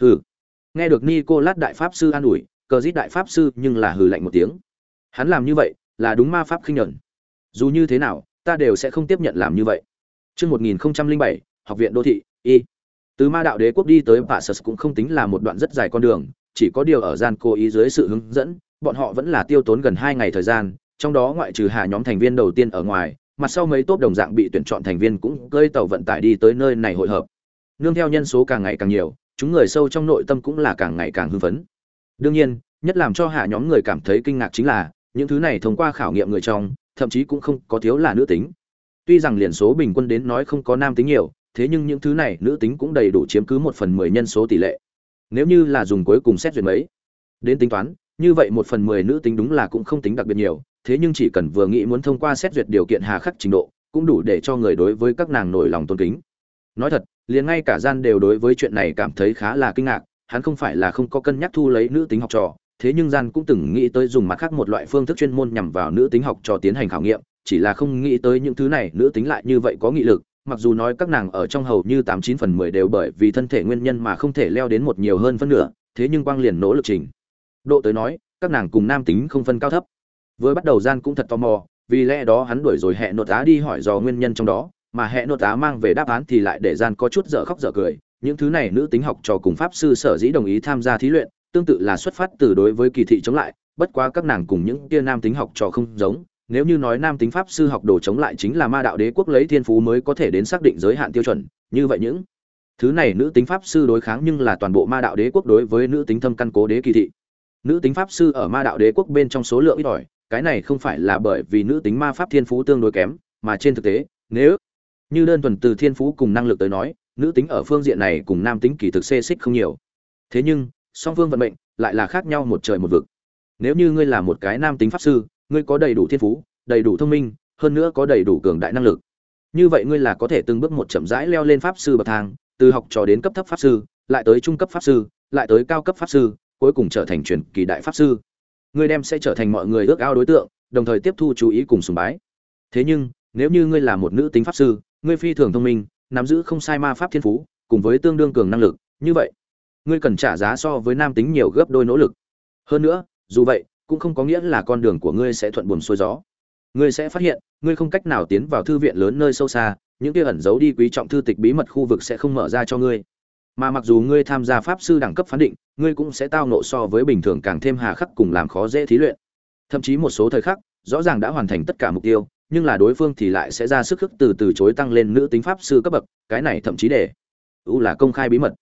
hừ nghe được nicolas đại pháp sư an ủi cờ giết đại pháp sư nhưng là hừ lạnh một tiếng hắn làm như vậy là đúng ma pháp khinh nhẫn dù như thế nào ta đều sẽ không tiếp nhận làm như vậy Trước 1007, học viện đô thị, Y. Từ ma đạo đế quốc đi tới Passus cũng không tính là một đoạn rất dài con đường, chỉ có điều ở gian cố ý dưới sự hướng dẫn, bọn họ vẫn là tiêu tốn gần 2 ngày thời gian, trong đó ngoại trừ hạ nhóm thành viên đầu tiên ở ngoài, mặt sau mấy tốt đồng dạng bị tuyển chọn thành viên cũng cơi tàu vận tải đi tới nơi này hội hợp. Nương theo nhân số càng ngày càng nhiều, chúng người sâu trong nội tâm cũng là càng ngày càng hưng phấn. Đương nhiên, nhất làm cho hạ nhóm người cảm thấy kinh ngạc chính là, những thứ này thông qua khảo nghiệm người trong, thậm chí cũng không có thiếu là nữ tính. Tuy rằng liền số bình quân đến nói không có nam tính nhiều, thế nhưng những thứ này nữ tính cũng đầy đủ chiếm cứ một phần mười nhân số tỷ lệ. Nếu như là dùng cuối cùng xét duyệt mấy, đến tính toán, như vậy một phần mười nữ tính đúng là cũng không tính đặc biệt nhiều, thế nhưng chỉ cần vừa nghĩ muốn thông qua xét duyệt điều kiện hà khắc trình độ, cũng đủ để cho người đối với các nàng nổi lòng tôn kính. Nói thật, liền ngay cả gian đều đối với chuyện này cảm thấy khá là kinh ngạc, hắn không phải là không có cân nhắc thu lấy nữ tính học trò, thế nhưng gian cũng từng nghĩ tới dùng mặt khác một loại phương thức chuyên môn nhằm vào nữ tính học trò tiến hành khảo nghiệm, chỉ là không nghĩ tới những thứ này nữ tính lại như vậy có nghị lực, mặc dù nói các nàng ở trong hầu như tám chín phần mười đều bởi vì thân thể nguyên nhân mà không thể leo đến một nhiều hơn phân nửa, thế nhưng quang liền nỗ lực trình. Độ tới nói, các nàng cùng nam tính không phân cao thấp. với bắt đầu gian cũng thật tò mò, vì lẽ đó hắn đuổi rồi hẹn nội tá đi hỏi do nguyên nhân trong đó, mà hệ nội tá mang về đáp án thì lại để gian có chút dở khóc dở cười. Những thứ này nữ tính học trò cùng pháp sư sở dĩ đồng ý tham gia thí luyện, tương tự là xuất phát từ đối với kỳ thị chống lại, bất quá các nàng cùng những kia nam tính học trò không giống, nếu như nói nam tính pháp sư học đồ chống lại chính là ma đạo đế quốc lấy thiên phú mới có thể đến xác định giới hạn tiêu chuẩn như vậy những thứ này nữ tính pháp sư đối kháng nhưng là toàn bộ ma đạo đế quốc đối với nữ tính thâm căn cố đế kỳ thị nữ tính pháp sư ở ma đạo đế quốc bên trong số lượng ít ỏi cái này không phải là bởi vì nữ tính ma pháp thiên phú tương đối kém mà trên thực tế nếu như đơn thuần từ thiên phú cùng năng lực tới nói, nữ tính ở phương diện này cùng nam tính kỳ thực xê xích không nhiều. Thế nhưng, song phương vận mệnh lại là khác nhau một trời một vực. Nếu như ngươi là một cái nam tính pháp sư, ngươi có đầy đủ thiên phú, đầy đủ thông minh, hơn nữa có đầy đủ cường đại năng lực. Như vậy ngươi là có thể từng bước một chậm rãi leo lên pháp sư bậc thang, từ học trò đến cấp thấp pháp sư, lại tới trung cấp pháp sư, lại tới cao cấp pháp sư, cuối cùng trở thành truyền kỳ đại pháp sư. Ngươi đem sẽ trở thành mọi người ước ao đối tượng, đồng thời tiếp thu chú ý cùng sùng bái. Thế nhưng, nếu như ngươi là một nữ tính pháp sư ngươi phi thường thông minh, nắm giữ không sai ma pháp thiên phú, cùng với tương đương cường năng lực, như vậy, ngươi cần trả giá so với nam tính nhiều gấp đôi nỗ lực. Hơn nữa, dù vậy, cũng không có nghĩa là con đường của ngươi sẽ thuận buồm xuôi gió. Ngươi sẽ phát hiện, ngươi không cách nào tiến vào thư viện lớn nơi sâu xa, những kia ẩn giấu đi quý trọng thư tịch bí mật khu vực sẽ không mở ra cho ngươi. Mà mặc dù ngươi tham gia pháp sư đẳng cấp phán định, ngươi cũng sẽ tao nộ so với bình thường càng thêm hà khắc cùng làm khó dễ thí luyện. Thậm chí một số thời khắc, rõ ràng đã hoàn thành tất cả mục tiêu nhưng là đối phương thì lại sẽ ra sức khức từ từ chối tăng lên nữ tính pháp sư cấp bậc, cái này thậm chí để ưu là công khai bí mật.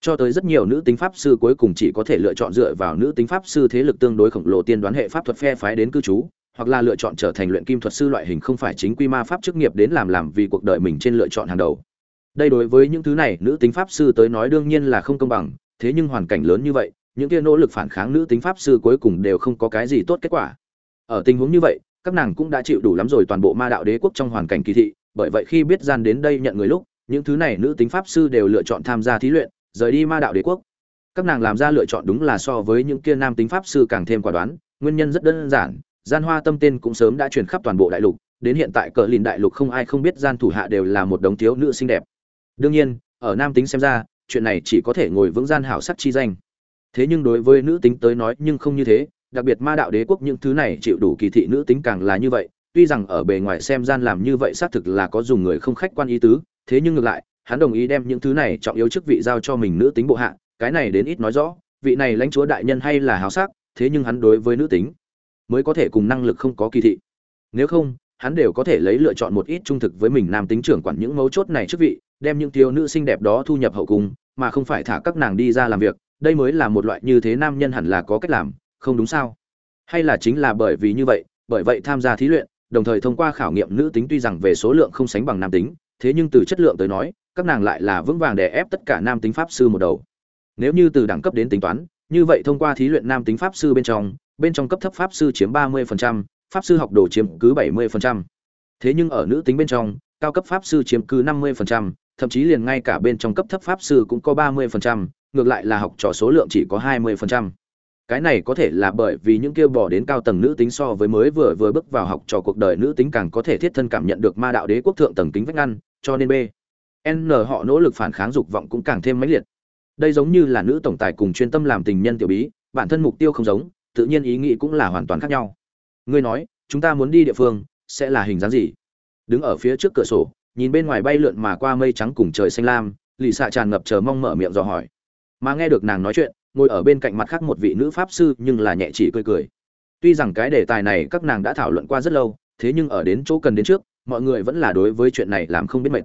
Cho tới rất nhiều nữ tính pháp sư cuối cùng chỉ có thể lựa chọn dựa vào nữ tính pháp sư thế lực tương đối khổng lồ tiên đoán hệ pháp thuật phe phái đến cư trú, hoặc là lựa chọn trở thành luyện kim thuật sư loại hình không phải chính quy ma pháp chức nghiệp đến làm làm vì cuộc đời mình trên lựa chọn hàng đầu. Đây đối với những thứ này, nữ tính pháp sư tới nói đương nhiên là không công bằng, thế nhưng hoàn cảnh lớn như vậy, những kia nỗ lực phản kháng nữ tính pháp sư cuối cùng đều không có cái gì tốt kết quả. Ở tình huống như vậy các nàng cũng đã chịu đủ lắm rồi toàn bộ ma đạo đế quốc trong hoàn cảnh kỳ thị, bởi vậy khi biết gian đến đây nhận người lúc, những thứ này nữ tính pháp sư đều lựa chọn tham gia thí luyện, rời đi ma đạo đế quốc. Các nàng làm ra lựa chọn đúng là so với những kia nam tính pháp sư càng thêm quả đoán, nguyên nhân rất đơn giản, gian hoa tâm tên cũng sớm đã truyền khắp toàn bộ đại lục, đến hiện tại cờ lìn đại lục không ai không biết gian thủ hạ đều là một đống thiếu nữ xinh đẹp. Đương nhiên, ở nam tính xem ra, chuyện này chỉ có thể ngồi vững gian hảo sắc chi danh. Thế nhưng đối với nữ tính tới nói nhưng không như thế đặc biệt ma đạo đế quốc những thứ này chịu đủ kỳ thị nữ tính càng là như vậy, tuy rằng ở bề ngoài xem gian làm như vậy xác thực là có dùng người không khách quan ý tứ, thế nhưng ngược lại, hắn đồng ý đem những thứ này trọng yếu chức vị giao cho mình nữ tính bộ hạ, cái này đến ít nói rõ, vị này lãnh chúa đại nhân hay là háo sắc, thế nhưng hắn đối với nữ tính mới có thể cùng năng lực không có kỳ thị. Nếu không, hắn đều có thể lấy lựa chọn một ít trung thực với mình nam tính trưởng quản những mấu chốt này chức vị, đem những thiếu nữ xinh đẹp đó thu nhập hậu cung, mà không phải thả các nàng đi ra làm việc, đây mới là một loại như thế nam nhân hẳn là có cách làm không đúng sao hay là chính là bởi vì như vậy bởi vậy tham gia thí luyện đồng thời thông qua khảo nghiệm nữ tính tuy rằng về số lượng không sánh bằng nam tính thế nhưng từ chất lượng tới nói các nàng lại là vững vàng để ép tất cả nam tính pháp sư một đầu nếu như từ đẳng cấp đến tính toán như vậy thông qua thí luyện nam tính pháp sư bên trong bên trong cấp thấp pháp sư chiếm 30%, pháp sư học đồ chiếm cứ 70%. thế nhưng ở nữ tính bên trong cao cấp pháp sư chiếm cứ 50%, thậm chí liền ngay cả bên trong cấp thấp pháp sư cũng có 30%, ngược lại là học trò số lượng chỉ có 20%. Cái này có thể là bởi vì những kia bỏ đến cao tầng nữ tính so với mới vừa vừa bước vào học trò cuộc đời nữ tính càng có thể thiết thân cảm nhận được ma đạo đế quốc thượng tầng kính vách ngăn, cho nên B. N họ nỗ lực phản kháng dục vọng cũng càng thêm mãnh liệt. đây giống như là nữ tổng tài cùng chuyên tâm làm tình nhân tiểu bí bản thân mục tiêu không giống tự nhiên ý nghĩ cũng là hoàn toàn khác nhau ngươi nói chúng ta muốn đi địa phương sẽ là hình dáng gì đứng ở phía trước cửa sổ nhìn bên ngoài bay lượn mà qua mây trắng cùng trời xanh lam lì xạ tràn ngập chờ mong mở miệng dò hỏi mà nghe được nàng nói chuyện ngồi ở bên cạnh mặt khác một vị nữ pháp sư nhưng là nhẹ chỉ cười cười. Tuy rằng cái đề tài này các nàng đã thảo luận qua rất lâu thế nhưng ở đến chỗ cần đến trước mọi người vẫn là đối với chuyện này làm không biết mệt.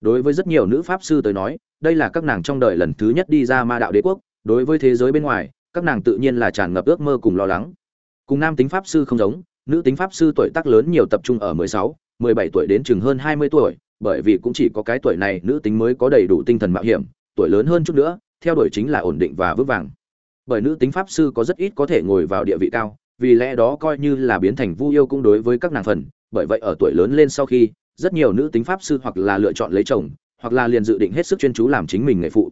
Đối với rất nhiều nữ pháp sư tới nói đây là các nàng trong đời lần thứ nhất đi ra ma đạo đế quốc đối với thế giới bên ngoài các nàng tự nhiên là tràn ngập ước mơ cùng lo lắng. Cùng nam tính pháp sư không giống nữ tính pháp sư tuổi tác lớn nhiều tập trung ở 16, 17 tuổi đến chừng hơn 20 tuổi bởi vì cũng chỉ có cái tuổi này nữ tính mới có đầy đủ tinh thần mạo hiểm tuổi lớn hơn chút nữa theo đuổi chính là ổn định và vững vàng. Bởi nữ tính pháp sư có rất ít có thể ngồi vào địa vị cao, vì lẽ đó coi như là biến thành vu yêu cũng đối với các nàng phần, bởi vậy ở tuổi lớn lên sau khi, rất nhiều nữ tính pháp sư hoặc là lựa chọn lấy chồng, hoặc là liền dự định hết sức chuyên chú làm chính mình nghề phụ.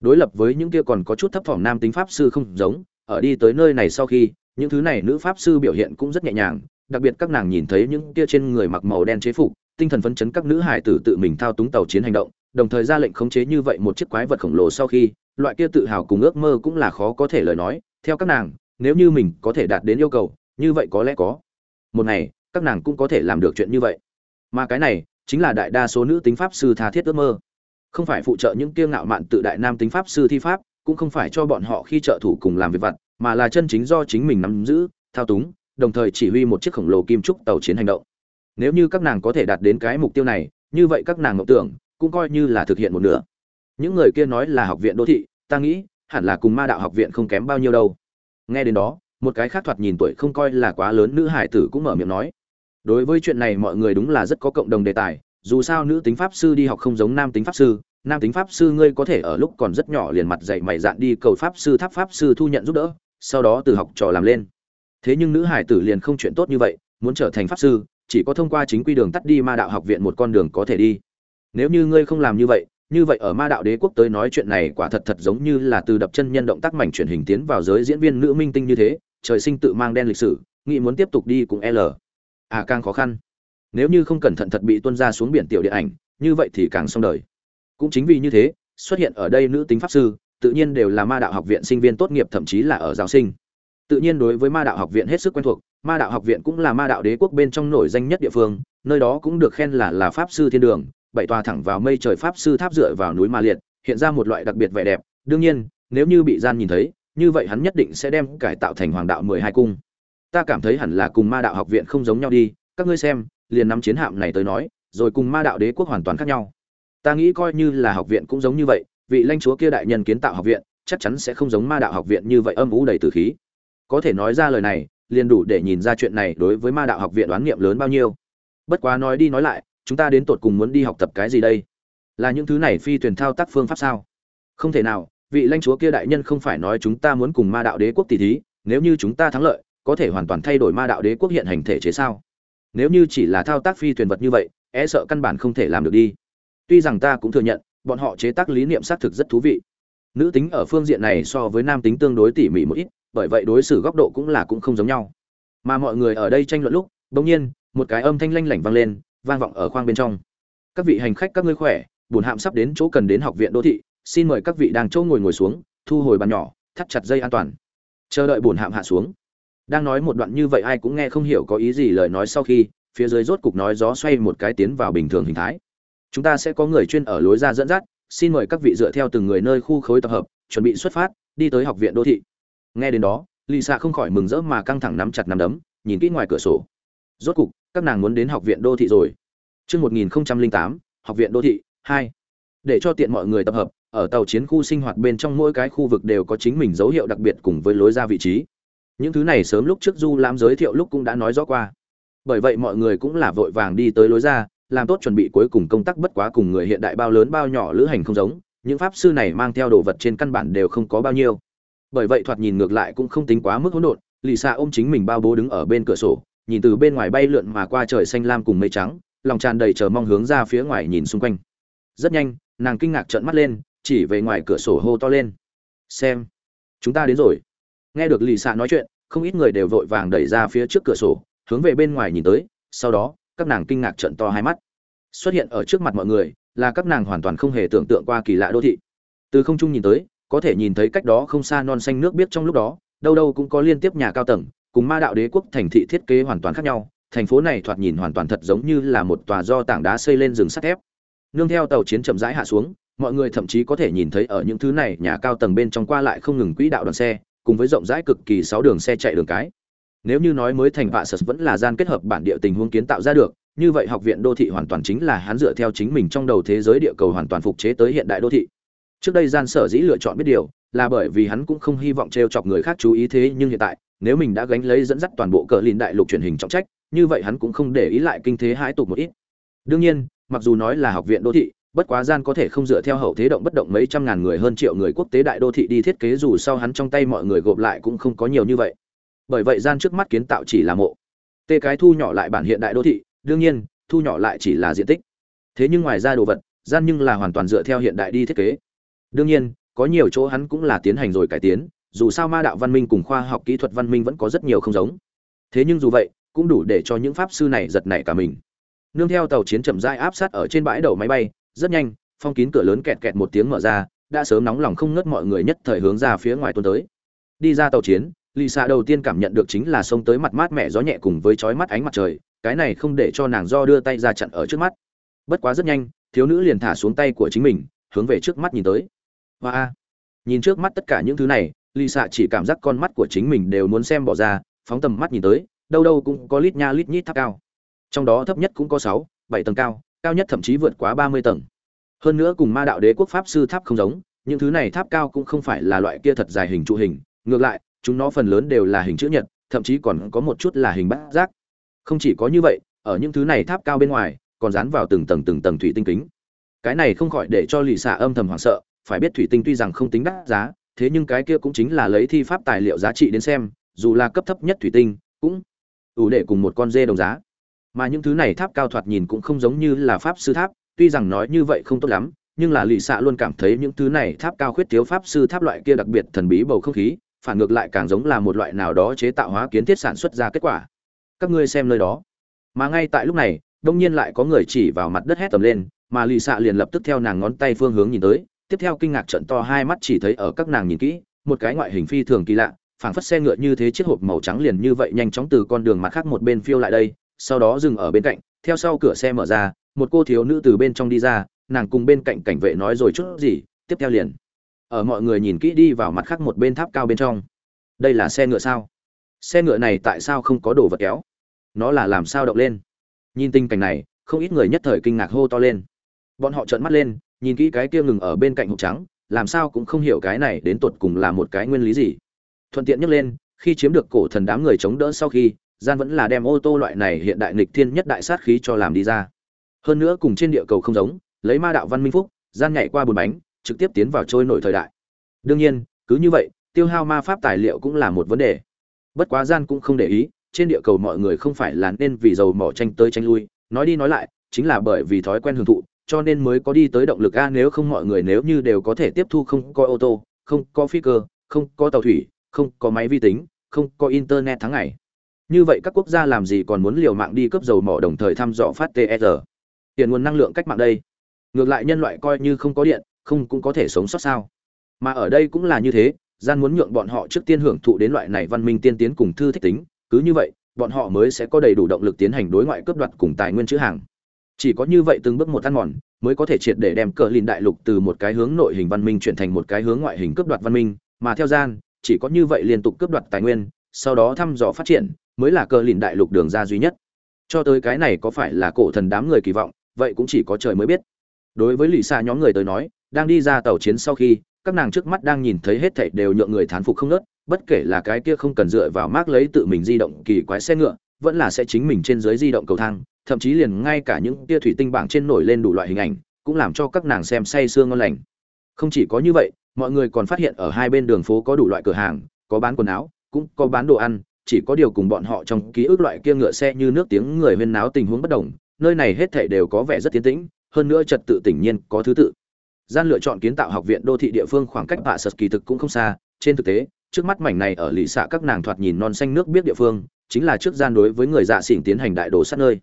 Đối lập với những kia còn có chút thấp thỏm nam tính pháp sư không giống, ở đi tới nơi này sau khi, những thứ này nữ pháp sư biểu hiện cũng rất nhẹ nhàng, đặc biệt các nàng nhìn thấy những kia trên người mặc màu đen chế phục, tinh thần phấn chấn các nữ hải tử tự mình thao túng tàu chiến hành động đồng thời ra lệnh khống chế như vậy một chiếc quái vật khổng lồ sau khi, loại kia tự hào cùng ước mơ cũng là khó có thể lời nói. Theo các nàng, nếu như mình có thể đạt đến yêu cầu, như vậy có lẽ có. Một ngày, các nàng cũng có thể làm được chuyện như vậy. Mà cái này, chính là đại đa số nữ tính pháp sư tha thiết ước mơ. Không phải phụ trợ những kiêng ngạo mạn tự đại nam tính pháp sư thi pháp, cũng không phải cho bọn họ khi trợ thủ cùng làm việc vặt, mà là chân chính do chính mình nắm giữ, thao túng, đồng thời chỉ huy một chiếc khổng lồ kim trúc tàu chiến hành động. Nếu như các nàng có thể đạt đến cái mục tiêu này, như vậy các nàng ngộ tưởng cũng coi như là thực hiện một nửa. Những người kia nói là học viện đô thị, ta nghĩ, hẳn là cùng ma đạo học viện không kém bao nhiêu đâu. Nghe đến đó, một cái khác thoạt nhìn tuổi không coi là quá lớn nữ hải tử cũng mở miệng nói. Đối với chuyện này mọi người đúng là rất có cộng đồng đề tài, dù sao nữ tính pháp sư đi học không giống nam tính pháp sư, nam tính pháp sư ngươi có thể ở lúc còn rất nhỏ liền mặt dạy mày dạn đi cầu pháp sư tháp pháp sư thu nhận giúp đỡ, sau đó từ học trò làm lên. Thế nhưng nữ hải tử liền không chuyện tốt như vậy, muốn trở thành pháp sư, chỉ có thông qua chính quy đường tắt đi ma đạo học viện một con đường có thể đi nếu như ngươi không làm như vậy như vậy ở ma đạo đế quốc tới nói chuyện này quả thật thật giống như là từ đập chân nhân động tác mảnh truyền hình tiến vào giới diễn viên nữ minh tinh như thế, trời sinh tự mang đen lịch sử, nghĩ muốn tiếp tục đi cùng l. À càng khó khăn. Nếu như không cẩn thận thật bị tuân ra xuống biển tiểu điện ảnh, như vậy thì càng xong đời. Cũng chính vì như thế, xuất hiện ở đây nữ tính pháp sư, tự nhiên đều là ma đạo học viện sinh viên tốt nghiệp, thậm chí là ở giáo sinh. Tự nhiên đối với ma đạo học viện hết sức quen thuộc ma đạo học viện cũng là ma đạo đế quốc bên trong nổi danh nhất địa phương, nơi đó cũng được khen là là pháp sư thiên đường, bảy tòa thẳng vào mây trời pháp sư tháp dựa vào núi ma liệt, hiện ra một loại đặc biệt vẻ đẹp. Đương nhiên, nếu như bị gian nhìn thấy, như vậy hắn nhất định sẽ đem cải tạo thành hoàng đạo mười hai cung. Ta cảm thấy hẳn là cùng ma đạo học viện không giống nhau đi, các ngươi xem, liền nắm chiến hạm này tới nói, rồi cùng ma đạo đế quốc hoàn toàn khác nhau. Ta nghĩ coi như là học viện cũng giống như vậy, vị lãnh chúa kia đại nhân kiến tạo học viện, chắc chắn sẽ không giống ma đạo học viện như vậy âm ủ đầy tử khí. Có thể nói ra lời này liền đủ để nhìn ra chuyện này đối với ma đạo học viện đoán nghiệm lớn bao nhiêu. Bất quá nói đi nói lại, chúng ta đến tột cùng muốn đi học tập cái gì đây? Là những thứ này phi thuyền thao tác phương pháp sao? Không thể nào, vị lãnh chúa kia đại nhân không phải nói chúng ta muốn cùng ma đạo đế quốc tỷ thí, nếu như chúng ta thắng lợi, có thể hoàn toàn thay đổi ma đạo đế quốc hiện hành thể chế sao? Nếu như chỉ là thao tác phi thuyền vật như vậy e sợ căn bản không thể làm được đi. Tuy rằng ta cũng thừa nhận, bọn họ chế tác lý niệm xác thực rất thú vị. Nữ tính ở phương diện này so với nam tính tương đối tỉ mỉ một ít bởi vậy đối xử góc độ cũng là cũng không giống nhau. Mà mọi người ở đây tranh luận lúc bỗng nhiên, một cái âm thanh lanh lảnh vang lên, vang vọng ở khoang bên trong. Các vị hành khách, các ngươi khỏe, buồn hạm sắp đến chỗ cần đến học viện đô thị, xin mời các vị đang chỗ ngồi ngồi xuống, thu hồi bàn nhỏ, thắt chặt dây an toàn. Chờ đợi buồn hạm hạ xuống. Đang nói một đoạn như vậy ai cũng nghe không hiểu có ý gì lời nói sau khi, phía dưới rốt cục nói gió xoay một cái tiến vào bình thường hình thái. Chúng ta sẽ có người chuyên ở lối ra dẫn dắt, xin mời các vị dựa theo từng người nơi khu khối tập hợp, chuẩn bị xuất phát, đi tới học viện đô thị nghe đến đó lì xạ không khỏi mừng rỡ mà căng thẳng nắm chặt nắm đấm nhìn kỹ ngoài cửa sổ rốt cục các nàng muốn đến học viện đô thị rồi Trước 1008, học viện đô thị, 2. Để cho tiện mọi người tập hợp, ở tàu chiến khu sinh hoạt bên trong mỗi cái khu vực đều có chính mình dấu hiệu đặc biệt cùng với lối ra vị trí. Những thứ này sớm lúc trước Du Lam giới thiệu lúc cũng đã nói rõ qua. Bởi vậy mọi người cũng là vội vàng đi tới lối ra, làm tốt chuẩn bị cuối cùng công tác bất quá cùng người hiện đại bao lớn bao nhỏ lữ hành không giống, những pháp sư này mang theo đồ vật trên căn bản đều không có bao nhiêu. Bởi vậy thoạt nhìn ngược lại cũng không tính quá mức hỗn độn, Lì xa ôm chính mình bao bố đứng ở bên cửa sổ, nhìn từ bên ngoài bay lượn mà qua trời xanh lam cùng mây trắng, lòng tràn đầy chờ mong hướng ra phía ngoài nhìn xung quanh. Rất nhanh, nàng kinh ngạc trợn mắt lên, chỉ về ngoài cửa sổ hô to lên. "Xem, chúng ta đến rồi." Nghe được Lì xa nói chuyện, không ít người đều vội vàng đẩy ra phía trước cửa sổ, hướng về bên ngoài nhìn tới, sau đó, các nàng kinh ngạc trợn to hai mắt. Xuất hiện ở trước mặt mọi người, là các nàng hoàn toàn không hề tưởng tượng qua kỳ lạ đô thị. Từ không trung nhìn tới, có thể nhìn thấy cách đó không xa non xanh nước biếc trong lúc đó, đâu đâu cũng có liên tiếp nhà cao tầng, cùng ma đạo đế quốc thành thị thiết kế hoàn toàn khác nhau, thành phố này thoạt nhìn hoàn toàn thật giống như là một tòa do tảng đá xây lên rừng sắt thép. Nương theo tàu chiến chậm rãi hạ xuống, mọi người thậm chí có thể nhìn thấy ở những thứ này, nhà cao tầng bên trong qua lại không ngừng quỹ đạo đoàn xe, cùng với rộng rãi cực kỳ sáu đường xe chạy đường cái. Nếu như nói mới thành vạ sật vẫn là gian kết hợp bản địa tình huống kiến tạo ra được, như vậy học viện đô thị hoàn toàn chính là hắn dựa theo chính mình trong đầu thế giới địa cầu hoàn toàn phục chế tới hiện đại đô thị trước đây gian sở dĩ lựa chọn biết điều là bởi vì hắn cũng không hy vọng trêu chọc người khác chú ý thế nhưng hiện tại, nếu mình đã gánh lấy dẫn dắt toàn bộ cờ lìn đại lục truyền hình trọng trách, như vậy hắn cũng không để ý lại kinh thế hãi tục một ít. Đương nhiên, mặc dù nói là học viện đô thị, bất quá gian có thể không dựa theo hậu thế động bất động mấy trăm ngàn người hơn triệu người quốc tế đại đô thị đi thiết kế dù sau hắn trong tay mọi người gộp lại cũng không có nhiều như vậy. Bởi vậy gian trước mắt kiến tạo chỉ là mộ. Tê cái thu nhỏ lại bản hiện đại đô thị, đương nhiên, thu nhỏ lại chỉ là diện tích. Thế nhưng ngoài ra đồ vật, gian nhưng là hoàn toàn dựa theo hiện đại đi thiết kế đương nhiên, có nhiều chỗ hắn cũng là tiến hành rồi cải tiến, dù sao ma đạo văn minh cùng khoa học kỹ thuật văn minh vẫn có rất nhiều không giống. Thế nhưng dù vậy, cũng đủ để cho những pháp sư này giật nảy cả mình. Nương theo tàu chiến chậm rãi áp sát ở trên bãi đầu máy bay, rất nhanh, phong kín cửa lớn kẹt kẹt một tiếng mở ra, đã sớm nóng lòng không ngớt mọi người nhất thời hướng ra phía ngoài tuần tới. Đi ra tàu chiến lì xạ đầu tiên cảm nhận được chính là sông tới mặt mát mẻ gió nhẹ cùng với chói mắt ánh mặt trời, cái này không để cho nàng do đưa tay ra chặn ở trước mắt. Bất quá rất nhanh, thiếu nữ liền thả xuống tay của chính mình, hướng về trước mắt nhìn tới hoa nhìn trước mắt tất cả những thứ này lì xạ chỉ cảm giác con mắt của chính mình đều muốn xem bỏ ra, phóng tầm mắt nhìn tới, đâu đâu cũng có lít nha lít nhít tháp cao. Trong đó thấp nhất cũng có sáu, bảy tầng cao cao nhất thậm chí vượt quá ba mươi tầng. Hơn nữa cùng ma đạo đế quốc pháp sư tháp không giống, những thứ này tháp cao cũng không phải là loại kia thật dài hình trụ hình, ngược lại, chúng nó phần lớn đều là hình chữ nhật, thậm chí còn có một chút là hình bát giác. Không chỉ có như vậy, ở những thứ này tháp cao bên ngoài, còn dán vào từng tầng từng tầng thủy tinh kính. Cái này không khỏi để cho lì xạ âm thầm hoảng sợ phải biết thủy tinh tuy rằng không tính đắt giá, thế nhưng cái kia cũng chính là lấy thi pháp tài liệu giá trị đến xem, dù là cấp thấp nhất thủy tinh, cũng đủ để cùng một con dê đồng giá. Mà những thứ này tháp cao thoạt nhìn cũng không giống như là pháp sư tháp, tuy rằng nói như vậy không tốt lắm, nhưng là lì xạ luôn cảm thấy những thứ này tháp cao khuyết thiếu pháp sư tháp loại kia đặc biệt thần bí bầu không khí, phản ngược lại càng giống là một loại nào đó chế tạo hóa kiến thiết sản xuất ra kết quả. Các ngươi xem nơi đó. Mà ngay tại lúc này, đông nhiên lại có người chỉ vào mặt đất hét tầm lên, mà lì xạ liền lập tức theo nàng ngón tay phương hướng nhìn tới tiếp theo kinh ngạc trận to hai mắt chỉ thấy ở các nàng nhìn kỹ, một cái ngoại hình phi thường kỳ lạ, phảng phất xe ngựa như thế chiếc hộp màu trắng liền như vậy nhanh chóng từ con đường mặt khác một bên phiêu lại đây, sau đó dừng ở bên cạnh, theo sau cửa xe mở ra, một cô thiếu nữ từ bên trong đi ra, nàng cùng bên cạnh cảnh vệ nói rồi chút gì, tiếp theo liền. Ở mọi người nhìn kỹ đi vào mặt khác một bên tháp cao bên trong. Đây là xe ngựa sao? Xe ngựa này tại sao không có đồ vật kéo? Nó là làm sao động lên? Nhìn tình cảnh này, không ít người nhất thời kinh ngạc hô to lên. Bọn họ trợn mắt lên nhìn kỹ cái kia ngừng ở bên cạnh hộp trắng, làm sao cũng không hiểu cái này đến tột cùng là một cái nguyên lý gì. Thuận tiện nhắc lên, khi chiếm được cổ thần đám người chống đỡ sau khi, gian vẫn là đem ô tô loại này hiện đại nghịch thiên nhất đại sát khí cho làm đi ra. Hơn nữa cùng trên địa cầu không giống, lấy ma đạo văn minh phúc, gian nhảy qua bùn bánh, trực tiếp tiến vào trôi nổi thời đại. Đương nhiên, cứ như vậy, tiêu hao ma pháp tài liệu cũng là một vấn đề. Bất quá gian cũng không để ý, trên địa cầu mọi người không phải là nên vì dầu mỏ tranh tới tranh lui, nói đi nói lại, chính là bởi vì thói quen hưởng thụ cho nên mới có đi tới động lực a, nếu không mọi người nếu như đều có thể tiếp thu không có ô tô, không có phi cơ, không có tàu thủy, không có máy vi tính, không có internet tháng ngày. Như vậy các quốc gia làm gì còn muốn liều mạng đi cướp dầu mỏ đồng thời thăm dò phát TR e tiền nguồn năng lượng cách mạng đây. Ngược lại nhân loại coi như không có điện, không cũng có thể sống sót sao? Mà ở đây cũng là như thế, gian muốn nhượng bọn họ trước tiên hưởng thụ đến loại này văn minh tiên tiến cùng thư thích tính, cứ như vậy, bọn họ mới sẽ có đầy đủ động lực tiến hành đối ngoại cướp đoạt cùng tài nguyên chữ hàng chỉ có như vậy từng bước một ăn mòn, mới có thể triệt để đem cờ lìn đại lục từ một cái hướng nội hình văn minh chuyển thành một cái hướng ngoại hình cướp đoạt văn minh. Mà theo gian, chỉ có như vậy liên tục cướp đoạt tài nguyên, sau đó thăm dò phát triển, mới là cờ lìn đại lục đường ra duy nhất. Cho tới cái này có phải là cổ thần đám người kỳ vọng, vậy cũng chỉ có trời mới biết. Đối với lì xa nhóm người tới nói, đang đi ra tàu chiến sau khi, các nàng trước mắt đang nhìn thấy hết thảy đều nhượng người thán phục không nớt bất kể là cái kia không cần dựa vào mác lấy tự mình di động kỳ quái xe ngựa, vẫn là sẽ chính mình trên dưới di động cầu thang thậm chí liền ngay cả những tia thủy tinh bảng trên nổi lên đủ loại hình ảnh, cũng làm cho các nàng xem say sương ngon lành. Không chỉ có như vậy, mọi người còn phát hiện ở hai bên đường phố có đủ loại cửa hàng, có bán quần áo, cũng có bán đồ ăn, chỉ có điều cùng bọn họ trong ký ức loại kia ngựa xe như nước tiếng người huyên náo tình huống bất đồng, nơi này hết thảy đều có vẻ rất tiến tĩnh, hơn nữa trật tự tỉnh nhiên có thứ tự. Gian lựa chọn kiến tạo học viện đô thị địa phương khoảng cách bạ sật kỳ thực cũng không xa, trên thực tế, trước mắt mảnh này ở lì xạ các nàng thoạt nhìn non xanh nước biết địa phương, chính là trước gian đối với người dạ xỉn tiến hành đại đồ sát nơi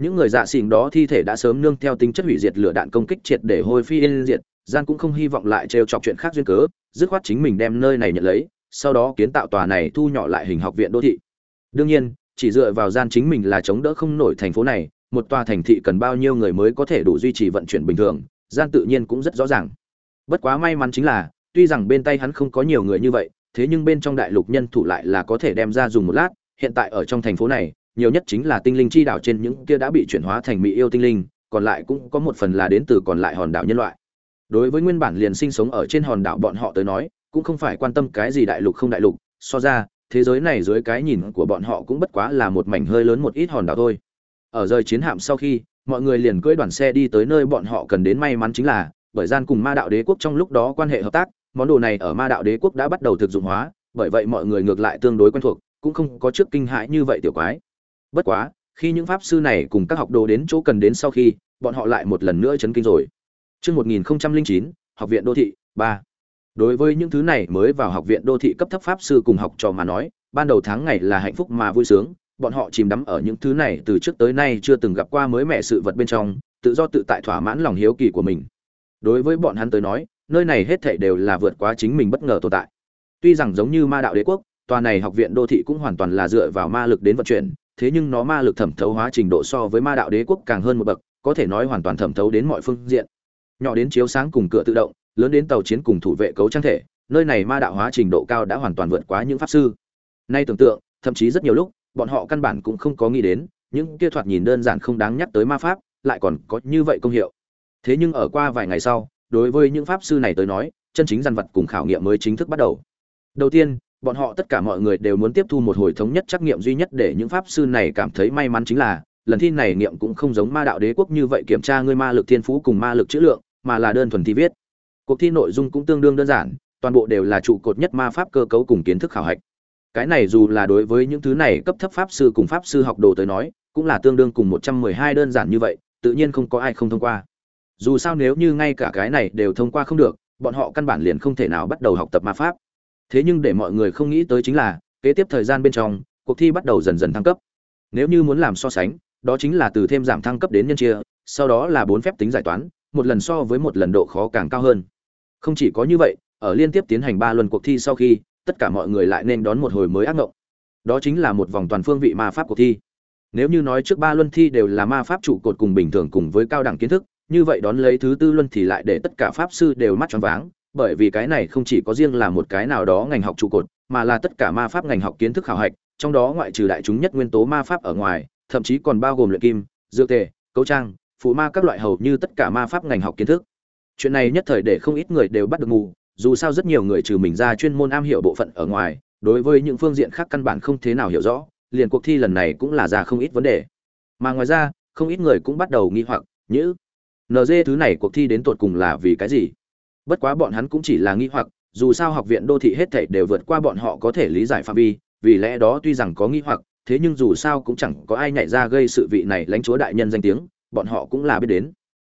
những người dạ xỉn đó thi thể đã sớm nương theo tính chất hủy diệt lửa đạn công kích triệt để hôi phi yên diệt gian cũng không hy vọng lại trêu chọc chuyện khác duyên cớ, dứt khoát chính mình đem nơi này nhận lấy, sau đó kiến tạo tòa này thu nhỏ lại hình học viện đô thị. Đương nhiên, chỉ dựa vào gian chính mình là chống đỡ không nổi thành phố này, một tòa thành thị cần bao nhiêu người mới có thể đủ duy trì vận chuyển bình thường gian tự nhiên cũng rất rõ ràng. Bất quá may mắn chính là, tuy rằng bên tay hắn không có nhiều người như vậy, thế nhưng bên trong đại lục nhân thủ lại là có thể đem ra dùng một lát, hiện tại ở trong thành phố này nhiều nhất chính là tinh linh chi đảo trên những kia đã bị chuyển hóa thành mỹ yêu tinh linh, còn lại cũng có một phần là đến từ còn lại hòn đảo nhân loại. Đối với nguyên bản liền sinh sống ở trên hòn đảo bọn họ tới nói, cũng không phải quan tâm cái gì đại lục không đại lục, so ra, thế giới này dưới cái nhìn của bọn họ cũng bất quá là một mảnh hơi lớn một ít hòn đảo thôi. Ở rời chiến hạm sau khi, mọi người liền cưỡi đoàn xe đi tới nơi bọn họ cần đến may mắn chính là, bởi gian cùng ma đạo đế quốc trong lúc đó quan hệ hợp tác, món đồ này ở ma đạo đế quốc đã bắt đầu thực dụng hóa, bởi vậy mọi người ngược lại tương đối quen thuộc, cũng không có trước kinh hãi như vậy tiểu quái bất quá khi những pháp sư này cùng các học đồ đến chỗ cần đến sau khi bọn họ lại một lần nữa chấn kinh rồi Trước 1009, học viện đô thị, 3. Đối với những thứ này mới vào học viện đô thị cấp thấp pháp sư cùng học trò mà nói, ban đầu tháng ngày là hạnh phúc mà vui sướng, bọn họ chìm đắm ở những thứ này từ trước tới nay chưa từng gặp qua mới mẻ sự vật bên trong, tự do tự tại thỏa mãn lòng hiếu kỳ của mình. Đối với bọn hắn tới nói, nơi này hết thảy đều là vượt quá chính mình bất ngờ tồn tại. Tuy rằng giống như Ma đạo đế quốc, tòa này học viện đô thị cũng hoàn toàn là dựa vào ma lực đến vận chuyển, thế nhưng nó ma lực thẩm thấu hóa trình độ so với Ma đạo đế quốc càng hơn một bậc, có thể nói hoàn toàn thẩm thấu đến mọi phương diện. Nhỏ đến chiếu sáng cùng cửa tự động, lớn đến tàu chiến cùng thủ vệ cấu trang thể, nơi này ma đạo hóa trình độ cao đã hoàn toàn vượt quá những pháp sư. Nay tưởng tượng, thậm chí rất nhiều lúc, bọn họ căn bản cũng không có nghĩ đến, những kia thoạt nhìn đơn giản không đáng nhắc tới ma pháp, lại còn có như vậy công hiệu. Thế nhưng ở qua vài ngày sau, đối với những pháp sư này tới nói, chân chính dàn vật cùng khảo nghiệm mới chính thức bắt đầu. Đầu tiên, bọn họ tất cả mọi người đều muốn tiếp thu một hồi thống nhất trắc nghiệm duy nhất để những pháp sư này cảm thấy may mắn chính là, lần thi này nghiệm cũng không giống ma đạo đế quốc như vậy kiểm tra ngươi ma lực thiên phú cùng ma lực chữ lượng, mà là đơn thuần thi viết. Cuộc thi nội dung cũng tương đương đơn giản, toàn bộ đều là trụ cột nhất ma pháp cơ cấu cùng kiến thức khảo hạch. Cái này dù là đối với những thứ này cấp thấp pháp sư cùng pháp sư học đồ tới nói, cũng là tương đương cùng 112 đơn giản như vậy, tự nhiên không có ai không thông qua. Dù sao nếu như ngay cả cái này đều thông qua không được, bọn họ căn bản liền không thể nào bắt đầu học tập ma pháp. Thế nhưng để mọi người không nghĩ tới chính là, kế tiếp thời gian bên trong, cuộc thi bắt đầu dần dần thăng cấp. Nếu như muốn làm so sánh, đó chính là từ thêm giảm thăng cấp đến nhân chia, sau đó là bốn phép tính giải toán, một lần so với một lần độ khó càng cao hơn. Không chỉ có như vậy, ở liên tiếp tiến hành ba luân cuộc thi sau khi, tất cả mọi người lại nên đón một hồi mới ác ngộng. Đó chính là một vòng toàn phương vị ma pháp cuộc thi. Nếu như nói trước ba luân thi đều là ma pháp trụ cột cùng bình thường cùng với cao đẳng kiến thức, như vậy đón lấy thứ tư luân thì lại để tất cả pháp sư đều mắt tròn váng, bởi vì cái này không chỉ có riêng là một cái nào đó ngành học trụ cột, mà là tất cả ma pháp ngành học kiến thức khảo hạch, trong đó ngoại trừ đại chúng nhất nguyên tố ma pháp ở ngoài, thậm chí còn bao gồm luyện kim, dược tề, cấu trang, phụ ma các loại hầu như tất cả ma pháp ngành học kiến thức. Chuyện này nhất thời để không ít người đều bắt được ngủ, dù sao rất nhiều người trừ mình ra chuyên môn am hiểu bộ phận ở ngoài, đối với những phương diện khác căn bản không thế nào hiểu rõ, liền cuộc thi lần này cũng là ra không ít vấn đề. Mà ngoài ra, không ít người cũng bắt đầu nghi hoặc, như NG thứ này cuộc thi đến tột cùng là vì cái gì? Bất quá bọn hắn cũng chỉ là nghi hoặc, dù sao học viện đô thị hết thảy đều vượt qua bọn họ có thể lý giải phạm vi, vì lẽ đó tuy rằng có nghi hoặc, thế nhưng dù sao cũng chẳng có ai nhảy ra gây sự vị này lãnh chúa đại nhân danh tiếng, bọn họ cũng là biết đến.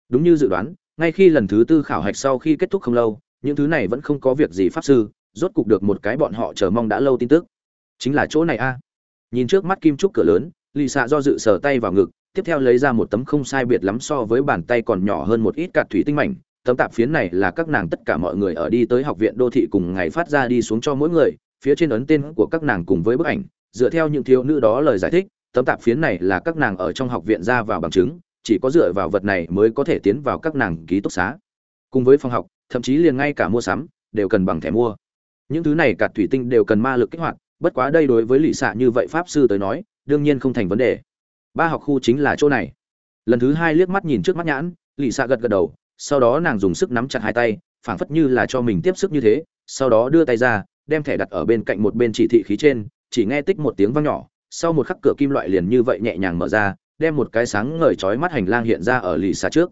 Đúng như dự đoán, ngay khi lần thứ tư khảo hạch sau khi kết thúc không lâu, những thứ này vẫn không có việc gì pháp sư, rốt cục được một cái bọn họ chờ mong đã lâu tin tức. Chính là chỗ này a. Nhìn trước mắt kim trúc cửa lớn, Lì Xạ do dự sờ tay vào ngực, tiếp theo lấy ra một tấm không sai biệt lắm so với bàn tay còn nhỏ hơn một ít cạt thủy tinh mảnh, tấm tạp phiến này là các nàng tất cả mọi người ở đi tới học viện đô thị cùng ngày phát ra đi xuống cho mỗi người, phía trên ấn tên của các nàng cùng với bức ảnh, dựa theo những thiếu nữ đó lời giải thích, tấm tạp phiến này là các nàng ở trong học viện ra vào bằng chứng, chỉ có dựa vào vật này mới có thể tiến vào các nàng ký túc xá. Cùng với phòng học, thậm chí liền ngay cả mua sắm đều cần bằng thẻ mua. Những thứ này cả thủy tinh đều cần ma lực kích hoạt, bất quá đây đối với lỵ xạ như vậy pháp sư tới nói, đương nhiên không thành vấn đề. Ba học khu chính là chỗ này. Lần thứ hai liếc mắt nhìn trước mắt nhãn, lỵ xạ gật gật đầu, sau đó nàng dùng sức nắm chặt hai tay, phảng phất như là cho mình tiếp sức như thế, sau đó đưa tay ra, đem thẻ đặt ở bên cạnh một bên chỉ thị khí trên, chỉ nghe tích một tiếng vang nhỏ, sau một khắc cửa kim loại liền như vậy nhẹ nhàng mở ra, đem một cái sáng ngời chói mắt hành lang hiện ra ở lì xa trước.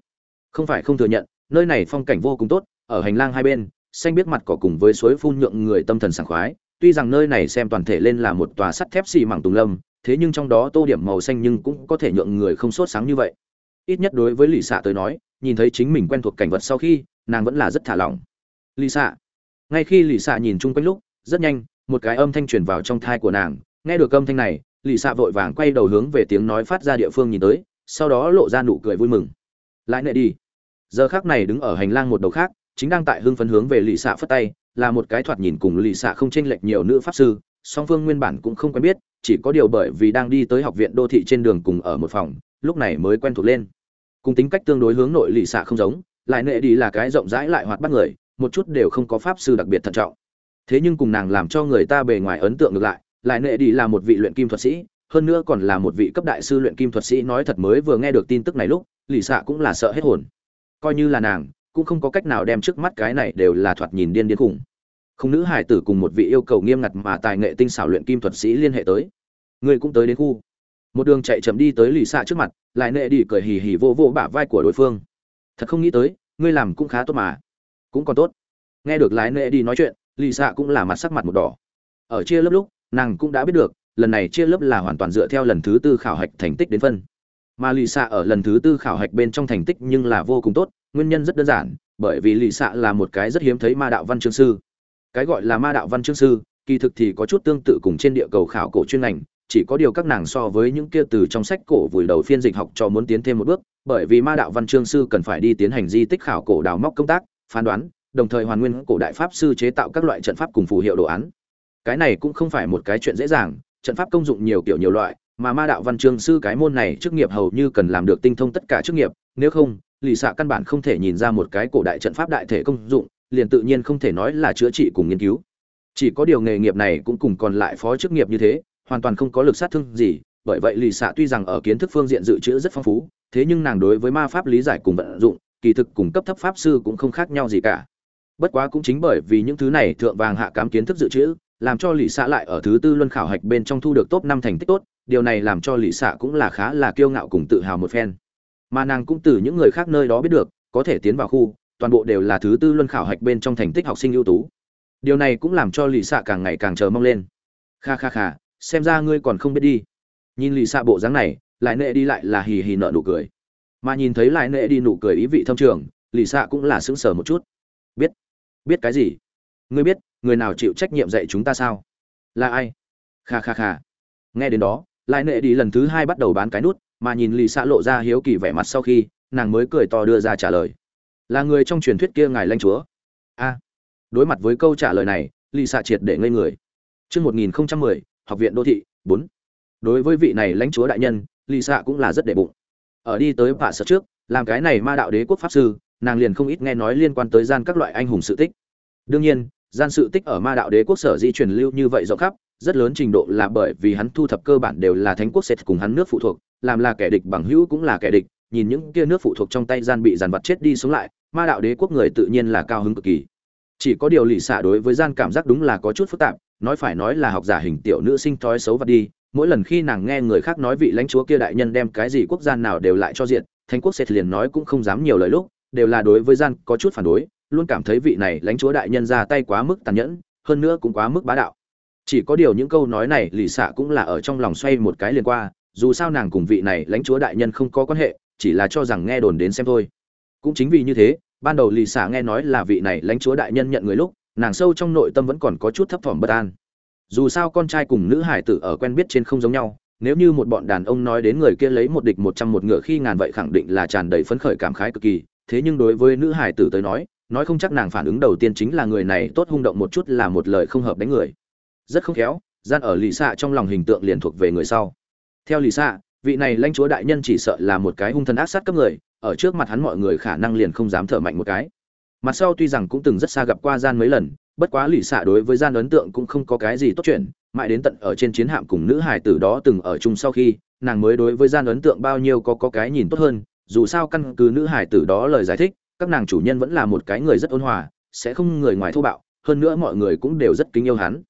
Không phải không thừa nhận, nơi này phong cảnh vô cùng tốt, ở hành lang hai bên, xanh biết mặt cỏ cùng với suối phun nhượng người tâm thần sảng khoái, tuy rằng nơi này xem toàn thể lên là một tòa sắt thép xì mảng tùng lâm, thế nhưng trong đó tô điểm màu xanh nhưng cũng có thể nhượng người không sốt sáng như vậy. Ít nhất đối với lì xạ tới nói nhìn thấy chính mình quen thuộc cảnh vật sau khi, nàng vẫn là rất thả lỏng. Lì xạ ngay khi lì xạ nhìn chung quanh lúc, rất nhanh, một cái âm thanh truyền vào trong thai của nàng. Nghe được âm thanh này lì xạ vội vàng quay đầu hướng về tiếng nói phát ra địa phương nhìn tới, sau đó lộ ra nụ cười vui mừng. Lại nệ đi. Giờ khác này đứng ở hành lang một đầu khác, chính đang tại hưng phấn hướng về lì xạ phất tay, là một cái thoạt nhìn cùng lì xạ không chênh lệch nhiều nữ pháp sư, song phương nguyên bản cũng không quen biết, chỉ có điều bởi vì đang đi tới học viện đô thị trên đường cùng ở một phòng, lúc này mới quen thuộc lên cùng tính cách tương đối hướng nội lì xạ không giống, lại nệ đi là cái rộng rãi lại hoạt bắt người, một chút đều không có pháp sư đặc biệt thận trọng. Thế nhưng cùng nàng làm cho người ta bề ngoài ấn tượng ngược lại lại nệ đi là một vị luyện kim thuật sĩ, hơn nữa còn là một vị cấp đại sư luyện kim thuật sĩ nói thật mới vừa nghe được tin tức này lúc, lì xạ cũng là sợ hết hồn. Coi như là nàng, cũng không có cách nào đem trước mắt cái này đều là thoạt nhìn điên điên khủng. Không nữ hải tử cùng một vị yêu cầu nghiêm ngặt mà tài nghệ tinh xảo luyện kim thuật sĩ liên hệ tới. Người cũng tới đến khu một đường chạy chậm đi tới lì xạ trước mặt, lại nệ đi cười hì hì vô vô bả vai của đối phương. Thật không nghĩ tới, ngươi làm cũng khá tốt mà. Cũng còn tốt. Nghe được lái nệ đi nói chuyện, lì xạ cũng là mặt sắc mặt một đỏ. Ở chia lớp lúc, nàng cũng đã biết được, lần này chia lớp là hoàn toàn dựa theo lần thứ tư khảo hạch thành tích đến phân. Mà lì xạ ở lần thứ tư khảo hạch bên trong thành tích nhưng là vô cùng tốt, nguyên nhân rất đơn giản, bởi vì lì xạ là một cái rất hiếm thấy ma đạo văn chương sư. Cái gọi là ma đạo văn chương sư, kỳ thực thì có chút tương tự cùng trên địa cầu khảo cổ chuyên ngành chỉ có điều các nàng so với những kia từ trong sách cổ vùi đầu phiên dịch học cho muốn tiến thêm một bước, bởi vì ma đạo văn chương sư cần phải đi tiến hành di tích khảo cổ đào móc công tác, phán đoán, đồng thời hoàn nguyên cổ đại pháp sư chế tạo các loại trận pháp cùng phù hiệu đồ án. Cái này cũng không phải một cái chuyện dễ dàng, trận pháp công dụng nhiều kiểu nhiều loại, mà ma đạo văn chương sư cái môn này chức nghiệp hầu như cần làm được tinh thông tất cả chức nghiệp, nếu không, lì xạ căn bản không thể nhìn ra một cái cổ đại trận pháp đại thể công dụng, liền tự nhiên không thể nói là chữa trị cùng nghiên cứu. Chỉ có điều nghề nghiệp này cũng cùng còn lại phó chức nghiệp như thế hoàn toàn không có lực sát thương gì, bởi vậy lì xạ tuy rằng ở kiến thức phương diện dự trữ rất phong phú, thế nhưng nàng đối với ma pháp lý giải cùng vận dụng, kỳ thực cùng cấp thấp pháp sư cũng không khác nhau gì cả. Bất quá cũng chính bởi vì những thứ này thượng vàng hạ cám kiến thức dự trữ, làm cho lì xạ lại ở thứ tư luân khảo hạch bên trong thu được top năm thành tích tốt, điều này làm cho lì xạ cũng là khá là kiêu ngạo cùng tự hào một phen. Mà nàng cũng từ những người khác nơi đó biết được, có thể tiến vào khu, toàn bộ đều là thứ tư luân khảo hạch bên trong thành tích học sinh ưu tú. Điều này cũng làm cho lì xạ càng ngày càng chờ mong lên. Kha kha kha xem ra ngươi còn không biết đi. Nhìn lì xạ bộ dáng này lại nệ đi lại là hì hì nợ nụ cười. Mà nhìn thấy lại nệ đi nụ cười ý vị thâm trường lì xạ cũng là sững sờ một chút. Biết. Biết cái gì? Ngươi biết người nào chịu trách nhiệm dạy chúng ta sao? Là ai? Kha kha kha. Nghe đến đó lại nệ đi lần thứ hai bắt đầu bán cái nút mà nhìn lì xạ lộ ra hiếu kỳ vẻ mặt sau khi nàng mới cười to đưa ra trả lời. Là người trong truyền thuyết kia ngài lanh chúa. A. Đối mặt với câu trả lời này lì xạ triệt để ngây người. Trước 1010, học viện đô thị, 4. Đối với vị này lãnh chúa đại nhân, lì xạ cũng là rất đệ bụng. Ở đi tới bạ sở trước, làm cái này ma đạo đế quốc pháp sư, nàng liền không ít nghe nói liên quan tới gian các loại anh hùng sự tích. Đương nhiên, gian sự tích ở ma đạo đế quốc sở di truyền lưu như vậy rộng khắp, rất lớn trình độ là bởi vì hắn thu thập cơ bản đều là thánh quốc sệt cùng hắn nước phụ thuộc, làm là kẻ địch bằng hữu cũng là kẻ địch, nhìn những kia nước phụ thuộc trong tay gian bị giàn vật chết đi xuống lại, ma đạo đế quốc người tự nhiên là cao hứng cực kỳ. Chỉ có điều lì xạ đối với gian cảm giác đúng là có chút phức tạp, nói phải nói là học giả hình tiểu nữ sinh thói xấu vật đi, mỗi lần khi nàng nghe người khác nói vị lãnh chúa kia đại nhân đem cái gì quốc gia nào đều lại cho diện, thánh quốc sệt liền nói cũng không dám nhiều lời lúc, đều là đối với gian có chút phản đối, luôn cảm thấy vị này lãnh chúa đại nhân ra tay quá mức tàn nhẫn, hơn nữa cũng quá mức bá đạo. Chỉ có điều những câu nói này lì xạ cũng là ở trong lòng xoay một cái liền qua dù sao nàng cùng vị này lãnh chúa đại nhân không có quan hệ chỉ là cho rằng nghe đồn đến xem thôi. Cũng chính vì như thế ban đầu lì xạ nghe nói là vị này lãnh chúa đại nhân nhận người lúc nàng sâu trong nội tâm vẫn còn có chút thấp thỏm bất an. Dù sao con trai cùng nữ hải tử ở quen biết trên không giống nhau, nếu như một bọn đàn ông nói đến người kia lấy một địch một trăm một ngựa khi ngàn vậy khẳng định là tràn đầy phấn khởi cảm khái cực kỳ. Thế nhưng đối với nữ hải tử tới nói nói không chắc nàng phản ứng đầu tiên chính là người này tốt hung động một chút là một lời không hợp đánh người. Rất không khéo, gian ở lì xạ trong lòng hình tượng liền thuộc về người sau. Theo lì xạ, vị này lãnh chúa đại nhân chỉ sợ là một cái hung thần ác sát cấp người, ở trước mặt hắn mọi người khả năng liền không dám thở mạnh một cái mặt sau tuy rằng cũng từng rất xa gặp qua gian mấy lần, bất quá lì xạ đối với gian ấn tượng cũng không có cái gì tốt chuyện, mãi đến tận ở trên chiến hạm cùng nữ hải tử đó từng ở chung sau khi, nàng mới đối với gian ấn tượng bao nhiêu có có cái nhìn tốt hơn, dù sao căn cứ nữ hải tử đó lời giải thích, các nàng chủ nhân vẫn là một cái người rất ôn hòa, sẽ không người ngoài thô bạo, hơn nữa mọi người cũng đều rất kính yêu hắn.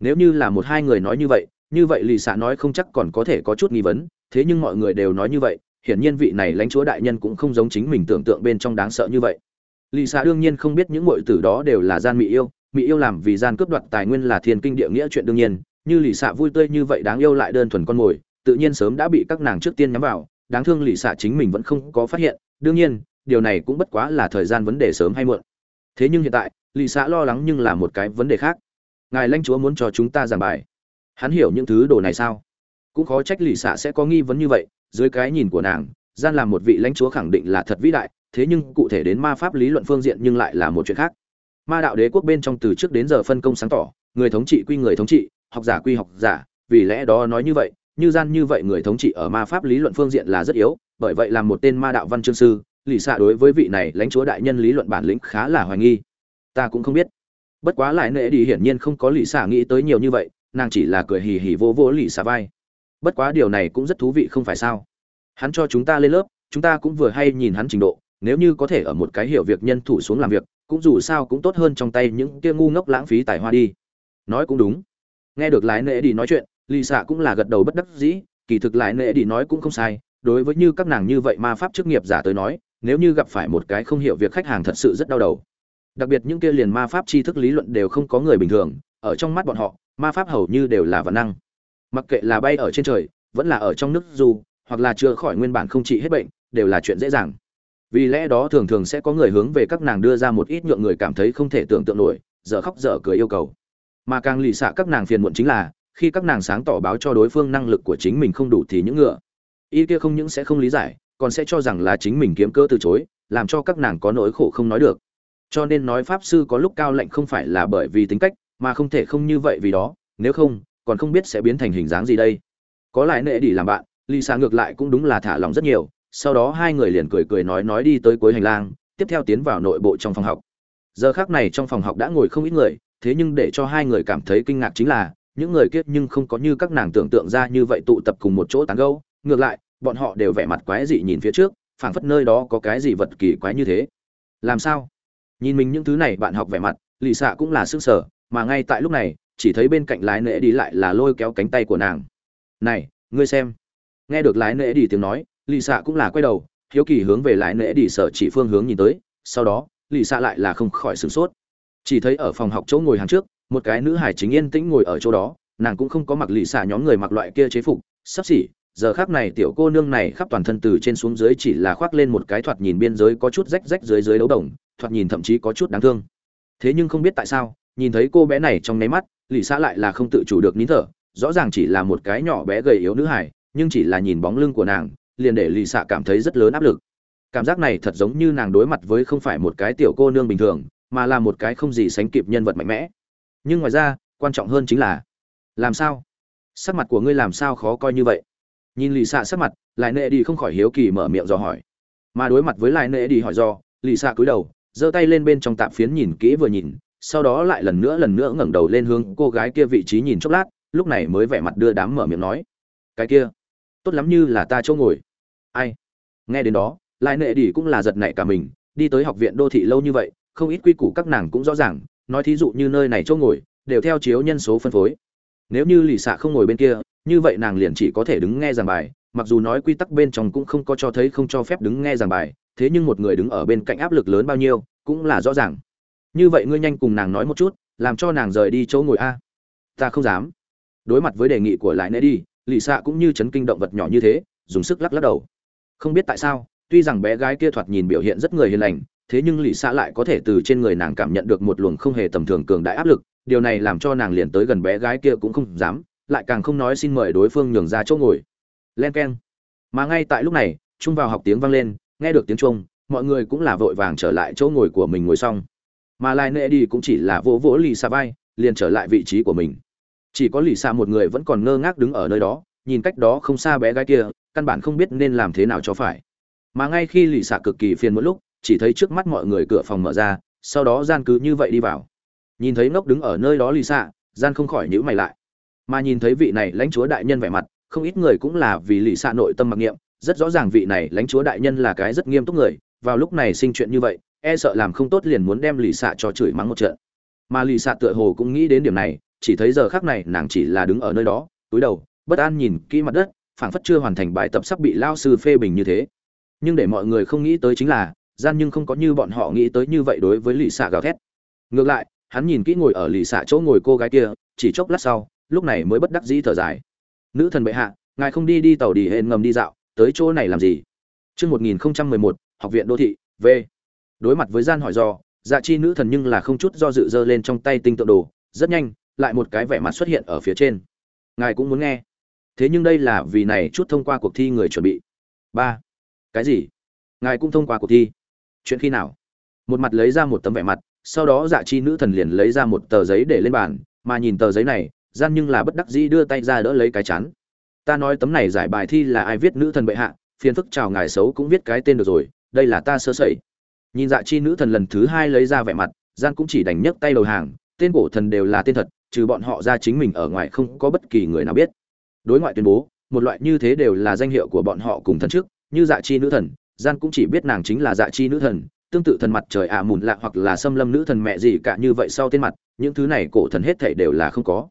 Nếu như là một hai người nói như vậy như vậy lì xạ nói không chắc còn có thể có chút nghi vấn, thế nhưng mọi người đều nói như vậy, hiển nhiên vị này lãnh chúa đại nhân cũng không giống chính mình tưởng tượng bên trong đáng sợ như vậy lì xạ đương nhiên không biết những mọi tử đó đều là gian mỹ yêu mỹ yêu làm vì gian cướp đoạt tài nguyên là thiên kinh địa nghĩa chuyện đương nhiên, như lì xạ vui tươi như vậy đáng yêu lại đơn thuần con mồi, tự nhiên sớm đã bị các nàng trước tiên nhắm vào, đáng thương lì xạ chính mình vẫn không có phát hiện, đương nhiên, điều này cũng bất quá là thời gian vấn đề sớm hay muộn. Thế nhưng hiện tại, lì xạ lo lắng nhưng là một cái vấn đề khác. Ngài lãnh chúa muốn cho chúng ta giảng bài. Hắn hiểu những thứ đồ này sao? Cũng khó trách lì xạ sẽ có nghi vấn như vậy, dưới cái nhìn của nàng, gian làm một vị lãnh chúa khẳng định là thật vĩ đại thế nhưng cụ thể đến ma pháp lý luận phương diện nhưng lại là một chuyện khác. Ma đạo đế quốc bên trong từ trước đến giờ phân công sáng tỏ, người thống trị quy người thống trị, học giả quy học giả, vì lẽ đó nói như vậy, như gian như vậy người thống trị ở ma pháp lý luận phương diện là rất yếu, bởi vậy làm một tên ma đạo văn chương sư, lì xạ đối với vị này lãnh chúa đại nhân lý luận bản lĩnh khá là hoài nghi. Ta cũng không biết. Bất quá lại nệ đi hiển nhiên không có lì xạ nghĩ tới nhiều như vậy, nàng chỉ là cười hì hì vô vô lì xạ vai. Bất quá điều này cũng rất thú vị không phải sao. Hắn cho chúng ta lên lớp, chúng ta cũng vừa hay nhìn hắn trình độ nếu như có thể ở một cái hiểu việc nhân thủ xuống làm việc, cũng dù sao cũng tốt hơn trong tay những kia ngu ngốc lãng phí tài hoa đi. Nói cũng đúng. Nghe được lái nệ đi nói chuyện lì xạ cũng là gật đầu bất đắc dĩ, kỳ thực lái nệ đi nói cũng không sai, đối với như các nàng như vậy ma pháp chức nghiệp giả tới nói, nếu như gặp phải một cái không hiểu việc khách hàng thật sự rất đau đầu. Đặc biệt những kia liền ma pháp tri thức lý luận đều không có người bình thường, ở trong mắt bọn họ, ma pháp hầu như đều là văn năng. Mặc kệ là bay ở trên trời, vẫn là ở trong nước dù hoặc là chữa khỏi nguyên bản không trị hết bệnh, đều là chuyện dễ dàng vì lẽ đó thường thường sẽ có người hướng về các nàng đưa ra một ít nhượng người cảm thấy không thể tưởng tượng nổi, dở khóc dở cười yêu cầu. Mà càng lì xạ các nàng phiền muộn chính là, khi các nàng sáng tỏ báo cho đối phương năng lực của chính mình không đủ thì những ngựa y kia không những sẽ không lý giải, còn sẽ cho rằng là chính mình kiếm cơ từ chối, làm cho các nàng có nỗi khổ không nói được. Cho nên nói pháp sư có lúc cao lạnh không phải là bởi vì tính cách, mà không thể không như vậy vì đó, nếu không, còn không biết sẽ biến thành hình dáng gì đây. Có lại nệ đi làm bạn, lì xạ ngược lại cũng đúng là thả lòng rất nhiều sau đó hai người liền cười cười nói nói đi tới cuối hành lang, tiếp theo tiến vào nội bộ trong phòng học. Giờ khác này trong phòng học đã ngồi không ít người, thế nhưng để cho hai người cảm thấy kinh ngạc chính là, những người kiết nhưng không có như các nàng tưởng tượng ra như vậy tụ tập cùng một chỗ tán gâu ngược lại, bọn họ đều vẻ mặt quái dị nhìn phía trước, phảng phất nơi đó có cái gì vật kỳ quái như thế. Làm sao? Nhìn mình những thứ này bạn học vẻ mặt, lì xạ cũng là sức sở, mà ngay tại lúc này, chỉ thấy bên cạnh lái nệ đi lại là lôi kéo cánh tay của nàng. Này, ngươi xem. Nghe được lái nệ đi tiếng nói lì xạ cũng là quay đầu, hiếu kỳ hướng về lại nệ đi sở chỉ phương hướng nhìn tới, sau đó, lì xạ lại là không khỏi sửng sốt. Chỉ thấy ở phòng học chỗ ngồi hàng trước, một cái nữ hải chính yên tĩnh ngồi ở chỗ đó, nàng cũng không có mặc lì xạ nhóm người mặc loại kia chế phục, sắp xỉ, giờ khác này tiểu cô nương này khắp toàn thân từ trên xuống dưới chỉ là khoác lên một cái thoạt nhìn biên giới có chút rách rách dưới dưới đấu đồng, thoạt nhìn thậm chí có chút đáng thương. Thế nhưng không biết tại sao, nhìn thấy cô bé này trong nháy mắt, lì xạ lại là không tự chủ được nín thở, rõ ràng chỉ là một cái nhỏ bé gầy yếu nữ hải, nhưng chỉ là nhìn bóng lưng của nàng liền để lì xạ cảm thấy rất lớn áp lực. Cảm giác này thật giống như nàng đối mặt với không phải một cái tiểu cô nương bình thường, mà là một cái không gì sánh kịp nhân vật mạnh mẽ. Nhưng ngoài ra, quan trọng hơn chính là, làm sao? Sắc mặt của ngươi làm sao khó coi như vậy? Nhìn lì xạ sắc mặt lại nệ đi không khỏi hiếu kỳ mở miệng dò hỏi. Mà đối mặt với lại nệ đi hỏi do lì xạ cúi đầu, giơ tay lên bên trong tạp phiến nhìn kỹ vừa nhìn, sau đó lại lần nữa lần nữa ngẩng đầu lên hướng cô gái kia vị trí nhìn chốc lát, lúc này mới vẻ mặt đưa đám mở miệng nói. Cái kia tốt lắm như là ta chỗ ngồi. Ai? Nghe đến đó lại nệ đi cũng là giật nảy cả mình, đi tới học viện đô thị lâu như vậy, không ít quy củ các nàng cũng rõ ràng, nói thí dụ như nơi này chỗ ngồi, đều theo chiếu nhân số phân phối. Nếu như lì xạ không ngồi bên kia, như vậy nàng liền chỉ có thể đứng nghe giảng bài, mặc dù nói quy tắc bên trong cũng không có cho thấy không cho phép đứng nghe giảng bài, thế nhưng một người đứng ở bên cạnh áp lực lớn bao nhiêu, cũng là rõ ràng. Như vậy ngươi nhanh cùng nàng nói một chút, làm cho nàng rời đi chỗ ngồi a. Ta không dám. Đối mặt với đề nghị của lại nệ đi lì xạ cũng như chấn kinh động vật nhỏ như thế, dùng sức lắc lắc đầu. Không biết tại sao, tuy rằng bé gái kia thoạt nhìn biểu hiện rất người hiền lành, thế nhưng lì xạ lại có thể từ trên người nàng cảm nhận được một luồng không hề tầm thường cường đại áp lực, điều này làm cho nàng liền tới gần bé gái kia cũng không dám, lại càng không nói xin mời đối phương nhường ra chỗ ngồi. Len k e n mà ngay tại lúc này trung vào học tiếng vang lên, nghe được tiếng trung mọi người cũng là vội vàng trở lại chỗ ngồi của mình ngồi xong. Mà lai nệ đi cũng chỉ là vỗ vỗ lì xạ vai, liền trở lại vị trí của mình chỉ có lì xạ một người vẫn còn ngơ ngác đứng ở nơi đó, nhìn cách đó không xa bé gái kia, căn bản không biết nên làm thế nào cho phải. Mà ngay khi lì xạ cực kỳ phiền một lúc, chỉ thấy trước mắt mọi người cửa phòng mở ra, sau đó gian cứ như vậy đi vào. Nhìn thấy ngốc đứng ở nơi đó lì xạ, gian không khỏi nhữ mày lại. Mà nhìn thấy vị này lãnh chúa đại nhân vẻ mặt, không ít người cũng là vì lì xạ nội tâm mặc niệm, rất rõ ràng vị này lãnh chúa đại nhân là cái rất nghiêm túc người, vào lúc này sinh chuyện như vậy e sợ làm không tốt liền muốn đem lì xạ cho chửi mắng một trận. Mà lì xạ tựa hồ cũng nghĩ đến điểm này chỉ thấy giờ khác này nàng chỉ là đứng ở nơi đó túi đầu bất an nhìn kỹ mặt đất phảng phất chưa hoàn thành bài tập sắp bị lao sư phê bình như thế. Nhưng để mọi người không nghĩ tới chính là gian nhưng không có như bọn họ nghĩ tới như vậy đối với lì xạ gào thét. Ngược lại hắn nhìn kỹ ngồi ở lì xạ chỗ ngồi cô gái kia chỉ chốc lát sau lúc này mới bất đắc dĩ thở dài. Nữ thần bệ hạ ngài không đi đi tàu đi hên ngầm đi dạo tới chỗ này làm gì? Trước 1011, học viện đô thị, V. Đối mặt với gian hỏi do, dạ chi nữ thần nhưng là không chút do dự dơ lên trong tay tinh tượng đồ, rất nhanh, lại một cái vẻ mặt xuất hiện ở phía trên. Ngài cũng muốn nghe. Thế nhưng đây là vì này chút thông qua cuộc thi người chuẩn bị. ba Cái gì? Ngài cũng thông qua cuộc thi? chuyện khi nào một mặt lấy ra một tấm vẻ mặt, sau đó dạ chi nữ thần liền lấy ra một tờ giấy để lên bàn, mà nhìn tờ giấy này, gian nhưng là bất đắc dĩ đưa tay ra đỡ lấy cái chắn ta nói tấm này giải bài thi là ai viết nữ thần bệ hạ, phiền phức chào ngài xấu cũng viết cái tên được rồi, đây là ta sơ sẩy nhìn dạ chi nữ thần lần thứ hai lấy ra vẻ mặt, gian cũng chỉ đành nhấc tay đầu hàng, tên cổ thần đều là tên thật trừ bọn họ ra chính mình ở ngoài không có bất kỳ người nào biết. Đối ngoại tuyên bố, một loại như thế đều là danh hiệu của bọn họ cùng thần trước, như dạ chi nữ thần, gian cũng chỉ biết nàng chính là dạ chi nữ thần, tương tự thần mặt trời ạ mùn lạ hoặc là xâm lâm nữ thần mẹ gì cả như vậy sau tên mặt, những thứ này cổ thần hết thảy đều là không có.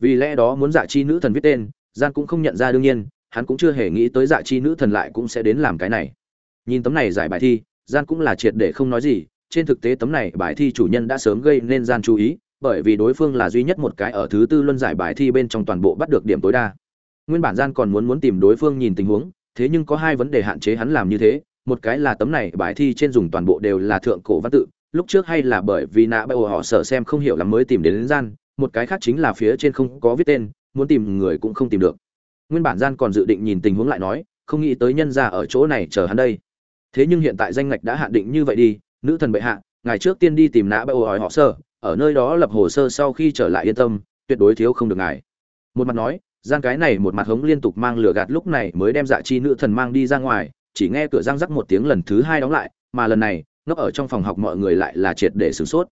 Vì lẽ đó muốn dạ chi nữ thần viết tên, gian cũng không nhận ra đương nhiên, hắn cũng chưa hề nghĩ tới dạ chi nữ thần lại cũng sẽ đến làm cái này. Nhìn tấm này giải bài thi, gian cũng là triệt để không nói gì, trên thực tế tấm này bài thi chủ nhân đã sớm gây nên gian chú ý bởi vì đối phương là duy nhất một cái ở thứ tư luân giải bài thi bên trong toàn bộ bắt được điểm tối đa. Nguyên bản gian còn muốn muốn tìm đối phương nhìn tình huống thế nhưng có hai vấn đề hạn chế hắn làm như thế. Một cái là tấm này bài thi trên dùng toàn bộ đều là thượng cổ văn tự lúc trước hay là bởi vì nạ bệ họ sợ xem không hiểu lắm mới tìm đến, đến gian. Một cái khác chính là phía trên không có viết tên muốn tìm người cũng không tìm được. Nguyên bản gian còn dự định nhìn tình huống lại nói không nghĩ tới nhân ra ở chỗ này chờ hắn đây. Thế nhưng hiện tại danh ngạch đã hạn định như vậy đi nữ thần bệ hạ ngày trước tiên đi tìm nã bệ hỏi họ sợ ở nơi đó lập hồ sơ sau khi trở lại yên tâm, tuyệt đối thiếu không được ngài. Một mặt nói gian cái này một mặt hống liên tục mang lửa gạt lúc này mới đem dạ chi nữ thần mang đi ra ngoài, chỉ nghe cửa răng rắc một tiếng lần thứ hai đóng lại, mà lần này, ngốc ở trong phòng học mọi người lại là triệt để sửng sốt.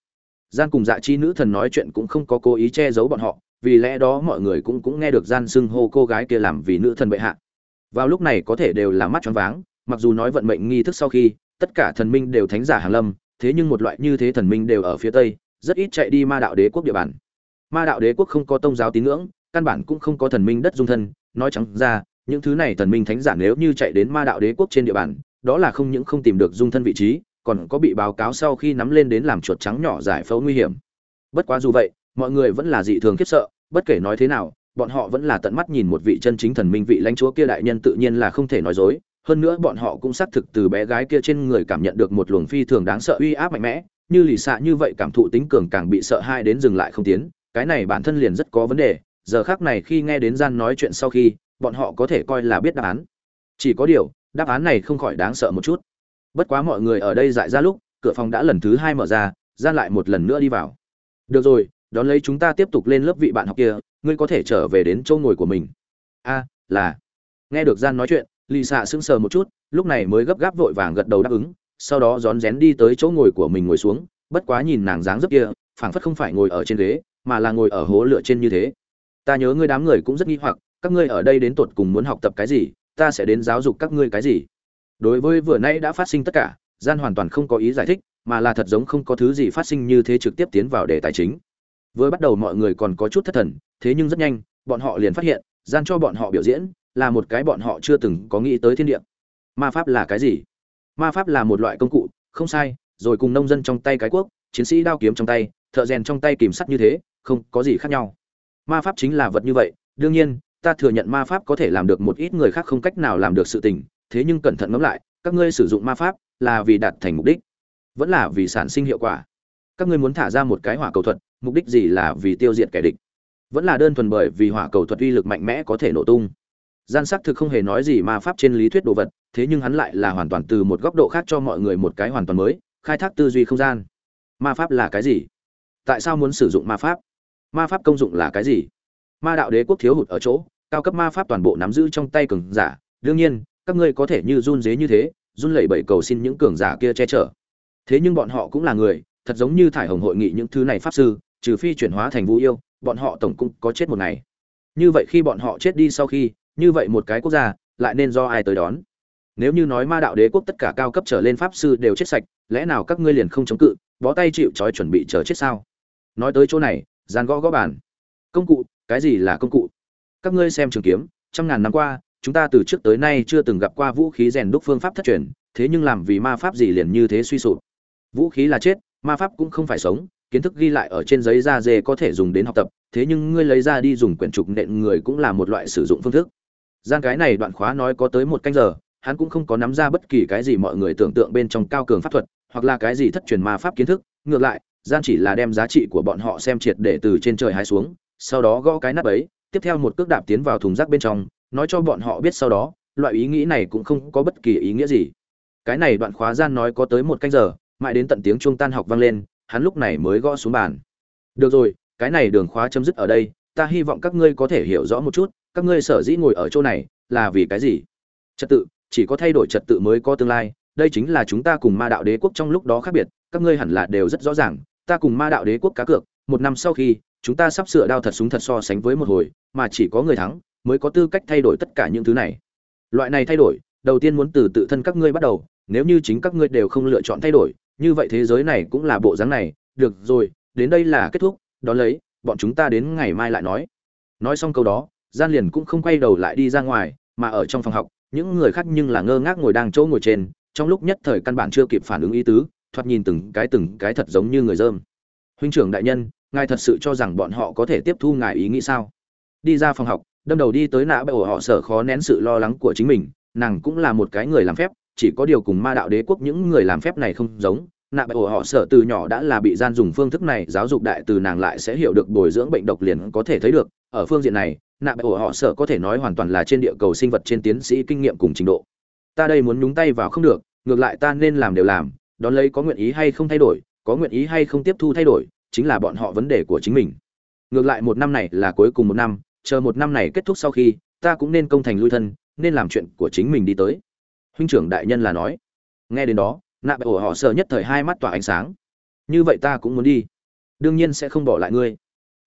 Gian cùng dạ chi nữ thần nói chuyện cũng không có cố ý che giấu bọn họ, vì lẽ đó mọi người cũng cũng nghe được gian xưng hô cô gái kia làm vì nữ thần bệ hạ. Vào lúc này có thể đều là mắt choáng váng, mặc dù nói vận mệnh nghi thức sau khi, tất cả thần minh đều thánh giả hàng lâm, thế nhưng một loại như thế thần minh đều ở phía tây rất ít chạy đi ma đạo đế quốc địa bàn. Ma đạo đế quốc không có tôn giáo tín ngưỡng, căn bản cũng không có thần minh đất dung thân, nói trắng ra, những thứ này thần minh thánh giả nếu như chạy đến ma đạo đế quốc trên địa bàn, đó là không những không tìm được dung thân vị trí, còn có bị báo cáo sau khi nắm lên đến làm chuột trắng nhỏ giải phẫu nguy hiểm. Bất quá dù vậy, mọi người vẫn là dị thường khiếp sợ, bất kể nói thế nào, bọn họ vẫn là tận mắt nhìn một vị chân chính thần minh vị lãnh chúa kia đại nhân tự nhiên là không thể nói dối, hơn nữa bọn họ cũng xác thực từ bé gái kia trên người cảm nhận được một luồng phi thường đáng sợ uy áp mạnh mẽ như lì xạ như vậy cảm thụ tính cường càng bị sợ hai đến dừng lại không tiến, cái này bản thân liền rất có vấn đề, giờ khác này khi nghe đến gian nói chuyện sau khi, bọn họ có thể coi là biết đáp án. Chỉ có điều, đáp án này không khỏi đáng sợ một chút. Bất quá mọi người ở đây dại ra lúc, cửa phòng đã lần thứ hai mở ra, gian lại một lần nữa đi vào. Được rồi, đón lấy chúng ta tiếp tục lên lớp vị bạn học kia, ngươi có thể trở về đến chỗ ngồi của mình. A, là. Nghe được gian nói chuyện, lì xạ sững sờ một chút, lúc này mới gấp gáp vội vàng gật đầu đáp ứng sau đó rón rén đi tới chỗ ngồi của mình ngồi xuống, bất quá nhìn nàng dáng dấp kia, phảng phất không phải ngồi ở trên ghế, mà là ngồi ở hố lửa trên như thế. Ta nhớ ngươi đám người cũng rất nghi hoặc, các ngươi ở đây đến tột cùng muốn học tập cái gì, ta sẽ đến giáo dục các ngươi cái gì. Đối với vừa nãy đã phát sinh tất cả, gian hoàn toàn không có ý giải thích, mà là thật giống không có thứ gì phát sinh như thế trực tiếp tiến vào đề tài chính. Vừa bắt đầu mọi người còn có chút thất thần, thế nhưng rất nhanh, bọn họ liền phát hiện, gian cho bọn họ biểu diễn là một cái bọn họ chưa từng có nghĩ tới thiên địa. Ma pháp là cái gì? Ma pháp là một loại công cụ, không sai, rồi cùng nông dân trong tay cái quốc chiến sĩ đao kiếm trong tay, thợ rèn trong tay kìm sắt như thế, không có gì khác nhau. Ma pháp chính là vật như vậy, đương nhiên, ta thừa nhận ma pháp có thể làm được một ít người khác không cách nào làm được sự tình, thế nhưng cẩn thận ngẫm lại, các ngươi sử dụng ma pháp là vì đạt thành mục đích, vẫn là vì sản sinh hiệu quả. Các ngươi muốn thả ra một cái hỏa cầu thuật, mục đích gì là vì tiêu diệt kẻ địch? Vẫn là đơn thuần bởi vì hỏa cầu thuật uy lực mạnh mẽ có thể nổ tung gian sắc thực không hề nói gì ma pháp trên lý thuyết đồ vật, thế nhưng hắn lại là hoàn toàn từ một góc độ khác cho mọi người một cái hoàn toàn mới, khai thác tư duy không gian. Ma pháp là cái gì? Tại sao muốn sử dụng ma pháp? Ma pháp công dụng là cái gì? Ma đạo đế quốc thiếu hụt ở chỗ, cao cấp ma pháp toàn bộ nắm giữ trong tay cường giả. Đương nhiên, các ngươi có thể như run dế như thế, run lẩy bẩy cầu xin những cường giả kia che chở. Thế nhưng bọn họ cũng là người, thật giống như thải hồng hội nghị những thứ này pháp sư, trừ phi chuyển hóa thành vũ yêu, bọn họ tổng cũng có chết một ngày. Như vậy khi bọn họ chết đi sau khi như vậy một cái quốc gia, lại nên do ai tới đón? Nếu như nói ma đạo đế quốc tất cả cao cấp trở lên pháp sư đều chết sạch, lẽ nào các ngươi liền không chống cự, bó tay chịu trói chuẩn bị chờ chết sao? Nói tới chỗ này gian gõ gõ bàn. Công cụ, cái gì là công cụ? Các ngươi xem trường kiếm, trăm ngàn năm qua, chúng ta từ trước tới nay chưa từng gặp qua vũ khí rèn đúc phương pháp thất truyền, thế nhưng làm vì ma pháp gì liền như thế suy sụp. Vũ khí là chết, ma pháp cũng không phải sống, kiến thức ghi lại ở trên giấy da dê có thể dùng đến học tập, thế nhưng ngươi lấy ra đi dùng quyển trục nện người cũng là một loại sử dụng phương thức gian cái này đoạn khóa nói có tới một canh giờ, hắn cũng không có nắm ra bất kỳ cái gì mọi người tưởng tượng bên trong cao cường pháp thuật, hoặc là cái gì thất truyền ma pháp kiến thức. Ngược lại gian chỉ là đem giá trị của bọn họ xem triệt để từ trên trời hái xuống, sau đó gõ cái nắp ấy, tiếp theo một cước đạp tiến vào thùng rác bên trong, nói cho bọn họ biết sau đó, loại ý nghĩ này cũng không có bất kỳ ý nghĩa gì. Cái này đoạn khóa gian nói có tới một canh giờ, mãi đến tận tiếng chuông tan học vang lên, hắn lúc này mới gõ xuống bàn. Được rồi, cái này đường khóa chấm dứt ở đây ta hy vọng các ngươi có thể hiểu rõ một chút, các ngươi sở dĩ ngồi ở chỗ này, là vì cái gì? Trật tự, chỉ có thay đổi trật tự mới có tương lai, đây chính là chúng ta cùng ma đạo đế quốc trong lúc đó khác biệt, các ngươi hẳn là đều rất rõ ràng, ta cùng ma đạo đế quốc cá cược, một năm sau khi, chúng ta sắp sửa đao thật súng thật so sánh với một hồi, mà chỉ có người thắng, mới có tư cách thay đổi tất cả những thứ này. Loại này thay đổi, đầu tiên muốn từ tự thân các ngươi bắt đầu, nếu như chính các ngươi đều không lựa chọn thay đổi, như vậy thế giới này cũng là bộ dáng này, được rồi, đến đây là kết thúc, đón lấy bọn chúng ta đến ngày mai lại nói. Nói xong câu đó, gian liền cũng không quay đầu lại đi ra ngoài, mà ở trong phòng học, những người khác nhưng là ngơ ngác ngồi đang chỗ ngồi trên, trong lúc nhất thời căn bản chưa kịp phản ứng ý tứ, thoạt nhìn từng cái từng cái thật giống như người dơm. Huynh trưởng đại nhân, ngài thật sự cho rằng bọn họ có thể tiếp thu ngài ý nghĩ sao? Đi ra phòng học, đâm đầu đi tới nã bởi ổ họ sở khó nén sự lo lắng của chính mình, nàng cũng là một cái người làm phép, chỉ có điều cùng ma đạo đế quốc những người làm phép này không giống nạ bệ ổ họ sở từ nhỏ đã là bị gian dùng phương thức này giáo dục đại từ nàng lại sẽ hiểu được bồi dưỡng bệnh độc liền có thể thấy được. Ở phương diện này, nạ bệ ổ họ sở có thể nói hoàn toàn là trên địa cầu sinh vật trên tiến sĩ kinh nghiệm cùng trình độ. Ta đây muốn nhúng tay vào không được, ngược lại ta nên làm đều làm, đón lấy có nguyện ý hay không thay đổi, có nguyện ý hay không tiếp thu thay đổi, chính là bọn họ vấn đề của chính mình. Ngược lại một năm này là cuối cùng một năm, chờ một năm này kết thúc sau khi, ta cũng nên công thành lui thân, nên làm chuyện của chính mình đi tới. Huynh trưởng đại nhân là nói. Nghe đến đó nạ bệ ổ họ sợ nhất thời hai mắt tỏa ánh sáng. Như vậy ta cũng muốn đi. Đương nhiên sẽ không bỏ lại ngươi.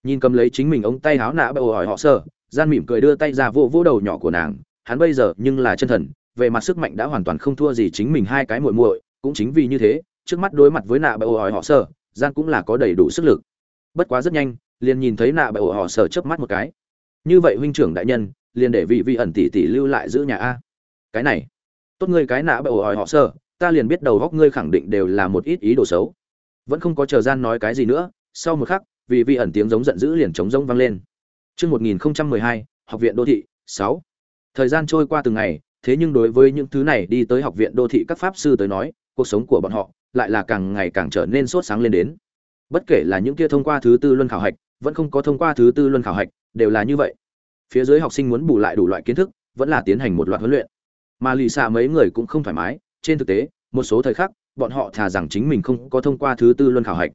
Nhìn cầm lấy chính mình ống tay háo nạ bệ ổ hỏi họ sợ, gian mỉm cười đưa tay ra vô vô đầu nhỏ của nàng. Hắn bây giờ nhưng là chân thần, về mặt sức mạnh đã hoàn toàn không thua gì chính mình hai cái muội muội, cũng chính vì như thế, trước mắt đối mặt với nạ bệ ổ hỏi họ sợ, gian cũng là có đầy đủ sức lực. Bất quá rất nhanh, liền nhìn thấy nạ bệ ổ họ sợ chớp mắt một cái. Như vậy huynh trưởng đại nhân, liền để vị vị ẩn tỷ tỷ lưu lại giữ nhà a. Cái này, tốt ngươi cái nạ bệ ổ hỏi họ sợ ta liền biết đầu góc ngươi khẳng định đều là một ít ý đồ xấu vẫn không có chờ gian nói cái gì nữa sau một khắc vì vị ẩn tiếng giống giận dữ liền chống rỗng vang lên Trước 1012, học viện đô thị, 6. Thời gian trôi qua từng ngày, thế nhưng đối với những thứ này đi tới học viện đô thị các pháp sư tới nói, cuộc sống của bọn họ lại là càng ngày càng trở nên sốt sáng lên đến. Bất kể là những kia thông qua thứ tư luân khảo hạch, vẫn không có thông qua thứ tư luân khảo hạch, đều là như vậy. Phía dưới học sinh muốn bù lại đủ loại kiến thức, vẫn là tiến hành một loạt huấn luyện. Mà lì xạ mấy người cũng không thoải mái, trên thực tế, một số thời khắc, bọn họ thà rằng chính mình không có thông qua thứ tư luân khảo hạch.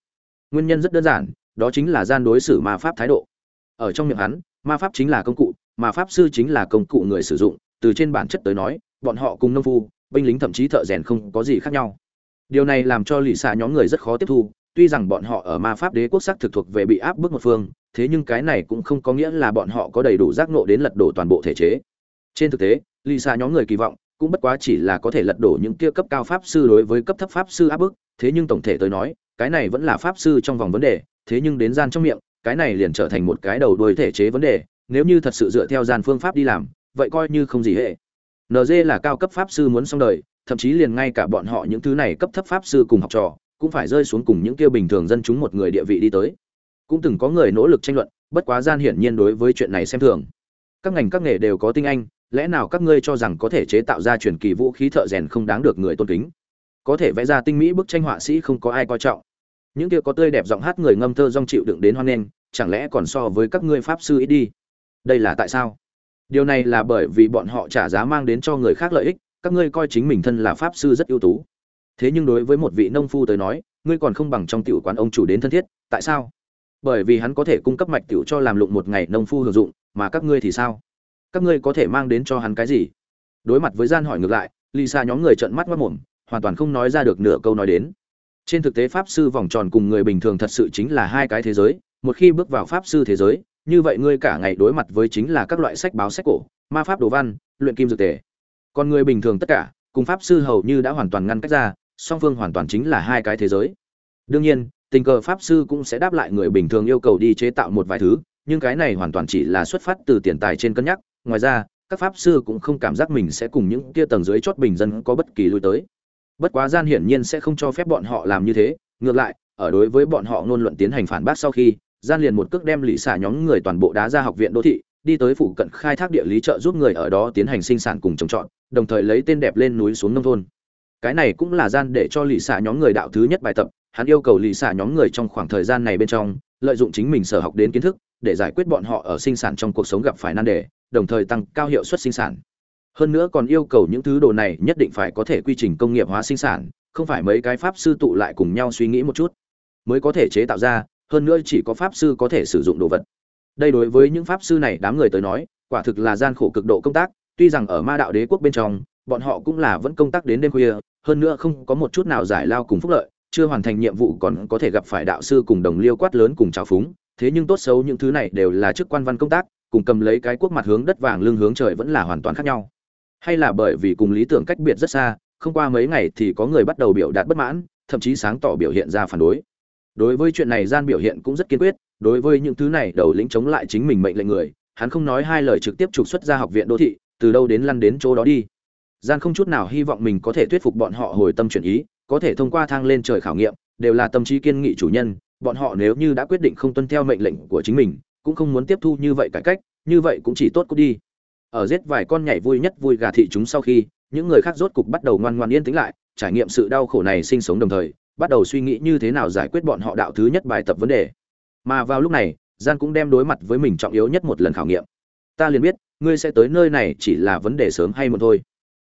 Nguyên nhân rất đơn giản, đó chính là gian đối xử ma pháp thái độ. Ở trong miệng hắn, ma pháp chính là công cụ mà pháp sư chính là công cụ người sử dụng. Từ trên bản chất tới nói, bọn họ cùng nông phu, binh lính thậm chí thợ rèn không có gì khác nhau. Điều này làm cho lì xạ nhóm người rất khó tiếp thu. Tuy rằng bọn họ ở ma pháp đế quốc sắc thực thuộc về bị áp bức một phương, thế nhưng cái này cũng không có nghĩa là bọn họ có đầy đủ giác nộ đến lật đổ toàn bộ thể chế. Trên thực tế, lì xạ nhóm người kỳ vọng cũng bất quá chỉ là có thể lật đổ những kia cấp cao pháp sư đối với cấp thấp pháp sư áp bức, thế nhưng tổng thể tới nói, cái này vẫn là pháp sư trong vòng vấn đề, thế nhưng đến gian trong miệng, cái này liền trở thành một cái đầu đuôi thể chế vấn đề, nếu như thật sự dựa theo gian phương pháp đi làm, vậy coi như không gì hệ. NG là cao cấp pháp sư muốn xong đời, thậm chí liền ngay cả bọn họ những thứ này cấp thấp pháp sư cùng học trò, cũng phải rơi xuống cùng những kia bình thường dân chúng một người địa vị đi tới. Cũng từng có người nỗ lực tranh luận, bất quá gian hiển nhiên đối với chuyện này xem thường. Các ngành các nghề đều có tinh anh, lẽ nào các ngươi cho rằng có thể chế tạo ra truyền kỳ vũ khí thợ rèn không đáng được người tôn kính? Có thể vẽ ra tinh mỹ bức tranh họa sĩ không có ai coi trọng. Những kia có tươi đẹp giọng hát người ngâm thơ rong chịu đựng đến hoan nghênh, chẳng lẽ còn so với các ngươi pháp sư ít đi? Đây là tại sao? Điều này là bởi vì bọn họ trả giá mang đến cho người khác lợi ích, các ngươi coi chính mình thân là pháp sư rất ưu tú. Thế nhưng đối với một vị nông phu tới nói, ngươi còn không bằng trong tiểu quán ông chủ đến thân thiết, tại sao? Bởi vì hắn có thể cung cấp mạch tiểu cho làm lụng một ngày nông phu hưởng dụng, mà các ngươi thì sao? Các ngươi có thể mang đến cho hắn cái gì? Đối mặt với gian hỏi ngược lại lì xa nhóm người trợn mắt mất mồm, hoàn toàn không nói ra được nửa câu nói đến. Trên thực tế pháp sư vòng tròn cùng người bình thường thật sự chính là hai cái thế giới, một khi bước vào pháp sư thế giới, như vậy ngươi cả ngày đối mặt với chính là các loại sách báo sách cổ, ma pháp đồ văn, luyện kim dược tề. Còn người bình thường tất cả, cùng pháp sư hầu như đã hoàn toàn ngăn cách ra, song phương hoàn toàn chính là hai cái thế giới. Đương nhiên, tình cờ pháp sư cũng sẽ đáp lại người bình thường yêu cầu đi chế tạo một vài thứ, nhưng cái này hoàn toàn chỉ là xuất phát từ tiền tài trên cân nhắc ngoài ra, các pháp sư cũng không cảm giác mình sẽ cùng những kia tầng dưới chót bình dân có bất kỳ lui tới. Bất quá gian hiển nhiên sẽ không cho phép bọn họ làm như thế. Ngược lại, ở đối với bọn họ ngôn luận tiến hành phản bác sau khi, gian liền một cước đem lì xả nhóm người toàn bộ đá ra học viện đô thị, đi tới phủ cận khai thác địa lý trợ giúp người ở đó tiến hành sinh sản cùng trồng trọt, đồng thời lấy tên đẹp lên núi xuống nông thôn. Cái này cũng là gian để cho lì xả nhóm người đạo thứ nhất bài tập. Hắn yêu cầu lì xả nhóm người trong khoảng thời gian này bên trong, lợi dụng chính mình sở học đến kiến thức, để giải quyết bọn họ ở sinh sản trong cuộc sống gặp phải nan đề đồng thời tăng cao hiệu suất sinh sản. Hơn nữa còn yêu cầu những thứ đồ này nhất định phải có thể quy trình công nghiệp hóa sinh sản, không phải mấy cái pháp sư tụ lại cùng nhau suy nghĩ một chút. Mới có thể chế tạo ra, hơn nữa chỉ có pháp sư có thể sử dụng đồ vật. Đây đối với những pháp sư này đám người tới nói, quả thực là gian khổ cực độ công tác, tuy rằng ở ma đạo đế quốc bên trong, bọn họ cũng là vẫn công tác đến đêm khuya, hơn nữa không có một chút nào giải lao cùng phúc lợi, chưa hoàn thành nhiệm vụ còn có thể gặp phải đạo sư cùng đồng liêu quát lớn cùng trào phúng, thế nhưng tốt xấu những thứ này đều là chức quan văn công tác cùng cầm lấy cái quốc mặt hướng đất vàng lưng hướng trời vẫn là hoàn toàn khác nhau. Hay là bởi vì cùng lý tưởng cách biệt rất xa, không qua mấy ngày thì có người bắt đầu biểu đạt bất mãn, thậm chí sáng tỏ biểu hiện ra phản đối. Đối với chuyện này gian biểu hiện cũng rất kiên quyết, đối với những thứ này đầu lĩnh chống lại chính mình mệnh lệnh người, hắn không nói hai lời trực tiếp trục xuất ra học viện đô thị, từ đâu đến lăn đến chỗ đó đi. Gian không chút nào hy vọng mình có thể thuyết phục bọn họ hồi tâm chuyển ý, có thể thông qua thang lên trời khảo nghiệm, đều là tâm trí kiên nghị chủ nhân, bọn họ nếu như đã quyết định không tuân theo mệnh lệnh của chính mình cũng không muốn tiếp thu như vậy cải cách, như vậy cũng chỉ tốt cút đi. Ở giết vài con nhảy vui nhất vui gà thị chúng sau khi, những người khác rốt cục bắt đầu ngoan ngoan yên tĩnh lại, trải nghiệm sự đau khổ này sinh sống đồng thời, bắt đầu suy nghĩ như thế nào giải quyết bọn họ đạo thứ nhất bài tập vấn đề. Mà vào lúc này, gian cũng đem đối mặt với mình trọng yếu nhất một lần khảo nghiệm. Ta liền biết, ngươi sẽ tới nơi này chỉ là vấn đề sớm hay muộn thôi.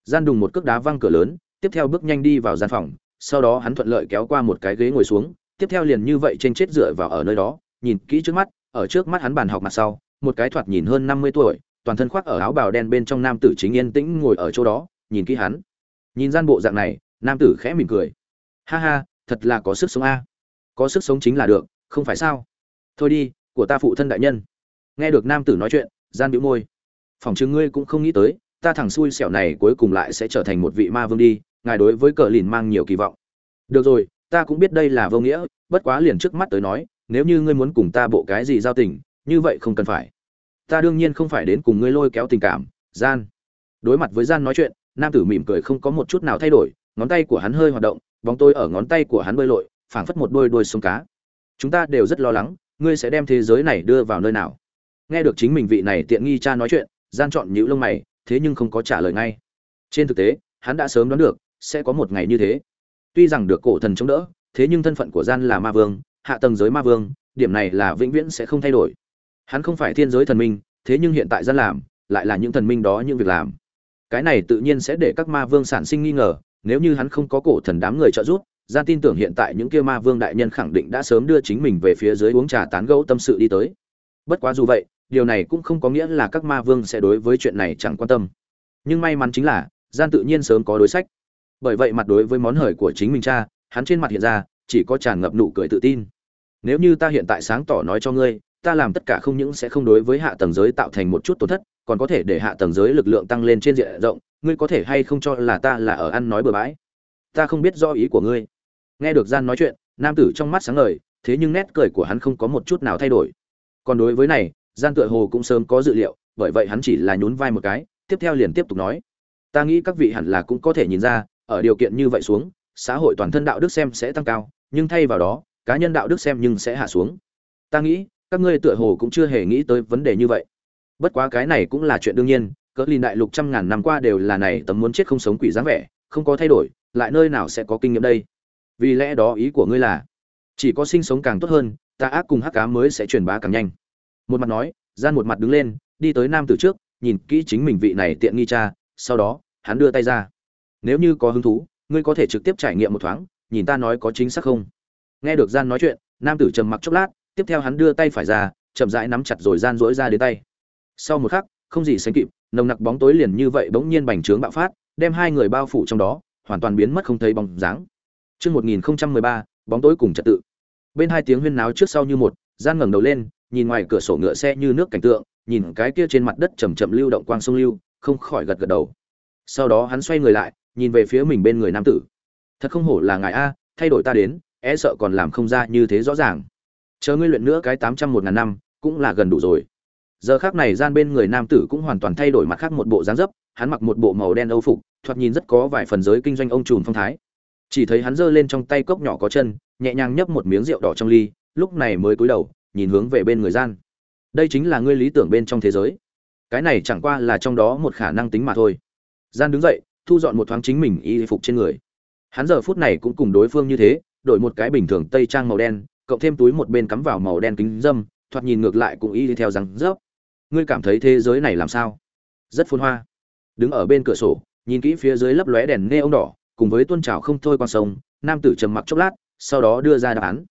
Gian đùng một cước đá văng cửa lớn, tiếp theo bước nhanh đi vào gian phòng, sau đó hắn thuận lợi kéo qua một cái ghế ngồi xuống, tiếp theo liền như vậy trên chết dựa vào ở nơi đó, nhìn kỹ trước mắt ở trước mắt hắn bàn học mặt sau, một cái thoạt nhìn hơn năm mươi tuổi, toàn thân khoác ở áo bào đen bên trong nam tử chính yên tĩnh ngồi ở chỗ đó, nhìn kỹ hắn. Nhìn gian bộ dạng này, nam tử khẽ mỉm cười. Ha ha, thật là có sức sống a. Có sức sống chính là được, không phải sao? Thôi đi, của ta phụ thân đại nhân. Nghe được nam tử nói chuyện, gian bĩu môi. Phòng trường ngươi cũng không nghĩ tới, ta thằng xui xẻo này cuối cùng lại sẽ trở thành một vị ma vương đi, ngài đối với cờ lìn mang nhiều kỳ vọng. Được rồi, ta cũng biết đây là vô nghĩa, bất quá liền trước mắt tới nói nếu như ngươi muốn cùng ta bộ cái gì giao tình, như vậy không cần phải. Ta đương nhiên không phải đến cùng ngươi lôi kéo tình cảm, gian. Đối mặt với gian nói chuyện, nam tử mỉm cười không có một chút nào thay đổi, ngón tay của hắn hơi hoạt động, bóng tôi ở ngón tay của hắn bơi lội, phảng phất một đôi đôi sông cá. Chúng ta đều rất lo lắng, ngươi sẽ đem thế giới này đưa vào nơi nào. Nghe được chính mình vị này tiện nghi cha nói chuyện, gian chọn nhữ lông mày, thế nhưng không có trả lời ngay. Trên thực tế, hắn đã sớm đoán được, sẽ có một ngày như thế. Tuy rằng được cổ thần chống đỡ, thế nhưng thân phận của gian là ma vương hạ tầng giới ma vương, điểm này là vĩnh viễn sẽ không thay đổi. Hắn không phải thiên giới thần minh, thế nhưng hiện tại gian làm, lại là những thần minh đó những việc làm. Cái này tự nhiên sẽ để các ma vương sản sinh nghi ngờ, nếu như hắn không có cổ thần đám người trợ giúp, gian tin tưởng hiện tại những kia ma vương đại nhân khẳng định đã sớm đưa chính mình về phía dưới uống trà tán gẫu tâm sự đi tới. Bất quá dù vậy, điều này cũng không có nghĩa là các ma vương sẽ đối với chuyện này chẳng quan tâm. Nhưng may mắn chính là, gian tự nhiên sớm có đối sách. Bởi vậy mặt đối với món hời của chính mình cha, hắn trên mặt hiện ra, chỉ có tràn ngập nụ cười tự tin nếu như ta hiện tại sáng tỏ nói cho ngươi, ta làm tất cả không những sẽ không đối với hạ tầng giới tạo thành một chút tổn thất, còn có thể để hạ tầng giới lực lượng tăng lên trên diện rộng, ngươi có thể hay không cho là ta là ở ăn nói bừa bãi? Ta không biết do ý của ngươi. Nghe được gian nói chuyện, nam tử trong mắt sáng ngời, thế nhưng nét cười của hắn không có một chút nào thay đổi. Còn đối với này, gian tựa hồ cũng sớm có dự liệu, bởi vậy hắn chỉ là nhún vai một cái, tiếp theo liền tiếp tục nói. Ta nghĩ các vị hẳn là cũng có thể nhìn ra, ở điều kiện như vậy xuống, xã hội toàn thân đạo đức xem sẽ tăng cao, nhưng thay vào đó cá nhân đạo đức xem nhưng sẽ hạ xuống. Ta nghĩ, các ngươi tựa hồ cũng chưa hề nghĩ tới vấn đề như vậy. Bất quá cái này cũng là chuyện đương nhiên, cỡ lìn đại lục trăm ngàn năm qua đều là này tấm muốn chết không sống quỷ dáng vẻ, không có thay đổi, lại nơi nào sẽ có kinh nghiệm đây? Vì lẽ đó ý của ngươi là, chỉ có sinh sống càng tốt hơn, ta ác cùng hắc cá mới sẽ truyền bá càng nhanh. Một mặt nói, gian một mặt đứng lên, đi tới nam tử trước, nhìn kỹ chính mình vị này tiện nghi cha, sau đó, hắn đưa tay ra. Nếu như có hứng thú, ngươi có thể trực tiếp trải nghiệm một thoáng, nhìn ta nói có chính xác không? Nghe được gian nói chuyện nam tử trầm mặc chốc lát tiếp theo hắn đưa tay phải ra chậm rãi nắm chặt rồi gian rỗi ra đến tay sau một khắc không gì sánh kịp nồng nặc bóng tối liền như vậy bỗng nhiên bành trướng bạo phát đem hai người bao phủ trong đó hoàn toàn biến mất không thấy bóng dáng Trước 1013, bóng tối cùng trật tự. Bên hai tiếng huyên náo trước sau như một, gian ngẩng đầu lên, nhìn ngoài cửa sổ ngựa xe như nước cảnh tượng, nhìn cái kia trên mặt đất chậm chậm lưu động quang sông lưu, không khỏi gật gật đầu. Sau đó hắn xoay người lại, nhìn về phía mình bên người nam tử. Thật không hổ là ngài a, thay đổi ta đến, e sợ còn làm không ra như thế rõ ràng. Chờ ngươi luyện nữa cái tám trăm một ngàn năm, cũng là gần đủ rồi. Giờ khắc này gian bên người nam tử cũng hoàn toàn thay đổi mặt khác một bộ dáng dấp, hắn mặc một bộ màu đen âu phục, thoạt nhìn rất có vài phần giới kinh doanh ông trùm phong thái. Chỉ thấy hắn giơ lên trong tay cốc nhỏ có chân, nhẹ nhàng nhấp một miếng rượu đỏ trong ly, lúc này mới cúi đầu, nhìn hướng về bên người gian đây chính là ngươi lý tưởng bên trong thế giới cái này chẳng qua là trong đó một khả năng tính mà thôi gian đứng dậy thu dọn một thoáng chính mình y phục trên người hắn giờ phút này cũng cùng đối phương như thế đổi một cái bình thường tây trang màu đen, cộng thêm túi một bên cắm vào màu đen kính dâm, thoạt nhìn ngược lại cũng y theo rằng rớp ngươi cảm thấy thế giới này làm sao? Rất phun hoa. Đứng ở bên cửa sổ, nhìn kỹ phía dưới lấp lóe đèn nê ông đỏ, cùng với tuôn trào không thôi qua sông, nam tử trầm mặc chốc lát, sau đó đưa ra đáp án.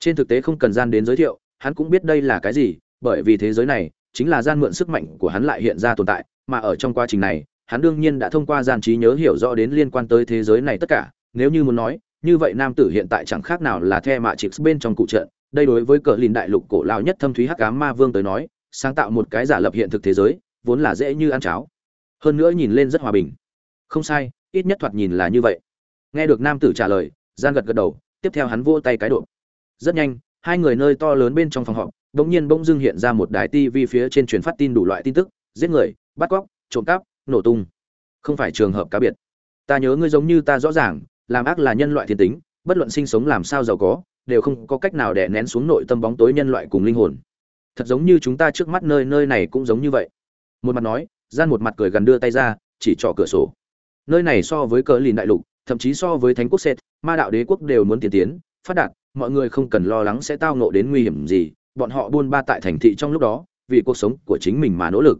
Trên thực tế không cần gian đến giới thiệu, hắn cũng biết đây là cái gì, bởi vì thế giới này chính là gian mượn sức mạnh của hắn lại hiện ra tồn tại, mà ở trong quá trình này, hắn đương nhiên đã thông qua gian trí nhớ hiểu rõ đến liên quan tới thế giới này tất cả, nếu như muốn nói như vậy nam tử hiện tại chẳng khác nào là the mạ chịp bên trong cụ trận. Đây đối với cờ lìn đại lục cổ lao nhất thâm thúy hắc cá ma vương tới nói, sáng tạo một cái giả lập hiện thực thế giới, vốn là dễ như ăn cháo. Hơn nữa nhìn lên rất hòa bình. Không sai, ít nhất thoạt nhìn là như vậy. Nghe được nam tử trả lời gian gật gật đầu, tiếp theo hắn vỗ tay cái độ. Rất nhanh, hai người nơi to lớn bên trong phòng họp, bỗng nhiên bỗng dưng hiện ra một đài tivi phía trên truyền phát tin đủ loại tin tức, giết người, bắt cóc, trộm cắp, nổ tung. Không phải trường hợp cá biệt. Ta nhớ ngươi giống như ta rõ ràng làm ác là nhân loại thiên tính, bất luận sinh sống làm sao giàu có, đều không có cách nào đè nén xuống nội tâm bóng tối nhân loại cùng linh hồn. Thật giống như chúng ta trước mắt nơi nơi này cũng giống như vậy. Một mặt nói, gian một mặt cười gần đưa tay ra, chỉ trỏ cửa sổ. Nơi này so với cờ lìn đại lục, thậm chí so với thánh quốc sệt ma đạo đế quốc đều muốn tiến tiến, phát đạt, mọi người không cần lo lắng sẽ tao nộ đến nguy hiểm gì, bọn họ buôn ba tại thành thị trong lúc đó, vì cuộc sống của chính mình mà nỗ lực.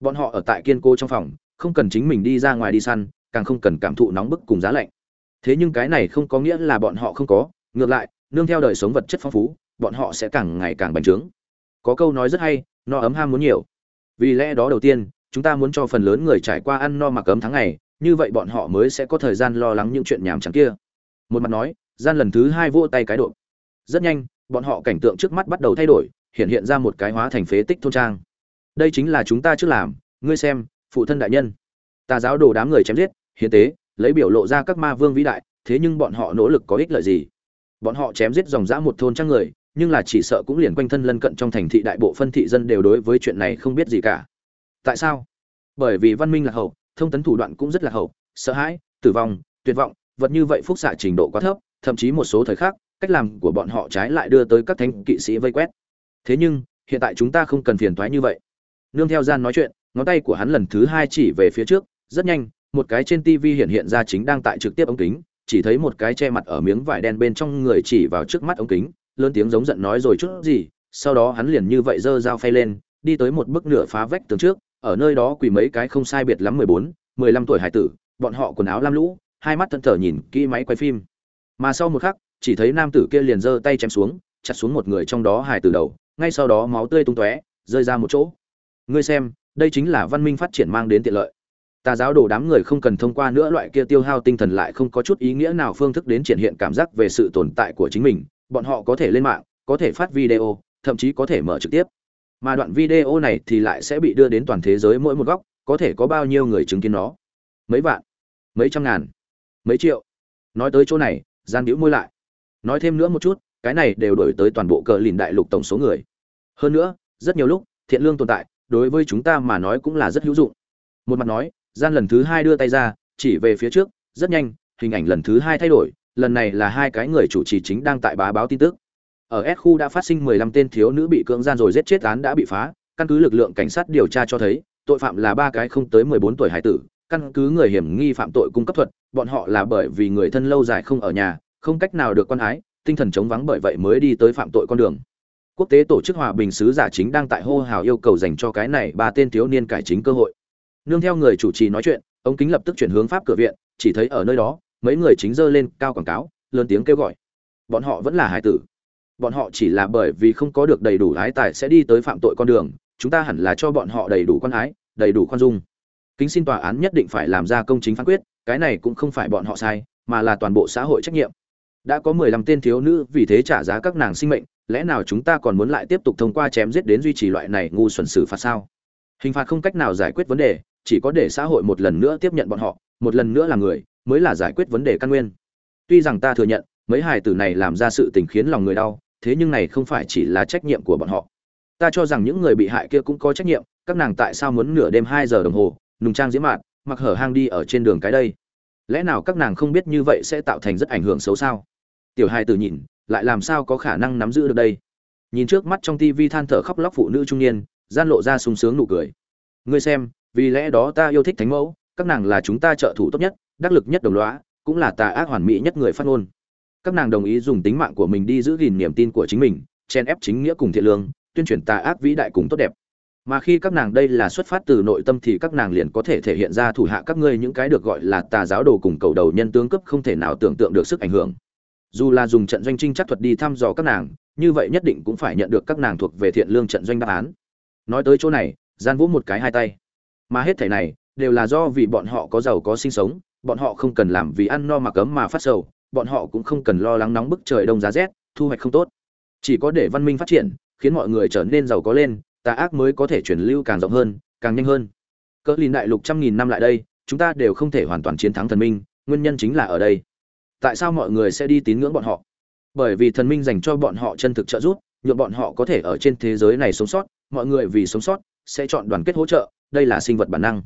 Bọn họ ở tại kiên cố trong phòng, không cần chính mình đi ra ngoài đi săn, càng không cần cảm thụ nóng bức cùng giá lạnh thế nhưng cái này không có nghĩa là bọn họ không có, ngược lại, nương theo đời sống vật chất phong phú, bọn họ sẽ càng ngày càng bành trướng. Có câu nói rất hay, no ấm ham muốn nhiều. Vì lẽ đó đầu tiên, chúng ta muốn cho phần lớn người trải qua ăn no mặc ấm tháng ngày, như vậy bọn họ mới sẽ có thời gian lo lắng những chuyện nhàm chán kia. Một mặt nói, gian lần thứ hai vỗ tay cái độ. Rất nhanh, bọn họ cảnh tượng trước mắt bắt đầu thay đổi, hiện hiện ra một cái hóa thành phế tích thôn trang. Đây chính là chúng ta trước làm, ngươi xem, phụ thân đại nhân. Tà giáo đồ đám người chém giết, hiến tế lấy biểu lộ ra các ma vương vĩ đại, thế nhưng bọn họ nỗ lực có ích lợi gì? Bọn họ chém giết dòng dã một thôn trang người, nhưng là chỉ sợ cũng liền quanh thân lân cận trong thành thị đại bộ phân thị dân đều đối với chuyện này không biết gì cả. Tại sao? Bởi vì văn minh là hậu, thông tấn thủ đoạn cũng rất là hậu, sợ hãi, tử vong, tuyệt vọng, vật như vậy phúc xạ trình độ quá thấp, thậm chí một số thời khắc, cách làm của bọn họ trái lại đưa tới các thánh kỵ sĩ vây quét. Thế nhưng, hiện tại chúng ta không cần phiền toái như vậy. Nương theo gian nói chuyện, ngón tay của hắn lần thứ hai chỉ về phía trước, rất nhanh một cái trên tivi hiện hiện ra chính đang tại trực tiếp ống kính, chỉ thấy một cái che mặt ở miếng vải đen bên trong người chỉ vào trước mắt ống kính, lớn tiếng giống giận nói rồi chút gì, sau đó hắn liền như vậy giơ dao phay lên, đi tới một bức nửa phá vách tường trước, ở nơi đó quỳ mấy cái không sai biệt lắm mười bốn, mười lăm tuổi hải tử, bọn họ quần áo lam lũ, hai mắt thân thở nhìn kỹ máy quay phim. Mà sau một khắc, chỉ thấy nam tử kia liền giơ tay chém xuống, chặt xuống một người trong đó hải tử đầu, ngay sau đó máu tươi tung tóe, rơi ra một chỗ. Ngươi xem, đây chính là văn minh phát triển mang đến tiện lợi tà giáo đồ đám người không cần thông qua nữa, loại kia tiêu hao tinh thần lại không có chút ý nghĩa nào phương thức đến triển hiện cảm giác về sự tồn tại của chính mình. Bọn họ có thể lên mạng, có thể phát video, thậm chí có thể mở trực tiếp. Mà đoạn video này thì lại sẽ bị đưa đến toàn thế giới mỗi một góc, có thể có bao nhiêu người chứng kiến nó? Mấy vạn? Mấy trăm ngàn? Mấy triệu? Nói tới chỗ này gian đĩu môi lại. Nói thêm nữa một chút, cái này đều đổi tới toàn bộ cờ lìn đại lục tổng số người. Hơn nữa, rất nhiều lúc, thiện lương tồn tại, đối với chúng ta mà nói cũng là rất hữu dụng. Một mặt nói gian lần thứ hai đưa tay ra, chỉ về phía trước, rất nhanh, hình ảnh lần thứ hai thay đổi, lần này là hai cái người chủ trì chính đang tại bá báo tin tức. Ở S khu đã phát sinh 15 tên thiếu nữ bị cưỡng gian rồi giết chết án đã bị phá, căn cứ lực lượng cảnh sát điều tra cho thấy, tội phạm là ba cái không tới 14 tuổi hải tử, căn cứ người hiểm nghi phạm tội cung cấp thuật, bọn họ là bởi vì người thân lâu dài không ở nhà, không cách nào được quan ái, tinh thần chống vắng bởi vậy mới đi tới phạm tội con đường. Quốc tế tổ chức hòa bình sứ giả chính đang tại hô hào yêu cầu dành cho cái này ba tên thiếu niên cải chính cơ hội nương theo người chủ trì nói chuyện, ống kính lập tức chuyển hướng pháp cửa viện, chỉ thấy ở nơi đó, mấy người chính dơ lên cao quảng cáo, lớn tiếng kêu gọi. Bọn họ vẫn là hải tử. Bọn họ chỉ là bởi vì không có được đầy đủ ái tài sẽ đi tới phạm tội con đường, chúng ta hẳn là cho bọn họ đầy đủ con ái, đầy đủ khoan dung. Kính xin tòa án nhất định phải làm ra công chính phán quyết, cái này cũng không phải bọn họ sai, mà là toàn bộ xã hội trách nhiệm. Đã có mười lăm tên thiếu nữ vì thế trả giá các nàng sinh mệnh, lẽ nào chúng ta còn muốn lại tiếp tục thông qua chém giết đến duy trì loại này ngu xuẩn xử phạt sao? Hình phạt không cách nào giải quyết vấn đề chỉ có để xã hội một lần nữa tiếp nhận bọn họ, một lần nữa là người, mới là giải quyết vấn đề căn nguyên. Tuy rằng ta thừa nhận, mấy hài tử này làm ra sự tình khiến lòng người đau, thế nhưng này không phải chỉ là trách nhiệm của bọn họ. Ta cho rằng những người bị hại kia cũng có trách nhiệm, các nàng tại sao muốn nửa đêm hai giờ đồng hồ, nùng trang diễm mạn, mặc hở hang đi ở trên đường cái đây? Lẽ nào các nàng không biết như vậy sẽ tạo thành rất ảnh hưởng xấu sao? Tiểu hai tử nhìn, lại làm sao có khả năng nắm giữ được đây? Nhìn trước mắt trong tivi than thở khóc lóc phụ nữ trung niên, gian lộ ra sung sướng nụ cười. Ngươi xem vì lẽ đó ta yêu thích thánh mẫu, các nàng là chúng ta trợ thủ tốt nhất, đắc lực nhất đồng lõa, cũng là tà ác hoàn mỹ nhất người phát ngôn. Các nàng đồng ý dùng tính mạng của mình đi giữ gìn niềm tin của chính mình chen ép chính nghĩa cùng thiện lương, tuyên truyền tà ác vĩ đại cùng tốt đẹp. Mà khi các nàng đây là xuất phát từ nội tâm thì các nàng liền có thể thể hiện ra thủ hạ các ngươi những cái được gọi là tà giáo đồ cùng cầu đầu nhân tướng cấp không thể nào tưởng tượng được sức ảnh hưởng. Dù là dùng trận doanh trinh chắc thuật đi thăm dò các nàng, như vậy nhất định cũng phải nhận được các nàng thuộc về thiện lương trận doanh đáp án. Nói tới chỗ này, gian vũ một cái hai tay mà hết thảy này đều là do vì bọn họ có giàu có sinh sống, bọn họ không cần làm vì ăn no mà cấm mà phát sầu, bọn họ cũng không cần lo lắng nóng bức trời đông giá rét, thu hoạch không tốt. Chỉ có để văn minh phát triển, khiến mọi người trở nên giàu có lên, tà ác mới có thể truyền lưu càng rộng hơn, càng nhanh hơn. Cỡ lìn đại lục trăm nghìn năm lại đây, chúng ta đều không thể hoàn toàn chiến thắng thần minh, nguyên nhân chính là ở đây. Tại sao mọi người sẽ đi tín ngưỡng bọn họ? Bởi vì thần minh dành cho bọn họ chân thực trợ giúp nhuộm bọn họ có thể ở trên thế giới này sống sót, mọi người vì sống sót, sẽ chọn đoàn kết hỗ trợ đây là sinh vật bản năng.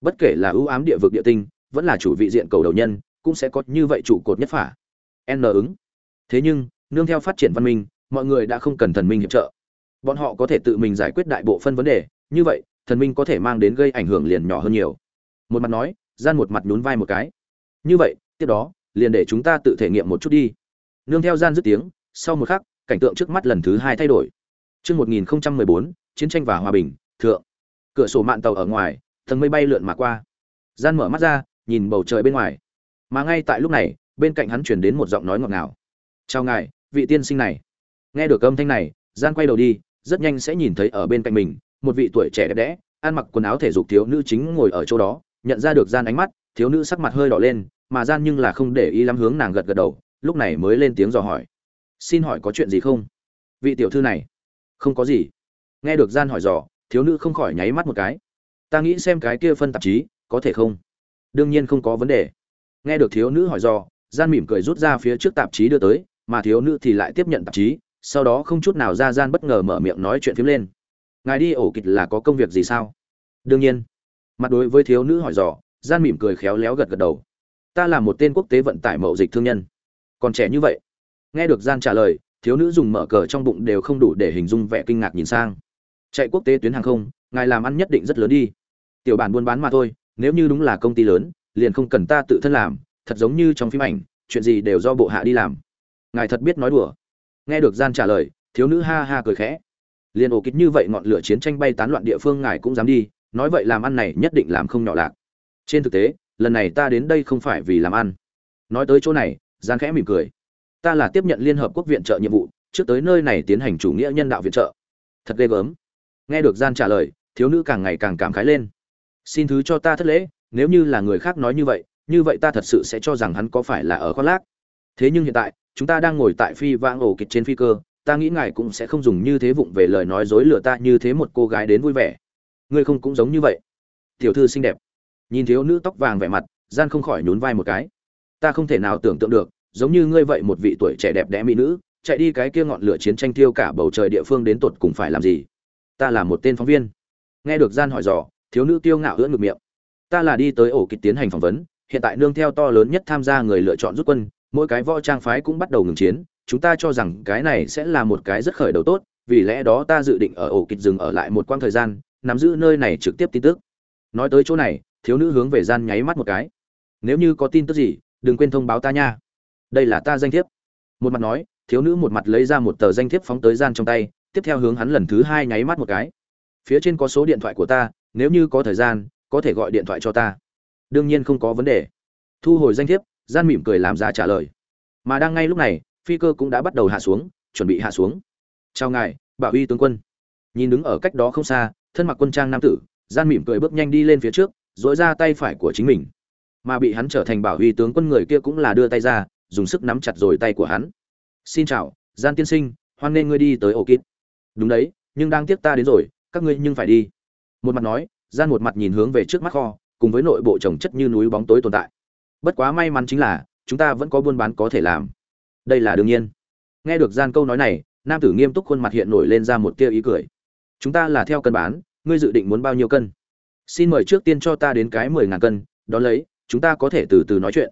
Bất kể là ưu ám địa vực địa tinh vẫn là chủ vị diện cầu đầu nhân cũng sẽ có như vậy trụ cột nhất phả. N ứng. Thế nhưng nương theo phát triển văn minh mọi người đã không cần thần minh hiệp trợ. Bọn họ có thể tự mình giải quyết đại bộ phân vấn đề như vậy thần minh có thể mang đến gây ảnh hưởng liền nhỏ hơn nhiều. Một mặt nói gian một mặt nhún vai một cái. Như vậy tiếp đó liền để chúng ta tự thể nghiệm một chút đi. Nương theo gian dứt tiếng sau một khắc cảnh tượng trước mắt lần thứ hai thay đổi. Chương 1014, chiến tranh và hòa bình, thượng. Cửa sổ mạn tàu ở ngoài, tầng mây bay lượn mà qua. Gian mở mắt ra, nhìn bầu trời bên ngoài. Mà ngay tại lúc này, bên cạnh hắn truyền đến một giọng nói ngọt ngào. "Chào ngài, vị tiên sinh này." Nghe được âm thanh này, Gian quay đầu đi, rất nhanh sẽ nhìn thấy ở bên cạnh mình, một vị tuổi trẻ đẹp đẽ, ăn mặc quần áo thể dục thiếu nữ chính ngồi ở chỗ đó, nhận ra được Gian ánh mắt, thiếu nữ sắc mặt hơi đỏ lên, mà Gian nhưng là không để ý lắm hướng nàng gật gật đầu, lúc này mới lên tiếng dò hỏi. "Xin hỏi có chuyện gì không?" Vị tiểu thư này, "Không có gì." Nghe được Gian hỏi dò, thiếu nữ không khỏi nháy mắt một cái. "Ta nghĩ xem cái kia phân tạp chí, có thể không?" "Đương nhiên không có vấn đề." Nghe được thiếu nữ hỏi dò, Gian mỉm cười rút ra phía trước tạp chí đưa tới, mà thiếu nữ thì lại tiếp nhận tạp chí, sau đó không chút nào ra gian bất ngờ mở miệng nói chuyện phím lên. Ngài đi ổ kịch là có công việc gì sao? Đương nhiên. Mặt đối với thiếu nữ hỏi dò gian mỉm cười khéo léo gật gật đầu. Ta là một tên quốc tế vận tải mậu dịch thương nhân. Còn trẻ như vậy. Nghe được gian trả lời thiếu nữ dùng mở cờ trong bụng đều không đủ để hình dung vẻ kinh ngạc nhìn sang chạy quốc tế tuyến hàng không, ngài làm ăn nhất định rất lớn đi. Tiểu bản buôn bán mà thôi, nếu như đúng là công ty lớn, liền không cần ta tự thân làm, thật giống như trong phim ảnh, chuyện gì đều do bộ hạ đi làm. Ngài thật biết nói đùa. Nghe được gian trả lời, thiếu nữ ha ha cười khẽ. Liền ổ kịch như vậy ngọn lửa chiến tranh bay tán loạn địa phương ngài cũng dám đi, nói vậy làm ăn này nhất định làm không nhỏ lạc. Trên thực tế, lần này ta đến đây không phải vì làm ăn. Nói tới chỗ này, gian khẽ mỉm cười. Ta là tiếp nhận liên hợp quốc viện trợ nhiệm vụ, trước tới nơi này tiến hành chủ nghĩa nhân đạo viện trợ. Thật ghê gớm nghe được gian trả lời, thiếu nữ càng ngày càng cảm khái lên. Xin thứ cho ta thất lễ, nếu như là người khác nói như vậy như vậy ta thật sự sẽ cho rằng hắn có phải là ở khoác lác. Thế nhưng hiện tại, chúng ta đang ngồi tại phi vãng ổ kịch trên phi cơ, ta nghĩ ngài cũng sẽ không dùng như thế vụng về lời nói dối lừa ta như thế một cô gái đến vui vẻ. Ngươi không cũng giống như vậy. Tiểu thư xinh đẹp. Nhìn thiếu nữ tóc vàng vẻ mặt, gian không khỏi nhún vai một cái. Ta không thể nào tưởng tượng được, giống như ngươi vậy một vị tuổi trẻ đẹp đẽ mỹ nữ, chạy đi cái kia ngọn lửa chiến tranh tiêu cả bầu trời địa phương đến tột cùng phải làm gì ta là một tên phóng viên. Nghe được gian hỏi dò, thiếu nữ tiêu ngạo ưỡn ngược miệng. Ta là đi tới ổ kịch tiến hành phỏng vấn, hiện tại nương theo to lớn nhất tham gia người lựa chọn rút quân, mỗi cái võ trang phái cũng bắt đầu ngừng chiến, chúng ta cho rằng cái này sẽ là một cái rất khởi đầu tốt, vì lẽ đó ta dự định ở ổ kịch dừng ở lại một quãng thời gian, nắm giữ nơi này trực tiếp tin tức. Nói tới chỗ này, thiếu nữ hướng về gian nháy mắt một cái. Nếu như có tin tức gì, đừng quên thông báo ta nha. Đây là ta danh thiếp. Một mặt nói, thiếu nữ một mặt lấy ra một tờ danh thiếp phóng tới gian trong tay tiếp theo hướng hắn lần thứ hai nháy mắt một cái. Phía trên có số điện thoại của ta, nếu như có thời gian, có thể gọi điện thoại cho ta. Đương nhiên không có vấn đề. Thu hồi danh thiếp, gian mỉm cười làm ra trả lời. Mà đang ngay lúc này, phi cơ cũng đã bắt đầu hạ xuống, chuẩn bị hạ xuống. Chào ngài, bảo uy tướng quân. Nhìn đứng ở cách đó không xa, thân mặc quân trang nam tử, gian mỉm cười bước nhanh đi lên phía trước dỗi ra tay phải của chính mình. Mà bị hắn trở thành bảo uy tướng quân người kia cũng là đưa tay ra, dùng sức nắm chặt rồi tay của hắn. Xin chào, gian tiên sinh, hoan nên ngươi đi tới ổ kít đúng đấy, nhưng đang tiếc ta đến rồi, các ngươi nhưng phải đi. Một mặt nói, gian một mặt nhìn hướng về trước mắt kho, cùng với nội bộ trồng chất như núi bóng tối tồn tại. Bất quá may mắn chính là, chúng ta vẫn có buôn bán có thể làm. Đây là đương nhiên. Nghe được gian câu nói này, nam tử nghiêm túc khuôn mặt hiện nổi lên ra một tia ý cười. Chúng ta là theo cân bán, ngươi dự định muốn bao nhiêu cân? Xin mời trước tiên cho ta đến cái mười ngàn cân, đón lấy, chúng ta có thể từ từ nói chuyện.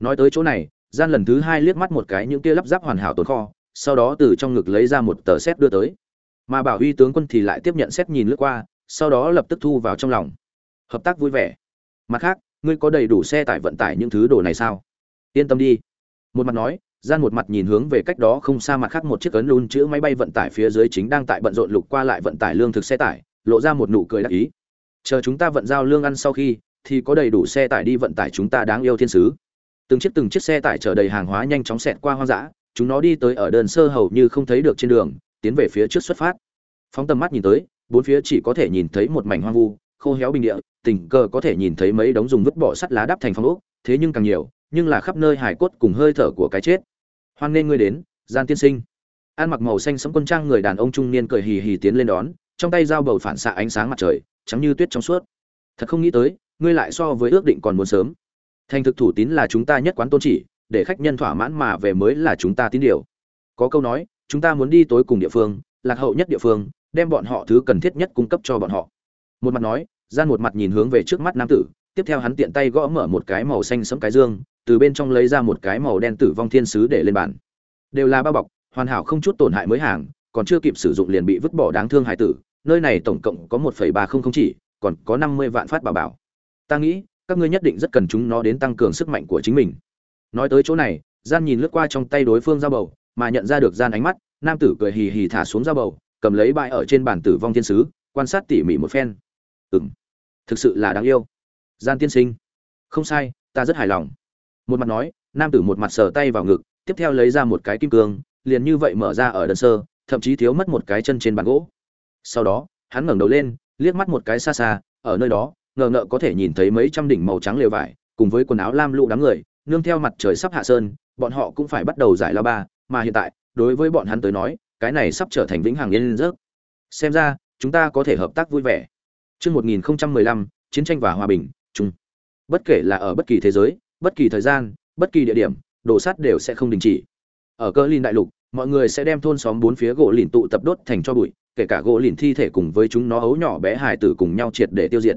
Nói tới chỗ này, gian lần thứ hai liếc mắt một cái những tia lắp ráp hoàn hảo tồn kho, sau đó từ trong ngực lấy ra một tờ xét đưa tới mà bảo huy tướng quân thì lại tiếp nhận xét nhìn lướt qua, sau đó lập tức thu vào trong lòng. Hợp tác vui vẻ. Mặt khác, ngươi có đầy đủ xe tải vận tải những thứ đồ này sao? Yên tâm đi. Một mặt nói, gian một mặt nhìn hướng về cách đó không xa mặt khác một chiếc ấn lún chữ máy bay vận tải phía dưới chính đang tại bận rộn lục qua lại vận tải lương thực xe tải, lộ ra một nụ cười đắc ý. Chờ chúng ta vận giao lương ăn sau khi, thì có đầy đủ xe tải đi vận tải chúng ta đáng yêu thiên sứ. Từng chiếc từng chiếc xe tải chở đầy hàng hóa nhanh chóng xẹt qua hoang dã, chúng nó đi tới ở đơn sơ hầu như không thấy được trên đường tiến về phía trước xuất phát. Phóng tầm mắt nhìn tới, bốn phía chỉ có thể nhìn thấy một mảnh hoang vu, khô héo bình địa, tình cờ có thể nhìn thấy mấy đống dùng vứt bỏ sắt lá đắp thành phong ốc, thế nhưng càng nhiều, nhưng là khắp nơi hải cốt cùng hơi thở của cái chết. Hoan nên ngươi đến, gian tiên sinh. Ăn mặc màu xanh sẫm quân trang người đàn ông trung niên cười hì hì tiến lên đón, trong tay dao bầu phản xạ ánh sáng mặt trời, trắng như tuyết trong suốt. Thật không nghĩ tới, ngươi lại so với ước định còn muốn sớm. Thành thực thủ tín là chúng ta nhất quán tôn chỉ, để khách nhân thỏa mãn mà về mới là chúng ta tín điều. Có câu nói chúng ta muốn đi tối cùng địa phương, lạc hậu nhất địa phương, đem bọn họ thứ cần thiết nhất cung cấp cho bọn họ. Một mặt nói, gian một mặt nhìn hướng về trước mắt nam tử, tiếp theo hắn tiện tay gõ mở một cái màu xanh sẫm cái dương, từ bên trong lấy ra một cái màu đen tử vong thiên sứ để lên bàn. Đều là bao bọc, hoàn hảo không chút tổn hại mới hàng, còn chưa kịp sử dụng liền bị vứt bỏ đáng thương hải tử, nơi này tổng cộng có một ba không không chỉ, còn có năm mươi vạn phát bảo bảo. Ta nghĩ, các ngươi nhất định rất cần chúng nó đến tăng cường sức mạnh của chính mình. Nói tới chỗ này, gian nhìn lướt qua trong tay đối phương ra bầu mà nhận ra được gian ánh mắt nam tử cười hì hì thả xuống dao bầu cầm lấy bãi ở trên bàn tử vong thiên sứ quan sát tỉ mỉ một phen. Ừm, thực sự là đáng yêu. Gian tiên sinh không sai ta rất hài lòng. Một mặt nói nam tử một mặt sờ tay vào ngực tiếp theo lấy ra một cái kim cương liền như vậy mở ra ở đơn sơ thậm chí thiếu mất một cái chân trên bàn gỗ. Sau đó hắn ngẩng đầu lên liếc mắt một cái xa xa ở nơi đó ngờ ngợ có thể nhìn thấy mấy trăm đỉnh màu trắng lều vải cùng với quần áo lam lũ đám người nương theo mặt trời sắp hạ sơn bọn họ cũng phải bắt đầu giải lao ba mà hiện tại đối với bọn hắn tới nói cái này sắp trở thành vĩnh hằng yên rớt xem ra chúng ta có thể hợp tác vui vẻ Chương 1015, chiến tranh và hòa bình, chung. Bất kể là ở bất kỳ thế giới, bất kỳ thời gian, bất kỳ địa điểm, đồ sắt đều sẽ không đình chỉ. Ở cơ Lin đại lục, mọi người sẽ đem thôn xóm bốn phía gỗ lìn tụ tập đốt thành cho bụi, kể cả gỗ lìn thi thể cùng với chúng nó ấu nhỏ bé hài tử cùng nhau triệt để tiêu diệt.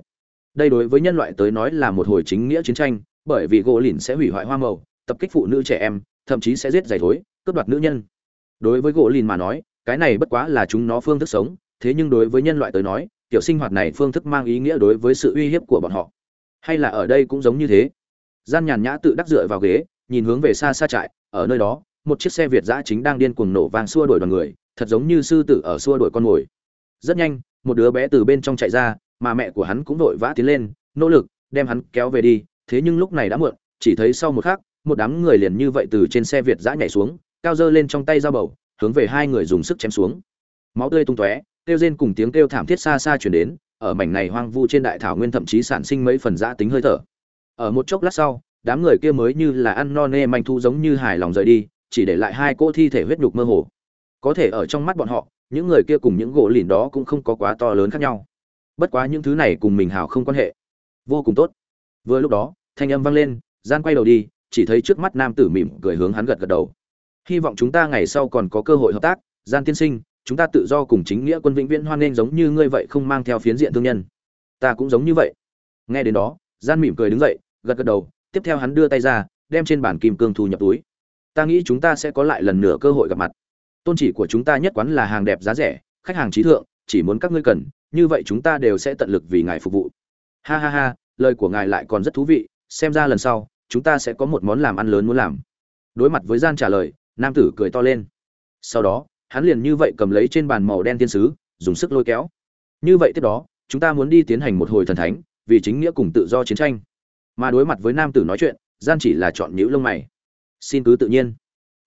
Đây đối với nhân loại tới nói là một hồi chính nghĩa chiến tranh, bởi vì gỗ lìn sẽ hủy hoại hoa màu, tập kích phụ nữ trẻ em, thậm chí sẽ giết giày thối, cướp đoạt nữ nhân. Đối với gỗ lìn mà nói, cái này bất quá là chúng nó phương thức sống, thế nhưng đối với nhân loại tới nói, kiểu sinh hoạt này phương thức mang ý nghĩa đối với sự uy hiếp của bọn họ. Hay là ở đây cũng giống như thế. Gian nhàn nhã tự đắc dựa vào ghế nhìn hướng về xa xa trại ở nơi đó một chiếc xe việt giã chính đang điên cuồng nổ vang xua đuổi đoàn người thật giống như sư tử ở xua đuổi con mồi. Rất nhanh một đứa bé từ bên trong chạy ra mà mẹ của hắn cũng vội vã tiến lên nỗ lực đem hắn kéo về đi thế nhưng lúc này đã muộn chỉ thấy sau một khắc một đám người liền như vậy từ trên xe việt giã nhảy xuống cao dơ lên trong tay dao bầu, hướng về hai người dùng sức chém xuống. Máu tươi tung tóe, kêu rên cùng tiếng kêu thảm thiết xa xa chuyển đến, ở mảnh này hoang vu trên đại thảo nguyên thậm chí sản sinh mấy phần giã tính hơi thở. Ở một chốc lát sau, đám người kia mới như là ăn no nê manh thu giống như hài lòng rời đi, chỉ để lại hai cỗ thi thể huyết nhục mơ hồ. Có thể ở trong mắt bọn họ, những người kia cùng những gỗ lìn đó cũng không có quá to lớn khác nhau. Bất quá những thứ này cùng mình hào không quan hệ. Vô cùng tốt. Vừa lúc đó, thanh âm vang lên gian quay đầu đi, chỉ thấy trước mắt nam tử mỉm cười hướng hắn gật gật đầu hy vọng chúng ta ngày sau còn có cơ hội hợp tác, gian tiên sinh, chúng ta tự do cùng chính nghĩa quân vĩnh viễn hoan nghênh giống như ngươi vậy không mang theo phiến diện thương nhân. Ta cũng giống như vậy. Nghe đến đó, gian mỉm cười đứng dậy, gật gật đầu, tiếp theo hắn đưa tay ra, đem trên bản kim cương thu nhập túi. Ta nghĩ chúng ta sẽ có lại lần nữa cơ hội gặp mặt. Tôn chỉ của chúng ta nhất quán là hàng đẹp giá rẻ, khách hàng trí thượng, chỉ muốn các ngươi cần, như vậy chúng ta đều sẽ tận lực vì ngài phục vụ. Ha ha ha, lời của ngài lại còn rất thú vị, xem ra lần sau, chúng ta sẽ có một món làm ăn lớn muốn làm. Đối mặt với gian trả lời nam tử cười to lên. Sau đó, hắn liền như vậy cầm lấy trên bàn màu đen thiên sứ, dùng sức lôi kéo. Như vậy tiếp đó, chúng ta muốn đi tiến hành một hồi thần thánh, vì chính nghĩa cùng tự do chiến tranh. Mà đối mặt với nam tử nói chuyện, gian chỉ là chọn nhữ lông mày. Xin cứ tự nhiên.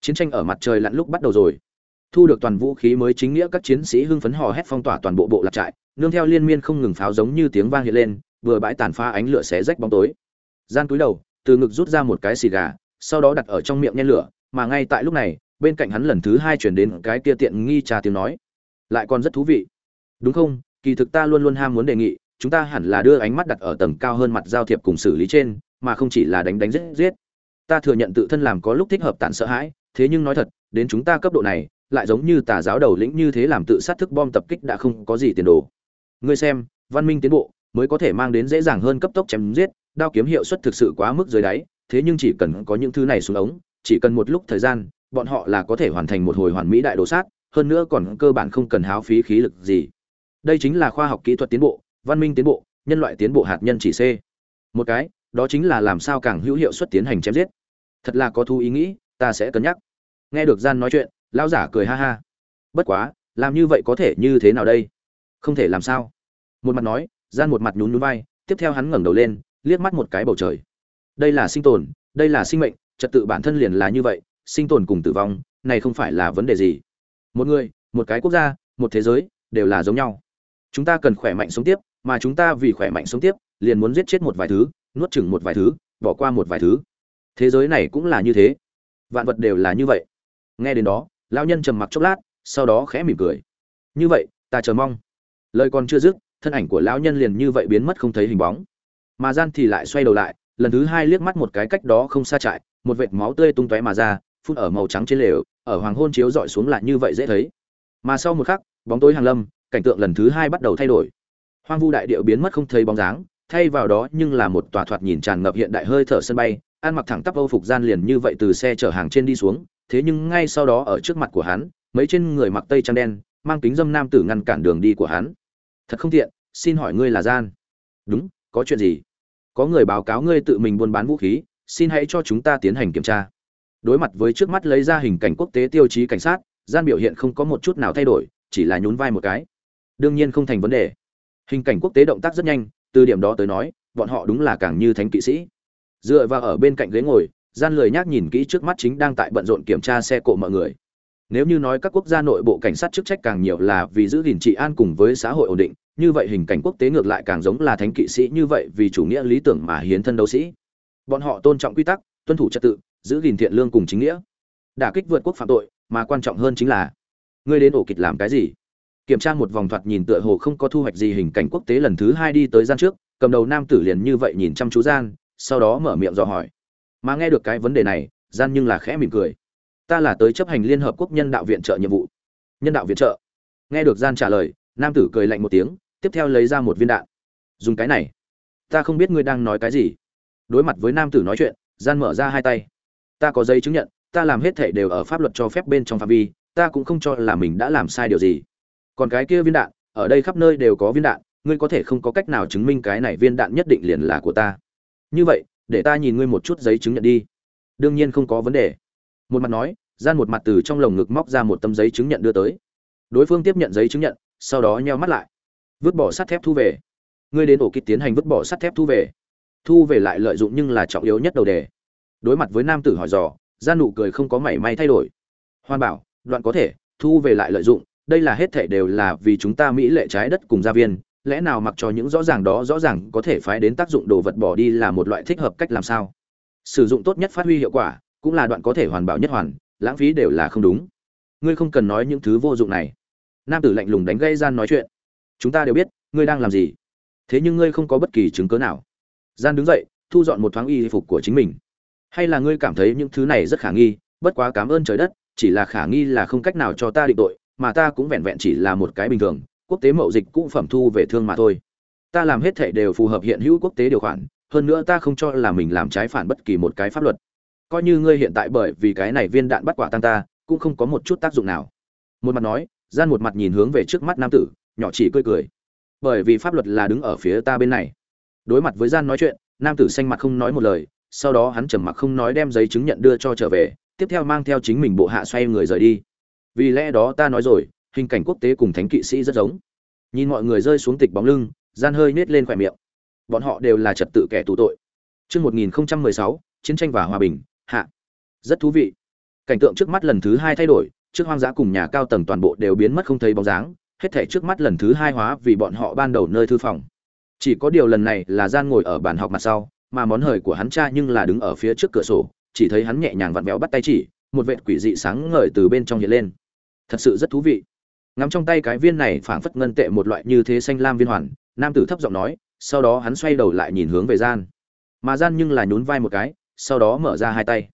Chiến tranh ở mặt trời lặn lúc bắt đầu rồi. Thu được toàn vũ khí mới chính nghĩa các chiến sĩ hưng phấn hò hét phong tỏa toàn bộ bộ lạc trại, nương theo liên miên không ngừng pháo giống như tiếng vang hiện lên, vừa bãi tàn pha ánh lửa xé rách bóng tối. Gian cúi đầu, từ ngực rút ra một cái xì gà, sau đó đặt ở trong miệng nhen lửa mà ngay tại lúc này, bên cạnh hắn lần thứ hai chuyển đến cái kia tiện nghi trà tiếng nói. Lại còn rất thú vị. Đúng không? Kỳ thực ta luôn luôn ham muốn đề nghị, chúng ta hẳn là đưa ánh mắt đặt ở tầng cao hơn mặt giao thiệp cùng xử lý trên, mà không chỉ là đánh đánh giết giết. Ta thừa nhận tự thân làm có lúc thích hợp tàn sợ hãi, thế nhưng nói thật, đến chúng ta cấp độ này, lại giống như tà giáo đầu lĩnh như thế làm tự sát thức bom tập kích đã không có gì tiền đồ. Ngươi xem, văn minh tiến bộ, mới có thể mang đến dễ dàng hơn cấp tốc chém giết, đao kiếm hiệu suất thực sự quá mức dưới đáy, thế nhưng chỉ cần có những thứ này xuống ống chỉ cần một lúc thời gian bọn họ là có thể hoàn thành một hồi hoàn mỹ đại đồ sát, hơn nữa còn cơ bản không cần háo phí khí lực gì. Đây chính là khoa học kỹ thuật tiến bộ, văn minh tiến bộ, nhân loại tiến bộ hạt nhân chỉ C. Một cái, đó chính là làm sao càng hữu hiệu suất tiến hành chém giết. Thật là có thu ý nghĩ, ta sẽ cân nhắc. Nghe được gian nói chuyện, lão giả cười ha ha. Bất quá, làm như vậy có thể như thế nào đây? Không thể làm sao? một mặt nói gian một mặt nhún nhún vai tiếp theo hắn ngẩng đầu lên liếc mắt một cái bầu trời đây là sinh tồn đây là sinh mệnh trật tự bản thân liền là như vậy, sinh tồn cùng tử vong, này không phải là vấn đề gì. Một người, một cái quốc gia, một thế giới, đều là giống nhau. Chúng ta cần khỏe mạnh sống tiếp, mà chúng ta vì khỏe mạnh sống tiếp, liền muốn giết chết một vài thứ, nuốt chửng một vài thứ, bỏ qua một vài thứ. Thế giới này cũng là như thế. Vạn vật đều là như vậy. Nghe đến đó, lão nhân trầm mặc chốc lát, sau đó khẽ mỉm cười. Như vậy, ta chờ mong. Lời còn chưa dứt, thân ảnh của lão nhân liền như vậy biến mất không thấy hình bóng. Mà gian thì lại xoay đầu lại, lần thứ hai liếc mắt một cái cách đó không xa trại một vệt máu tươi tung tóe mà ra, phun ở màu trắng trên lều, ở hoàng hôn chiếu dọi xuống lại như vậy dễ thấy. Mà sau một khắc, bóng tối hàng lâm, cảnh tượng lần thứ hai bắt đầu thay đổi. Hoang vu đại điệu biến mất không thấy bóng dáng, thay vào đó nhưng là một tòa thoạt nhìn tràn ngập hiện đại hơi thở sân bay, ăn mặc thẳng tắp âu phục gian liền như vậy từ xe chở hàng trên đi xuống, thế nhưng ngay sau đó ở trước mặt của hắn, mấy trên người mặc tây trang đen, mang kính dâm nam tử ngăn cản đường đi của hắn. Thật không tiện, xin hỏi ngươi là gian? Đúng, có chuyện gì? Có người báo cáo ngươi tự mình buôn bán vũ khí xin hãy cho chúng ta tiến hành kiểm tra. Đối mặt với trước mắt lấy ra hình cảnh quốc tế tiêu chí cảnh sát, gian biểu hiện không có một chút nào thay đổi, chỉ là nhún vai một cái. Đương nhiên không thành vấn đề. Hình cảnh quốc tế động tác rất nhanh, từ điểm đó tới nói, bọn họ đúng là càng như thánh kỵ sĩ. Dựa vào ở bên cạnh ghế ngồi, gian lười nhác nhìn kỹ trước mắt chính đang tại bận rộn kiểm tra xe cộ mọi người. Nếu như nói các quốc gia nội bộ cảnh sát chức trách càng nhiều là vì giữ gìn trị an cùng với xã hội ổn định, như vậy hình cảnh quốc tế ngược lại càng giống là thánh kỵ sĩ như vậy vì chủ nghĩa lý tưởng mà hiến thân đấu sĩ bọn họ tôn trọng quy tắc, tuân thủ trật tự, giữ gìn thiện lương cùng chính nghĩa. Đả kích vượt quốc phạm tội, mà quan trọng hơn chính là, ngươi đến ổ kịch làm cái gì? Kiểm tra một vòng thoạt nhìn tựa hồ không có thu hoạch gì hình cảnh quốc tế lần thứ hai đi tới gian trước, cầm đầu nam tử liền như vậy nhìn chăm chú gian, sau đó mở miệng dò hỏi. Mà nghe được cái vấn đề này, gian nhưng là khẽ mỉm cười. Ta là tới chấp hành liên hợp quốc nhân đạo viện trợ nhiệm vụ. Nhân đạo viện trợ. Nghe được gian trả lời, nam tử cười lạnh một tiếng, tiếp theo lấy ra một viên đạn. Dùng cái này. Ta không biết ngươi đang nói cái gì đối mặt với nam tử nói chuyện, gian mở ra hai tay. Ta có giấy chứng nhận, ta làm hết thể đều ở pháp luật cho phép bên trong phạm vi, ta cũng không cho là mình đã làm sai điều gì. Còn cái kia viên đạn, ở đây khắp nơi đều có viên đạn, ngươi có thể không có cách nào chứng minh cái này viên đạn nhất định liền là của ta. Như vậy, để ta nhìn ngươi một chút giấy chứng nhận đi. Đương nhiên không có vấn đề. Một mặt nói, gian một mặt từ trong lồng ngực móc ra một tấm giấy chứng nhận đưa tới. Đối phương tiếp nhận giấy chứng nhận, sau đó nheo mắt lại. Vứt bỏ sắt thép thu về. Ngươi đến ổ kích tiến hành vứt bỏ sắt thép thu về thu về lại lợi dụng nhưng là trọng yếu nhất đầu đề. Đối mặt với nam tử hỏi dò gian nụ cười không có mảy may thay đổi. Hoàn bảo, đoạn có thể, thu về lại lợi dụng, đây là hết thể đều là vì chúng ta mỹ lệ trái đất cùng gia viên, lẽ nào mặc cho những rõ ràng đó rõ ràng có thể phái đến tác dụng đồ vật bỏ đi là một loại thích hợp cách làm sao? Sử dụng tốt nhất phát huy hiệu quả, cũng là đoạn có thể hoàn bảo nhất hoàn, lãng phí đều là không đúng. Ngươi không cần nói những thứ vô dụng này. Nam tử lạnh lùng đánh gây gian nói chuyện. Chúng ta đều biết, ngươi đang làm gì. Thế nhưng ngươi không có bất kỳ chứng cớ nào gian đứng dậy, thu dọn một thoáng y phục của chính mình. Hay là ngươi cảm thấy những thứ này rất khả nghi, bất quá cảm ơn trời đất, chỉ là khả nghi là không cách nào cho ta định tội, mà ta cũng vẹn vẹn chỉ là một cái bình thường, quốc tế mậu dịch cũng phẩm thu về thương mà thôi. Ta làm hết thảy đều phù hợp hiện hữu quốc tế điều khoản, hơn nữa ta không cho là mình làm trái phản bất kỳ một cái pháp luật. Coi như ngươi hiện tại bởi vì cái này viên đạn bắt quả tăng ta, cũng không có một chút tác dụng nào. Một mặt nói, gian một mặt nhìn hướng về trước mắt nam tử, nhỏ chỉ cười cười. Bởi vì pháp luật là đứng ở phía ta bên này đối mặt với gian nói chuyện nam tử xanh mặt không nói một lời sau đó hắn trầm mặc không nói đem giấy chứng nhận đưa cho trở về tiếp theo mang theo chính mình bộ hạ xoay người rời đi vì lẽ đó ta nói rồi hình cảnh quốc tế cùng thánh kỵ sĩ rất giống nhìn mọi người rơi xuống tịch bóng lưng gian hơi nết lên khỏe miệng bọn họ đều là trật tự kẻ tù tội Trước 1016, chiến tranh và hòa bình, hạ. Rất thú vị. Cảnh tượng trước mắt lần thứ hai thay đổi, trước hoang dã cùng nhà cao tầng toàn bộ đều biến mất không thấy bóng dáng, hết thảy trước mắt lần thứ hai hóa vì bọn họ ban đầu nơi thư phòng. Chỉ có điều lần này là gian ngồi ở bàn học mặt sau, mà món hời của hắn cha nhưng là đứng ở phía trước cửa sổ, chỉ thấy hắn nhẹ nhàng vặn vẹo bắt tay chỉ, một vệt quỷ dị sáng ngời từ bên trong hiện lên. Thật sự rất thú vị. Ngắm trong tay cái viên này phảng phất ngân tệ một loại như thế xanh lam viên hoàn nam tử thấp giọng nói sau đó hắn xoay đầu lại nhìn hướng về gian. Mà gian nhưng là nhún vai một cái sau đó mở ra hai tay.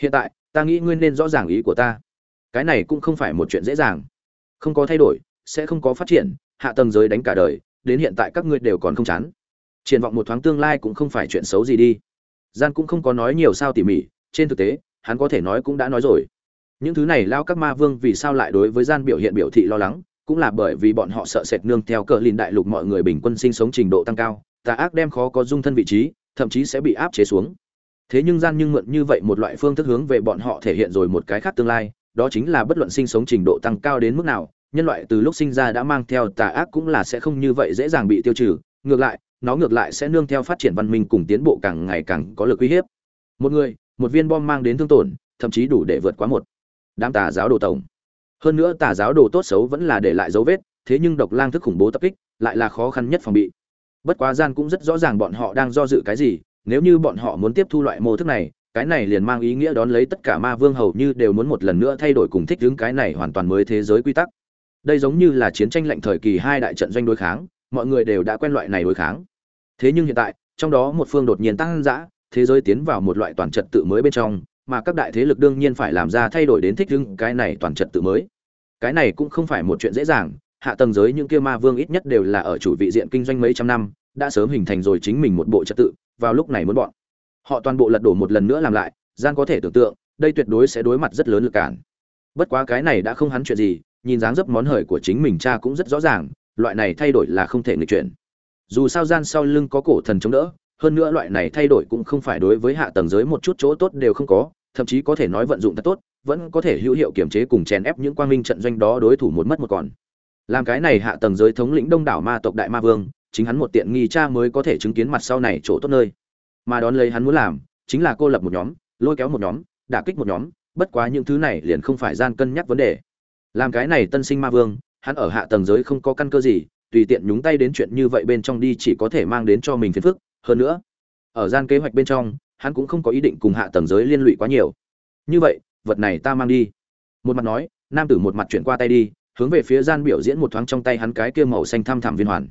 Hiện tại ta nghĩ ngươi nên rõ ràng ý của ta. Cái này cũng không phải một chuyện dễ dàng. Không có thay đổi sẽ không có phát triển hạ tầng giới đánh cả đời đến hiện tại các ngươi đều còn không chán. Triển vọng một thoáng tương lai cũng không phải chuyện xấu gì đi. Gian cũng không có nói nhiều sao tỉ mỉ, trên thực tế, hắn có thể nói cũng đã nói rồi. Những thứ này lao các ma vương vì sao lại đối với gian biểu hiện biểu thị lo lắng, cũng là bởi vì bọn họ sợ sệt nương theo cờ lìn đại lục mọi người bình quân sinh sống trình độ tăng cao, tà ác đem khó có dung thân vị trí, thậm chí sẽ bị áp chế xuống. Thế nhưng gian nhưng mượn như vậy một loại phương thức hướng về bọn họ thể hiện rồi một cái khác tương lai, đó chính là bất luận sinh sống trình độ tăng cao đến mức nào nhân loại từ lúc sinh ra đã mang theo tà ác cũng là sẽ không như vậy dễ dàng bị tiêu trừ, ngược lại, nó ngược lại sẽ nương theo phát triển văn minh cùng tiến bộ càng ngày càng có lực uy hiếp. Một người, một viên bom mang đến thương tổn, thậm chí đủ để vượt quá một đám tà giáo đồ tổng. Hơn nữa tà giáo đồ tốt xấu vẫn là để lại dấu vết, thế nhưng độc lang thức khủng bố tập kích lại là khó khăn nhất phòng bị. Bất quá gian cũng rất rõ ràng bọn họ đang do dự cái gì, nếu như bọn họ muốn tiếp thu loại mô thức này, cái này liền mang ý nghĩa đón lấy tất cả ma vương hầu như đều muốn một lần nữa thay đổi cùng thích ứng cái này hoàn toàn mới thế giới quy tắc đây giống như là chiến tranh lạnh thời kỳ hai đại trận doanh đối kháng, mọi người đều đã quen loại này đối kháng. Thế nhưng hiện tại, trong đó một phương đột nhiên tăng dã, thế giới tiến vào một loại toàn trật tự mới bên trong, mà các đại thế lực đương nhiên phải làm ra thay đổi đến thích ứng cái này toàn trật tự mới. Cái này cũng không phải một chuyện dễ dàng, hạ tầng giới những kia ma vương ít nhất đều là ở chủ vị diện kinh doanh mấy trăm năm, đã sớm hình thành rồi chính mình một bộ trật tự, vào lúc này muốn bọn. Họ toàn bộ lật đổ một lần nữa làm lại, gian có thể tưởng tượng, đây tuyệt đối sẽ đối mặt rất lớn lực cản. Bất quá cái này đã không hắn chuyện gì nhìn dáng dấp món hời của chính mình cha cũng rất rõ ràng, loại này thay đổi là không thể nghịch chuyển. Dù sao gian sau lưng có cổ thần chống đỡ, hơn nữa loại này thay đổi cũng không phải đối với hạ tầng giới một chút chỗ tốt đều không có, thậm chí có thể nói vận dụng thật tốt, vẫn có thể hữu hiệu kiểm chế cùng chèn ép những quang minh trận doanh đó đối thủ một mất một còn. Làm cái này hạ tầng giới thống lĩnh đông đảo ma tộc đại ma vương, chính hắn một tiện nghi cha mới có thể chứng kiến mặt sau này chỗ tốt nơi. Mà đón lấy hắn muốn làm, chính là cô lập một nhóm, lôi kéo một nhóm, đả kích một nhóm, bất quá những thứ này liền không phải gian cân nhắc vấn đề làm cái này tân sinh ma vương, hắn ở hạ tầng giới không có căn cơ gì, tùy tiện nhúng tay đến chuyện như vậy bên trong đi chỉ có thể mang đến cho mình phiền phức. Hơn nữa, ở gian kế hoạch bên trong, hắn cũng không có ý định cùng hạ tầng giới liên lụy quá nhiều. Như vậy, vật này ta mang đi. Một mặt nói, nam tử một mặt chuyển qua tay đi, hướng về phía gian biểu diễn một thoáng trong tay hắn cái kia màu xanh thăm thẳm viên hoàn.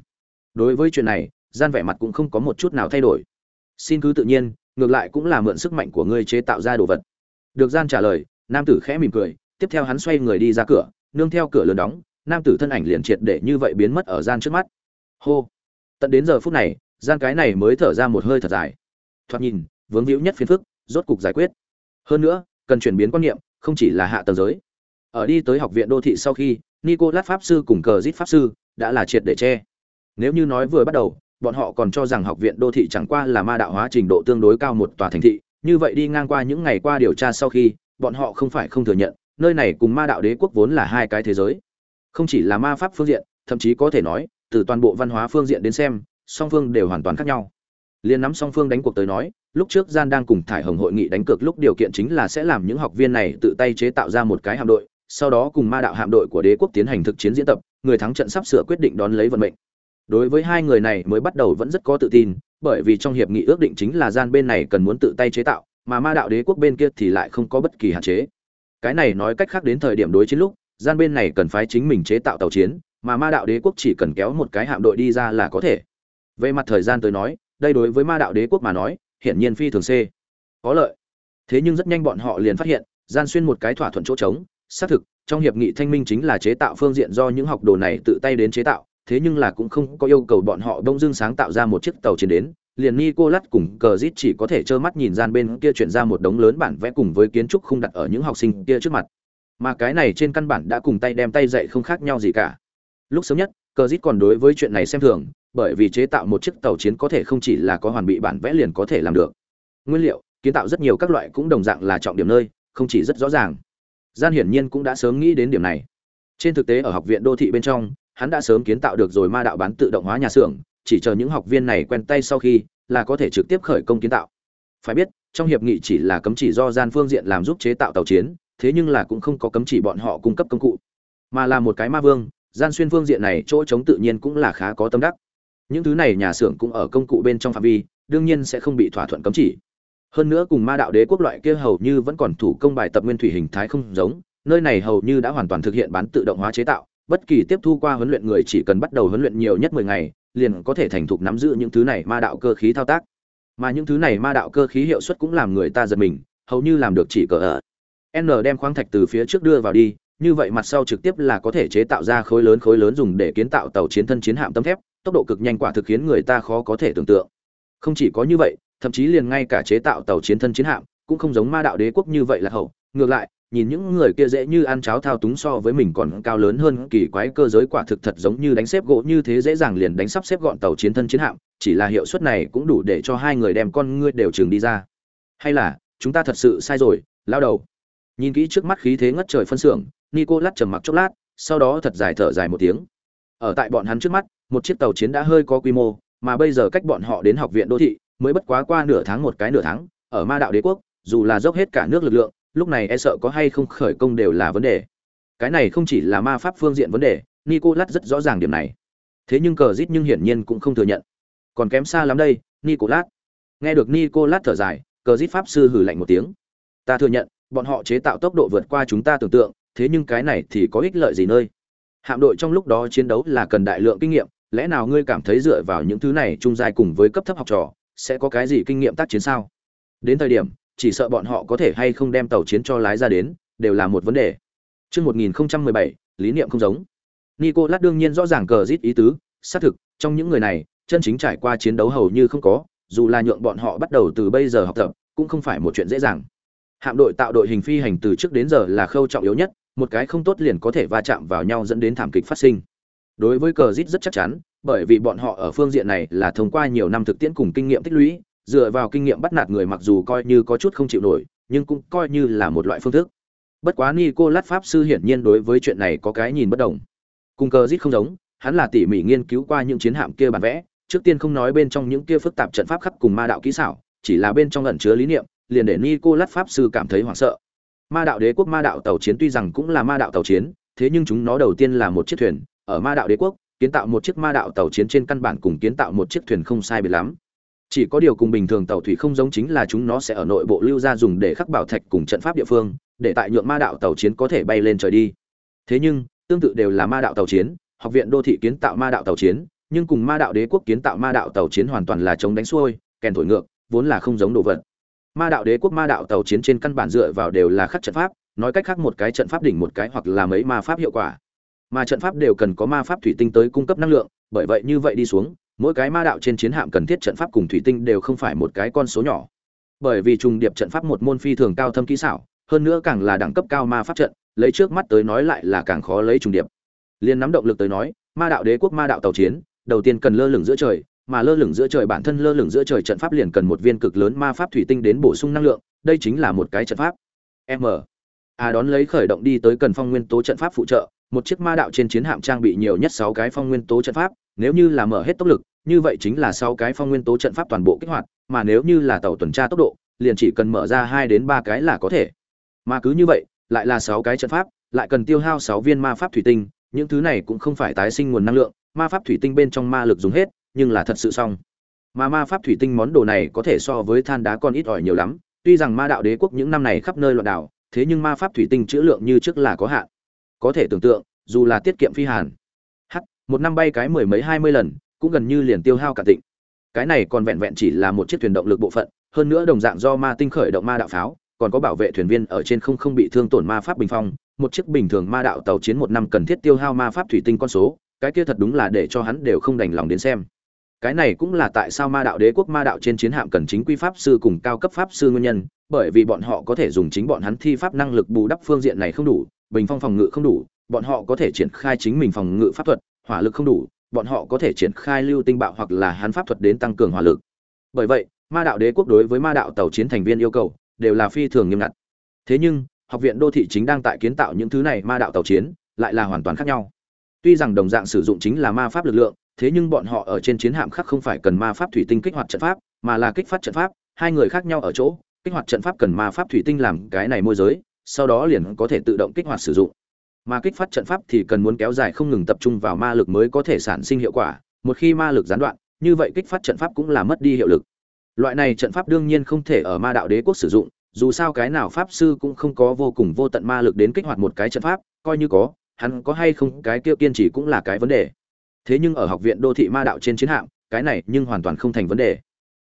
Đối với chuyện này, gian vẻ mặt cũng không có một chút nào thay đổi. Xin cứ tự nhiên, ngược lại cũng là mượn sức mạnh của ngươi chế tạo ra đồ vật. Được gian trả lời, nam tử khẽ mỉm cười tiếp theo hắn xoay người đi ra cửa, nương theo cửa lớn đóng, nam tử thân ảnh liền triệt để như vậy biến mất ở gian trước mắt. Hô! Tận đến giờ phút này, gian cái này mới thở ra một hơi thật dài. Thoạt nhìn, vướng víu nhất phiền phức, rốt cục giải quyết. Hơn nữa, cần chuyển biến quan niệm, không chỉ là hạ tầng giới. Ở đi tới học viện đô thị sau khi, nicolas pháp sư cùng cờ giết pháp sư đã là triệt để che. Nếu như nói vừa bắt đầu, bọn họ còn cho rằng học viện đô thị chẳng qua là ma đạo hóa trình độ tương đối cao một tòa thành thị. Như vậy đi ngang qua những ngày qua điều tra sau khi, bọn họ không phải không thừa nhận nơi này cùng ma đạo đế quốc vốn là hai cái thế giới. Không chỉ là ma pháp phương diện, thậm chí có thể nói, từ toàn bộ văn hóa phương diện đến xem, song phương đều hoàn toàn khác nhau. Liên nắm song phương đánh cuộc tới nói, lúc trước gian đang cùng thải hồng hội nghị đánh cược lúc điều kiện chính là sẽ làm những học viên này tự tay chế tạo ra một cái hạm đội, sau đó cùng ma đạo hạm đội của đế quốc tiến hành thực chiến diễn tập, người thắng trận sắp sửa quyết định đón lấy vận mệnh. Đối với hai người này mới bắt đầu vẫn rất có tự tin, bởi vì trong hiệp nghị ước định chính là gian bên này cần muốn tự tay chế tạo, mà ma đạo đế quốc bên kia thì lại không có bất kỳ hạn chế cái này nói cách khác đến thời điểm đối chiến lúc, gian bên này cần phái chính mình chế tạo tàu chiến, mà ma đạo đế quốc chỉ cần kéo một cái hạm đội đi ra là có thể. Về mặt thời gian tới nói, đây đối với ma đạo đế quốc mà nói, hiển nhiên phi thường c. Có lợi. Thế nhưng rất nhanh bọn họ liền phát hiện, gian xuyên một cái thỏa thuận chỗ trống, xác thực, trong hiệp nghị thanh minh chính là chế tạo phương diện do những học đồ này tự tay đến chế tạo, thế nhưng là cũng không có yêu cầu bọn họ đông dưng sáng tạo ra một chiếc tàu chiến đến liền Nicolas cùng cờ rít chỉ có thể trơ mắt nhìn gian bên kia chuyển ra một đống lớn bản vẽ cùng với kiến trúc không đặt ở những học sinh kia trước mặt. Mà cái này trên căn bản đã cùng tay đem tay dạy không khác nhau gì cả. Lúc sớm nhất, cờ rít còn đối với chuyện này xem thường, bởi vì chế tạo một chiếc tàu chiến có thể không chỉ là có hoàn bị bản vẽ liền có thể làm được. Nguyên liệu, kiến tạo rất nhiều các loại cũng đồng dạng là trọng điểm nơi, không chỉ rất rõ ràng. Gian hiển nhiên cũng đã sớm nghĩ đến điểm này. Trên thực tế ở học viện đô thị bên trong, hắn đã sớm kiến tạo được rồi ma đạo bán tự động hóa nhà xưởng, chỉ chờ những học viên này quen tay sau khi là có thể trực tiếp khởi công kiến tạo. Phải biết, trong hiệp nghị chỉ là cấm chỉ do gian phương diện làm giúp chế tạo tàu chiến, thế nhưng là cũng không có cấm chỉ bọn họ cung cấp công cụ, mà là một cái ma vương, gian xuyên phương diện này chỗ chống tự nhiên cũng là khá có tâm đắc. Những thứ này nhà xưởng cũng ở công cụ bên trong phạm vi, đương nhiên sẽ không bị thỏa thuận cấm chỉ. Hơn nữa cùng ma đạo đế quốc loại kia hầu như vẫn còn thủ công bài tập nguyên thủy hình thái không giống, nơi này hầu như đã hoàn toàn thực hiện bán tự động hóa chế tạo, bất kỳ tiếp thu qua huấn luyện người chỉ cần bắt đầu huấn luyện nhiều nhất 10 ngày, liền có thể thành thục nắm giữ những thứ này ma đạo cơ khí thao tác. Mà những thứ này ma đạo cơ khí hiệu suất cũng làm người ta giật mình, hầu như làm được chỉ cỡ ở. N đem khoáng thạch từ phía trước đưa vào đi, như vậy mặt sau trực tiếp là có thể chế tạo ra khối lớn khối lớn dùng để kiến tạo tàu chiến thân chiến hạm tấm thép, tốc độ cực nhanh quả thực khiến người ta khó có thể tưởng tượng. Không chỉ có như vậy, thậm chí liền ngay cả chế tạo tàu chiến thân chiến hạm cũng không giống ma đạo đế quốc như vậy là hậu, ngược lại, nhìn những người kia dễ như ăn cháo thao túng so với mình còn cao lớn hơn, kỳ quái cơ giới quả thực thật giống như đánh xếp gỗ như thế, dễ dàng liền đánh sắp xếp gọn tàu chiến thân chiến hạm, chỉ là hiệu suất này cũng đủ để cho hai người đem con ngươi đều trường đi ra. Hay là, chúng ta thật sự sai rồi, lao đầu. Nhìn kỹ trước mắt khí thế ngất trời phân xưởng nico lát trầm mặc chốc lát, sau đó thật dài thở dài một tiếng. Ở tại bọn hắn trước mắt, một chiếc tàu chiến đã hơi có quy mô, mà bây giờ cách bọn họ đến học viện đô thị, mới bất quá qua nửa tháng một cái nửa tháng, ở ma đạo đế quốc, dù là dốc hết cả nước lực lượng lúc này e sợ có hay không khởi công đều là vấn đề. Cái này không chỉ là ma pháp phương diện vấn đề, nicolas rất rõ ràng điểm này. Thế nhưng cờ rít nhưng hiển nhiên cũng không thừa nhận. Còn kém xa lắm đây, nicolas. Nghe được nicolas thở dài, cờ rít pháp sư hử lạnh một tiếng. Ta thừa nhận, bọn họ chế tạo tốc độ vượt qua chúng ta tưởng tượng, thế nhưng cái này thì có ích lợi gì nơi? Hạm đội trong lúc đó chiến đấu là cần đại lượng kinh nghiệm, lẽ nào ngươi cảm thấy dựa vào những thứ này chung dài cùng với cấp thấp học trò, sẽ có cái gì kinh nghiệm tác chiến sao? Đến thời điểm chỉ sợ bọn họ có thể hay không đem tàu chiến cho lái ra đến đều là một vấn đề Chương 1017, lý niệm không giống. Nicolas đương nhiên rõ ràng cờ rít ý tứ, xác thực, trong những người này, chân chính trải qua chiến đấu hầu như không có, dù là nhượng bọn họ bắt đầu từ bây giờ học tập, cũng không phải một chuyện dễ dàng. Hạm đội tạo đội hình phi hành từ trước đến giờ là khâu trọng yếu nhất, một cái không tốt liền có thể va chạm vào nhau dẫn đến thảm kịch phát sinh. Đối với cờ rít rất chắc chắn, bởi vì bọn họ ở phương diện này là thông qua nhiều năm thực tiễn cùng kinh nghiệm tích lũy, dựa vào kinh nghiệm bắt nạt người mặc dù coi như có chút không chịu nổi, nhưng cũng coi như là một loại phương thức. Bất quá Nicolas pháp sư hiển nhiên đối với chuyện này có cái nhìn bất đồng. Cùng cờ rít không giống, hắn là tỉ mỉ nghiên cứu qua những chiến hạm kia bản vẽ, trước tiên không nói bên trong những kia phức tạp trận pháp khắc cùng ma đạo kỹ xảo, chỉ là bên trong ẩn chứa lý niệm, liền để Nicolas pháp sư cảm thấy hoảng sợ. Ma đạo đế quốc ma đạo tàu chiến tuy rằng cũng là ma đạo tàu chiến, thế nhưng chúng nó đầu tiên là một chiếc thuyền, ở ma đạo đế quốc, kiến tạo một chiếc ma đạo tàu chiến trên căn bản cùng kiến tạo một chiếc thuyền không sai biệt lắm. Chỉ có điều cùng bình thường tàu thủy không giống chính là chúng nó sẽ ở nội bộ lưu ra dùng để khắc bảo thạch cùng trận pháp địa phương, để tại nhượng ma đạo tàu chiến có thể bay lên trời đi. Thế nhưng, tương tự đều là ma đạo tàu chiến, học viện đô thị kiến tạo ma đạo tàu chiến, nhưng cùng ma đạo đế quốc kiến tạo ma đạo tàu chiến hoàn toàn là chống đánh xuôi, kèn thổi ngược, vốn là không giống đồ vật. Ma đạo đế quốc ma đạo tàu chiến trên căn bản dựa vào đều là khắc trận pháp, nói cách khác một cái trận pháp đỉnh một cái hoặc là mấy ma pháp hiệu quả. Mà trận pháp đều cần có ma pháp thủy tinh tới cung cấp năng lượng, bởi vậy như vậy đi xuống, mỗi cái ma đạo trên chiến hạm cần thiết trận pháp cùng thủy tinh đều không phải một cái con số nhỏ. Bởi vì trùng điệp trận pháp một môn phi thường cao thâm kỹ xảo, hơn nữa càng là đẳng cấp cao ma pháp trận, lấy trước mắt tới nói lại là càng khó lấy trùng điệp. Liên nắm động lực tới nói, ma đạo đế quốc ma đạo tàu chiến, đầu tiên cần lơ lửng giữa trời, mà lơ lửng giữa trời bản thân lơ lửng giữa trời trận pháp liền cần một viên cực lớn ma pháp thủy tinh đến bổ sung năng lượng, đây chính là một cái trận pháp. M. A đón lấy khởi động đi tới cần phong nguyên tố trận pháp phụ trợ, một chiếc ma đạo trên chiến hạm trang bị nhiều nhất sáu cái phong nguyên tố trận pháp, nếu như là mở hết tốc lực, như vậy chính là sau cái phong nguyên tố trận pháp toàn bộ kích hoạt, mà nếu như là tàu tuần tra tốc độ, liền chỉ cần mở ra 2 đến 3 cái là có thể. Mà cứ như vậy, lại là 6 cái trận pháp, lại cần tiêu hao 6 viên ma pháp thủy tinh, những thứ này cũng không phải tái sinh nguồn năng lượng, ma pháp thủy tinh bên trong ma lực dùng hết, nhưng là thật sự xong. Mà ma pháp thủy tinh món đồ này có thể so với than đá con ít ỏi nhiều lắm, tuy rằng ma đạo đế quốc những năm này khắp nơi loạn đảo, thế nhưng ma pháp thủy tinh chữ lượng như trước là có hạn. Có thể tưởng tượng, dù là tiết kiệm phi hàn, một năm bay cái mười mấy hai mươi lần, cũng gần như liền tiêu hao cả tịnh. Cái này còn vẹn vẹn chỉ là một chiếc thuyền động lực bộ phận, hơn nữa đồng dạng do ma tinh khởi động ma đạo pháo, còn có bảo vệ thuyền viên ở trên không không bị thương tổn ma pháp bình phong, một chiếc bình thường ma đạo tàu chiến một năm cần thiết tiêu hao ma pháp thủy tinh con số, cái kia thật đúng là để cho hắn đều không đành lòng đến xem cái này cũng là tại sao ma đạo đế quốc ma đạo trên chiến hạm cần chính quy pháp sư cùng cao cấp pháp sư nguyên nhân bởi vì bọn họ có thể dùng chính bọn hắn thi pháp năng lực bù đắp phương diện này không đủ bình phong phòng ngự không đủ bọn họ có thể triển khai chính mình phòng ngự pháp thuật hỏa lực không đủ bọn họ có thể triển khai lưu tinh bạo hoặc là hắn pháp thuật đến tăng cường hỏa lực. Bởi vậy ma đạo đế quốc đối với ma đạo tàu chiến thành viên yêu cầu đều là phi thường nghiêm ngặt. Thế nhưng học viện đô thị chính đang tại kiến tạo những thứ này ma đạo tàu chiến lại là hoàn toàn khác nhau. Tuy rằng đồng dạng sử dụng chính là ma pháp lực lượng thế nhưng bọn họ ở trên chiến hạm khác không phải cần ma pháp thủy tinh kích hoạt trận pháp, mà là kích phát trận pháp, hai người khác nhau ở chỗ, kích hoạt trận pháp cần ma pháp thủy tinh làm cái này môi giới, sau đó liền có thể tự động kích hoạt sử dụng. Mà kích phát trận pháp thì cần muốn kéo dài không ngừng tập trung vào ma lực mới có thể sản sinh hiệu quả, một khi ma lực gián đoạn, như vậy kích phát trận pháp cũng là mất đi hiệu lực. Loại này trận pháp đương nhiên không thể ở ma đạo đế quốc sử dụng, dù sao cái nào pháp sư cũng không có vô cùng vô tận ma lực đến kích hoạt một cái trận pháp, coi như có, hắn có hay không cái kia kiên trì cũng là cái vấn đề. Thế nhưng ở học viện đô thị ma đạo trên chiến hạm cái này nhưng hoàn toàn không thành vấn đề.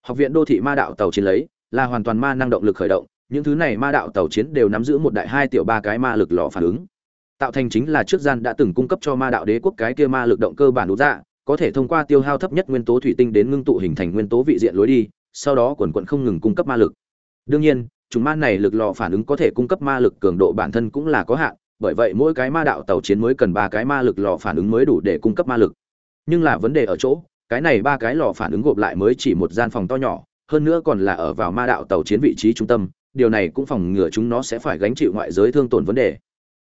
Học viện đô thị ma đạo tàu chiến lấy là hoàn toàn ma năng động lực khởi động những thứ này ma đạo tàu chiến đều nắm giữ một đại hai tiểu ba cái ma lực lò phản ứng tạo thành chính là trước gian đã từng cung cấp cho ma đạo đế quốc cái kia ma lực động cơ bản đủ dạ có thể thông qua tiêu hao thấp nhất nguyên tố thủy tinh đến ngưng tụ hình thành nguyên tố vị diện lối đi, sau đó quần quận không ngừng cung cấp ma lực. Đương nhiên, chúng ma này lực lò phản ứng có thể cung cấp ma lực cường độ bản thân cũng là có hạn, bởi vậy mỗi cái ma đạo tàu chiến mới cần ba cái ma lực lò phản ứng mới đủ để cung cấp ma lực. Nhưng là vấn đề ở chỗ, cái này ba cái lò phản ứng gộp lại mới chỉ một gian phòng to nhỏ, hơn nữa còn là ở vào ma đạo tàu chiến vị trí trung tâm, điều này cũng phòng ngừa chúng nó sẽ phải gánh chịu ngoại giới thương tổn vấn đề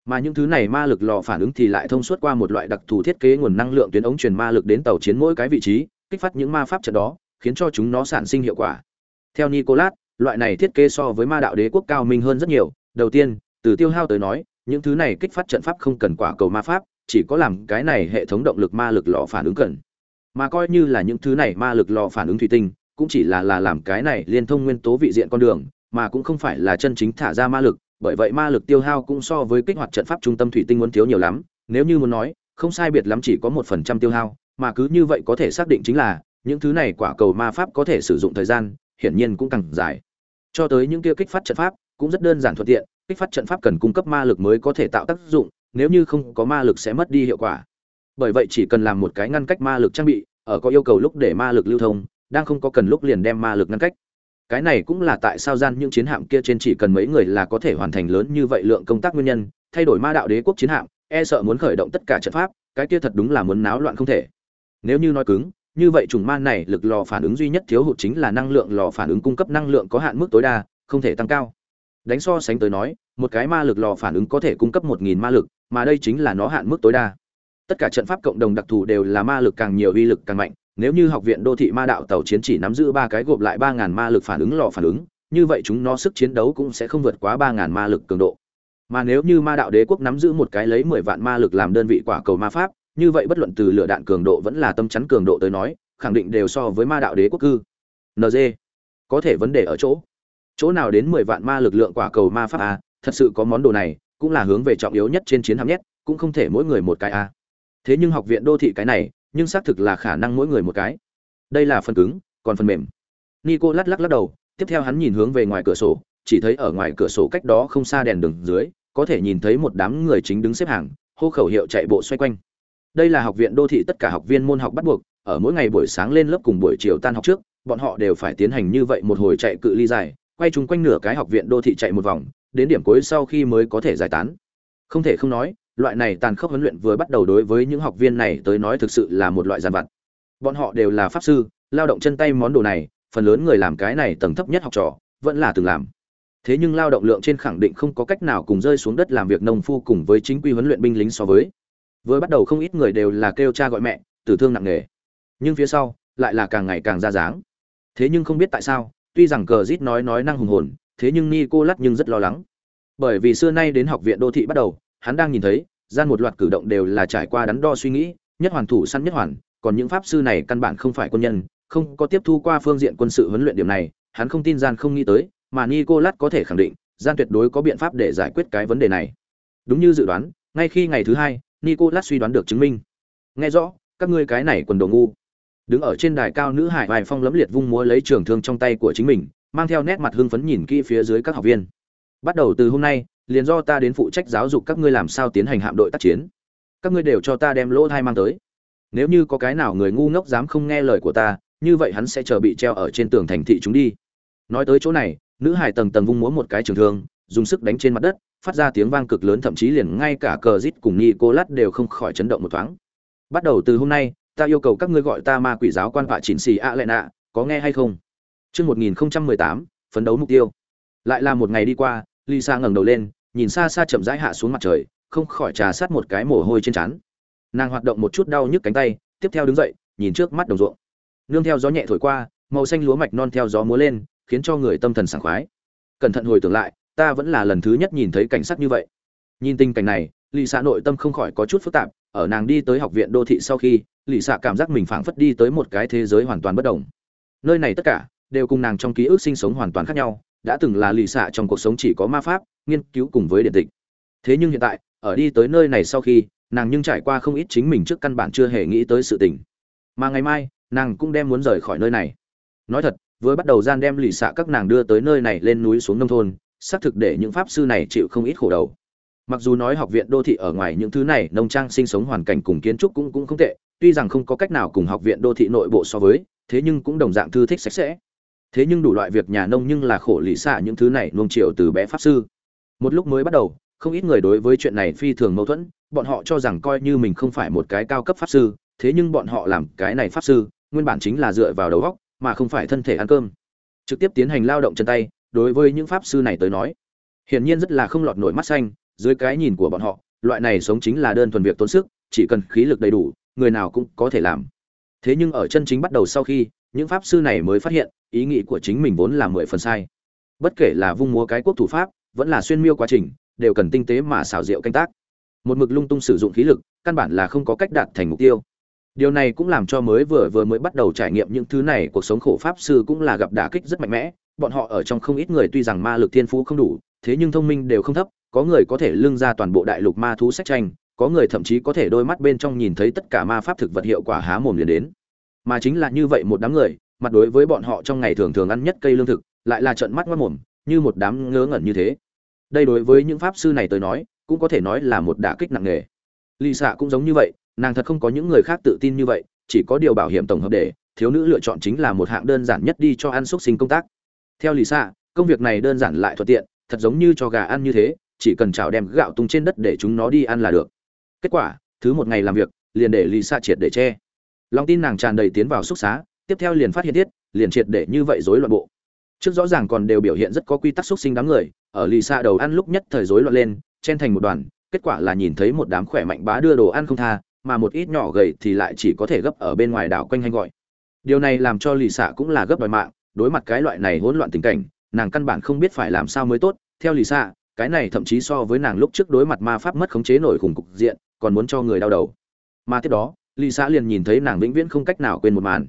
mà những thứ này ma lực lò phản ứng thì lại thông suốt qua một loại đặc thù thiết kế nguồn năng lượng tuyến ống truyền ma lực đến tàu chiến mỗi cái vị trí, kích phát những ma pháp trận đó, khiến cho chúng nó sản sinh hiệu quả. Theo nicolas, loại này thiết kế so với ma đạo đế quốc cao minh hơn rất nhiều. Đầu tiên, từ tiêu hao tới nói, những thứ này kích phát trận pháp không cần quả cầu ma pháp, chỉ có làm cái này hệ thống động lực ma lực lò phản ứng cần. Mà coi như là những thứ này ma lực lò phản ứng thủy tinh, cũng chỉ là là làm cái này liên thông nguyên tố vị diện con đường, mà cũng không phải là chân chính thả ra ma lực bởi vậy ma lực tiêu hao cũng so với kích hoạt trận pháp trung tâm thủy tinh muốn thiếu nhiều lắm, nếu như muốn nói, không sai biệt lắm chỉ có một phần trăm tiêu hao, mà cứ như vậy có thể xác định chính là, những thứ này quả cầu ma pháp có thể sử dụng thời gian, hiển nhiên cũng càng dài. Cho tới những kia kích phát trận pháp, cũng rất đơn giản thuận tiện, kích phát trận pháp cần cung cấp ma lực mới có thể tạo tác dụng, nếu như không có ma lực sẽ mất đi hiệu quả. Bởi vậy chỉ cần làm một cái ngăn cách ma lực trang bị, ở có yêu cầu lúc để ma lực lưu thông, đang không có cần lúc liền đem ma lực ngăn cách cái này cũng là tại sao gian những chiến hạm kia trên chỉ cần mấy người là có thể hoàn thành lớn như vậy lượng công tác nguyên nhân, thay đổi ma đạo đế quốc chiến hạm e sợ muốn khởi động tất cả trận pháp, cái kia thật đúng là muốn náo loạn không thể. Nếu như nói cứng, như vậy trùng ma này lực lò phản ứng duy nhất thiếu hụt chính là năng lượng lò phản ứng cung cấp năng lượng có hạn mức tối đa, không thể tăng cao. Đánh so sánh tới nói, một cái ma lực lò phản ứng có thể cung cấp một nghìn ma lực, mà đây chính là nó hạn mức tối đa. Tất cả trận pháp cộng đồng đặc thù đều là ma lực càng nhiều uy lực càng mạnh nếu như học viện đô thị ma đạo tàu chiến chỉ nắm giữ ba cái gộp lại ba ngàn ma lực phản ứng lò phản ứng, như vậy chúng nó sức chiến đấu cũng sẽ không vượt quá ba ngàn ma lực cường độ. Mà nếu như ma đạo đế quốc nắm giữ một cái lấy mười vạn ma lực làm đơn vị quả cầu ma pháp, như vậy bất luận từ lửa đạn cường độ vẫn là tâm chắn cường độ tới nói, khẳng định đều so với ma đạo đế quốc cư. Nd có thể vấn đề ở chỗ. Chỗ nào đến mười vạn ma lực lượng quả cầu ma pháp a thật sự có món đồ này, cũng là hướng về trọng yếu nhất trên chiến hạm nhất, cũng không thể mỗi người một cái a thế nhưng học viện đô thị cái này nhưng xác thực là khả năng mỗi người một cái. Đây là phần cứng, còn phần mềm. Nico lắc lắc lắc đầu, tiếp theo hắn nhìn hướng về ngoài cửa sổ, chỉ thấy ở ngoài cửa sổ cách đó không xa đèn đường dưới, có thể nhìn thấy một đám người chính đứng xếp hàng, hô khẩu hiệu chạy bộ xoay quanh. Đây là học viện đô thị tất cả học viên môn học bắt buộc, ở mỗi ngày buổi sáng lên lớp cùng buổi chiều tan học trước, bọn họ đều phải tiến hành như vậy một hồi chạy cự ly dài, quay chung quanh nửa cái học viện đô thị chạy một vòng, đến điểm cuối sau khi mới có thể giải tán. Không thể không nói loại này tàn khốc huấn luyện vừa bắt đầu đối với những học viên này tới nói thực sự là một loại giàn vặt. Bọn họ đều là pháp sư, lao động chân tay món đồ này, phần lớn người làm cái này tầng thấp nhất học trò, vẫn là từng làm. Thế nhưng lao động lượng trên khẳng định không có cách nào cùng rơi xuống đất làm việc nông phu cùng với chính quy huấn luyện binh lính so với. Vừa bắt đầu không ít người đều là kêu cha gọi mẹ, tử thương nặng nề. Nhưng phía sau, lại là càng ngày càng ra dáng. Thế nhưng không biết tại sao, tuy rằng cờ rít nói nói năng hùng hồn, thế nhưng ni cô lắt nhưng rất lo lắng. Bởi vì xưa nay đến học viện đô thị bắt đầu hắn đang nhìn thấy, gian một loạt cử động đều là trải qua đắn đo suy nghĩ, nhất hoàn thủ săn nhất hoàn, còn những pháp sư này căn bản không phải quân nhân, không có tiếp thu qua phương diện quân sự huấn luyện điểm này, hắn không tin gian không nghĩ tới, mà nicolas có thể khẳng định, gian tuyệt đối có biện pháp để giải quyết cái vấn đề này. Đúng như dự đoán, ngay khi ngày thứ hai, nicolas suy đoán được chứng minh. Nghe rõ, các ngươi cái này quần đồ ngu. Đứng ở trên đài cao nữ hải vài phong lấm liệt vung múa lấy trường thương trong tay của chính mình, mang theo nét mặt hưng phấn nhìn kỹ phía dưới các học viên. Bắt đầu từ hôm nay liền do ta đến phụ trách giáo dục các ngươi làm sao tiến hành hạm đội tác chiến. Các ngươi đều cho ta đem lỗ thai mang tới. Nếu như có cái nào người ngu ngốc dám không nghe lời của ta, như vậy hắn sẽ chờ bị treo ở trên tường thành thị chúng đi. Nói tới chỗ này, nữ hải tầng tầng vung múa một cái trường thương, dùng sức đánh trên mặt đất, phát ra tiếng vang cực lớn thậm chí liền ngay cả cờ rít cùng nhi cô lát đều không khỏi chấn động một thoáng. Bắt đầu từ hôm nay, ta yêu cầu các ngươi gọi ta ma quỷ giáo quan vạ chỉnh xì a lệ nạ, có nghe hay không? Chương một nghìn mười tám, phấn đấu mục tiêu. Lại là một ngày đi qua, lisa ngẩng đầu lên nhìn xa xa chậm rãi hạ xuống mặt trời, không khỏi trà sát một cái mồ hôi trên trán. Nàng hoạt động một chút đau nhức cánh tay, tiếp theo đứng dậy, nhìn trước mắt đồng ruộng. Nương theo gió nhẹ thổi qua, màu xanh lúa mạch non theo gió múa lên, khiến cho người tâm thần sảng khoái. Cẩn thận hồi tưởng lại, ta vẫn là lần thứ nhất nhìn thấy cảnh sắc như vậy. Nhìn tình cảnh này, lì xạ nội tâm không khỏi có chút phức tạp, ở nàng đi tới học viện đô thị sau khi, lì xạ cảm giác mình phảng phất đi tới một cái thế giới hoàn toàn bất đồng. Nơi này tất cả, đều cùng nàng trong ký ức sinh sống hoàn toàn khác nhau, đã từng là lì xạ trong cuộc sống chỉ có ma pháp nghiên cứu cùng với điện tịch. Thế nhưng hiện tại, ở đi tới nơi này sau khi, nàng nhưng trải qua không ít chính mình trước căn bản chưa hề nghĩ tới sự tình. Mà ngày mai, nàng cũng đem muốn rời khỏi nơi này. Nói thật với bắt đầu gian đem lì xạ các nàng đưa tới nơi này lên núi xuống nông thôn, xác thực để những pháp sư này chịu không ít khổ đầu. Mặc dù nói học viện đô thị ở ngoài những thứ này, nông trang sinh sống hoàn cảnh cùng kiến trúc cũng cũng không tệ, tuy rằng không có cách nào cùng học viện đô thị nội bộ so với, thế nhưng cũng đồng dạng thư thích sạch sẽ. Thế nhưng đủ loại việc nhà nông nhưng là khổ lì xạ những thứ này nuông chiều từ bé pháp sư một lúc mới bắt đầu, không ít người đối với chuyện này phi thường mâu thuẫn, bọn họ cho rằng coi như mình không phải một cái cao cấp pháp sư, thế nhưng bọn họ làm cái này pháp sư, nguyên bản chính là dựa vào đầu óc, mà không phải thân thể ăn cơm. Trực tiếp tiến hành lao động chân tay, đối với những pháp sư này tới nói, hiển nhiên rất là không lọt nổi mắt xanh, dưới cái nhìn của bọn họ, loại này sống chính là đơn thuần việc tốn sức, chỉ cần khí lực đầy đủ, người nào cũng có thể làm. Thế nhưng ở chân chính bắt đầu sau khi, những pháp sư này mới phát hiện, ý nghĩ của chính mình vốn là mười phần sai. Bất kể là vung múa cái quốc thủ pháp vẫn là xuyên miêu quá trình, đều cần tinh tế mà xảo diệu canh tác. Một mực lung tung sử dụng khí lực, căn bản là không có cách đạt thành mục tiêu. Điều này cũng làm cho mới vừa vừa mới bắt đầu trải nghiệm những thứ này cuộc sống khổ pháp sư cũng là gặp đả kích rất mạnh mẽ. Bọn họ ở trong không ít người tuy rằng ma lực thiên phú không đủ, thế nhưng thông minh đều không thấp, có người có thể lưng ra toàn bộ đại lục ma thú sách tranh, có người thậm chí có thể đôi mắt bên trong nhìn thấy tất cả ma pháp thực vật hiệu quả há mồm liền đến. Mà chính là như vậy một đám người, mặt đối với bọn họ trong ngày thường thường ăn nhất cây lương thực, lại là trận mắt mất mồm, như một đám ngớ ngẩn như thế đây đối với những pháp sư này tới nói, cũng có thể nói là một đả kích nặng nề. Lì xạ cũng giống như vậy, nàng thật không có những người khác tự tin như vậy, chỉ có điều bảo hiểm tổng hợp để, thiếu nữ lựa chọn chính là một hạng đơn giản nhất đi cho ăn xúc sinh công tác. Theo lì xạ công việc này đơn giản lại thuận tiện, thật giống như cho gà ăn như thế, chỉ cần chảo đem gạo tung trên đất để chúng nó đi ăn là được. Kết quả, thứ một ngày làm việc, liền để lì xạ triệt để che. Lòng tin nàng tràn đầy tiến vào xúc xá, tiếp theo liền phát hiện thiết liền triệt để như vậy rối loạn bộ trước rõ ràng còn đều biểu hiện rất có quy tắc xúc sinh đám người, ở lì xạ đầu ăn lúc nhất thời rối loạn lên, chen thành một đoàn, kết quả là nhìn thấy một đám khỏe mạnh bá đưa đồ ăn không tha, mà một ít nhỏ gầy thì lại chỉ có thể gấp ở bên ngoài đảo quanh hay gọi. Điều này làm cho lì xạ cũng là gấp đòi mạng, đối mặt cái loại này hỗn loạn tình cảnh, nàng căn bản không biết phải làm sao mới tốt. Theo lì xạ, cái này thậm chí so với nàng lúc trước đối mặt ma pháp mất khống chế nổi khủng cục diện, còn muốn cho người đau đầu. Mà tiếp đó, lì xạ liền nhìn thấy nàng vĩnh viễn không cách nào quên một màn.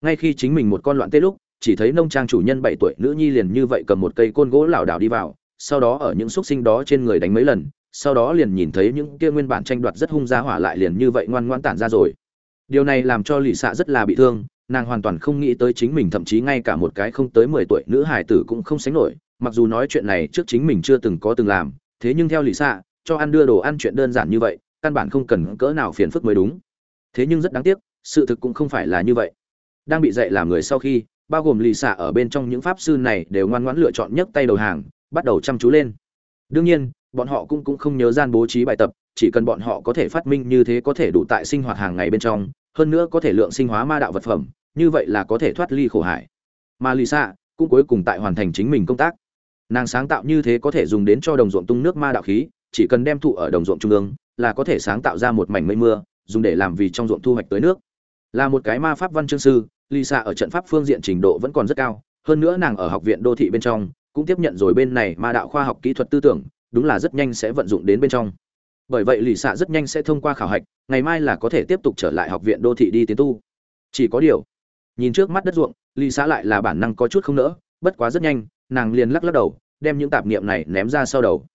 Ngay khi chính mình một con loạn tê lúc chỉ thấy nông trang chủ nhân bảy tuổi nữ nhi liền như vậy cầm một cây côn gỗ lảo đảo đi vào, sau đó ở những xúc sinh đó trên người đánh mấy lần, sau đó liền nhìn thấy những kia nguyên bản tranh đoạt rất hung giá hỏa lại liền như vậy ngoan ngoãn tản ra rồi. Điều này làm cho lì xạ rất là bị thương, nàng hoàn toàn không nghĩ tới chính mình thậm chí ngay cả một cái không tới mười tuổi nữ hải tử cũng không sánh nổi, mặc dù nói chuyện này trước chính mình chưa từng có từng làm, thế nhưng theo lì xạ cho ăn đưa đồ ăn chuyện đơn giản như vậy, căn bản không cần cỡ nào phiền phức mới đúng. Thế nhưng rất đáng tiếc, sự thực cũng không phải là như vậy. Đang bị dạy làm người sau khi bao gồm lì xạ ở bên trong những pháp sư này đều ngoan ngoãn lựa chọn nhấc tay đầu hàng, bắt đầu chăm chú lên. Đương nhiên, bọn họ cũng cũng không nhớ gian bố trí bài tập, chỉ cần bọn họ có thể phát minh như thế có thể đủ tại sinh hoạt hàng ngày bên trong, hơn nữa có thể lượng sinh hóa ma đạo vật phẩm, như vậy là có thể thoát ly khổ hải. Mà lisa cũng cuối cùng tại hoàn thành chính mình công tác. Nàng sáng tạo như thế có thể dùng đến cho đồng ruộng tung nước ma đạo khí, chỉ cần đem thụ ở đồng ruộng trung ương, là có thể sáng tạo ra một mảnh mây mưa, dùng để làm vì trong ruộng thu hoạch tới nước. Là một cái ma pháp văn chương sư lisa ở trận pháp phương diện trình độ vẫn còn rất cao, hơn nữa nàng ở học viện đô thị bên trong, cũng tiếp nhận rồi bên này ma đạo khoa học kỹ thuật tư tưởng, đúng là rất nhanh sẽ vận dụng đến bên trong. Bởi vậy Lisa rất nhanh sẽ thông qua khảo hạch, ngày mai là có thể tiếp tục trở lại học viện đô thị đi tiến tu. Chỉ có điều, nhìn trước mắt đất ruộng, Lisa lại là bản năng có chút không nỡ, bất quá rất nhanh, nàng liền lắc lắc đầu, đem những tạp niệm này ném ra sau đầu.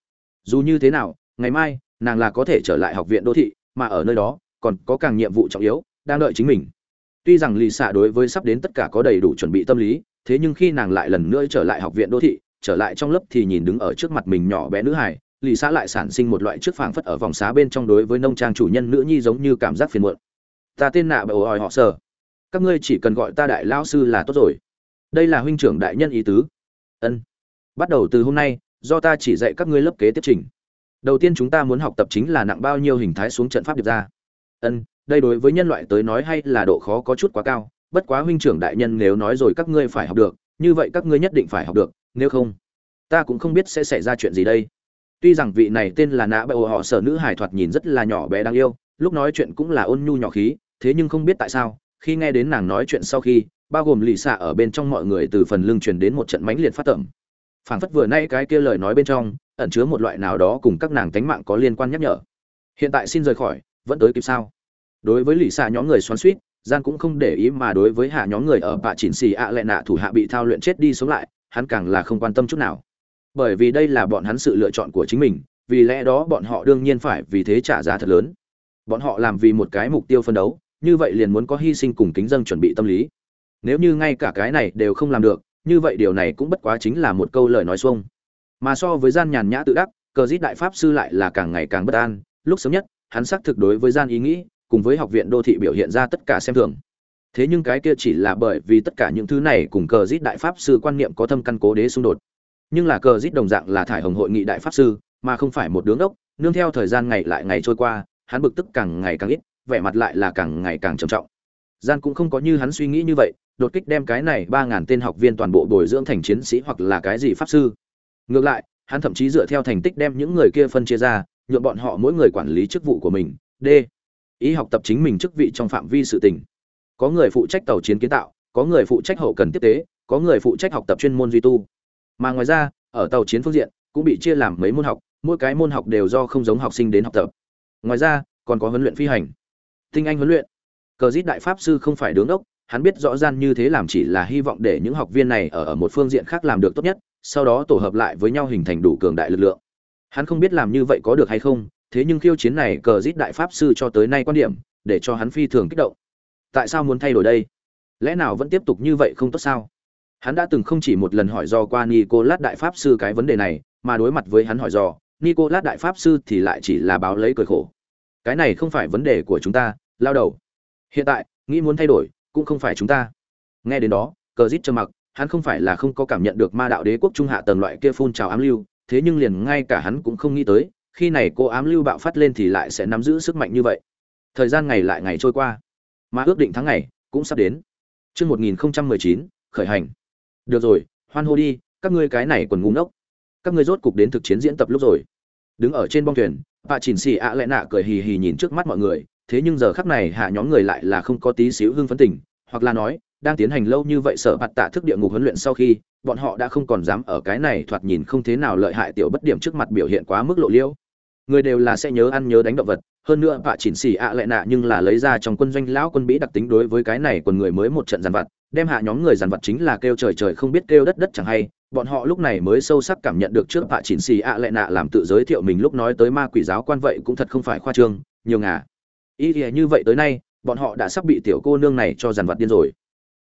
Dù như thế nào, ngày mai, nàng là có thể trở lại học viện đô thị, mà ở nơi đó, còn có càng nhiệm vụ trọng yếu, đang đợi chính mình tuy rằng lì xạ đối với sắp đến tất cả có đầy đủ chuẩn bị tâm lý, thế nhưng khi nàng lại lần nữa trở lại học viện đô thị, trở lại trong lớp thì nhìn đứng ở trước mặt mình nhỏ bé nữ hải lì xã lại sản sinh một loại trước phảng phất ở vòng xá bên trong đối với nông trang chủ nhân nữ nhi giống như cảm giác phiền muộn. Ta tên nạ bởi ỏi họ sở các ngươi chỉ cần gọi ta đại lão sư là tốt rồi. Đây là huynh trưởng đại nhân ý tứ. Ân. Bắt đầu từ hôm nay, do ta chỉ dạy các ngươi lớp kế tiếp trình. Đầu tiên chúng ta muốn học tập chính là nặng bao nhiêu hình thái xuống trận pháp điệp ra. Ân đây đối với nhân loại tới nói hay là độ khó có chút quá cao, bất quá huynh trưởng đại nhân nếu nói rồi các ngươi phải học được, như vậy các ngươi nhất định phải học được, nếu không, ta cũng không biết sẽ xảy ra chuyện gì đây. Tuy rằng vị này tên là nã bại họ sở nữ hải thoạt nhìn rất là nhỏ bé đáng yêu, lúc nói chuyện cũng là ôn nhu nhỏ khí, thế nhưng không biết tại sao, khi nghe đến nàng nói chuyện sau khi, bao gồm lì xạ ở bên trong mọi người từ phần lưng truyền đến một trận mãnh liệt phát tẩm. Phảng phất vừa nay cái kia lời nói bên trong, ẩn chứa một loại nào đó cùng các nàng tánh mạng có liên quan nhắc nhở. Hiện tại xin rời khỏi, vẫn tới kịp sao? Đối với lì xạ nhóm người xoắn suýt gian cũng không để ý mà đối với hạ nhóm người ở bạ chỉnh xì ạ à lệ nạ thủ hạ bị thao luyện chết đi sống lại, hắn càng là không quan tâm chút nào. Bởi vì đây là bọn hắn sự lựa chọn của chính mình, vì lẽ đó bọn họ đương nhiên phải vì thế trả giá thật lớn. Bọn họ làm vì một cái mục tiêu phân đấu, như vậy liền muốn có hy sinh cùng kính dân chuẩn bị tâm lý. Nếu như ngay cả cái này đều không làm được, như vậy điều này cũng bất quá chính là một câu lời nói xuông. Mà so với gian nhàn nhã tự đắc, cờ giết đại pháp sư lại là càng ngày càng bất an. Lúc sớm nhất, hắn xác thực đối với gian ý nghĩ cùng với học viện đô thị biểu hiện ra tất cả xem thường. Thế nhưng cái kia chỉ là bởi vì tất cả những thứ này cùng cờ rít đại pháp sư quan niệm có thâm căn cố đế xung đột. Nhưng là cờ rít đồng dạng là thải hồng hội nghị đại pháp sư, mà không phải một đứa ốc nương theo thời gian ngày lại ngày trôi qua, hắn bực tức càng ngày càng ít, vẻ mặt lại là càng ngày càng trầm trọng. Gian cũng không có như hắn suy nghĩ như vậy, đột kích đem cái này ba ngàn tên học viên toàn bộ bồi dưỡng thành chiến sĩ hoặc là cái gì pháp sư. Ngược lại, hắn thậm chí dựa theo thành tích đem những người kia phân chia ra nhuộm bọn họ mỗi người quản lý chức vụ của mình, d ý học tập chính mình chức vị trong phạm vi sự tình. Có người phụ trách tàu chiến kiến tạo, có người phụ trách hậu cần tiếp tế, có người phụ trách học tập chuyên môn duy tu. Mà ngoài ra, ở tàu chiến phương diện, cũng bị chia làm mấy môn học, mỗi cái môn học đều do không giống học sinh đến học tập. Ngoài ra, còn có huấn luyện phi hành. Tinh anh huấn luyện. Cờ dít đại pháp sư không phải đứng đốc, hắn biết rõ ràng như thế làm chỉ là hy vọng để những học viên này ở ở một phương diện khác làm được tốt nhất, sau đó tổ hợp lại với nhau hình thành đủ cường đại lực lượng. Hắn không biết làm như vậy có được hay không thế nhưng khiêu chiến này cờ dít đại pháp sư cho tới nay quan điểm, để cho hắn phi thường kích động. Tại sao muốn thay đổi đây? Lẽ nào vẫn tiếp tục như vậy không tốt sao? Hắn đã từng không chỉ một lần hỏi do qua nicolas đại pháp sư cái vấn đề này, mà đối mặt với hắn hỏi do nicolas đại pháp sư thì lại chỉ là báo lấy cười khổ. Cái này không phải vấn đề của chúng ta, lao đầu. Hiện tại, nghĩ muốn thay đổi, cũng không phải chúng ta. Nghe đến đó, cờ rít trơ mặc, hắn không phải là không có cảm nhận được ma đạo đế quốc trung hạ tầng loại kia phun trào ám lưu, thế nhưng liền ngay cả hắn cũng không nghĩ tới khi này cô ám lưu bạo phát lên thì lại sẽ nắm giữ sức mạnh như vậy. Thời gian ngày lại ngày trôi qua, mà ước định tháng ngày cũng sắp đến. Chương một nghìn chín, khởi hành. Được rồi, hoan hô đi, các ngươi cái này còn ngu ngốc. Các ngươi rốt cục đến thực chiến diễn tập lúc rồi. Đứng ở trên bong thuyền bà chỉnh xì ạ lẽ nạ cười hì hì nhìn trước mắt mọi người, thế nhưng giờ khắc này hạ nhóm người lại là không có tí xíu hưng phấn tình, hoặc là nói, đang tiến hành lâu như vậy sợ bạt tạ thức địa ngục huấn luyện sau khi, bọn họ đã không còn dám ở cái này thoạt nhìn không thế nào lợi hại tiểu bất điểm trước mặt biểu hiện quá mức lộ liễu người đều là sẽ nhớ ăn nhớ đánh động vật. Hơn nữa vạ chỉnh xỉ ạ lẽ nạ nhưng là lấy ra trong quân doanh lão quân bĩ đặc tính đối với cái này còn người mới một trận giàn vặt, đem hạ nhóm người giàn vật chính là kêu trời trời không biết kêu đất đất chẳng hay. Bọn họ lúc này mới sâu sắc cảm nhận được trước vạ chỉnh xỉ ạ lẽ nạ làm tự giới thiệu mình lúc nói tới ma quỷ giáo quan vậy cũng thật không phải khoa trương, nhiều ngà. Ý thì như vậy tới nay, bọn họ đã sắp bị tiểu cô nương này cho giàn vật điên rồi.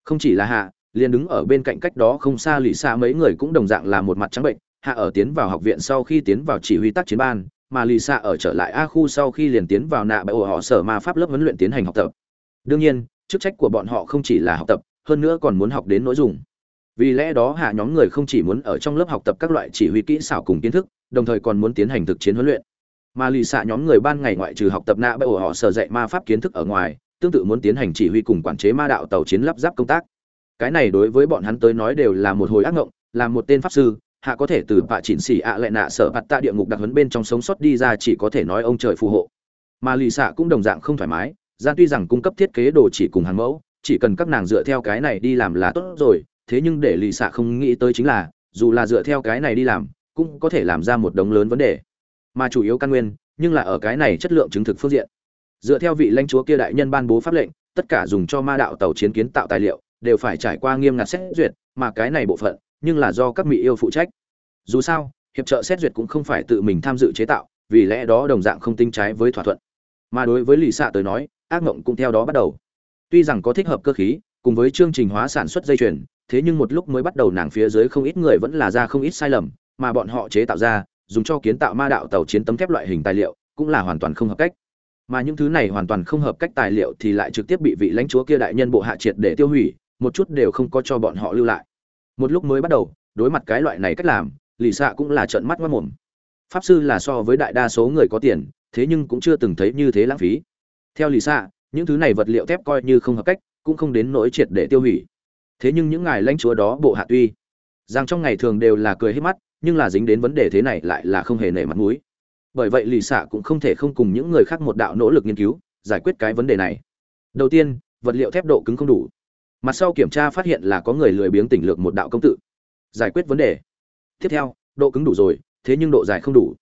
Không chỉ là hạ, liền đứng ở bên cạnh cách đó không xa lì xa mấy người cũng đồng dạng là một mặt trắng bệnh. Hạ ở tiến vào học viện sau khi tiến vào chỉ huy tác chiến ban mà lì xạ ở trở lại a khu sau khi liền tiến vào nạ bại ổ họ sở ma pháp lớp huấn luyện tiến hành học tập. Đương nhiên, chức trách của bọn họ không chỉ là học tập, hơn nữa còn muốn học đến nội dung. Vì lẽ đó hạ nhóm người không chỉ muốn ở trong lớp học tập các loại chỉ huy kỹ xảo cùng kiến thức, đồng thời còn muốn tiến hành thực chiến huấn luyện. Mà lì xạ nhóm người ban ngày ngoại trừ học tập nạ bại ổ họ sở dạy ma pháp kiến thức ở ngoài, tương tự muốn tiến hành chỉ huy cùng quản chế ma đạo tàu chiến lắp ráp công tác. Cái này đối với bọn hắn tới nói đều là một hồi ác ngộng, là một tên pháp sư hạ có thể từ bạ chỉnh xỉ ạ à lại nạ sở bạt tạ địa ngục đặc huấn bên trong sống sót đi ra chỉ có thể nói ông trời phù hộ. Mà lì xạ cũng đồng dạng không thoải mái, gian tuy rằng cung cấp thiết kế đồ chỉ cùng hàng mẫu, chỉ cần các nàng dựa theo cái này đi làm là tốt rồi, thế nhưng để lì xạ không nghĩ tới chính là, dù là dựa theo cái này đi làm, cũng có thể làm ra một đống lớn vấn đề. Mà chủ yếu căn nguyên, nhưng là ở cái này chất lượng chứng thực phương diện. Dựa theo vị lãnh chúa kia đại nhân ban bố pháp lệnh, tất cả dùng cho ma đạo tàu chiến kiến tạo tài liệu, đều phải trải qua nghiêm ngặt xét duyệt, mà cái này bộ phận nhưng là do các mỹ yêu phụ trách. Dù sao, hiệp trợ xét duyệt cũng không phải tự mình tham dự chế tạo, vì lẽ đó đồng dạng không tinh trái với thỏa thuận. Mà đối với lì xạ tới nói, ác mộng cũng theo đó bắt đầu. Tuy rằng có thích hợp cơ khí, cùng với chương trình hóa sản xuất dây chuyền, thế nhưng một lúc mới bắt đầu nàng phía dưới không ít người vẫn là ra không ít sai lầm, mà bọn họ chế tạo ra, dùng cho kiến tạo ma đạo tàu chiến tấm thép loại hình tài liệu, cũng là hoàn toàn không hợp cách. Mà những thứ này hoàn toàn không hợp cách tài liệu thì lại trực tiếp bị vị lãnh chúa kia đại nhân bộ hạ triệt để tiêu hủy, một chút đều không có cho bọn họ lưu lại một lúc mới bắt đầu, đối mặt cái loại này cách làm, lì xạ cũng là trợn mắt mất mồm. Pháp sư là so với đại đa số người có tiền, thế nhưng cũng chưa từng thấy như thế lãng phí. Theo lì xạ những thứ này vật liệu thép coi như không hợp cách, cũng không đến nỗi triệt để tiêu hủy. Thế nhưng những ngài lãnh chúa đó bộ hạ tuy, rằng trong ngày thường đều là cười hết mắt, nhưng là dính đến vấn đề thế này lại là không hề nể mặt mũi. Bởi vậy lì xạ cũng không thể không cùng những người khác một đạo nỗ lực nghiên cứu, giải quyết cái vấn đề này. Đầu tiên, vật liệu thép độ cứng không đủ mặt sau kiểm tra phát hiện là có người lười biếng tỉnh lược một đạo công tự. Giải quyết vấn đề. Tiếp theo, độ cứng đủ rồi, thế nhưng độ dài không đủ.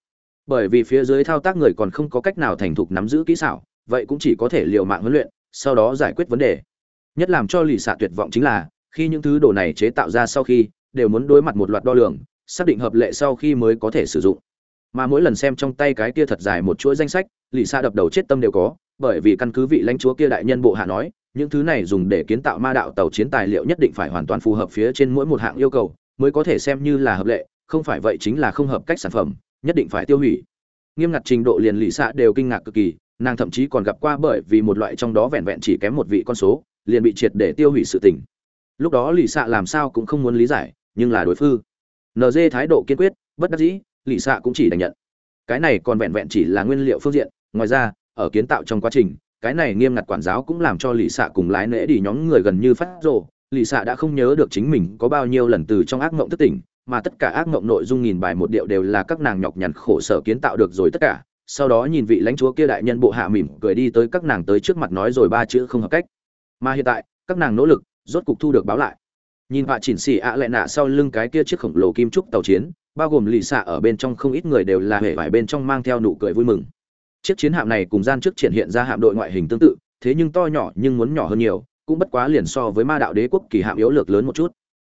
Bởi vì phía dưới thao tác người còn không có cách nào thành thục nắm giữ kỹ xảo, vậy cũng chỉ có thể liều mạng huấn luyện, sau đó giải quyết vấn đề. Nhất làm cho lì xạ tuyệt vọng chính là, khi những thứ đồ này chế tạo ra sau khi, đều muốn đối mặt một loạt đo lường, xác định hợp lệ sau khi mới có thể sử dụng. Mà mỗi lần xem trong tay cái kia thật dài một chuỗi danh sách, lì xạ đập đầu chết tâm đều có, bởi vì căn cứ vị lãnh chúa kia đại nhân bộ hạ nói những thứ này dùng để kiến tạo ma đạo tàu chiến tài liệu nhất định phải hoàn toàn phù hợp phía trên mỗi một hạng yêu cầu, mới có thể xem như là hợp lệ, không phải vậy chính là không hợp cách sản phẩm, nhất định phải tiêu hủy. Nghiêm ngặt trình độ liền lì xạ đều kinh ngạc cực kỳ, nàng thậm chí còn gặp qua bởi vì một loại trong đó vẹn vẹn chỉ kém một vị con số, liền bị triệt để tiêu hủy sự tình. Lúc đó lì xạ làm sao cũng không muốn lý giải, nhưng là đối phương nd thái độ kiên quyết, bất đắc dĩ, lì xạ cũng chỉ đành nhận. Cái này còn vẹn vẹn chỉ là nguyên liệu phương diện, ngoài ra, ở kiến tạo trong quá trình cái này nghiêm ngặt quản giáo cũng làm cho lì xạ cùng lái nễ đi nhóm người gần như phát rồ. Lì xạ đã không nhớ được chính mình có bao nhiêu lần từ trong ác mộng thất tỉnh, mà tất cả ác mộng nội dung nghìn bài một điệu đều là các nàng nhọc nhằn khổ sở kiến tạo được rồi tất cả. Sau đó nhìn vị lãnh chúa kia đại nhân bộ hạ mỉm cười đi tới các nàng tới trước mặt nói rồi ba chữ không hợp cách. Mà hiện tại, các nàng nỗ lực, rốt cục thu được báo lại. Nhìn họa chỉnh xỉ ạ à lại nạ sau lưng cái kia chiếc khổng lồ kim trúc tàu chiến, bao gồm lì xạ ở bên trong không ít người đều là hệ vải bên trong mang theo nụ cười vui mừng chiếc chiến hạm này cùng gian trước triển hiện ra hạm đội ngoại hình tương tự, thế nhưng to nhỏ nhưng muốn nhỏ hơn nhiều, cũng bất quá liền so với ma đạo đế quốc kỳ hạm yếu lược lớn một chút.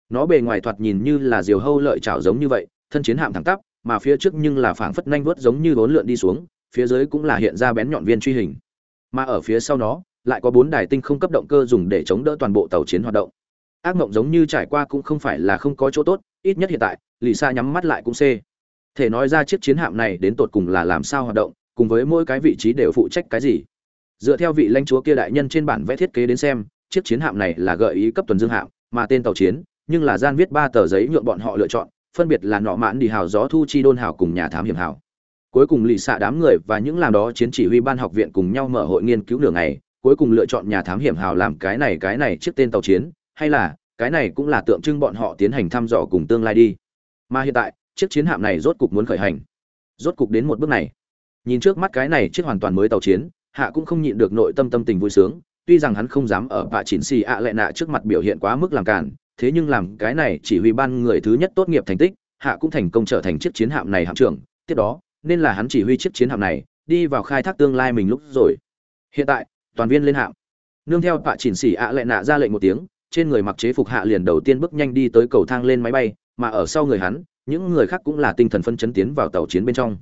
Nó bề ngoài thoạt nhìn như là diều hâu lợi chảo giống như vậy, thân chiến hạm thẳng tắp, mà phía trước nhưng là phảng phất nhanh vớt giống như bốn lượn đi xuống, phía dưới cũng là hiện ra bén nhọn viên truy hình. Mà ở phía sau nó, lại có bốn đài tinh không cấp động cơ dùng để chống đỡ toàn bộ tàu chiến hoạt động. Ác mộng giống như trải qua cũng không phải là không có chỗ tốt, ít nhất hiện tại lì xa nhắm mắt lại cũng c thể nói ra chiếc chiến hạm này đến tột cùng là làm sao hoạt động cùng với mỗi cái vị trí đều phụ trách cái gì. Dựa theo vị lãnh chúa kia đại nhân trên bản vẽ thiết kế đến xem, chiếc chiến hạm này là gợi ý cấp tuần dương hạm, mà tên tàu chiến, nhưng là gian viết ba tờ giấy nhượng bọn họ lựa chọn, phân biệt là nọ mãn đi hào gió thu chi đôn hào cùng nhà thám hiểm hào. Cuối cùng lì xạ đám người và những làm đó chiến chỉ huy ban học viện cùng nhau mở hội nghiên cứu nửa ngày, cuối cùng lựa chọn nhà thám hiểm hào làm cái này cái này chiếc tên tàu chiến, hay là, cái này cũng là tượng trưng bọn họ tiến hành thăm dò cùng tương lai đi. Mà hiện tại, chiếc chiến hạm này rốt cục muốn khởi hành. Rốt cục đến một bước này nhìn trước mắt cái này chiếc hoàn toàn mới tàu chiến, hạ cũng không nhịn được nội tâm tâm tình vui sướng, tuy rằng hắn không dám ở bạ chỉnh xì ạ lệ nạ trước mặt biểu hiện quá mức làm cản thế nhưng làm cái này chỉ huy ban người thứ nhất tốt nghiệp thành tích, hạ cũng thành công trở thành chiếc chiến hạm này hạm trưởng, tiếp đó, nên là hắn chỉ huy chiếc chiến hạm này, đi vào khai thác tương lai mình lúc rồi. Hiện tại, toàn viên lên hạm. Nương theo bạ chỉnh xì ạ lệ nạ ra lệnh một tiếng, trên người mặc chế phục hạ liền đầu tiên bước nhanh đi tới cầu thang lên máy bay, mà ở sau người hắn, những người khác cũng là tinh thần phân chấn tiến vào tàu chiến bên trong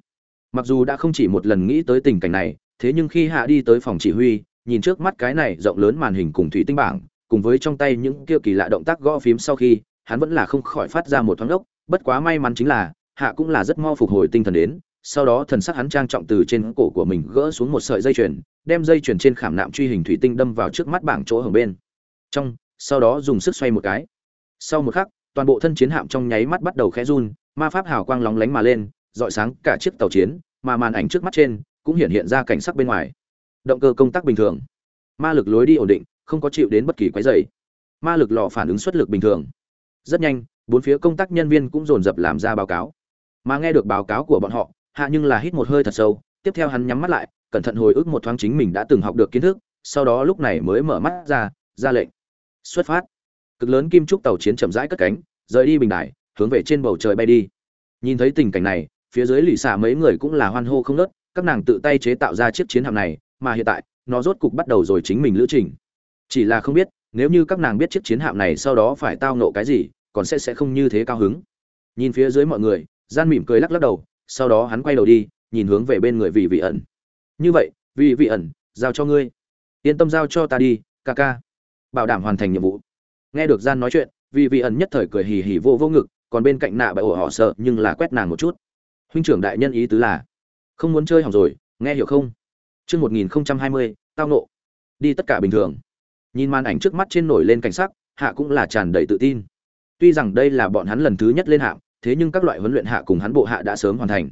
mặc dù đã không chỉ một lần nghĩ tới tình cảnh này, thế nhưng khi hạ đi tới phòng chỉ huy, nhìn trước mắt cái này rộng lớn màn hình cùng thủy tinh bảng, cùng với trong tay những kia kỳ lạ động tác gõ phím sau khi, hắn vẫn là không khỏi phát ra một thoáng ốc. Bất quá may mắn chính là, hạ cũng là rất mo phục hồi tinh thần đến, sau đó thần sắc hắn trang trọng từ trên cổ của mình gỡ xuống một sợi dây chuyền, đem dây chuyền trên khảm nạm truy hình thủy tinh đâm vào trước mắt bảng chỗ hở bên. Trong, sau đó dùng sức xoay một cái. Sau một khắc, toàn bộ thân chiến hạm trong nháy mắt bắt đầu khẽ run, ma pháp hào quang lóng lánh mà lên dọi sáng cả chiếc tàu chiến, mà màn ảnh trước mắt trên cũng hiện hiện ra cảnh sắc bên ngoài. Động cơ công tác bình thường. Ma lực lối đi ổn định, không có chịu đến bất kỳ quái dày ma lực lò phản ứng xuất lực bình thường. Rất nhanh, bốn phía công tác nhân viên cũng dồn dập làm ra báo cáo. Mà nghe được báo cáo của bọn họ, hạ nhưng là hít một hơi thật sâu, tiếp theo hắn nhắm mắt lại, cẩn thận hồi ức một thoáng chính mình đã từng học được kiến thức, sau đó lúc này mới mở mắt ra ra lệnh. Xuất phát. Cực lớn kim trúc tàu chiến chậm rãi cất cánh, rời đi bình đài, hướng về trên bầu trời bay đi. Nhìn thấy tình cảnh này phía dưới lì xả mấy người cũng là hoan hô không nớt, các nàng tự tay chế tạo ra chiếc chiến hạm này, mà hiện tại, nó rốt cục bắt đầu rồi chính mình lữ trình. Chỉ là không biết, nếu như các nàng biết chiếc chiến hạm này sau đó phải tao nộ cái gì, còn sẽ sẽ không như thế cao hứng. Nhìn phía dưới mọi người, gian mỉm cười lắc lắc đầu, sau đó hắn quay đầu đi, nhìn hướng về bên người vị vị ẩn. Như vậy, vị vị ẩn, giao cho ngươi. Yên tâm giao cho ta đi, ca ca. Bảo đảm hoàn thành nhiệm vụ. Nghe được gian nói chuyện, vị vị ẩn nhất thời cười hì hì vô vô ngực, còn bên cạnh nạ bại ổ họ sợ, nhưng là quét nàng một chút huynh trưởng đại nhân ý tứ là, không muốn chơi hỏng rồi, nghe hiểu không? Chương một nghìn hai mươi, tao nộ. Đi tất cả bình thường. Nhìn màn ảnh trước mắt trên nổi lên cảnh sắc, hạ cũng là tràn đầy tự tin. Tuy rằng đây là bọn hắn lần thứ nhất lên hạng, thế nhưng các loại huấn luyện hạ cùng hắn bộ hạ đã sớm hoàn thành.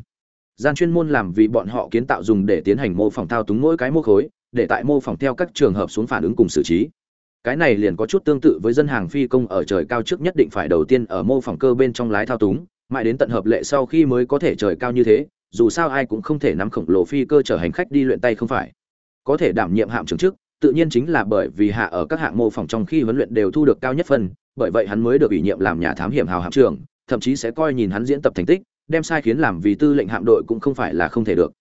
Gian chuyên môn làm vì bọn họ kiến tạo dùng để tiến hành mô phỏng thao túng mỗi cái mô khối, để tại mô phỏng theo các trường hợp xuống phản ứng cùng xử trí. Cái này liền có chút tương tự với dân hàng phi công ở trời cao trước nhất định phải đầu tiên ở mô phỏng cơ bên trong lái thao túng mãi đến tận hợp lệ sau khi mới có thể trời cao như thế, dù sao ai cũng không thể nắm khổng lồ phi cơ chở hành khách đi luyện tay không phải. Có thể đảm nhiệm hạm trưởng trước tự nhiên chính là bởi vì hạ ở các hạng mô phỏng trong khi huấn luyện đều thu được cao nhất phân bởi vậy hắn mới được ủy nhiệm làm nhà thám hiểm hào hạm trưởng, thậm chí sẽ coi nhìn hắn diễn tập thành tích, đem sai khiến làm vì tư lệnh hạm đội cũng không phải là không thể được.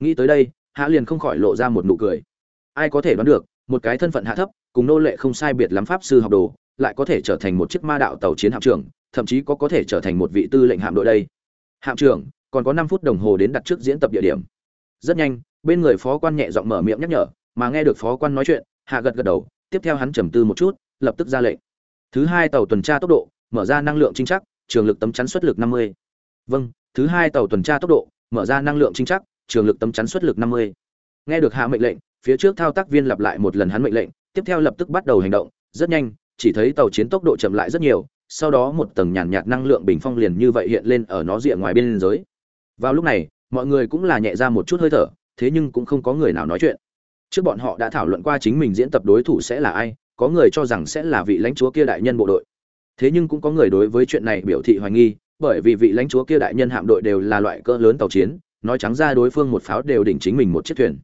Nghĩ tới đây, hạ liền không khỏi lộ ra một nụ cười. Ai có thể đoán được, một cái thân phận hạ thấp, cùng nô lệ không sai biệt lắm pháp sư học đồ, lại có thể trở thành một chiếc ma đạo tàu chiến hạm trưởng thậm chí có có thể trở thành một vị tư lệnh hạm đội đây hạm trưởng, còn có năm phút đồng hồ đến đặt trước diễn tập địa điểm rất nhanh, bên người phó quan nhẹ giọng mở miệng nhắc nhở, mà nghe được phó quan nói chuyện, hạ gật gật đầu, tiếp theo hắn trầm tư một chút, lập tức ra lệnh thứ hai tàu tuần tra tốc độ, mở ra năng lượng chính chắc, trường lực tấm chắn xuất lực 50. vâng thứ hai tàu tuần tra tốc độ, mở ra năng lượng chính chắc, trường lực tấm chắn xuất lực 50. nghe được hạ mệnh lệnh, phía trước thao tác viên lặp lại một lần hắn mệnh lệnh, tiếp theo lập tức bắt đầu hành động rất nhanh, chỉ thấy tàu chiến tốc độ chậm lại rất nhiều sau đó một tầng nhàn nhạt năng lượng bình phong liền như vậy hiện lên ở nó rìa ngoài bên giới vào lúc này, mọi người cũng là nhẹ ra một chút hơi thở, thế nhưng cũng không có người nào nói chuyện. Trước bọn họ đã thảo luận qua chính mình diễn tập đối thủ sẽ là ai, có người cho rằng sẽ là vị lãnh chúa kia đại nhân bộ đội. Thế nhưng cũng có người đối với chuyện này biểu thị hoài nghi, bởi vì vị lãnh chúa kia đại nhân hạm đội đều là loại cỡ lớn tàu chiến, nói trắng ra đối phương một pháo đều đỉnh chính mình một chiếc thuyền.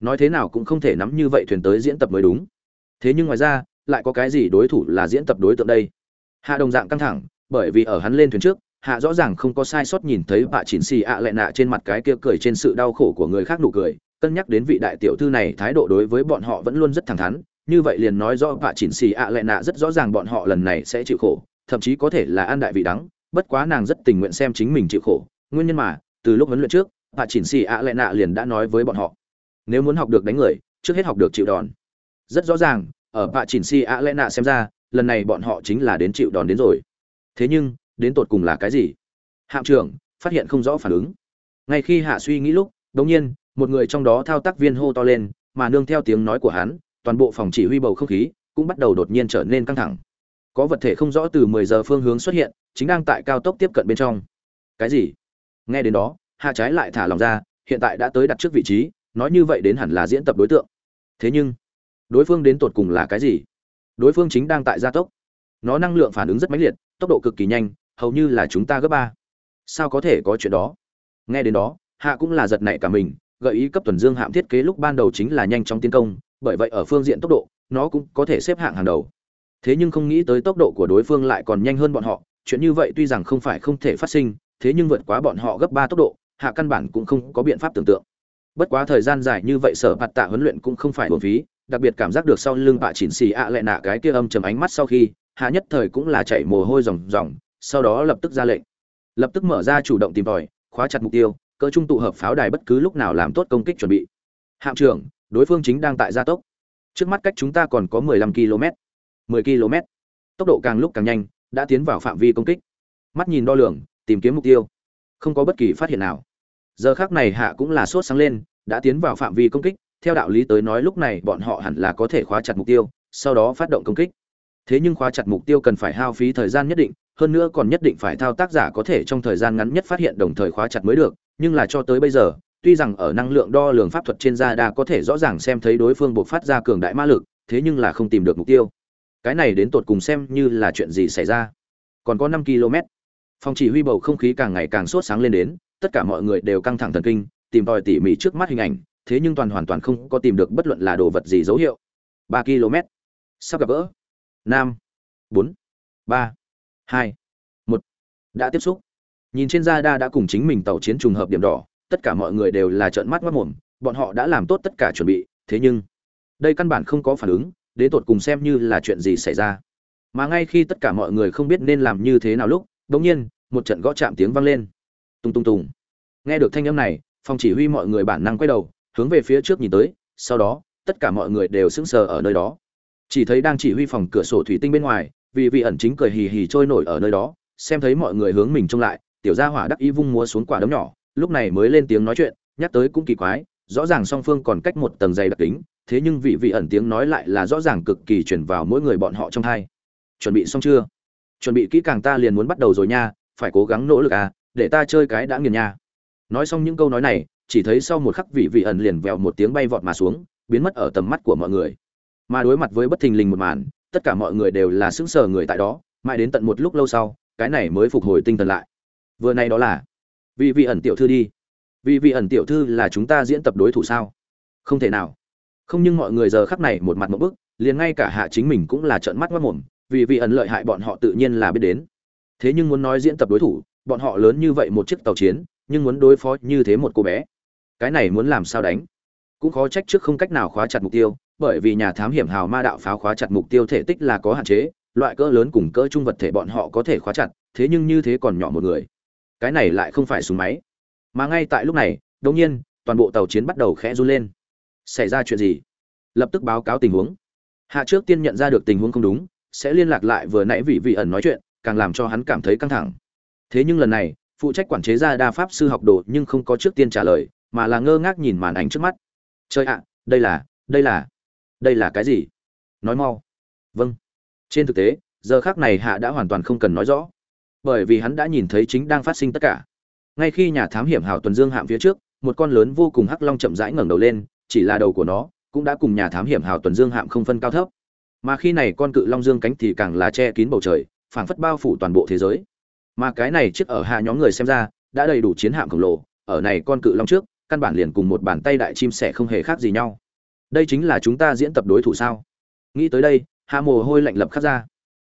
Nói thế nào cũng không thể nắm như vậy thuyền tới diễn tập mới đúng. Thế nhưng ngoài ra, lại có cái gì đối thủ là diễn tập đối tượng đây? Hạ đồng dạng căng thẳng, bởi vì ở hắn lên thuyền trước, hạ rõ ràng không có sai sót nhìn thấy bà chỉnh xì ạ lệ nạ trên mặt cái kia cười trên sự đau khổ của người khác nụ cười, cân nhắc đến vị đại tiểu thư này thái độ đối với bọn họ vẫn luôn rất thẳng thắn, như vậy liền nói rõ bà chỉnh xì ạ lệ nạ rất rõ ràng bọn họ lần này sẽ chịu khổ, thậm chí có thể là an đại vị đắng, bất quá nàng rất tình nguyện xem chính mình chịu khổ. Nguyên nhân mà, từ lúc huấn luyện trước bà chỉnh xì ạ lệ nạ liền đã nói với bọn họ, nếu muốn học được đánh người, trước hết học được chịu đòn. Rất rõ ràng, ở bà chỉnh xì ạ lệ nạ xem ra lần này bọn họ chính là đến chịu đòn đến rồi. Thế nhưng, đến tột cùng là cái gì? Hạm trưởng, phát hiện không rõ phản ứng. Ngay khi hạ suy nghĩ lúc, đống nhiên, một người trong đó thao tác viên hô to lên, mà nương theo tiếng nói của hắn, toàn bộ phòng chỉ huy bầu không khí cũng bắt đầu đột nhiên trở nên căng thẳng. Có vật thể không rõ từ 10 giờ phương hướng xuất hiện, chính đang tại cao tốc tiếp cận bên trong. Cái gì? Nghe đến đó, hạ trái lại thả lòng ra, hiện tại đã tới đặt trước vị trí, nói như vậy đến hẳn là diễn tập đối tượng. Thế nhưng, đối phương đến tột cùng là cái gì? Đối phương chính đang tại gia tốc. Nó năng lượng phản ứng rất mãnh liệt, tốc độ cực kỳ nhanh, hầu như là chúng ta gấp ba. Sao có thể có chuyện đó? Nghe đến đó, hạ cũng là giật nảy cả mình, gợi ý cấp tuần dương hạm thiết kế lúc ban đầu chính là nhanh chóng tiến công, bởi vậy ở phương diện tốc độ, nó cũng có thể xếp hạng hàng đầu. Thế nhưng không nghĩ tới tốc độ của đối phương lại còn nhanh hơn bọn họ, chuyện như vậy tuy rằng không phải không thể phát sinh, thế nhưng vượt quá bọn họ gấp ba tốc độ, hạ căn bản cũng không có biện pháp tưởng tượng. Bất quá thời gian dài như vậy sở bạt tạ huấn luyện cũng không phải bổn phí đặc biệt cảm giác được sau lưng bạ chỉnh xì ạ à lại nạ cái kia âm trầm ánh mắt sau khi, hạ nhất thời cũng là chạy mồ hôi ròng ròng, sau đó lập tức ra lệnh. Lập tức mở ra chủ động tìm tòi, khóa chặt mục tiêu, cỡ trung tụ hợp pháo đài bất cứ lúc nào làm tốt công kích chuẩn bị. Hạm trưởng, đối phương chính đang tại gia tốc. Trước mắt cách chúng ta còn có 15 km. 10 km. Tốc độ càng lúc càng nhanh, đã tiến vào phạm vi công kích. Mắt nhìn đo lường, tìm kiếm mục tiêu. Không có bất kỳ phát hiện nào. Giờ khác này hạ cũng là sốt sáng lên, đã tiến vào phạm vi công kích theo đạo lý tới nói lúc này bọn họ hẳn là có thể khóa chặt mục tiêu, sau đó phát động công kích. Thế nhưng khóa chặt mục tiêu cần phải hao phí thời gian nhất định, hơn nữa còn nhất định phải thao tác giả có thể trong thời gian ngắn nhất phát hiện đồng thời khóa chặt mới được, nhưng là cho tới bây giờ, tuy rằng ở năng lượng đo lường pháp thuật trên da đa có thể rõ ràng xem thấy đối phương buộc phát ra cường đại ma lực, thế nhưng là không tìm được mục tiêu. Cái này đến tột cùng xem như là chuyện gì xảy ra. Còn có năm km. Phòng chỉ huy bầu không khí càng ngày càng sốt sáng lên đến, tất cả mọi người đều căng thẳng thần kinh, tìm tòi tỉ mỉ trước mắt hình ảnh thế nhưng toàn hoàn toàn không có tìm được bất luận là đồ vật gì dấu hiệu. Ba km. Sắp gặp gỡ. Năm bốn. Ba. Hai. Một. Đã tiếp xúc. Nhìn trên da đa đã cùng chính mình tàu chiến trùng hợp điểm đỏ, tất cả mọi người đều là trợn mắt mất mồm, bọn họ đã làm tốt tất cả chuẩn bị, thế nhưng đây căn bản không có phản ứng, đến tột cùng xem như là chuyện gì xảy ra. Mà ngay khi tất cả mọi người không biết nên làm như thế nào lúc, đột nhiên, một trận gõ chạm tiếng vang lên. Tung tung tùng nghe được thanh âm này, phòng chỉ huy mọi người bản năng quay đầu hướng về phía trước nhìn tới, sau đó, tất cả mọi người đều sững sờ ở nơi đó. Chỉ thấy đang chỉ huy phòng cửa sổ thủy tinh bên ngoài, vì vị ẩn chính cười hì hì trôi nổi ở nơi đó, xem thấy mọi người hướng mình trông lại, tiểu gia hỏa đắc ý vung múa xuống quả đấm nhỏ, lúc này mới lên tiếng nói chuyện, nhắc tới cũng kỳ quái, rõ ràng song phương còn cách một tầng dày đặc tính thế nhưng vị vị ẩn tiếng nói lại là rõ ràng cực kỳ chuyển vào mỗi người bọn họ trong thai chuẩn bị xong chưa? Chuẩn bị kỹ càng ta liền muốn bắt đầu rồi nha, phải cố gắng nỗ lực à để ta chơi cái đã nghiền nha. Nói xong những câu nói này chỉ thấy sau một khắc vị vị ẩn liền vèo một tiếng bay vọt mà xuống, biến mất ở tầm mắt của mọi người. Mà đối mặt với bất thình lình một màn, tất cả mọi người đều là sững sờ người tại đó, mãi đến tận một lúc lâu sau, cái này mới phục hồi tinh thần lại. Vừa nay đó là, vị vị ẩn tiểu thư đi. Vị vị ẩn tiểu thư là chúng ta diễn tập đối thủ sao? Không thể nào. Không nhưng mọi người giờ khắc này một mặt một bức, liền ngay cả hạ chính mình cũng là trợn mắt mất mồm vì vị ẩn lợi hại bọn họ tự nhiên là biết đến. Thế nhưng muốn nói diễn tập đối thủ, bọn họ lớn như vậy một chiếc tàu chiến, nhưng muốn đối phó như thế một cô bé cái này muốn làm sao đánh? Cũng khó trách trước không cách nào khóa chặt mục tiêu, bởi vì nhà thám hiểm hào ma đạo pháo khóa chặt mục tiêu thể tích là có hạn chế, loại cỡ lớn cùng cỡ trung vật thể bọn họ có thể khóa chặt, thế nhưng như thế còn nhỏ một người. Cái này lại không phải súng máy. Mà ngay tại lúc này, đột nhiên, toàn bộ tàu chiến bắt đầu khẽ run lên. Xảy ra chuyện gì? Lập tức báo cáo tình huống. Hạ trước tiên nhận ra được tình huống không đúng, sẽ liên lạc lại vừa nãy vị vị ẩn nói chuyện, càng làm cho hắn cảm thấy căng thẳng. Thế nhưng lần này, phụ trách quản chế ra đa pháp sư học đồ nhưng không có trước tiên trả lời mà là ngơ ngác nhìn màn ảnh trước mắt. Chơi ạ, đây là đây là đây là cái gì? Nói mau. Vâng. Trên thực tế, giờ khác này hạ đã hoàn toàn không cần nói rõ. Bởi vì hắn đã nhìn thấy chính đang phát sinh tất cả. Ngay khi nhà thám hiểm Hảo tuần dương hạm phía trước, một con lớn vô cùng hắc long chậm rãi ngẩng đầu lên, chỉ là đầu của nó cũng đã cùng nhà thám hiểm Hảo tuần dương hạm không phân cao thấp. Mà khi này con cự long dương cánh thì càng là che kín bầu trời, phảng phất bao phủ toàn bộ thế giới. Mà cái này trước ở hạ nhóm người xem ra, đã đầy đủ chiến hạm khổng lồ, ở này con cự long trước căn bản liền cùng một bàn tay đại chim sẻ không hề khác gì nhau. Đây chính là chúng ta diễn tập đối thủ sao? Nghĩ tới đây, hạ mồ hôi lạnh lập khắc ra.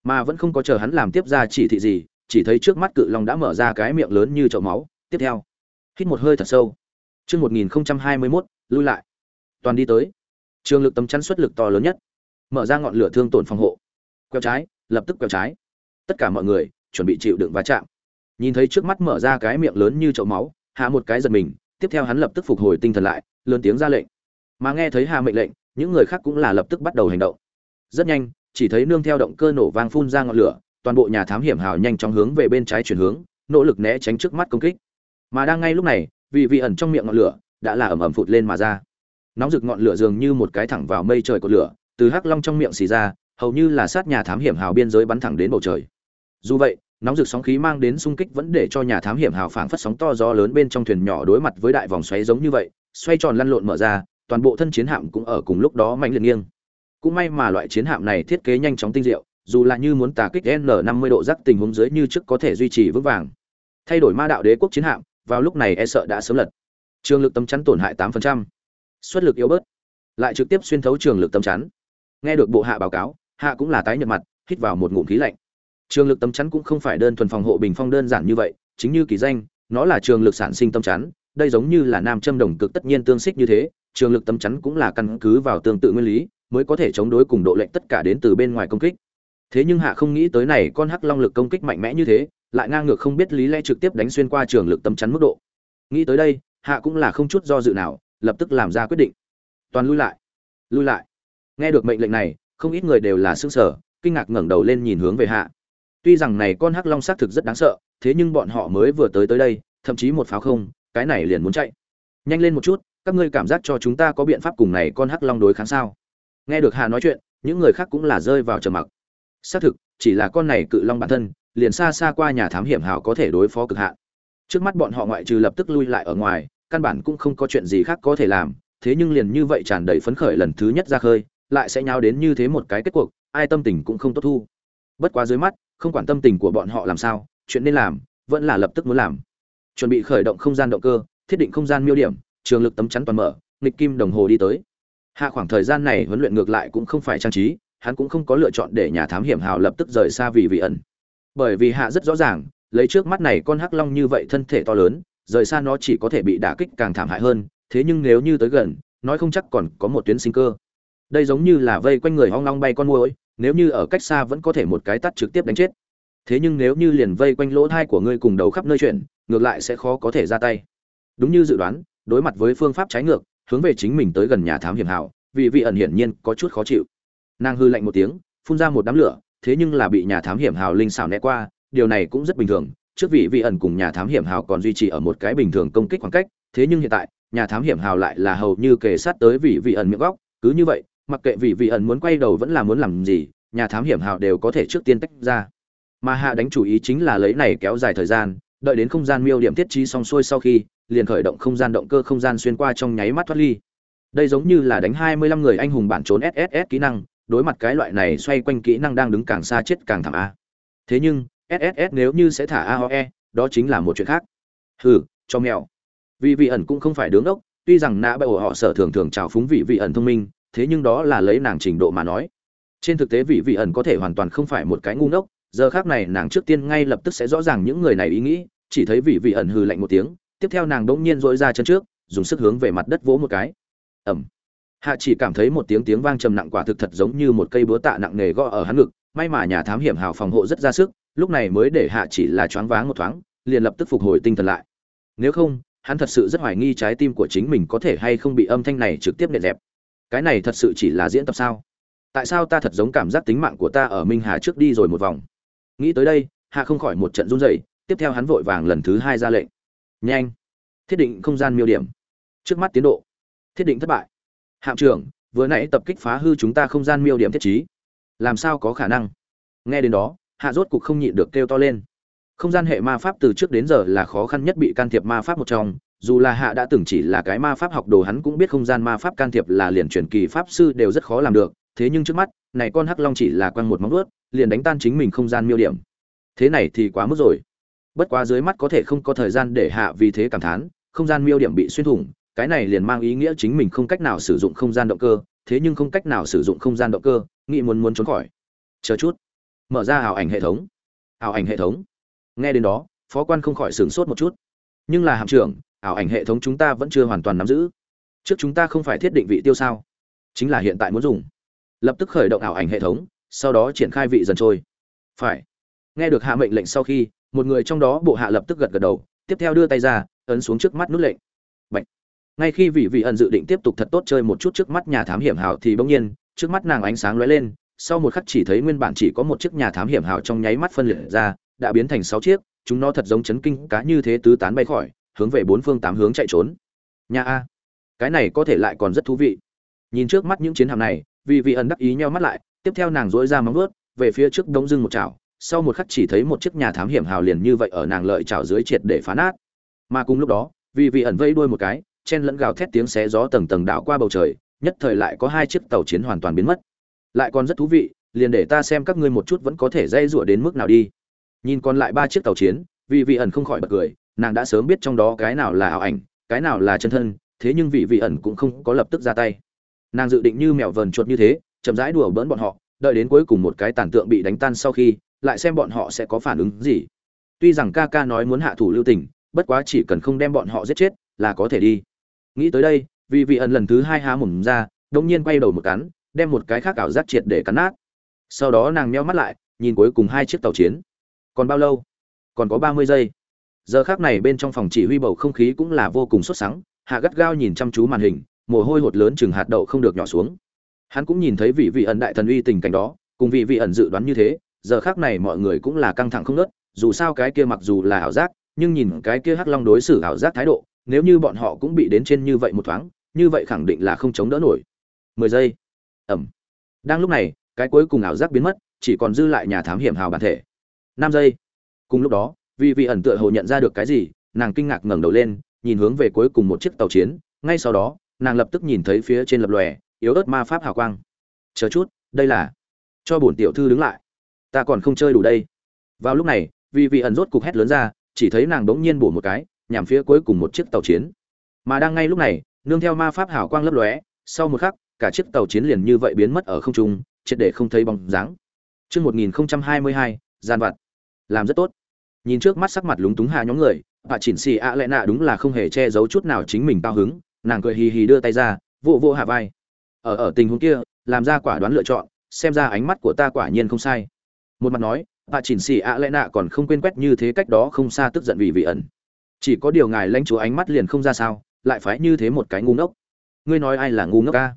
Mà vẫn không có chờ hắn làm tiếp ra chỉ thị gì, chỉ thấy trước mắt cự long đã mở ra cái miệng lớn như chậu máu. Tiếp theo, hít một hơi thật sâu. Chương một nghìn hai mươi mốt, lui lại. Toàn đi tới. Trường lực tấm chắn xuất lực to lớn nhất. Mở ra ngọn lửa thương tổn phòng hộ. Quẹo trái, lập tức quẹo trái. Tất cả mọi người chuẩn bị chịu đựng va chạm. Nhìn thấy trước mắt mở ra cái miệng lớn như chậu máu, hạ một cái giật mình tiếp theo hắn lập tức phục hồi tinh thần lại, lớn tiếng ra lệnh. Mà nghe thấy hà mệnh lệnh, những người khác cũng là lập tức bắt đầu hành động. Rất nhanh, chỉ thấy nương theo động cơ nổ vang phun ra ngọn lửa, toàn bộ nhà thám hiểm hào nhanh chóng hướng về bên trái chuyển hướng, nỗ lực né tránh trước mắt công kích. Mà đang ngay lúc này vì vị ẩn trong miệng ngọn lửa đã là ẩm ẩm phụt lên mà ra. Nóng rực ngọn lửa dường như một cái thẳng vào mây trời của lửa, từ hắc long trong miệng xì ra, hầu như là sát nhà thám hiểm hào biên giới bắn thẳng đến bầu trời. Dù vậy nóng rực sóng khí mang đến xung kích vẫn để cho nhà thám hiểm hào phảng phất sóng to gió lớn bên trong thuyền nhỏ đối mặt với đại vòng xoáy giống như vậy, xoay tròn lăn lộn mở ra, toàn bộ thân chiến hạm cũng ở cùng lúc đó mạnh liệt nghiêng. Cũng may mà loại chiến hạm này thiết kế nhanh chóng tinh diệu, dù là như muốn tà kích n 50 độ rắc tình huống dưới như trước có thể duy trì vững vàng. Thay đổi ma đạo đế quốc chiến hạm, vào lúc này e sợ đã sớm lật. Trường lực tấm chắn tổn hại 8%. suất lực yếu bớt. Lại trực tiếp xuyên thấu trường lực tấm chắn. Nghe được bộ hạ báo cáo, hạ cũng là tái nhợt mặt, hít vào một ngụm khí lạnh trường lực tấm chắn cũng không phải đơn thuần phòng hộ bình phong đơn giản như vậy, chính như kỳ danh, nó là trường lực sản sinh tấm chắn, đây giống như là nam châm đồng cực tất nhiên tương xích như thế, trường lực tấm chắn cũng là căn cứ vào tương tự nguyên lý, mới có thể chống đối cùng độ lệnh tất cả đến từ bên ngoài công kích. Thế nhưng hạ không nghĩ tới này, con hắc long lực công kích mạnh mẽ như thế, lại ngang ngược không biết lý lẽ trực tiếp đánh xuyên qua trường lực tấm chắn mức độ. Nghĩ tới đây, hạ cũng là không chút do dự nào, lập tức làm ra quyết định. Toàn lui lại. Lui lại. Nghe được mệnh lệnh này, không ít người đều là xương sở kinh ngạc ngẩng đầu lên nhìn hướng về hạ tuy rằng này con hắc long xác thực rất đáng sợ, thế nhưng bọn họ mới vừa tới tới đây, thậm chí một pháo không, cái này liền muốn chạy. Nhanh lên một chút, các ngươi cảm giác cho chúng ta có biện pháp cùng này con hắc long đối kháng sao? Nghe được Hà nói chuyện, những người khác cũng là rơi vào trầm mặc. Xác thực, chỉ là con này cự long bản thân, liền xa xa qua nhà thám hiểm hào có thể đối phó cực hạn. Trước mắt bọn họ ngoại trừ lập tức lui lại ở ngoài, căn bản cũng không có chuyện gì khác có thể làm, thế nhưng liền như vậy tràn đầy phấn khởi lần thứ nhất ra khơi, lại sẽ nháo đến như thế một cái kết cuộc, ai tâm tình cũng không tốt thu. Bất quá dưới mắt không quản tâm tình của bọn họ làm sao, chuyện nên làm, vẫn là lập tức muốn làm. Chuẩn bị khởi động không gian động cơ, thiết định không gian miêu điểm, trường lực tấm chắn toàn mở, nghịch kim đồng hồ đi tới. Hạ khoảng thời gian này huấn luyện ngược lại cũng không phải trang trí, hắn cũng không có lựa chọn để nhà thám hiểm hào lập tức rời xa vì vị ẩn. Bởi vì hạ rất rõ ràng, lấy trước mắt này con hắc long như vậy thân thể to lớn, rời xa nó chỉ có thể bị đả kích càng thảm hại hơn, thế nhưng nếu như tới gần, nói không chắc còn có một tuyến sinh cơ. Đây giống như là vây quanh người hoang long bay con môi nếu như ở cách xa vẫn có thể một cái tắt trực tiếp đánh chết. Thế nhưng nếu như liền vây quanh lỗ thai của ngươi cùng đầu khắp nơi chuyển ngược lại sẽ khó có thể ra tay. Đúng như dự đoán, đối mặt với phương pháp trái ngược, hướng về chính mình tới gần nhà thám hiểm hảo vì vị ẩn hiển nhiên có chút khó chịu. Nàng hư lạnh một tiếng, phun ra một đám lửa, thế nhưng là bị nhà thám hiểm hào linh xảo né qua, điều này cũng rất bình thường. Trước vị vị ẩn cùng nhà thám hiểm hào còn duy trì ở một cái bình thường công kích khoảng cách, thế nhưng hiện tại, nhà thám hiểm hào lại là hầu như kề sát tới vị vị ẩn miệng góc, cứ như vậy mặc kệ vị vị ẩn muốn quay đầu vẫn là muốn làm gì, nhà thám hiểm hào đều có thể trước tiên tách ra. Mà hạ đánh chủ ý chính là lấy này kéo dài thời gian, đợi đến không gian miêu điểm thiết trí xong xuôi sau khi, liền khởi động không gian động cơ không gian xuyên qua trong nháy mắt thoát ly. Đây giống như là đánh hai mươi lăm người anh hùng bản trốn sss kỹ năng, đối mặt cái loại này xoay quanh kỹ năng đang đứng càng xa chết càng thảm a. Thế nhưng sss nếu như sẽ thả aoe đó chính là một chuyện khác. Hừ, cho mèo vì vị ẩn cũng không phải đứng ốc, tuy rằng nã bại ổ họ sở thường thường trào phúng vị vị ẩn thông minh thế nhưng đó là lấy nàng trình độ mà nói. Trên thực tế vị vị ẩn có thể hoàn toàn không phải một cái ngu ngốc, giờ khác này nàng trước tiên ngay lập tức sẽ rõ ràng những người này ý nghĩ, chỉ thấy vị vị ẩn hừ lạnh một tiếng, tiếp theo nàng đỗng nhiên dỗi ra chân trước, dùng sức hướng về mặt đất vỗ một cái. Ẩm hạ chỉ cảm thấy một tiếng tiếng vang trầm nặng quả thực thật giống như một cây búa tạ nặng nề gõ ở hắn ngực, may mà nhà thám hiểm hào phòng hộ rất ra sức, lúc này mới để hạ chỉ là choáng váng một thoáng, liền lập tức phục hồi tinh thần lại. Nếu không, hắn thật sự rất hoài nghi trái tim của chính mình có thể hay không bị âm thanh này trực tiếp nện dẹp cái này thật sự chỉ là diễn tập sao? Tại sao ta thật giống cảm giác tính mạng của ta ở minh hà trước đi rồi một vòng? Nghĩ tới đây, hạ không khỏi một trận run rẩy, tiếp theo hắn vội vàng lần thứ hai ra lệnh. Nhanh! Thiết định không gian miêu điểm. Trước mắt tiến độ. Thiết định thất bại. Hạm trưởng, vừa nãy tập kích phá hư chúng ta không gian miêu điểm thiết trí. Làm sao có khả năng? Nghe đến đó, hạ rốt cục không nhịn được kêu to lên. Không gian hệ ma pháp từ trước đến giờ là khó khăn nhất bị can thiệp ma pháp một trong dù là hạ đã từng chỉ là cái ma pháp học đồ, hắn cũng biết không gian ma pháp can thiệp là liền truyền kỳ pháp sư đều rất khó làm được. Thế nhưng trước mắt, này con hắc long chỉ là quăng một móng ướt liền đánh tan chính mình không gian miêu điểm. Thế này thì quá mức rồi. Bất quá dưới mắt có thể không có thời gian để hạ vì thế cảm thán, không gian miêu điểm bị xuyên thủng, cái này liền mang ý nghĩa chính mình không cách nào sử dụng không gian động cơ, thế nhưng không cách nào sử dụng không gian động cơ, nghĩ muốn muốn trốn khỏi. Chờ chút. Mở ra ảo ảnh hệ thống. Ảo ảnh hệ thống. Nghe đến đó, phó quan không khỏi sửng sốt một chút. Nhưng là hạm trưởng ảo ảnh hệ thống chúng ta vẫn chưa hoàn toàn nắm giữ. Trước chúng ta không phải thiết định vị tiêu sao, chính là hiện tại muốn dùng. Lập tức khởi động ảo ảnh hệ thống, sau đó triển khai vị dần trôi. Phải. Nghe được hạ mệnh lệnh sau khi, một người trong đó bộ hạ lập tức gật gật đầu, tiếp theo đưa tay ra, ấn xuống trước mắt nút lệnh. Bạch. ngay khi vị vị ẩn dự định tiếp tục thật tốt chơi một chút trước mắt nhà thám hiểm hảo thì bỗng nhiên, trước mắt nàng ánh sáng lóe lên, sau một khắc chỉ thấy nguyên bản chỉ có một chiếc nhà thám hiểm hảo trong nháy mắt phân liệt ra, đã biến thành sáu chiếc, chúng nó thật giống chấn kinh cá như thế tứ tán bay khỏi hướng về bốn phương tám hướng chạy trốn. Nhà a, cái này có thể lại còn rất thú vị. Nhìn trước mắt những chiến hạm này vì vị ẩn đắc ý nheo mắt lại, tiếp theo nàng dỗi ra móng vớt về phía trước đông dưng một chảo, sau một khắc chỉ thấy một chiếc nhà thám hiểm hào liền như vậy ở nàng lợi chảo dưới triệt để phá nát. Mà cùng lúc đó vì vị ẩn vây đuôi một cái, chen lẫn gào thét tiếng xé gió tầng tầng đảo qua bầu trời, nhất thời lại có hai chiếc tàu chiến hoàn toàn biến mất. Lại còn rất thú vị, liền để ta xem các ngươi một chút vẫn có thể dây rủa đến mức nào đi. Nhìn còn lại ba chiếc tàu chiến vì vị ẩn không khỏi bật cười nàng đã sớm biết trong đó cái nào là ảo ảnh, cái nào là chân thân, thế nhưng vị vị ẩn cũng không có lập tức ra tay. Nàng dự định như mèo vờn chuột như thế, chậm rãi đùa bỡn bọn họ, đợi đến cuối cùng một cái tàn tượng bị đánh tan sau khi, lại xem bọn họ sẽ có phản ứng gì. Tuy rằng ca ca nói muốn hạ thủ lưu tình, bất quá chỉ cần không đem bọn họ giết chết, là có thể đi. Nghĩ tới đây, vị vị ẩn lần thứ hai há mồm ra đông nhiên quay đầu một cắn, đem một cái khác ảo giác triệt để cắn nát. Sau đó nàng meo mắt lại, nhìn cuối cùng hai chiếc tàu chiến. Còn bao lâu? Còn có ba mươi giây giờ khác này bên trong phòng chỉ huy bầu không khí cũng là vô cùng sốt sắng, hạ gắt gao nhìn chăm chú màn hình, mồ hôi hột lớn chừng hạt đậu không được nhỏ xuống. Hắn cũng nhìn thấy vị vị ẩn đại thần uy tình cảnh đó, cùng vị vị ẩn dự đoán như thế, giờ khác này mọi người cũng là căng thẳng không nớt dù sao cái kia mặc dù là ảo giác, nhưng nhìn cái kia hắc long đối xử ảo giác thái độ, nếu như bọn họ cũng bị đến trên như vậy một thoáng, như vậy khẳng định là không chống đỡ nổi. Mười giây. Ẩm. Đang lúc này, cái cuối cùng ảo giác biến mất, chỉ còn dư lại nhà thám hiểm hào bản thể. Năm giây. Cùng lúc đó vì vị ẩn tựa hồ nhận ra được cái gì nàng kinh ngạc ngẩng đầu lên nhìn hướng về cuối cùng một chiếc tàu chiến ngay sau đó nàng lập tức nhìn thấy phía trên lập lòe yếu ớt ma pháp hào quang. Chờ chút đây là cho bổn tiểu thư đứng lại. Ta còn không chơi đủ đây. Vào lúc này vì vị ẩn rốt cục hét lớn ra chỉ thấy nàng đống nhiên bổ một cái nhằm phía cuối cùng một chiếc tàu chiến. Mà đang ngay lúc này nương theo ma pháp hào quang lấp lóe sau một khắc cả chiếc tàu chiến liền như vậy biến mất ở không trung triệt để không thấy bóng dáng. Chương 1022, gian vặt. Làm rất tốt. Nhìn trước mắt sắc mặt lúng túng hạ nhóm người, bà chỉnh xì ạ lẽ nạ đúng là không hề che giấu chút nào chính mình cao hứng, nàng cười hì hì đưa tay ra, vỗ vô hạ vai. Ở ở tình huống kia, làm ra quả đoán lựa chọn, xem ra ánh mắt của ta quả nhiên không sai. Một mặt nói, bà chỉnh xì ạ lẽ nạ còn không quên quét như thế cách đó không xa tức giận vì vị ẩn. Chỉ có điều ngài lãnh chúa ánh mắt liền không ra sao, lại phải như thế một cái ngu ngốc. Ngươi nói ai là ngu ngốc ca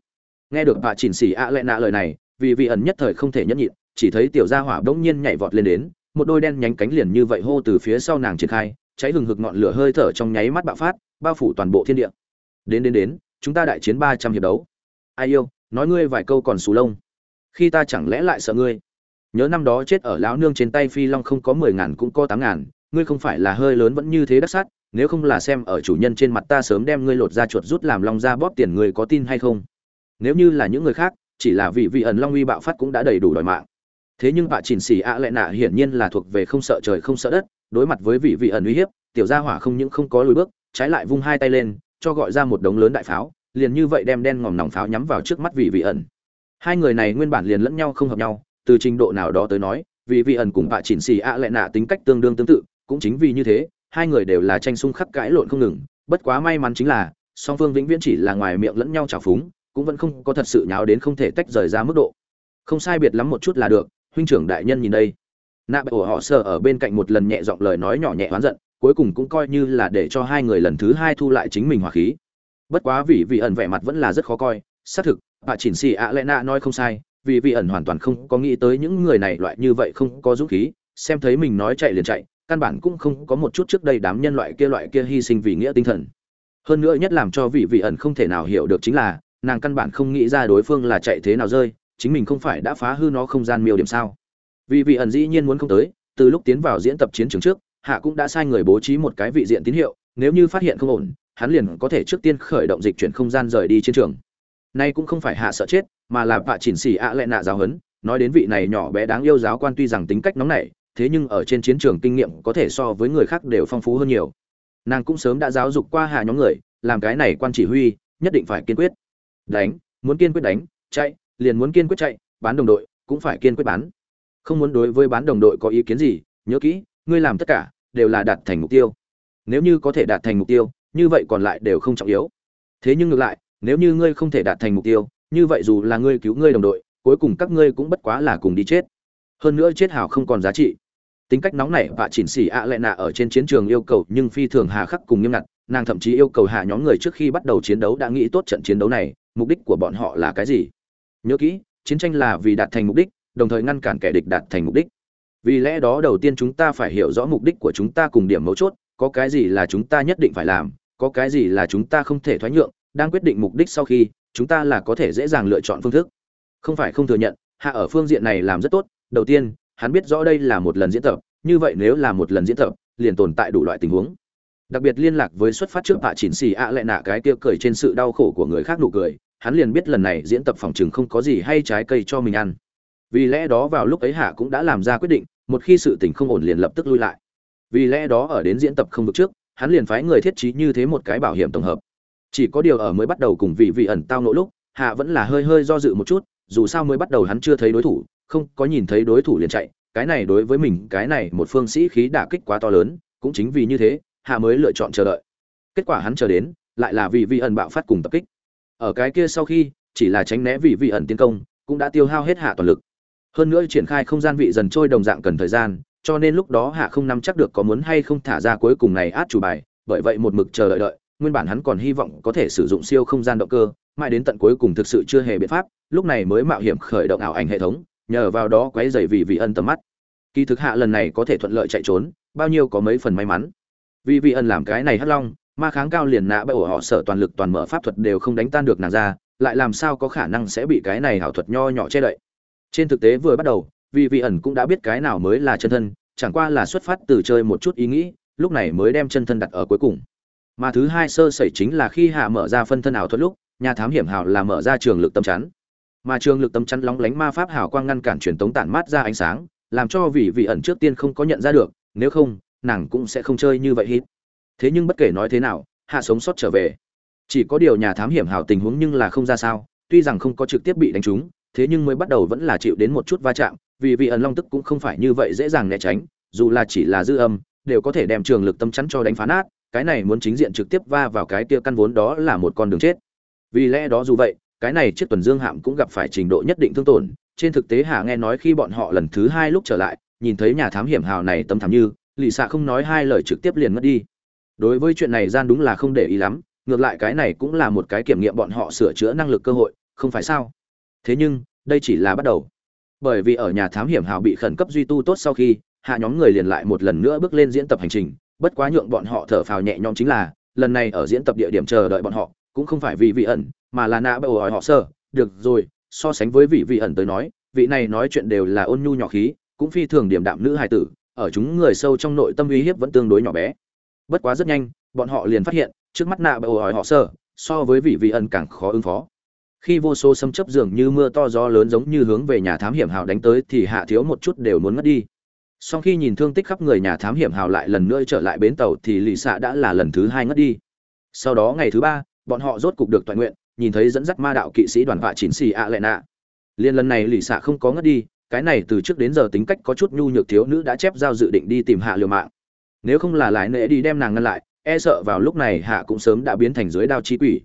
Nghe được bà chỉnh xì ạ lẽ nạ lời này, vì vị ẩn nhất thời không thể nhẫn nhịn, chỉ thấy tiểu gia hỏa bỗng nhiên nhảy vọt lên đến, một đôi đen nhánh cánh liền như vậy hô từ phía sau nàng triển khai, cháy hừng hực ngọn lửa hơi thở trong nháy mắt bạo phát, bao phủ toàn bộ thiên địa. Đến đến đến, chúng ta đại chiến ba trăm hiệp đấu. Ai yêu, nói ngươi vài câu còn xù lông. Khi ta chẳng lẽ lại sợ ngươi? Nhớ năm đó chết ở lão nương trên tay phi long không có mười ngàn cũng có tám ngàn, ngươi không phải là hơi lớn vẫn như thế đắc sát, nếu không là xem ở chủ nhân trên mặt ta sớm đem ngươi lột ra chuột rút làm long ra bóp tiền ngươi có tin hay không? Nếu như là những người khác, chỉ là vì vị ẩn long uy bạo phát cũng đã đầy đủ đòi mạng thế nhưng bà chỉnh xì ạ lệ nạ hiển nhiên là thuộc về không sợ trời không sợ đất, đối mặt với vị vị ẩn uy hiếp, tiểu gia hỏa không những không có lùi bước, trái lại vung hai tay lên, cho gọi ra một đống lớn đại pháo, liền như vậy đem đen ngòm nòng pháo nhắm vào trước mắt vị vị ẩn. Hai người này nguyên bản liền lẫn nhau không hợp nhau, từ trình độ nào đó tới nói, vị vị ẩn cùng bà chỉnh xì ạ lệ nạ tính cách tương đương tương tự, cũng chính vì như thế, hai người đều là tranh xung khắc cãi lộn không ngừng, bất quá may mắn chính là, song phương vĩnh viễn chỉ là ngoài miệng lẫn nhau trào phúng, cũng vẫn không có thật sự nháo đến không thể tách rời ra mức độ. Không sai biệt lắm một chút là được huynh trưởng đại nhân nhìn đây. Nạ bệ ổ họ sợ ở bên cạnh một lần nhẹ giọng lời nói nhỏ nhẹ oán giận, cuối cùng cũng coi như là để cho hai người lần thứ hai thu lại chính mình hỏa khí. Bất quá vì vị ẩn vẻ mặt vẫn là rất khó coi, xác thực, bà chỉnh xì ạ lẽ nạ nói không sai, vì vị ẩn hoàn toàn không có nghĩ tới những người này loại như vậy không có dũng khí, xem thấy mình nói chạy liền chạy, căn bản cũng không có một chút trước đây đám nhân loại kia loại kia hy sinh vì nghĩa tinh thần. Hơn nữa nhất làm cho vị vị ẩn không thể nào hiểu được chính là, nàng căn bản không nghĩ ra đối phương là chạy thế nào rơi chính mình không phải đã phá hư nó không gian miêu điểm sao? Vì vị ẩn dĩ nhiên muốn không tới, từ lúc tiến vào diễn tập chiến trường trước, hạ cũng đã sai người bố trí một cái vị diện tín hiệu, nếu như phát hiện không ổn, hắn liền có thể trước tiên khởi động dịch chuyển không gian rời đi chiến trường. Nay cũng không phải hạ sợ chết, mà là bạ chỉnh xỉ ạ à lệ nạ giáo hấn nói đến vị này nhỏ bé đáng yêu giáo quan tuy rằng tính cách nóng nảy, thế nhưng ở trên chiến trường kinh nghiệm có thể so với người khác đều phong phú hơn nhiều. Nàng cũng sớm đã giáo dục qua hạ nhóm người, làm cái này quan chỉ huy, nhất định phải kiên quyết. Đánh, muốn kiên quyết đánh, chạy liền muốn kiên quyết chạy, bán đồng đội, cũng phải kiên quyết bán. Không muốn đối với bán đồng đội có ý kiến gì, nhớ kỹ, ngươi làm tất cả, đều là đạt thành mục tiêu. Nếu như có thể đạt thành mục tiêu, như vậy còn lại đều không trọng yếu. Thế nhưng ngược lại, nếu như ngươi không thể đạt thành mục tiêu, như vậy dù là ngươi cứu ngươi đồng đội, cuối cùng các ngươi cũng bất quá là cùng đi chết. Hơn nữa chết hảo không còn giá trị. Tính cách nóng nảy và chỉnh xỉ ạ à lại nạ ở trên chiến trường yêu cầu nhưng phi thường hà khắc cùng nghiêm ngặt, nàng thậm chí yêu cầu hạ nhóm người trước khi bắt đầu chiến đấu đã nghĩ tốt trận chiến đấu này, mục đích của bọn họ là cái gì? Nhớ kỹ, chiến tranh là vì đạt thành mục đích, đồng thời ngăn cản kẻ địch đạt thành mục đích. Vì lẽ đó đầu tiên chúng ta phải hiểu rõ mục đích của chúng ta cùng điểm mấu chốt, có cái gì là chúng ta nhất định phải làm, có cái gì là chúng ta không thể thoái nhượng, đang quyết định mục đích sau khi, chúng ta là có thể dễ dàng lựa chọn phương thức. Không phải không thừa nhận, hạ ở phương diện này làm rất tốt, đầu tiên, hắn biết rõ đây là một lần diễn tập, như vậy nếu là một lần diễn tập, liền tồn tại đủ loại tình huống. Đặc biệt liên lạc với xuất phát trước hạ chỉnh xì ạ lại nạ, cái kia cười trên sự đau khổ của người khác nụ cười hắn liền biết lần này diễn tập phòng chừng không có gì hay trái cây cho mình ăn. Vì lẽ đó vào lúc ấy hạ cũng đã làm ra quyết định, một khi sự tình không ổn liền lập tức lui lại. Vì lẽ đó ở đến diễn tập không được trước, hắn liền phái người thiết trí như thế một cái bảo hiểm tổng hợp. Chỉ có điều ở mới bắt đầu cùng vị vị ẩn tao nỗ lúc, hạ vẫn là hơi hơi do dự một chút, dù sao mới bắt đầu hắn chưa thấy đối thủ, không có nhìn thấy đối thủ liền chạy, cái này đối với mình, cái này một phương sĩ khí đả kích quá to lớn, cũng chính vì như thế, hạ mới lựa chọn chờ đợi. Kết quả hắn chờ đến, lại là vì vị ẩn bạo phát cùng tập kích ở cái kia sau khi, chỉ là tránh né vị vị ẩn tiến công, cũng đã tiêu hao hết hạ toàn lực. Hơn nữa triển khai không gian vị dần trôi đồng dạng cần thời gian, cho nên lúc đó hạ không nắm chắc được có muốn hay không thả ra cuối cùng này át chủ bài, bởi vậy một mực chờ đợi đợi, nguyên bản hắn còn hy vọng có thể sử dụng siêu không gian động cơ, mãi đến tận cuối cùng thực sự chưa hề biện pháp, lúc này mới mạo hiểm khởi động ảo ảnh hệ thống, nhờ vào đó quấy dày vì vị ân tầm mắt. Kỳ thực hạ lần này có thể thuận lợi chạy trốn, bao nhiêu có mấy phần may mắn. Vì vị ân làm cái này hắt long ma kháng cao liền nã bởi họ sở toàn lực toàn mở pháp thuật đều không đánh tan được nàng ra, lại làm sao có khả năng sẽ bị cái này hảo thuật nho nhỏ che đậy? Trên thực tế vừa bắt đầu, vì vị ẩn cũng đã biết cái nào mới là chân thân, chẳng qua là xuất phát từ chơi một chút ý nghĩ, lúc này mới đem chân thân đặt ở cuối cùng. Mà thứ hai sơ sẩy chính là khi hạ mở ra phân thân ảo thuật lúc, nhà thám hiểm hảo là mở ra trường lực tâm chắn. Mà trường lực tâm chắn lóng lánh ma pháp hảo quang ngăn cản truyền tống tản mát ra ánh sáng, làm cho vị vị ẩn trước tiên không có nhận ra được, nếu không, nàng cũng sẽ không chơi như vậy hít thế nhưng bất kể nói thế nào, hạ sống sót trở về. Chỉ có điều nhà thám hiểm hảo tình huống nhưng là không ra sao, tuy rằng không có trực tiếp bị đánh trúng, thế nhưng mới bắt đầu vẫn là chịu đến một chút va chạm, vì vị ẩn long tức cũng không phải như vậy dễ dàng né tránh, dù là chỉ là dư âm, đều có thể đem trường lực tâm chắn cho đánh phá nát, cái này muốn chính diện trực tiếp va vào cái kia căn vốn đó là một con đường chết. Vì lẽ đó dù vậy, cái này chiếc tuần dương hạm cũng gặp phải trình độ nhất định thương tổn, trên thực tế hạ nghe nói khi bọn họ lần thứ hai lúc trở lại, nhìn thấy nhà thám hiểm hào này tâm thảm như lì xạ không nói hai lời trực tiếp liền mất đi đối với chuyện này gian đúng là không để ý lắm, ngược lại cái này cũng là một cái kiểm nghiệm bọn họ sửa chữa năng lực cơ hội, không phải sao? Thế nhưng, đây chỉ là bắt đầu. Bởi vì ở nhà thám hiểm hào bị khẩn cấp duy tu tốt sau khi, hạ nhóm người liền lại một lần nữa bước lên diễn tập hành trình, bất quá nhượng bọn họ thở phào nhẹ nhõm chính là, lần này ở diễn tập địa điểm chờ đợi bọn họ, cũng không phải vì vị ẩn, mà là nạ bầu hỏi họ sơ. Được rồi, so sánh với vị vị ẩn tới nói, vị này nói chuyện đều là ôn nhu nhỏ khí, cũng phi thường điểm đạm nữ hài tử, ở chúng người sâu trong nội tâm uy hiếp vẫn tương đối nhỏ bé bất quá rất nhanh, bọn họ liền phát hiện, trước mắt nạ bầu hỏi họ sơ so với vị vị ẩn càng khó ứng phó. Khi vô số xâm chấp dường như mưa to gió lớn giống như hướng về nhà thám hiểm hào đánh tới thì hạ thiếu một chút đều muốn mất đi. Sau khi nhìn thương tích khắp người nhà thám hiểm hào lại lần nữa trở lại bến tàu thì lì xạ đã là lần thứ hai ngất đi. Sau đó ngày thứ ba, bọn họ rốt cục được toàn nguyện, nhìn thấy dẫn dắt ma đạo kỵ sĩ đoàn vạ chín xì ạ lệ nạ. Liên lần này lì xạ không có ngất đi, cái này từ trước đến giờ tính cách có chút nhu nhược thiếu nữ đã chép giao dự định đi tìm hạ liều mạng nếu không là lại nệ đi đem nàng ngăn lại e sợ vào lúc này hạ cũng sớm đã biến thành dưới đao chi quỷ.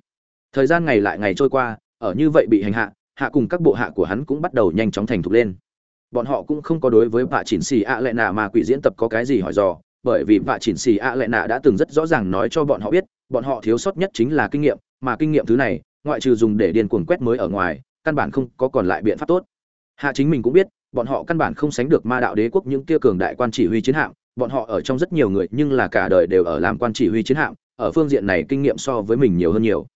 Thời gian ngày lại ngày trôi qua, ở như vậy bị hành hạ hạ cùng các bộ hạ của hắn cũng bắt đầu nhanh chóng thành thục lên. Bọn họ cũng không có đối với vạ chỉnh xì ạ lệ nạ mà quỷ diễn tập có cái gì hỏi dò, bởi vì vạ chỉnh xì ạ lệ nạ đã từng rất rõ ràng nói cho bọn họ biết, bọn họ thiếu sót nhất chính là kinh nghiệm, mà kinh nghiệm thứ này, ngoại trừ dùng để điền cuồng quét mới ở ngoài, căn bản không có còn lại biện pháp tốt. Hạ chính mình cũng biết, bọn họ căn bản không sánh được ma đạo đế quốc những kia cường đại quan chỉ huy chiến hạm bọn họ ở trong rất nhiều người nhưng là cả đời đều ở làm quan chỉ huy chiến hạm, ở phương diện này kinh nghiệm so với mình nhiều hơn nhiều.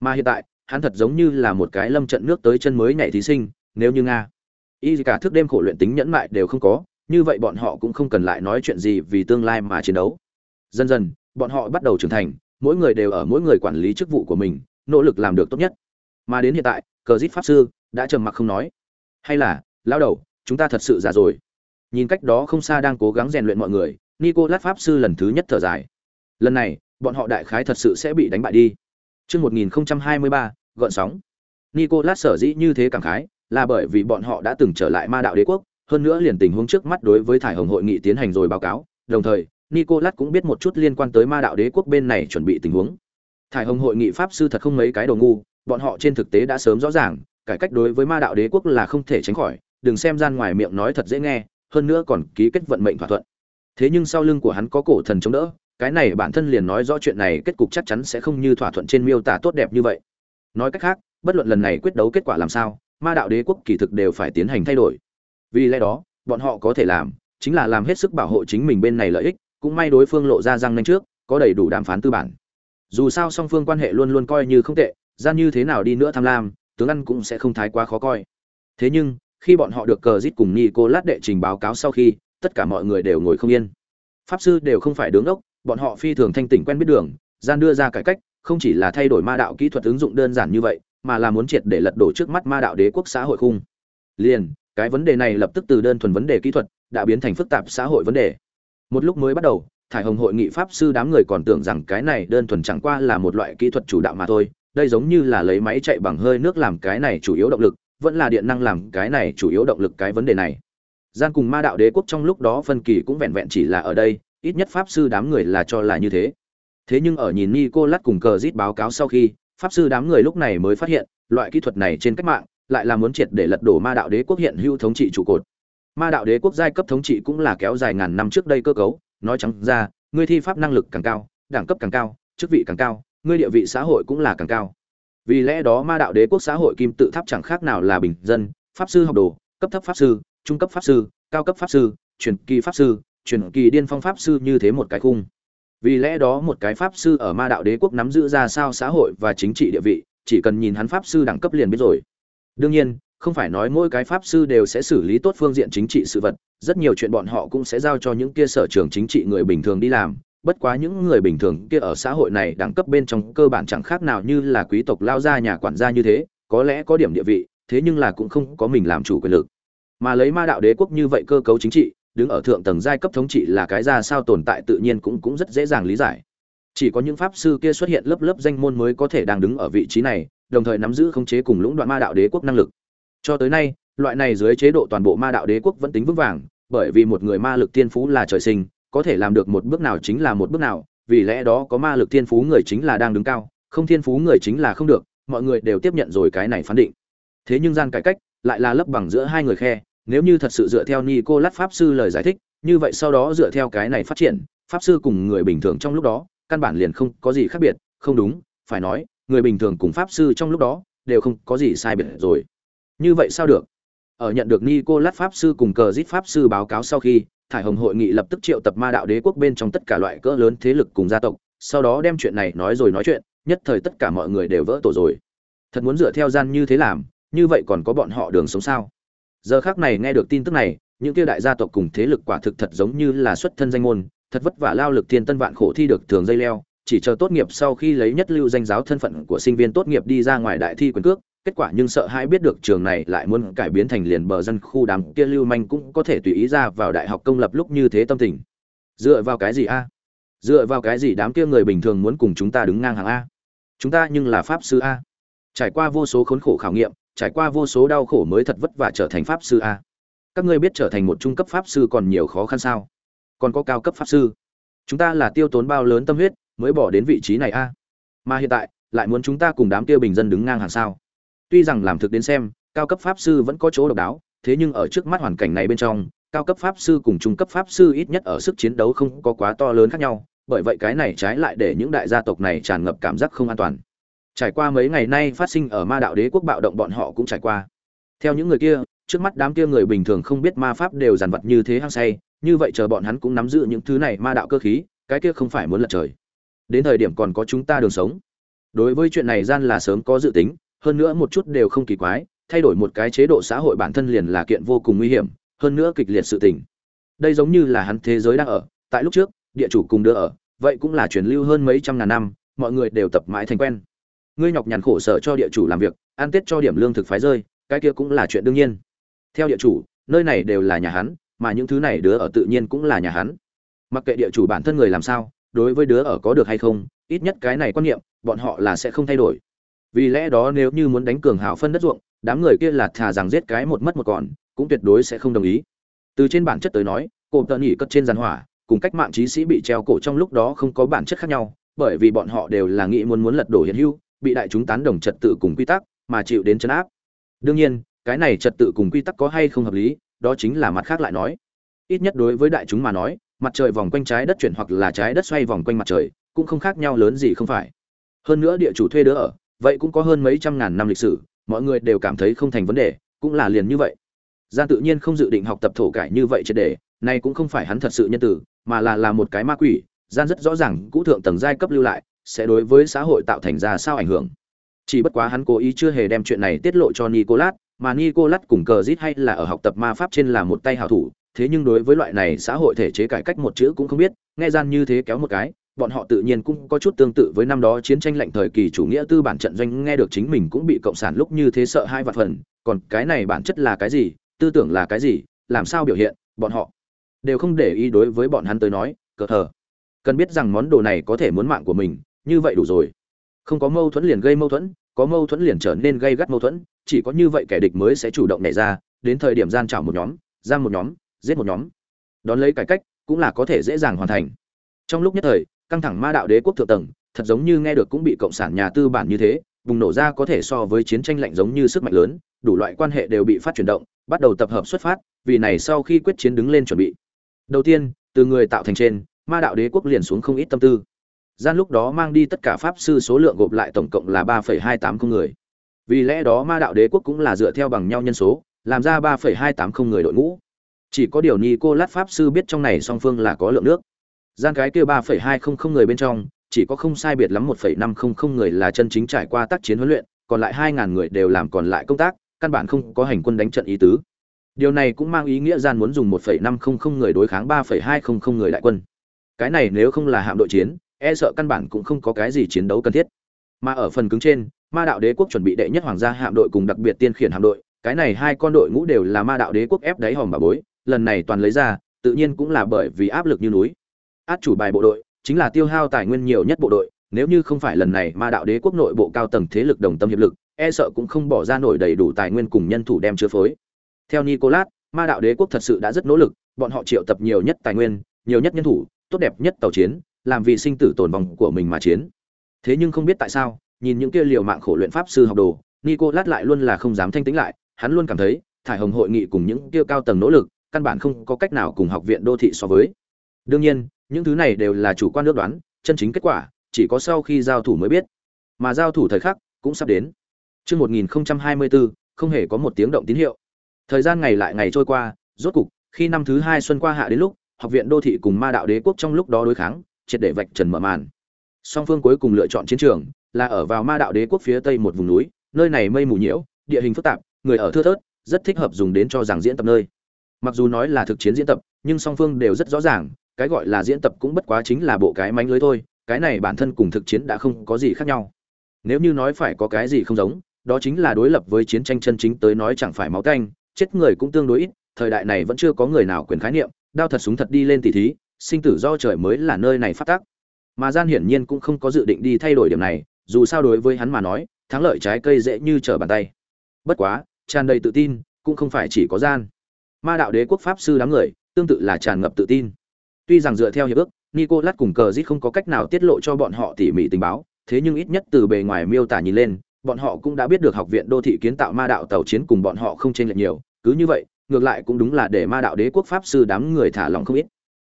Mà hiện tại, hắn thật giống như là một cái lâm trận nước tới chân mới nhảy thí sinh, nếu như nga, y cả thức đêm khổ luyện tính nhẫn mại đều không có, như vậy bọn họ cũng không cần lại nói chuyện gì vì tương lai mà chiến đấu. Dần dần, bọn họ bắt đầu trưởng thành, mỗi người đều ở mỗi người quản lý chức vụ của mình, nỗ lực làm được tốt nhất. Mà đến hiện tại, cờ dít pháp sư đã trầm mặc không nói. Hay là lao đầu, chúng ta thật sự già rồi nhìn cách đó không xa đang cố gắng rèn luyện mọi người nicolas pháp sư lần thứ nhất thở dài lần này bọn họ đại khái thật sự sẽ bị đánh bại đi Trước 1023, gợn sóng. Nicolas sở dĩ như thế cảm khái, là bởi vì bọn họ đã từng trở lại ma đạo đế quốc, hơn nữa liền tình huống trước mắt đối với thải hồng hội nghị tiến hành rồi báo cáo, đồng thời, Nicolas cũng biết một chút liên quan tới ma đạo đế quốc bên này chuẩn bị tình huống. Thải hồng hội nghị pháp sư thật không mấy cái đồ ngu, bọn họ trên thực tế đã sớm rõ ràng, cải cách đối với ma đạo đế quốc là không thể tránh khỏi, đừng xem gian ngoài miệng nói thật dễ nghe, hơn nữa còn ký kết vận mệnh thỏa thuận. Thế nhưng sau lưng của hắn có cổ thần chống đỡ, cái này bản thân liền nói rõ chuyện này kết cục chắc chắn sẽ không như thỏa thuận trên miêu tả tốt đẹp như vậy. Nói cách khác, bất luận lần này quyết đấu kết quả làm sao, ma đạo đế quốc kỳ thực đều phải tiến hành thay đổi. Vì lẽ đó, bọn họ có thể làm, chính là làm hết sức bảo hộ chính mình bên này lợi ích, cũng may đối phương lộ ra răng nanh trước, có đầy đủ đàm phán tư bản. Dù sao song phương quan hệ luôn luôn coi như không tệ, gian như thế nào đi nữa tham lam, tướng ăn cũng sẽ không thái quá khó coi. Thế nhưng, khi bọn họ được cờ rít cùng Nicolas đệ trình báo cáo sau khi, tất cả mọi người đều ngồi không yên. Pháp sư đều không phải đứng đốc, bọn họ phi thường thanh tỉnh quen biết đường, gian đưa ra cải cách, không chỉ là thay đổi ma đạo kỹ thuật ứng dụng đơn giản như vậy, mà là muốn triệt để lật đổ trước mắt ma đạo đế quốc xã hội khung. Liền, cái vấn đề này lập tức từ đơn thuần vấn đề kỹ thuật đã biến thành phức tạp xã hội vấn đề. Một lúc mới bắt đầu, thải hồng hội nghị pháp sư đám người còn tưởng rằng cái này đơn thuần chẳng qua là một loại kỹ thuật chủ đạo mà thôi, đây giống như là lấy máy chạy bằng hơi nước làm cái này chủ yếu động lực, vẫn là điện năng làm cái này chủ yếu động lực cái vấn đề này. Gian cùng ma đạo đế quốc trong lúc đó phân kỳ cũng vẹn vẹn chỉ là ở đây, ít nhất pháp sư đám người là cho là như thế. Thế nhưng ở nhìn nhi cô lát cùng cờ rít báo cáo sau khi, pháp sư đám người lúc này mới phát hiện, loại kỹ thuật này trên cách mạng lại là muốn triệt để lật đổ ma đạo đế quốc hiện hữu thống trị trụ cột. Ma đạo đế quốc giai cấp thống trị cũng là kéo dài ngàn năm trước đây cơ cấu, nói trắng ra, ngươi thi pháp năng lực càng cao, đẳng cấp càng cao, chức vị càng cao, ngươi địa vị xã hội cũng là càng cao. Vì lẽ đó ma đạo đế quốc xã hội kim tự tháp chẳng khác nào là bình dân, pháp sư học đồ, cấp thấp pháp sư, trung cấp pháp sư, cao cấp pháp sư, truyền kỳ pháp sư, truyền kỳ điên phong pháp sư như thế một cái khung. Vì lẽ đó một cái pháp sư ở ma đạo đế quốc nắm giữ ra sao xã hội và chính trị địa vị, chỉ cần nhìn hắn pháp sư đẳng cấp liền biết rồi. Đương nhiên, không phải nói mỗi cái pháp sư đều sẽ xử lý tốt phương diện chính trị sự vật, rất nhiều chuyện bọn họ cũng sẽ giao cho những kia sở trường chính trị người bình thường đi làm, bất quá những người bình thường kia ở xã hội này đẳng cấp bên trong cơ bản chẳng khác nào như là quý tộc lao gia nhà quản gia như thế, có lẽ có điểm địa vị, thế nhưng là cũng không có mình làm chủ quyền lực. Mà lấy ma đạo đế quốc như vậy cơ cấu chính trị, đứng ở thượng tầng giai cấp thống trị là cái ra sao tồn tại tự nhiên cũng cũng rất dễ dàng lý giải. Chỉ có những pháp sư kia xuất hiện lớp lớp danh môn mới có thể đang đứng ở vị trí này, đồng thời nắm giữ khống chế cùng lũng đoạn ma đạo đế quốc năng lực. Cho tới nay, loại này dưới chế độ toàn bộ ma đạo đế quốc vẫn tính vững vàng, bởi vì một người ma lực tiên phú là trời sinh, có thể làm được một bước nào chính là một bước nào, vì lẽ đó có ma lực thiên phú người chính là đang đứng cao, không thiên phú người chính là không được, mọi người đều tiếp nhận rồi cái này phán định. Thế nhưng gian cải cách lại là lấp bằng giữa hai người khe, nếu như thật sự dựa theo Nicolas pháp sư lời giải thích, như vậy sau đó dựa theo cái này phát triển, pháp sư cùng người bình thường trong lúc đó, căn bản liền không có gì khác biệt, không đúng, phải nói, người bình thường cùng pháp sư trong lúc đó đều không có gì sai biệt rồi. Như vậy sao được? Ở nhận được Nicolas pháp sư cùng cờ giết pháp sư báo cáo sau khi, thải hồng hội nghị lập tức triệu tập ma đạo đế quốc bên trong tất cả loại cỡ lớn thế lực cùng gia tộc, sau đó đem chuyện này nói rồi nói chuyện, nhất thời tất cả mọi người đều vỡ tổ rồi. Thật muốn dựa theo gian như thế làm, như vậy còn có bọn họ đường sống sao? Giờ khác này nghe được tin tức này, những kia đại gia tộc cùng thế lực quả thực thật giống như là xuất thân danh môn, thật vất vả lao lực thiên tân vạn khổ thi được thường dây leo, chỉ chờ tốt nghiệp sau khi lấy nhất lưu danh giáo thân phận của sinh viên tốt nghiệp đi ra ngoài đại thi quyền cước kết quả nhưng sợ hãi biết được trường này lại muốn cải biến thành liền bờ dân khu đám kia lưu manh cũng có thể tùy ý ra vào đại học công lập lúc như thế tâm tình. Dựa vào cái gì a? Dựa vào cái gì đám kia người bình thường muốn cùng chúng ta đứng ngang hàng a? Chúng ta nhưng là pháp sư a. Trải qua vô số khốn khổ khảo nghiệm, trải qua vô số đau khổ mới thật vất vả trở thành pháp sư a. Các ngươi biết trở thành một trung cấp pháp sư còn nhiều khó khăn sao? Còn có cao cấp pháp sư. Chúng ta là tiêu tốn bao lớn tâm huyết mới bỏ đến vị trí này a. Mà hiện tại, lại muốn chúng ta cùng đám kia bình dân đứng ngang hàng sao? Tuy rằng làm thực đến xem, cao cấp pháp sư vẫn có chỗ độc đáo, thế nhưng ở trước mắt hoàn cảnh này bên trong, cao cấp pháp sư cùng trung cấp pháp sư ít nhất ở sức chiến đấu không có quá to lớn khác nhau, bởi vậy cái này trái lại để những đại gia tộc này tràn ngập cảm giác không an toàn. Trải qua mấy ngày nay phát sinh ở Ma đạo đế quốc bạo động bọn họ cũng trải qua. Theo những người kia, trước mắt đám kia người bình thường không biết ma pháp đều giàn vật như thế hăng say, như vậy chờ bọn hắn cũng nắm giữ những thứ này ma đạo cơ khí, cái kia không phải muốn lật trời. Đến thời điểm còn có chúng ta đường sống. Đối với chuyện này gian là sớm có dự tính, hơn nữa một chút đều không kỳ quái, thay đổi một cái chế độ xã hội bản thân liền là kiện vô cùng nguy hiểm, hơn nữa kịch liệt sự tình. Đây giống như là hắn thế giới đang ở, tại lúc trước, địa chủ cùng đưa ở, vậy cũng là truyền lưu hơn mấy trăm ngàn năm, mọi người đều tập mãi thành quen. Ngươi nhọc nhằn khổ sở cho địa chủ làm việc, ăn tết cho điểm lương thực phái rơi, cái kia cũng là chuyện đương nhiên. Theo địa chủ, nơi này đều là nhà hắn, mà những thứ này đứa ở tự nhiên cũng là nhà hắn mặc kệ địa chủ bản thân người làm sao đối với đứa ở có được hay không ít nhất cái này quan niệm bọn họ là sẽ không thay đổi vì lẽ đó nếu như muốn đánh cường hào phân đất ruộng, đám người kia là thà rằng giết cái một mất một còn, cũng tuyệt đối sẽ không đồng ý. Từ trên bản chất tới nói, cổ tợn nhỉ cất trên giàn hỏa, cùng cách mạng trí sĩ bị treo cổ trong lúc đó không có bản chất khác nhau, bởi vì bọn họ đều là nghĩ muốn muốn lật đổ hiện hữu, bị đại chúng tán đồng trật tự cùng quy tắc, mà chịu đến chấn áp. Đương nhiên, cái này trật tự cùng quy tắc có hay không hợp lý, đó chính là mặt khác lại nói. Ít nhất đối với đại chúng mà nói, mặt trời vòng quanh trái đất chuyển hoặc là trái đất xoay vòng quanh mặt trời, cũng không khác nhau lớn gì không phải. Hơn nữa địa chủ thuê đứa ở vậy cũng có hơn mấy trăm ngàn năm lịch sử, mọi người đều cảm thấy không thành vấn đề, cũng là liền như vậy. Gian tự nhiên không dự định học tập thổ cải như vậy triệt đề này cũng không phải hắn thật sự nhân tử, mà là là một cái ma quỷ, gian rất rõ ràng cũ thượng tầng giai cấp lưu lại, sẽ đối với xã hội tạo thành ra sao ảnh hưởng. Chỉ bất quá hắn cố ý chưa hề đem chuyện này tiết lộ cho nicolas, mà nicolas cùng cờ rít hay là ở học tập ma pháp trên là một tay hảo thủ, thế nhưng đối với loại này xã hội thể chế cải cách một chữ cũng không biết, nghe gian như thế kéo một cái bọn họ tự nhiên cũng có chút tương tự với năm đó chiến tranh lạnh thời kỳ chủ nghĩa tư bản trận doanh nghe được chính mình cũng bị cộng sản lúc như thế sợ hai vạn phần. Còn cái này bản chất là cái gì? Tư tưởng là cái gì? Làm sao biểu hiện? Bọn họ đều không để ý đối với bọn hắn tới nói, cờ thờ. Cần biết rằng món đồ này có thể muốn mạng của mình, như vậy đủ rồi. Không có mâu thuẫn liền gây mâu thuẫn, có mâu thuẫn liền trở nên gây gắt mâu thuẫn, chỉ có như vậy kẻ địch mới sẽ chủ động nảy ra, đến thời điểm gian trảo một nhóm, giam một nhóm, giết một nhóm. Đón lấy cải cách cũng là có thể dễ dàng hoàn thành. Trong lúc nhất thời căng thẳng ma đạo đế quốc thượng tầng, thật giống như nghe được cũng bị cộng sản nhà tư bản như thế, bùng nổ ra có thể so với chiến tranh lạnh giống như sức mạnh lớn, đủ loại quan hệ đều bị phát chuyển động, bắt đầu tập hợp xuất phát, vì này sau khi quyết chiến đứng lên chuẩn bị. Đầu tiên, từ người tạo thành trên, ma đạo đế quốc liền xuống không ít tâm tư. Gian lúc đó mang đi tất cả pháp sư số lượng gộp lại tổng cộng là ba hai tám không người. Vì lẽ đó ma đạo đế quốc cũng là dựa theo bằng nhau nhân số, làm ra ba hai tám không người đội ngũ. Chỉ có điều ni cô lát pháp sư biết trong này song phương là có lượng nước gian cái kia ba hai không không người bên trong, chỉ có không sai biệt lắm một năm không không người là chân chính trải qua tác chiến huấn luyện, còn lại hai ngàn người đều làm còn lại công tác, căn bản không có hành quân đánh trận ý tứ. Điều này cũng mang ý nghĩa gian muốn dùng một năm không không người đối kháng ba hai không không người đại quân. Cái này nếu không là hạm đội chiến e sợ căn bản cũng không có cái gì chiến đấu cần thiết. Mà ở phần cứng trên, ma đạo đế quốc chuẩn bị đệ nhất hoàng gia hạm đội cùng đặc biệt tiên khiển hạm đội, cái này hai con đội ngũ đều là ma đạo đế quốc ép đáy hòm bà bối, lần này toàn lấy ra, tự nhiên cũng là bởi vì áp lực như núi át chủ bài bộ đội, chính là tiêu hao tài nguyên nhiều nhất bộ đội, nếu như không phải lần này ma đạo đế quốc nội bộ cao tầng thế lực đồng tâm hiệp lực e sợ cũng không bỏ ra nổi đầy đủ tài nguyên cùng nhân thủ đem chứa phối. Theo nicolas, ma đạo đế quốc thật sự đã rất nỗ lực, bọn họ triệu tập nhiều nhất tài nguyên, nhiều nhất nhân thủ, tốt đẹp nhất tàu chiến, làm vì sinh tử tồn vong của mình mà chiến. Thế nhưng không biết tại sao, nhìn những kia liều mạng khổ luyện pháp sư học đồ, nicolas lại luôn là không dám thanh tĩnh lại, hắn luôn cảm thấy, thải hồng hội nghị cùng những kia cao tầng nỗ lực, căn bản không có cách nào cùng học viện đô thị so với đương nhiên những thứ này đều là chủ quan ước đoán chân chính kết quả chỉ có sau khi giao thủ mới biết mà giao thủ thời khắc cũng sắp đến Trước 1024, không hề có một tiếng động tín hiệu. Thời gian ngày lại ngày trôi qua, rốt cục, khi năm thứ hai xuân qua hạ đến lúc, học viện đô thị cùng ma đạo đế quốc trong lúc đó đối kháng, triệt để vạch trần mở màn. Song phương cuối cùng lựa chọn chiến trường là ở vào ma đạo đế quốc phía tây một vùng núi, nơi này mây mù nhiễu, địa hình phức tạp, người ở thưa thớt, rất thích hợp dùng đến cho giảng diễn tập nơi. Mặc dù nói là thực chiến diễn tập, nhưng song phương đều rất rõ ràng, cái gọi là diễn tập cũng bất quá chính là bộ cái mánh lưới thôi, cái này bản thân cùng thực chiến đã không có gì khác nhau. Nếu như nói phải có cái gì không giống, đó chính là đối lập với chiến tranh chân chính tới nói chẳng phải máu canh, chết người cũng tương đối ít, thời đại này vẫn chưa có người nào quyền khái niệm, đao thật súng thật đi lên tỉ thí, sinh tử do trời mới là nơi này phát tác. Mà gian hiển nhiên cũng không có dự định đi thay đổi điểm này, dù sao đối với hắn mà nói, thắng lợi trái cây dễ như trở bàn tay. Bất quá, tràn đầy tự tin, cũng không phải chỉ có gian. Ma đạo đế quốc pháp sư đám người, tương tự là tràn ngập tự tin. Tuy rằng dựa theo hiệp ước, Nicolas cùng cờ Dít không có cách nào tiết lộ cho bọn họ tỉ mỉ tình báo, thế nhưng ít nhất từ bề ngoài miêu tả nhìn lên, bọn họ cũng đã biết được học viện đô thị kiến tạo ma đạo tàu chiến cùng bọn họ không chênh lệch nhiều, cứ như vậy, ngược lại cũng đúng là để ma đạo đế quốc pháp sư đám người thả lòng không ít.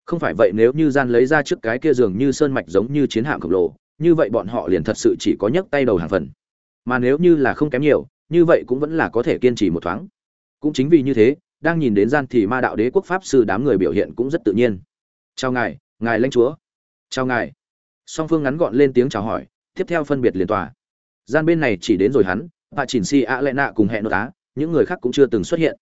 Không phải vậy nếu như gian lấy ra trước cái kia dường như sơn mạch giống như chiến hạm khổng lồ, như vậy bọn họ liền thật sự chỉ có nhấc tay đầu hàng phần. Mà nếu như là không kém nhiều, như vậy cũng vẫn là có thể kiên trì một thoáng. Cũng chính vì như thế, đang nhìn đến gian thì ma đạo đế quốc pháp sư đám người biểu hiện cũng rất tự nhiên. "Chào ngài, ngài lãnh chúa." "Chào ngài." Song phương ngắn gọn lên tiếng chào hỏi, tiếp theo phân biệt liền tòa gian bên này chỉ đến rồi hắn và chỉnh si a lệ nạ cùng hẹn nội tá, những người khác cũng chưa từng xuất hiện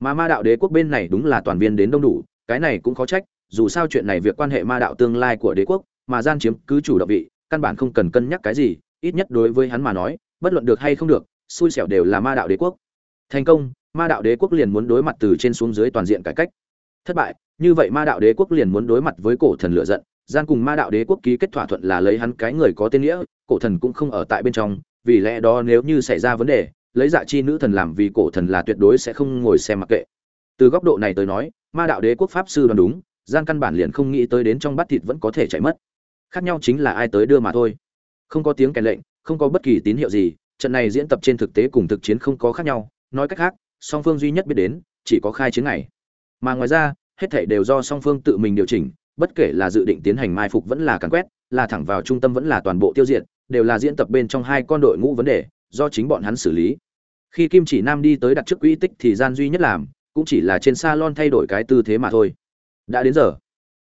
mà ma đạo đế quốc bên này đúng là toàn viên đến đông đủ cái này cũng khó trách dù sao chuyện này việc quan hệ ma đạo tương lai của đế quốc mà gian chiếm cứ chủ động vị căn bản không cần cân nhắc cái gì ít nhất đối với hắn mà nói bất luận được hay không được xui xẻo đều là ma đạo đế quốc thành công ma đạo đế quốc liền muốn đối mặt từ trên xuống dưới toàn diện cải cách thất bại như vậy ma đạo đế quốc liền muốn đối mặt với cổ thần lựa giận, gian cùng ma đạo đế quốc ký kết thỏa thuận là lấy hắn cái người có tên nghĩa, cổ thần cũng không ở tại bên trong, vì lẽ đó nếu như xảy ra vấn đề, lấy dạ chi nữ thần làm vì cổ thần là tuyệt đối sẽ không ngồi xem mặc kệ. Từ góc độ này tới nói, ma đạo đế quốc pháp sư đoán đúng, gian căn bản liền không nghĩ tới đến trong bát thịt vẫn có thể chạy mất. Khác nhau chính là ai tới đưa mà thôi. Không có tiếng kèn lệnh, không có bất kỳ tín hiệu gì, trận này diễn tập trên thực tế cùng thực chiến không có khác nhau, nói cách khác, song phương duy nhất biết đến, chỉ có khai chiến này mà ngoài ra hết thảy đều do song phương tự mình điều chỉnh, bất kể là dự định tiến hành mai phục vẫn là càn quét, là thẳng vào trung tâm vẫn là toàn bộ tiêu diệt, đều là diễn tập bên trong hai con đội ngũ vấn đề, do chính bọn hắn xử lý. Khi kim chỉ nam đi tới đặt trước quỹ tích thì gian duy nhất làm, cũng chỉ là trên salon thay đổi cái tư thế mà thôi. Đã đến giờ.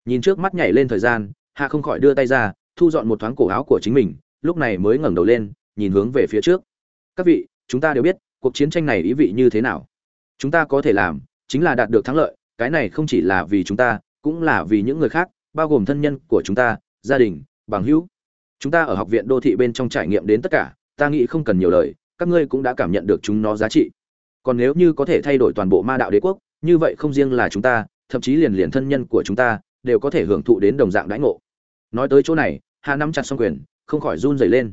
Nhìn trước mắt nhảy lên thời gian, hạ không khỏi đưa tay ra, thu dọn một thoáng cổ áo của chính mình, lúc này mới ngẩng đầu lên, nhìn hướng về phía trước. Các vị, chúng ta đều biết, cuộc chiến tranh này ý vị như thế nào. Chúng ta có thể làm, chính là đạt được thắng lợi cái này không chỉ là vì chúng ta, cũng là vì những người khác, bao gồm thân nhân của chúng ta, gia đình, bằng hữu. Chúng ta ở học viện đô thị bên trong trải nghiệm đến tất cả, ta nghĩ không cần nhiều lời, các ngươi cũng đã cảm nhận được chúng nó giá trị. Còn nếu như có thể thay đổi toàn bộ ma đạo đế quốc, như vậy không riêng là chúng ta, thậm chí liền liền thân nhân của chúng ta, đều có thể hưởng thụ đến đồng dạng đãi ngộ. Nói tới chỗ này, hà nắm chặt xong quyền, không khỏi run rẩy lên.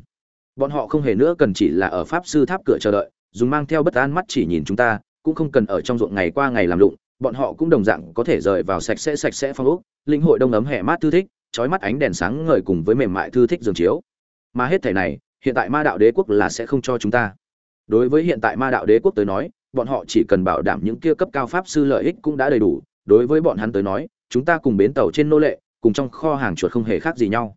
Bọn họ không hề nữa cần chỉ là ở pháp sư tháp cửa chờ đợi, dùng mang theo bất an mắt chỉ nhìn chúng ta, cũng không cần ở trong ruộng ngày qua ngày làm lụng bọn họ cũng đồng dạng có thể rời vào sạch sẽ sạch sẽ phong ốc, linh hội đông ấm hè mát thư thích, chói mắt ánh đèn sáng ngời cùng với mềm mại thư thích giường chiếu. Mà hết thể này, hiện tại ma đạo đế quốc là sẽ không cho chúng ta. Đối với hiện tại ma đạo đế quốc tới nói, bọn họ chỉ cần bảo đảm những kia cấp cao pháp sư lợi ích cũng đã đầy đủ. Đối với bọn hắn tới nói, chúng ta cùng bến tàu trên nô lệ, cùng trong kho hàng chuột không hề khác gì nhau.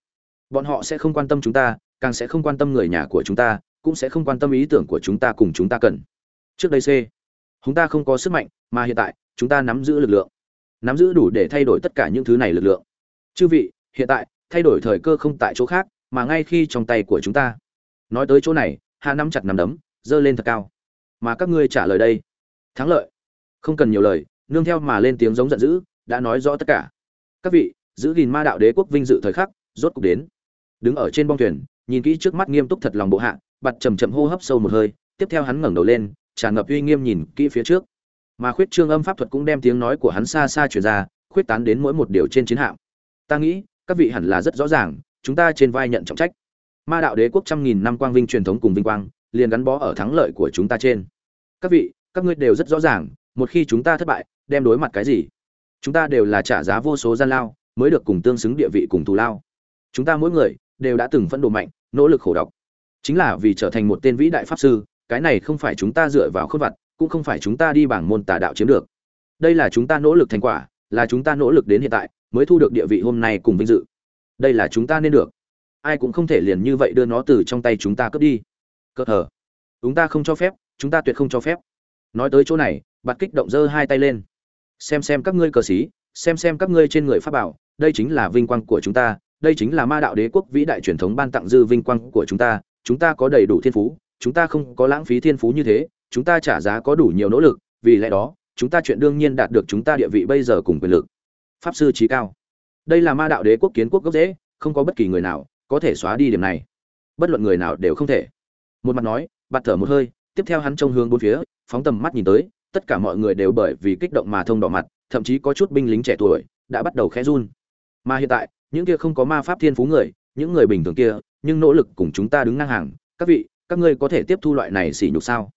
Bọn họ sẽ không quan tâm chúng ta, càng sẽ không quan tâm người nhà của chúng ta, cũng sẽ không quan tâm ý tưởng của chúng ta cùng chúng ta cần. Trước đây c, chúng ta không có sức mạnh, mà hiện tại chúng ta nắm giữ lực lượng. Nắm giữ đủ để thay đổi tất cả những thứ này lực lượng. Chư vị, hiện tại, thay đổi thời cơ không tại chỗ khác, mà ngay khi trong tay của chúng ta. Nói tới chỗ này hạ nắm chặt nắm đấm, giơ lên thật cao. Mà các ngươi trả lời đây. Thắng lợi. Không cần nhiều lời, nương theo mà lên tiếng giống giận dữ, đã nói rõ tất cả. Các vị, giữ gìn ma đạo đế quốc vinh dự thời khắc, rốt cục đến. Đứng ở trên bong thuyền, nhìn kỹ trước mắt nghiêm túc thật lòng bộ hạ, bặt chầm chậm hô hấp sâu một hơi, tiếp theo hắn ngẩng đầu lên, tràn ngập uy nghiêm nhìn kỹ phía trước mà khuyết trương âm pháp thuật cũng đem tiếng nói của hắn xa xa truyền ra, khuyết tán đến mỗi một điều trên chiến hạm. Ta nghĩ, các vị hẳn là rất rõ ràng, chúng ta trên vai nhận trọng trách. Ma đạo đế quốc trăm nghìn năm quang vinh truyền thống cùng vinh quang, liền gắn bó ở thắng lợi của chúng ta trên. Các vị, các ngươi đều rất rõ ràng, một khi chúng ta thất bại, đem đối mặt cái gì? Chúng ta đều là trả giá vô số gian lao, mới được cùng tương xứng địa vị cùng thù lao. Chúng ta mỗi người, đều đã từng phân đồ mạnh, nỗ lực khổ độc. Chính là vì trở thành một tên vĩ đại pháp sư, cái này không phải chúng ta dựa vào khuôn vặt cũng không phải chúng ta đi bảng môn tà đạo chiếm được. Đây là chúng ta nỗ lực thành quả, là chúng ta nỗ lực đến hiện tại, mới thu được địa vị hôm nay cùng vinh dự. Đây là chúng ta nên được. Ai cũng không thể liền như vậy đưa nó từ trong tay chúng ta cướp đi. Cơ hở. chúng ta không cho phép, chúng ta tuyệt không cho phép. Nói tới chỗ này, bạt kích động giơ hai tay lên. Xem xem các ngươi cờ xí xem xem các ngươi trên người pháp bảo, đây chính là vinh quang của chúng ta, đây chính là ma đạo đế quốc vĩ đại truyền thống ban tặng dư vinh quang của chúng ta chúng ta có đầy đủ thiên phú, chúng ta không có lãng phí thiên phú như thế chúng ta trả giá có đủ nhiều nỗ lực, vì lẽ đó, chúng ta chuyện đương nhiên đạt được chúng ta địa vị bây giờ cùng quyền lực. Pháp sư trí cao. Đây là ma đạo đế quốc kiến quốc gốc dễ không có bất kỳ người nào có thể xóa đi điểm này. Bất luận người nào đều không thể. Một mặt nói, bạt thở một hơi, tiếp theo hắn trông hướng bốn phía, phóng tầm mắt nhìn tới, tất cả mọi người đều bởi vì kích động mà thông đỏ mặt, thậm chí có chút binh lính trẻ tuổi đã bắt đầu khẽ run. Mà hiện tại, những kia không có ma pháp thiên phú người, những người bình thường kia, nhưng nỗ lực cùng chúng ta đứng ngang hàng. Các vị, các ngươi có thể tiếp thu loại này sỉ nhục sao?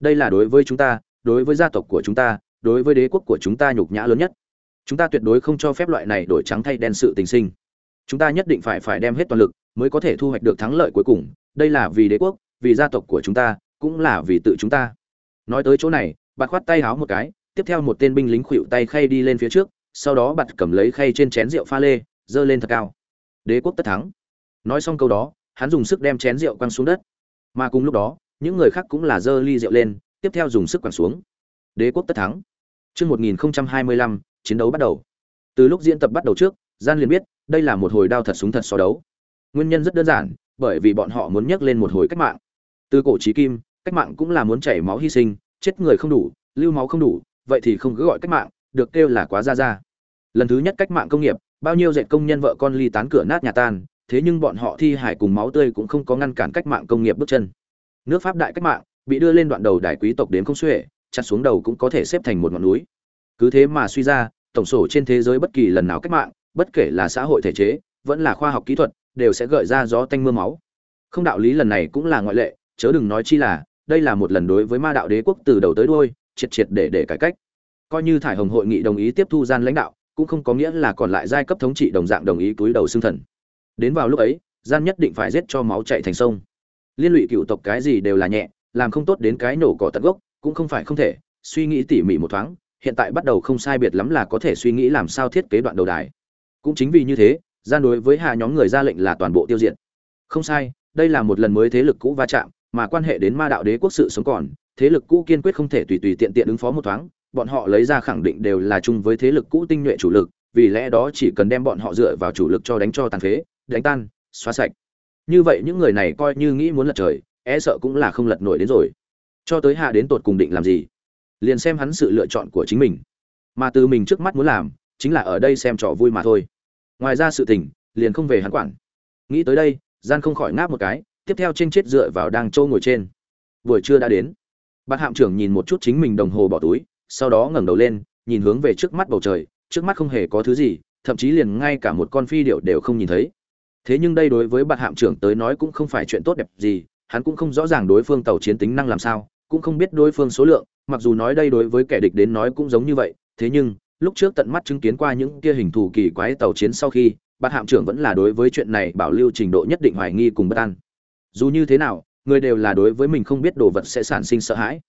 Đây là đối với chúng ta, đối với gia tộc của chúng ta, đối với đế quốc của chúng ta nhục nhã lớn nhất. Chúng ta tuyệt đối không cho phép loại này đổi trắng thay đen sự tình sinh. Chúng ta nhất định phải phải đem hết toàn lực mới có thể thu hoạch được thắng lợi cuối cùng. Đây là vì đế quốc, vì gia tộc của chúng ta, cũng là vì tự chúng ta. Nói tới chỗ này, bạt khoát tay háo một cái, tiếp theo một tên binh lính khuỵu tay khay đi lên phía trước, sau đó bạt cầm lấy khay trên chén rượu pha lê, giơ lên thật cao. Đế quốc tất thắng. Nói xong câu đó, hắn dùng sức đem chén rượu quăng xuống đất. Mà cùng lúc đó những người khác cũng là giơ ly rượu lên, tiếp theo dùng sức quẳng xuống. Đế quốc tất thắng. Chương 1025 chiến đấu bắt đầu. Từ lúc diễn tập bắt đầu trước, gian liền biết, đây là một hồi đao thật súng thật so đấu. Nguyên nhân rất đơn giản, bởi vì bọn họ muốn nhắc lên một hồi cách mạng. Từ cổ chí kim, cách mạng cũng là muốn chảy máu hy sinh, chết người không đủ, lưu máu không đủ, vậy thì không cứ gọi cách mạng, được kêu là quá ra ra. Lần thứ nhất cách mạng công nghiệp, bao nhiêu dệt công nhân vợ con ly tán cửa nát nhà tan, thế nhưng bọn họ thi hải cùng máu tươi cũng không có ngăn cản cách mạng công nghiệp bước chân nước pháp đại cách mạng, bị đưa lên đoạn đầu đại quý tộc đến không xuể, chặt xuống đầu cũng có thể xếp thành một ngọn núi. Cứ thế mà suy ra, tổng sổ trên thế giới bất kỳ lần nào cách mạng, bất kể là xã hội thể chế, vẫn là khoa học kỹ thuật, đều sẽ gợi ra gió tanh mưa máu. Không đạo lý lần này cũng là ngoại lệ, chớ đừng nói chi là, đây là một lần đối với ma đạo đế quốc từ đầu tới đuôi, triệt triệt để để cải cách. Coi như thải hồng hội nghị đồng ý tiếp thu gian lãnh đạo, cũng không có nghĩa là còn lại giai cấp thống trị đồng dạng đồng ý túi đầu xương thần. Đến vào lúc ấy, gian nhất định phải giết cho máu chạy thành sông liên lụy cựu tộc cái gì đều là nhẹ, làm không tốt đến cái nổ cỏ tận gốc, cũng không phải không thể. Suy nghĩ tỉ mỉ một thoáng, hiện tại bắt đầu không sai biệt lắm là có thể suy nghĩ làm sao thiết kế đoạn đầu đài. Cũng chính vì như thế, gian đối với hạ nhóm người ra lệnh là toàn bộ tiêu diệt. Không sai, đây là một lần mới thế lực cũ va chạm, mà quan hệ đến ma đạo đế quốc sự sống còn, thế lực cũ kiên quyết không thể tùy tùy tiện tiện ứng phó một thoáng, bọn họ lấy ra khẳng định đều là chung với thế lực cũ tinh nhuệ chủ lực, vì lẽ đó chỉ cần đem bọn họ dựa vào chủ lực cho đánh cho tàn phế, đánh tan, xóa sạch như vậy những người này coi như nghĩ muốn lật trời e sợ cũng là không lật nổi đến rồi. Cho tới hạ đến tột cùng định làm gì? Liền xem hắn sự lựa chọn của chính mình. Mà từ mình trước mắt muốn làm, chính là ở đây xem trò vui mà thôi. Ngoài ra sự tình, liền không về hắn quản. Nghĩ tới đây, gian không khỏi ngáp một cái, tiếp theo trên chết dựa vào đang trâu ngồi trên. Buổi trưa đã đến. Bác hạm trưởng nhìn một chút chính mình đồng hồ bỏ túi, sau đó ngẩng đầu lên, nhìn hướng về trước mắt bầu trời, trước mắt không hề có thứ gì, thậm chí liền ngay cả một con phi điệu đều không nhìn thấy thế nhưng đây đối với bạt hạm trưởng tới nói cũng không phải chuyện tốt đẹp gì, hắn cũng không rõ ràng đối phương tàu chiến tính năng làm sao, cũng không biết đối phương số lượng, mặc dù nói đây đối với kẻ địch đến nói cũng giống như vậy, thế nhưng, lúc trước tận mắt chứng kiến qua những kia hình thù kỳ quái tàu chiến sau khi, bạt hạm trưởng vẫn là đối với chuyện này bảo lưu trình độ nhất định hoài nghi cùng bất an. Dù như thế nào, người đều là đối với mình không biết đồ vật sẽ sản sinh sợ hãi.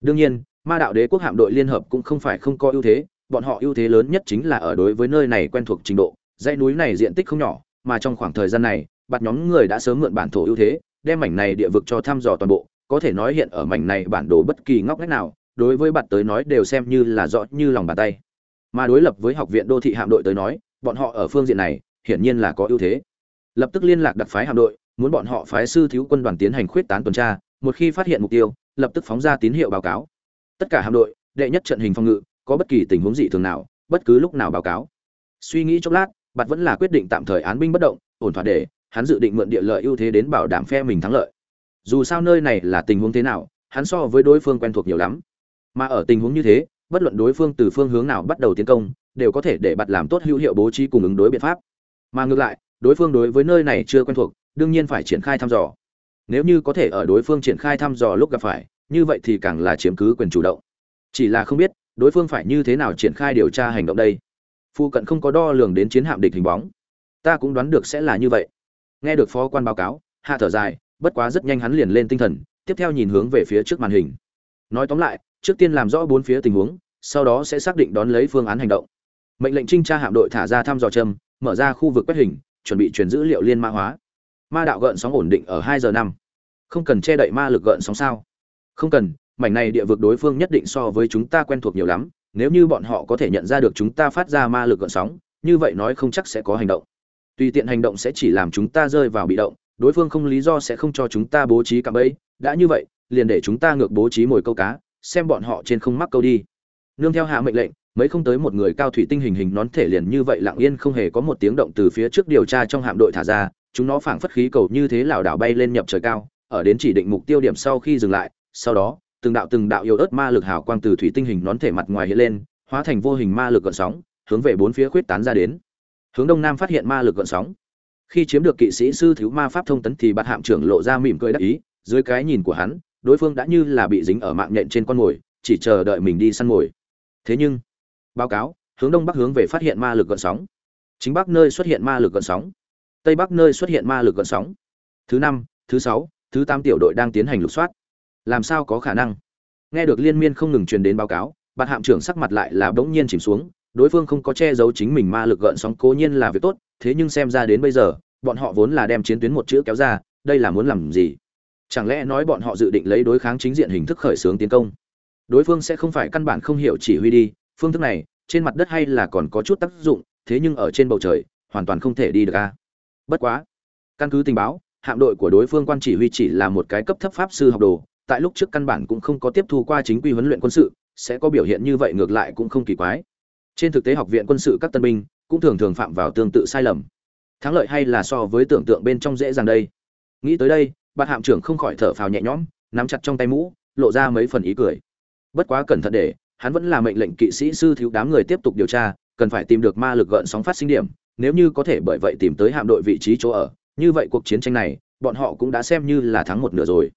Đương nhiên, ma đạo đế quốc hạm đội liên hợp cũng không phải không có ưu thế, bọn họ ưu thế lớn nhất chính là ở đối với nơi này quen thuộc trình độ, dãy núi này diện tích không nhỏ mà trong khoảng thời gian này bạt nhóm người đã sớm mượn bản thổ ưu thế, đem mảnh này địa vực cho thăm dò toàn bộ, có thể nói hiện ở mảnh này bản đồ bất kỳ ngóc ngách nào, đối với bạt tới nói đều xem như là rõ như lòng bàn tay. Mà đối lập với học viện đô thị hạm đội tới nói, bọn họ ở phương diện này, hiển nhiên là có ưu thế. Lập tức liên lạc đặc phái hạm đội, muốn bọn họ phái sư thiếu quân đoàn tiến hành khuyết tán tuần tra, một khi phát hiện mục tiêu, lập tức phóng ra tín hiệu báo cáo. Tất cả hạm đội, đệ nhất trận hình phòng ngự, có bất kỳ tình huống dị thường nào, bất cứ lúc nào báo cáo. Suy nghĩ chốc lát bạn vẫn là quyết định tạm thời án binh bất động, ổn thỏa để hắn dự định mượn địa lợi ưu thế đến bảo đảm phe mình thắng lợi. Dù sao nơi này là tình huống thế nào, hắn so với đối phương quen thuộc nhiều lắm. Mà ở tình huống như thế, bất luận đối phương từ phương hướng nào bắt đầu tiến công, đều có thể để bạn làm tốt hữu hiệu bố trí cùng ứng đối biện pháp. Mà ngược lại, đối phương đối với nơi này chưa quen thuộc, đương nhiên phải triển khai thăm dò. Nếu như có thể ở đối phương triển khai thăm dò lúc gặp phải, như vậy thì càng là chiếm cứ quyền chủ động. Chỉ là không biết, đối phương phải như thế nào triển khai điều tra hành động đây phu cận không có đo lường đến chiến hạm địch hình bóng. Ta cũng đoán được sẽ là như vậy. Nghe được phó quan báo cáo, hạ thở dài, bất quá rất nhanh hắn liền lên tinh thần, tiếp theo nhìn hướng về phía trước màn hình. Nói tóm lại, trước tiên làm rõ bốn phía tình huống, sau đó sẽ xác định đón lấy phương án hành động. Mệnh lệnh trinh tra hạm đội thả ra thăm dò châm, mở ra khu vực quét hình, chuẩn bị truyền dữ liệu liên mã hóa. Ma đạo gợn sóng ổn định ở hai giờ năm. Không cần che đậy ma lực gợn sóng sao? Không cần, mảnh này địa vực đối phương nhất định so với chúng ta quen thuộc nhiều lắm nếu như bọn họ có thể nhận ra được chúng ta phát ra ma lực gợn sóng, như vậy nói không chắc sẽ có hành động. Tùy tiện hành động sẽ chỉ làm chúng ta rơi vào bị động, đối phương không lý do sẽ không cho chúng ta bố trí cạm bẫy. Đã như vậy, liền để chúng ta ngược bố trí mồi câu cá, xem bọn họ trên không mắc câu đi. Nương theo hạ mệnh lệnh, mấy không tới một người cao thủy tinh hình hình nón thể liền như vậy lặng yên không hề có một tiếng động từ phía trước điều tra trong hạm đội thả ra, chúng nó phảng phất khí cầu như thế lảo đảo bay lên nhập trời cao, ở đến chỉ định mục tiêu điểm sau khi dừng lại, sau đó từng đạo từng đạo yếu ớt ma lực hào quang từ thủy tinh hình nón thể mặt ngoài hiện lên, hóa thành vô hình ma lực gợn sóng, hướng về bốn phía khuyết tán ra đến. Hướng đông nam phát hiện ma lực gợn sóng. Khi chiếm được kỵ sĩ sư thiếu ma pháp thông tấn thì bạt hạm trưởng lộ ra mỉm cười đắc ý, dưới cái nhìn của hắn, đối phương đã như là bị dính ở mạng nhện trên con mồi, chỉ chờ đợi mình đi săn mồi. Thế nhưng, báo cáo, hướng đông bắc hướng về phát hiện ma lực gợn sóng. Chính bắc nơi xuất hiện ma lực gợn sóng. Tây bắc nơi xuất hiện ma lực gợn sóng. Thứ năm, thứ sáu, thứ tám tiểu đội đang tiến hành lục soát làm sao có khả năng? Nghe được liên miên không ngừng truyền đến báo cáo bạn hạm trưởng sắc mặt lại là bỗng nhiên chìm xuống, đối phương không có che giấu chính mình ma lực gợn sóng cố nhiên là việc tốt, thế nhưng xem ra đến bây giờ, bọn họ vốn là đem chiến tuyến một chữ kéo ra, đây là muốn làm gì? Chẳng lẽ nói bọn họ dự định lấy đối kháng chính diện hình thức khởi xướng tiến công? Đối phương sẽ không phải căn bản không hiểu chỉ huy đi, phương thức này, trên mặt đất hay là còn có chút tác dụng, thế nhưng ở trên bầu trời, hoàn toàn không thể đi được a. Bất quá, căn cứ tình báo, hạm đội của đối phương quan chỉ huy chỉ là một cái cấp thấp pháp sư học đồ tại lúc trước căn bản cũng không có tiếp thu qua chính quy huấn luyện quân sự, sẽ có biểu hiện như vậy ngược lại cũng không kỳ quái. Trên thực tế học viện quân sự các tân binh cũng thường thường phạm vào tương tự sai lầm. Thắng lợi hay là so với tưởng tượng bên trong dễ dàng đây? Nghĩ tới đây, bạt hạm trưởng không khỏi thở phào nhẹ nhõm, nắm chặt trong tay mũ, lộ ra mấy phần ý cười. Bất quá cẩn thận để, hắn vẫn là mệnh lệnh kỵ sĩ sư thiếu đám người tiếp tục điều tra, cần phải tìm được ma lực gợn sóng phát sinh điểm, nếu như có thể bởi vậy tìm tới hạm đội vị trí chỗ ở, như vậy cuộc chiến tranh này, bọn họ cũng đã xem như là thắng một nửa rồi.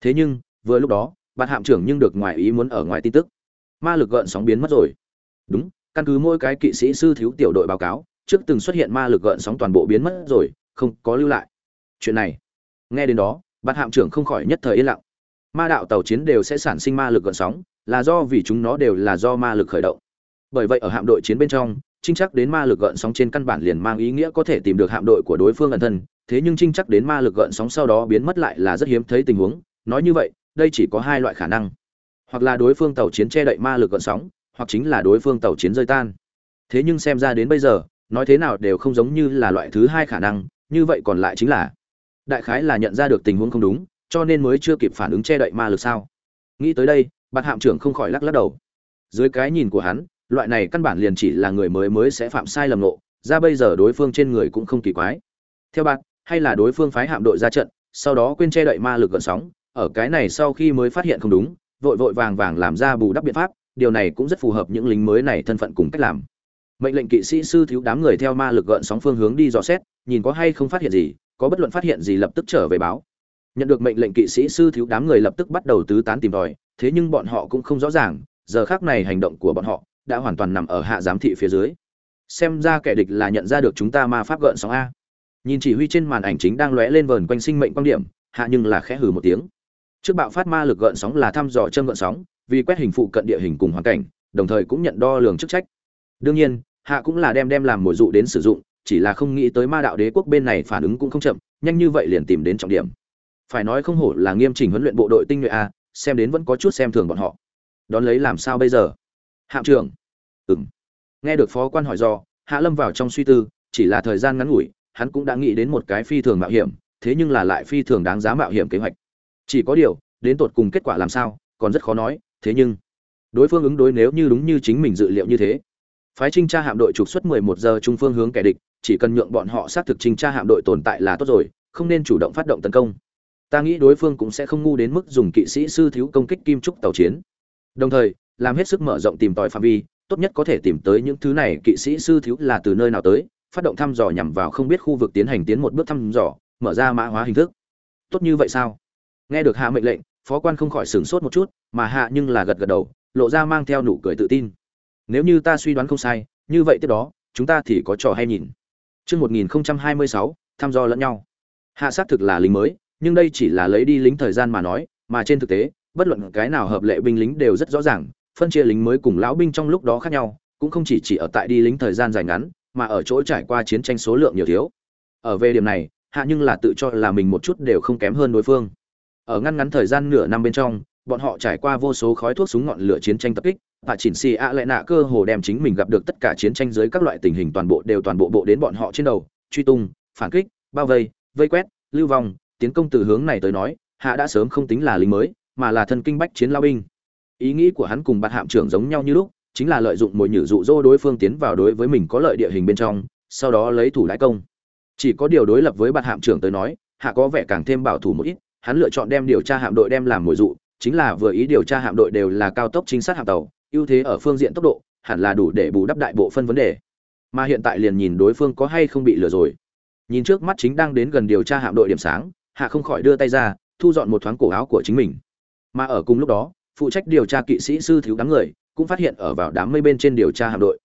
Thế nhưng vừa lúc đó bạn hạm trưởng nhưng được ngoài ý muốn ở ngoài tin tức. Ma lực gợn sóng biến mất rồi. Đúng, căn cứ mỗi cái kỵ sĩ sư thiếu tiểu đội báo cáo, trước từng xuất hiện ma lực gợn sóng toàn bộ biến mất rồi, không có lưu lại. Chuyện này, nghe đến đó bạn hạm trưởng không khỏi nhất thời yên lặng. Ma đạo tàu chiến đều sẽ sản sinh ma lực gợn sóng, là do vì chúng nó đều là do ma lực khởi động. Bởi vậy ở hạm đội chiến bên trong, trinh chắc đến ma lực gợn sóng trên căn bản liền mang ý nghĩa có thể tìm được hạm đội của đối phương ẩn thân, thế nhưng trinh chắc đến ma lực gợn sóng sau đó biến mất lại là rất hiếm thấy tình huống. Nói như vậy đây chỉ có hai loại khả năng. Hoặc là đối phương tàu chiến che đậy ma lực gọn sóng, hoặc chính là đối phương tàu chiến rơi tan. Thế nhưng xem ra đến bây giờ, nói thế nào đều không giống như là loại thứ hai khả năng, như vậy còn lại chính là, đại khái là nhận ra được tình huống không đúng, cho nên mới chưa kịp phản ứng che đậy ma lực sao. Nghĩ tới đây, bạt hạm trưởng không khỏi lắc lắc đầu. Dưới cái nhìn của hắn, loại này căn bản liền chỉ là người mới mới sẽ phạm sai lầm lộ ra bây giờ đối phương trên người cũng không kỳ quái. Theo bạn hay là đối phương phái hạm đội ra trận, sau đó quên che đậy ma lực gợn sóng ở cái này sau khi mới phát hiện không đúng, vội vội vàng vàng làm ra bù đắp biện pháp, điều này cũng rất phù hợp những lính mới này thân phận cùng cách làm. Mệnh lệnh kỵ sĩ sư thiếu đám người theo ma lực gợn sóng phương hướng đi dò xét, nhìn có hay không phát hiện gì, có bất luận phát hiện gì lập tức trở về báo. Nhận được mệnh lệnh kỵ sĩ sư thiếu đám người lập tức bắt đầu tứ tán tìm tòi, thế nhưng bọn họ cũng không rõ ràng, giờ khác này hành động của bọn họ đã hoàn toàn nằm ở hạ giám thị phía dưới. Xem ra kẻ địch là nhận ra được chúng ta ma pháp gợn sóng a. Nhìn chỉ huy trên màn ảnh chính đang lóe lên vờn quanh sinh mệnh quan điểm, hạ nhưng là khẽ hừ một tiếng trước bạo phát ma lực gợn sóng là thăm dò châm gợn sóng, vì quét hình phụ cận địa hình cùng hoàn cảnh, đồng thời cũng nhận đo lường chức trách. Đương nhiên, hạ cũng là đem đem làm mồi dụ đến sử dụng, chỉ là không nghĩ tới ma đạo đế quốc bên này phản ứng cũng không chậm, nhanh như vậy liền tìm đến trọng điểm. Phải nói không hổ là nghiêm chỉnh huấn luyện bộ đội tinh nhuệ a, xem đến vẫn có chút xem thường bọn họ. Đón lấy làm sao bây giờ? Hạm trưởng. Ừng nghe được phó quan hỏi do, hạ lâm vào trong suy tư, chỉ là thời gian ngắn ngủi, hắn cũng đã nghĩ đến một cái phi thường mạo hiểm, thế nhưng là lại phi thường đáng giá mạo hiểm kế hoạch chỉ có điều, đến tột cùng kết quả làm sao, còn rất khó nói, thế nhưng, đối phương ứng đối nếu như đúng như chính mình dự liệu như thế. Phái trinh tra hạm đội trục xuất 11 giờ trung phương hướng kẻ địch, chỉ cần nhượng bọn họ xác thực trinh tra hạm đội tồn tại là tốt rồi, không nên chủ động phát động tấn công. Ta nghĩ đối phương cũng sẽ không ngu đến mức dùng kỵ sĩ sư thiếu công kích kim trúc tàu chiến. Đồng thời, làm hết sức mở rộng tìm tòi phạm vi, tốt nhất có thể tìm tới những thứ này, kỵ sĩ sư thiếu là từ nơi nào tới, phát động thăm dò nhằm vào không biết khu vực tiến hành tiến một bước thăm dò, mở ra mã hóa hình thức. Tốt như vậy sao? Nghe được hạ mệnh lệnh phó quan không khỏi sửng sốt một chút mà hạ nhưng là gật gật đầu lộ ra mang theo nụ cười tự tin nếu như ta suy đoán không sai như vậy tiếp đó chúng ta thì có trò hay nhìn Trước 1026, thăm dò lẫn nhau. Hạ sát thực là lính mới, nhưng đây chỉ là lấy đi lính thời gian mà nói, mà trên thực tế, bất luận cái nào hợp lệ binh lính đều rất rõ ràng, phân chia lính mới cùng lão binh trong lúc đó khác nhau, cũng không chỉ chỉ ở tại đi lính thời gian dài ngắn, mà ở chỗ trải qua chiến tranh số lượng nhiều thiếu. Ở về điểm này, hạ nhưng là tự cho là mình một chút đều không kém hơn đối phương. Ở ngăn ngắn thời gian nửa năm bên trong, bọn họ trải qua vô số khói thuốc súng ngọn lửa chiến tranh tập kích, và chỉnh xì ạ lại nạ cơ hồ đem chính mình gặp được tất cả chiến tranh dưới các loại tình hình toàn bộ đều toàn bộ bộ đến bọn họ trên đầu, truy tung, phản kích, bao vây, vây quét, lưu vong, tiến công từ hướng này tới nói, hạ đã sớm không tính là lính mới, mà là thân kinh bách chiến lao binh. Ý nghĩ của hắn cùng bạt hạm trưởng giống nhau như lúc, chính là lợi dụng mồi nhử dụ dỗ đối phương tiến vào đối với mình có lợi địa hình bên trong, sau đó lấy thủ lãi công. Chỉ có điều đối lập với bạt hạm trưởng tới nói, hạ có vẻ càng thêm bảo thủ một ít, hắn lựa chọn đem điều tra hạm đội đem làm mồi dụ, chính là vừa ý điều tra hạm đội đều là cao tốc chính sát hạm tàu, ưu thế ở phương diện tốc độ, hẳn là đủ để bù đắp đại bộ phân vấn đề. Mà hiện tại liền nhìn đối phương có hay không bị lừa rồi. Nhìn trước mắt chính đang đến gần điều tra hạm đội điểm sáng, hạ không khỏi đưa tay ra, thu dọn một thoáng cổ áo của chính mình. Mà ở cùng lúc đó, phụ trách điều tra kỵ sĩ sư thiếu đám người, cũng phát hiện ở vào đám mây bên trên điều tra hạm đội.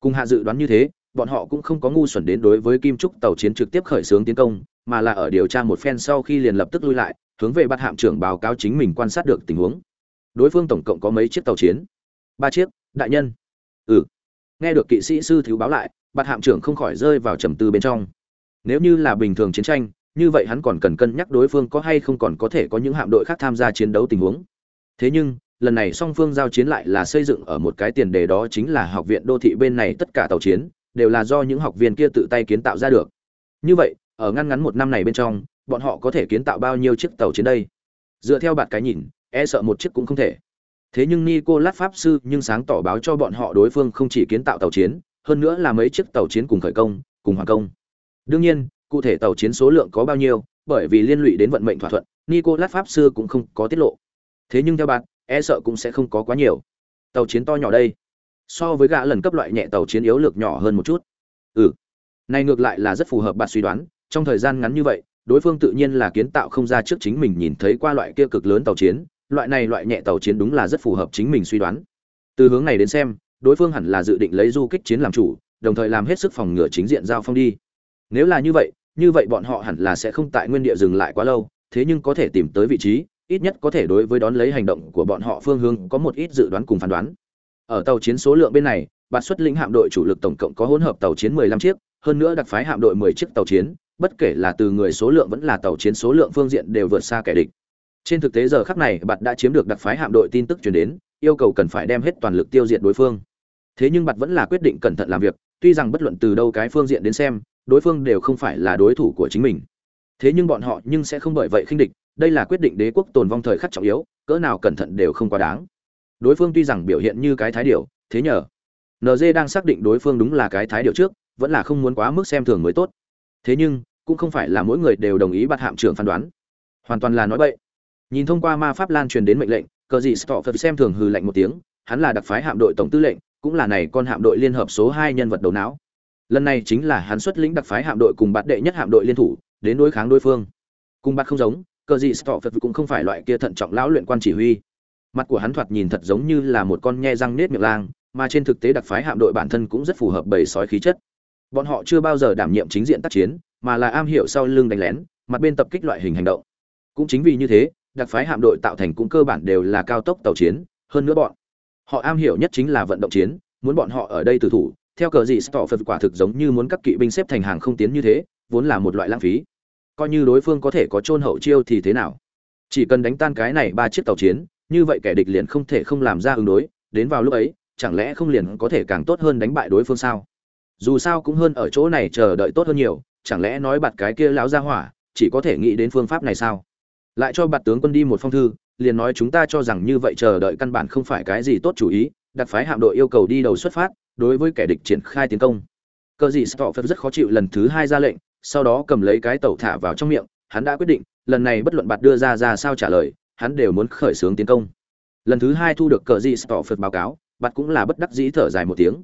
Cùng hạ dự đoán như thế, bọn họ cũng không có ngu xuẩn đến đối với kim trúc tàu chiến trực tiếp khởi xướng tiến công, mà là ở điều tra một phen sau khi liền lập tức lui lại, hướng về bắt hạm trưởng báo cáo chính mình quan sát được tình huống. Đối phương tổng cộng có mấy chiếc tàu chiến? Ba chiếc, đại nhân. Ừ. Nghe được kỵ sĩ sư thiếu báo lại, bạt hạm trưởng không khỏi rơi vào trầm tư bên trong. Nếu như là bình thường chiến tranh, như vậy hắn còn cần cân nhắc đối phương có hay không còn có thể có những hạm đội khác tham gia chiến đấu tình huống. Thế nhưng, lần này song phương giao chiến lại là xây dựng ở một cái tiền đề đó chính là học viện đô thị bên này tất cả tàu chiến đều là do những học viên kia tự tay kiến tạo ra được. Như vậy, ở ngăn ngắn một năm này bên trong, bọn họ có thể kiến tạo bao nhiêu chiếc tàu chiến đây? Dựa theo bạn cái nhìn, e sợ một chiếc cũng không thể. Thế nhưng Nicolas pháp sư nhưng sáng tỏ báo cho bọn họ đối phương không chỉ kiến tạo tàu chiến, hơn nữa là mấy chiếc tàu chiến cùng khởi công, cùng hoàn công. Đương nhiên, cụ thể tàu chiến số lượng có bao nhiêu, bởi vì liên lụy đến vận mệnh thỏa thuận, Nicolas pháp sư cũng không có tiết lộ. Thế nhưng theo bạn, e sợ cũng sẽ không có quá nhiều. Tàu chiến to nhỏ đây, so với gã lần cấp loại nhẹ tàu chiến yếu lược nhỏ hơn một chút ừ này ngược lại là rất phù hợp bạn suy đoán trong thời gian ngắn như vậy đối phương tự nhiên là kiến tạo không ra trước chính mình nhìn thấy qua loại kia cực lớn tàu chiến, loại này loại nhẹ tàu chiến đúng là rất phù hợp chính mình suy đoán. Từ hướng này đến xem, đối phương hẳn là dự định lấy du kích chiến làm chủ, đồng thời làm hết sức phòng ngừa chính diện giao phong đi. Nếu là như vậy như vậy bọn họ hẳn là sẽ không tại nguyên địa dừng lại quá lâu, thế nhưng có thể tìm tới vị trí, ít nhất có thể đối với đón lấy hành động của bọn họ phương hướng có một ít dự đoán cùng phán đoán. Ở tàu chiến số lượng bên này bạn xuất lĩnh hạm đội chủ lực tổng cộng có hỗn hợp tàu chiến 15 chiếc, hơn nữa đặc phái hạm đội 10 chiếc tàu chiến bất kể là từ người số lượng vẫn là tàu chiến số lượng phương diện đều vượt xa kẻ địch. Trên thực tế giờ khắc này bạn đã chiếm được đặc phái hạm đội tin tức truyền đến, yêu cầu cần phải đem hết toàn lực tiêu diệt đối phương. Thế nhưng bạn vẫn là quyết định cẩn thận làm việc, tuy rằng bất luận từ đâu cái phương diện đến xem, đối phương đều không phải là đối thủ của chính mình. Thế nhưng bọn họ nhưng sẽ không bởi vậy khinh địch, đây là quyết định đế quốc tồn vong thời khắc trọng yếu, cỡ nào cẩn thận đều không quá đáng. Đối phương tuy rằng biểu hiện như cái thái điểu, thế nhờ. Nd đang xác định đối phương đúng là cái thái điểu trước, vẫn là không muốn quá mức xem thường mới tốt. Thế nhưng cũng không phải là mỗi người đều đồng ý bắt hạm trưởng phán đoán. Hoàn toàn là nói bậy. Nhìn thông qua ma pháp lan truyền đến mệnh lệnh, cờ dị stop xem thường hừ lạnh một tiếng, hắn là đặc phái hạm đội tổng tư lệnh, cũng là này con hạm đội liên hợp số hai nhân vật đầu não. Lần này chính là hắn xuất lĩnh đặc phái hạm đội cùng bạt đệ nhất hạm đội liên thủ, đến đối kháng đối phương. Cùng bạt không giống, cờ dị stop cũng không phải loại kia thận trọng lão luyện quan chỉ huy. Mặt của hắn thoạt nhìn thật giống như là một con nhe răng nết miệng lang, mà trên thực tế đặc phái hạm đội bản thân cũng rất phù hợp bầy sói khí chất. Bọn họ chưa bao giờ đảm nhiệm chính diện tác chiến mà là am hiểu sau lưng đánh lén, mặt bên tập kích loại hình hành động. Cũng chính vì như thế, đặc phái hạm đội tạo thành cũng cơ bản đều là cao tốc tàu chiến, hơn nữa bọn họ am hiểu nhất chính là vận động chiến, muốn bọn họ ở đây tử thủ, theo cờ gì stop phật quả thực giống như muốn các kỵ binh xếp thành hàng không tiến như thế, vốn là một loại lãng phí. Coi như đối phương có thể có chôn hậu chiêu thì thế nào? Chỉ cần đánh tan cái này ba chiếc tàu chiến, như vậy kẻ địch liền không thể không làm ra ứng đối, đến vào lúc ấy, chẳng lẽ không liền có thể càng tốt hơn đánh bại đối phương sao? Dù sao cũng hơn ở chỗ này chờ đợi tốt hơn nhiều chẳng lẽ nói bạt cái kia lão ra hỏa chỉ có thể nghĩ đến phương pháp này sao? Lại cho bạt tướng quân đi một phong thư, liền nói chúng ta cho rằng như vậy chờ đợi căn bản không phải cái gì tốt chủ ý, đặc phái hạm đội yêu cầu đi đầu xuất phát, đối với kẻ địch triển khai tiến công. Cờ gì stop rất khó chịu lần thứ hai ra lệnh, sau đó cầm lấy cái tàu thả vào trong miệng, hắn đã quyết định, lần này bất luận bạt đưa ra ra sao trả lời, hắn đều muốn khởi xướng tiến công. Lần thứ hai thu được cờ gì stop báo cáo, bạt cũng là bất đắc dĩ thở dài một tiếng.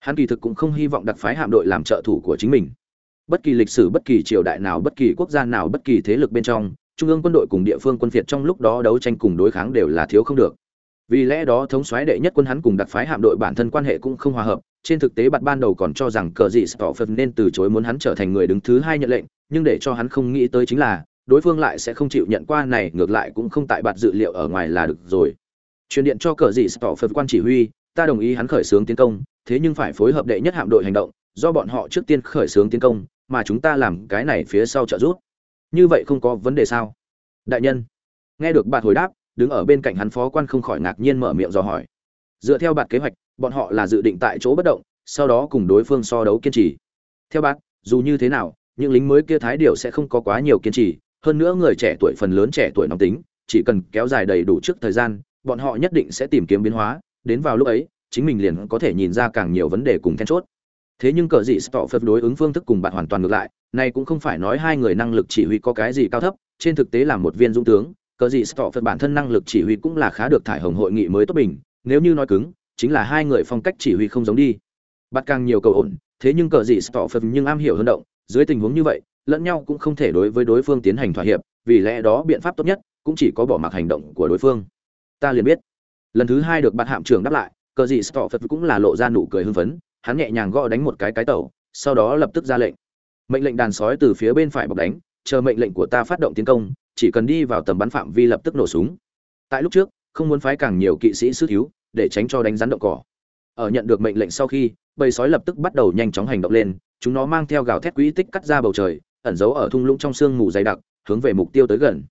Hắn kỳ thực cũng không hy vọng đặc phái hạm đội làm trợ thủ của chính mình bất kỳ lịch sử, bất kỳ triều đại nào, bất kỳ quốc gia nào, bất kỳ thế lực bên trong, trung ương quân đội cùng địa phương quân phiệt trong lúc đó đấu tranh cùng đối kháng đều là thiếu không được. Vì lẽ đó thống soái đệ nhất quân hắn cùng đặc phái hạm đội bản thân quan hệ cũng không hòa hợp, trên thực tế bạn ban đầu còn cho rằng cờ dị phật nên từ chối muốn hắn trở thành người đứng thứ hai nhận lệnh, nhưng để cho hắn không nghĩ tới chính là, đối phương lại sẽ không chịu nhận qua này, ngược lại cũng không tại bạt dự liệu ở ngoài là được rồi. Truyền điện cho cờ dị phật quan chỉ huy, ta đồng ý hắn khởi xướng tiến công, thế nhưng phải phối hợp đệ nhất hạm đội hành động, do bọn họ trước tiên khởi xướng tiến công mà chúng ta làm cái này phía sau trợ giúp. Như vậy không có vấn đề sao? Đại nhân. Nghe được bạn hồi đáp, đứng ở bên cạnh hắn phó quan không khỏi ngạc nhiên mở miệng dò hỏi. Dựa theo bạn kế hoạch, bọn họ là dự định tại chỗ bất động, sau đó cùng đối phương so đấu kiên trì. Theo bạn dù như thế nào, những lính mới kia thái điều sẽ không có quá nhiều kiên trì, hơn nữa người trẻ tuổi phần lớn trẻ tuổi nóng tính, chỉ cần kéo dài đầy đủ trước thời gian, bọn họ nhất định sẽ tìm kiếm biến hóa, đến vào lúc ấy, chính mình liền có thể nhìn ra càng nhiều vấn đề cùng then chốt thế nhưng cờ dị stop đối ứng phương thức cùng bạn hoàn toàn ngược lại này cũng không phải nói hai người năng lực chỉ huy có cái gì cao thấp, trên thực tế là một viên dũng tướng. Cờ dị stop bản thân năng lực chỉ huy cũng là khá được thải hồng hội nghị mới tốt bình, nếu như nói cứng, chính là hai người phong cách chỉ huy không giống đi. Bắt càng nhiều cầu ổn, thế nhưng cờ dị stop nhưng am hiểu hơn động, dưới tình huống như vậy, lẫn nhau cũng không thể đối với đối phương tiến hành thỏa hiệp, vì lẽ đó biện pháp tốt nhất cũng chỉ có bỏ mặc hành động của đối phương. Ta liền biết. Lần thứ hai được bạn hạm trưởng đáp lại, cờ dị stop cũng là lộ ra nụ cười hưng phấn hắn nhẹ nhàng gõ đánh một cái cái tàu sau đó lập tức ra lệnh. Mệnh lệnh đàn sói từ phía bên phải bọc đánh, chờ mệnh lệnh của ta phát động tiến công, chỉ cần đi vào tầm bắn phạm vi lập tức nổ súng. Tại lúc trước, không muốn phái càng nhiều kỵ sĩ sức thiếu để tránh cho đánh rắn động cỏ. Ở nhận được mệnh lệnh sau khi, bầy sói lập tức bắt đầu nhanh chóng hành động lên, chúng nó mang theo gào thét quỹ tích cắt ra bầu trời, ẩn giấu ở thung lũng trong sương mù dày đặc, hướng về mục tiêu tới gần.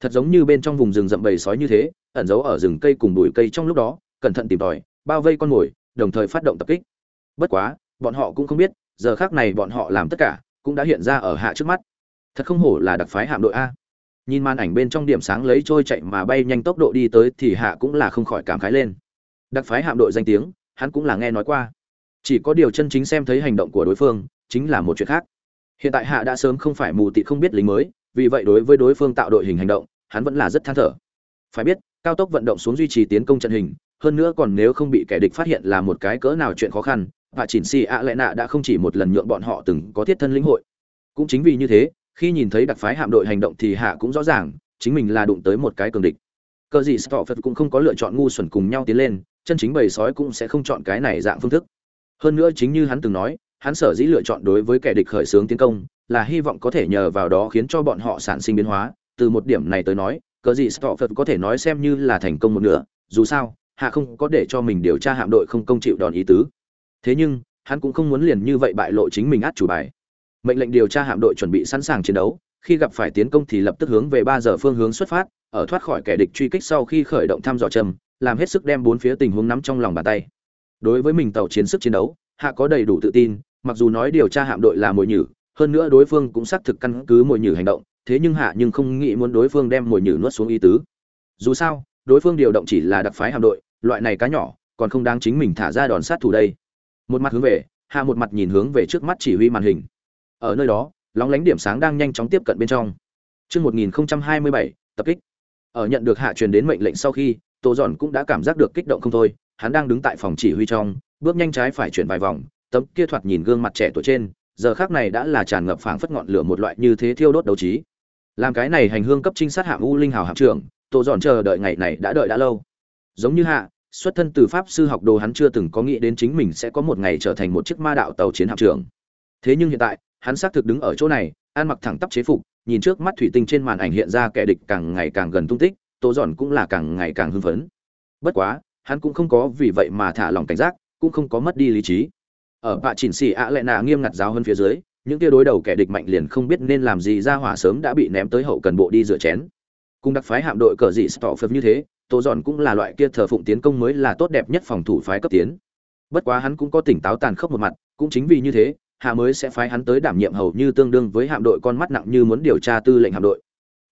Thật giống như bên trong vùng rừng rậm bầy sói như thế, ẩn giấu ở rừng cây cùng bụi cây trong lúc đó, cẩn thận tìm tòi, bao vây con mồi, đồng thời phát động tập kích bất quá, bọn họ cũng không biết, giờ khác này bọn họ làm tất cả, cũng đã hiện ra ở hạ trước mắt. Thật không hổ là đặc phái hạm đội a. Nhìn màn ảnh bên trong điểm sáng lấy trôi chạy mà bay nhanh tốc độ đi tới thì hạ cũng là không khỏi cảm khái lên. Đặc phái hạm đội danh tiếng, hắn cũng là nghe nói qua. Chỉ có điều chân chính xem thấy hành động của đối phương, chính là một chuyện khác. Hiện tại hạ đã sớm không phải mù tị không biết lính mới, vì vậy đối với đối phương tạo đội hình hành động, hắn vẫn là rất than thở. Phải biết, cao tốc vận động xuống duy trì tiến công trận hình, hơn nữa còn nếu không bị kẻ địch phát hiện là một cái cỡ nào chuyện khó khăn và chỉnh si ạ lệ nạ đã không chỉ một lần nhượng bọn họ từng có thiết thân lĩnh hội. Cũng chính vì như thế, khi nhìn thấy đặc phái hạm đội hành động thì hạ cũng rõ ràng, chính mình là đụng tới một cái cường địch. Cờ gì Stoffer cũng không có lựa chọn ngu xuẩn cùng nhau tiến lên, chân chính bầy sói cũng sẽ không chọn cái này dạng phương thức. Hơn nữa chính như hắn từng nói, hắn sở dĩ lựa chọn đối với kẻ địch khởi xướng tiến công, là hy vọng có thể nhờ vào đó khiến cho bọn họ sản sinh biến hóa. Từ một điểm này tới nói, cờ gì Stoffer có thể nói xem như là thành công một nửa. Dù sao, hạ không có để cho mình điều tra hạm đội không công chịu đòn ý tứ thế nhưng, hắn cũng không muốn liền như vậy bại lộ chính mình át chủ bài. Mệnh lệnh điều tra hạm đội chuẩn bị sẵn sàng chiến đấu, khi gặp phải tiến công thì lập tức hướng về ba giờ phương hướng xuất phát, ở thoát khỏi kẻ địch truy kích sau khi khởi động thăm dò châm, làm hết sức đem bốn phía tình huống nắm trong lòng bàn tay. Đối với mình tàu chiến sức chiến đấu, hạ có đầy đủ tự tin, mặc dù nói điều tra hạm đội là mồi nhử, hơn nữa đối phương cũng xác thực căn cứ mồi nhử hành động, thế nhưng hạ nhưng không nghĩ muốn đối phương đem mồi nhử nuốt xuống ý tứ. Dù sao, đối phương điều động chỉ là đặc phái hạm đội, loại này cá nhỏ, còn không đáng chính mình thả ra đòn sát thủ đây một mặt hướng về hạ một mặt nhìn hướng về trước mắt chỉ huy màn hình ở nơi đó lóng lánh điểm sáng đang nhanh chóng tiếp cận bên trong Trước 1027, tập kích. Ở nhận được hạ truyền đến mệnh lệnh sau khi, Tô Giòn cũng đã cảm giác được kích động không thôi, hắn đang đứng tại phòng chỉ huy trong, bước nhanh trái phải chuyển vài vòng, tấm kia thoạt nhìn gương mặt trẻ tuổi trên, giờ khác này đã là tràn ngập phảng phất ngọn lửa một loại như thế thiêu đốt đấu trí. Làm cái này hành hương cấp trinh sát hạng U Linh Hào hạm trưởng, Tô Giòn chờ đợi ngày này đã đợi đã lâu. Giống như hạ, xuất thân từ pháp sư học đồ hắn chưa từng có nghĩ đến chính mình sẽ có một ngày trở thành một chiếc ma đạo tàu chiến hạm trưởng. Thế nhưng hiện tại, hắn xác thực đứng ở chỗ này, ăn mặc thẳng tắp chế phục, nhìn trước mắt thủy tinh trên màn ảnh hiện ra kẻ địch càng ngày càng gần tung tích, Tô Giòn cũng là càng ngày càng hưng phấn. Bất quá, hắn cũng không có vì vậy mà thả lòng cảnh giác, cũng không có mất đi lý trí. Ở bạ chỉnh xỉ ạ lệ nạ nghiêm ngặt giáo hơn phía dưới, những kia đối đầu kẻ địch mạnh liền không biết nên làm gì ra hỏa sớm đã bị ném tới hậu cần bộ đi rửa chén. Cùng đặc phái hạm đội cờ dị Stoffer như thế, Tô Giòn cũng là loại kia thờ phụng tiến công mới là tốt đẹp nhất phòng thủ phái cấp tiến. Bất quá hắn cũng có tỉnh táo tàn khốc một mặt, cũng chính vì như thế, hạ mới sẽ phái hắn tới đảm nhiệm hầu như tương đương với hạm đội con mắt nặng như muốn điều tra tư lệnh hạm đội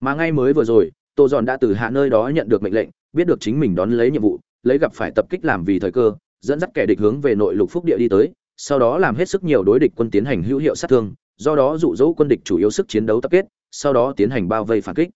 mà ngay mới vừa rồi tô giòn đã từ hạ nơi đó nhận được mệnh lệnh biết được chính mình đón lấy nhiệm vụ lấy gặp phải tập kích làm vì thời cơ dẫn dắt kẻ địch hướng về nội lục phúc địa đi tới sau đó làm hết sức nhiều đối địch quân tiến hành hữu hiệu sát thương do đó dụ dỗ quân địch chủ yếu sức chiến đấu tập kết sau đó tiến hành bao vây phản kích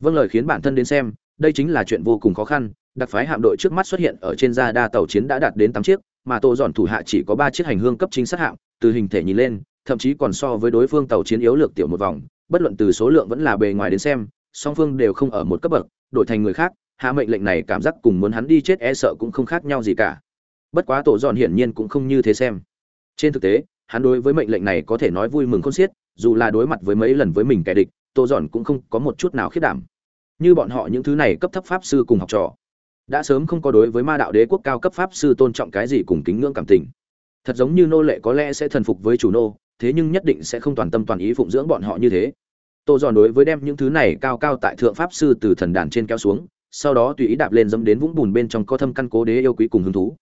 vâng lời khiến bản thân đến xem đây chính là chuyện vô cùng khó khăn, đặc phái hạm đội trước mắt xuất hiện ở trên da đa tàu chiến đã đạt đến tám chiếc, mà tô dọn thủ hạ chỉ có ba chiếc hành hương cấp chính sát hạm, từ hình thể nhìn lên, thậm chí còn so với đối phương tàu chiến yếu lược tiểu một vòng, bất luận từ số lượng vẫn là bề ngoài đến xem, song phương đều không ở một cấp bậc, đổi thành người khác, hạ mệnh lệnh này cảm giác cùng muốn hắn đi chết e sợ cũng không khác nhau gì cả. Bất quá tổ dọn hiển nhiên cũng không như thế xem. Trên thực tế, hắn đối với mệnh lệnh này có thể nói vui mừng không xiết, dù là đối mặt với mấy lần với mình kẻ địch, tổ dọn cũng không có một chút nào khiết đảm như bọn họ những thứ này cấp thấp pháp sư cùng học trò. Đã sớm không có đối với ma đạo đế quốc cao cấp pháp sư tôn trọng cái gì cùng kính ngưỡng cảm tình. Thật giống như nô lệ có lẽ sẽ thần phục với chủ nô, thế nhưng nhất định sẽ không toàn tâm toàn ý phụng dưỡng bọn họ như thế. Tô giòn đối với đem những thứ này cao cao tại thượng pháp sư từ thần đàn trên kéo xuống, sau đó tùy ý đạp lên dẫm đến vũng bùn bên trong có thâm căn cố đế yêu quý cùng hứng thú.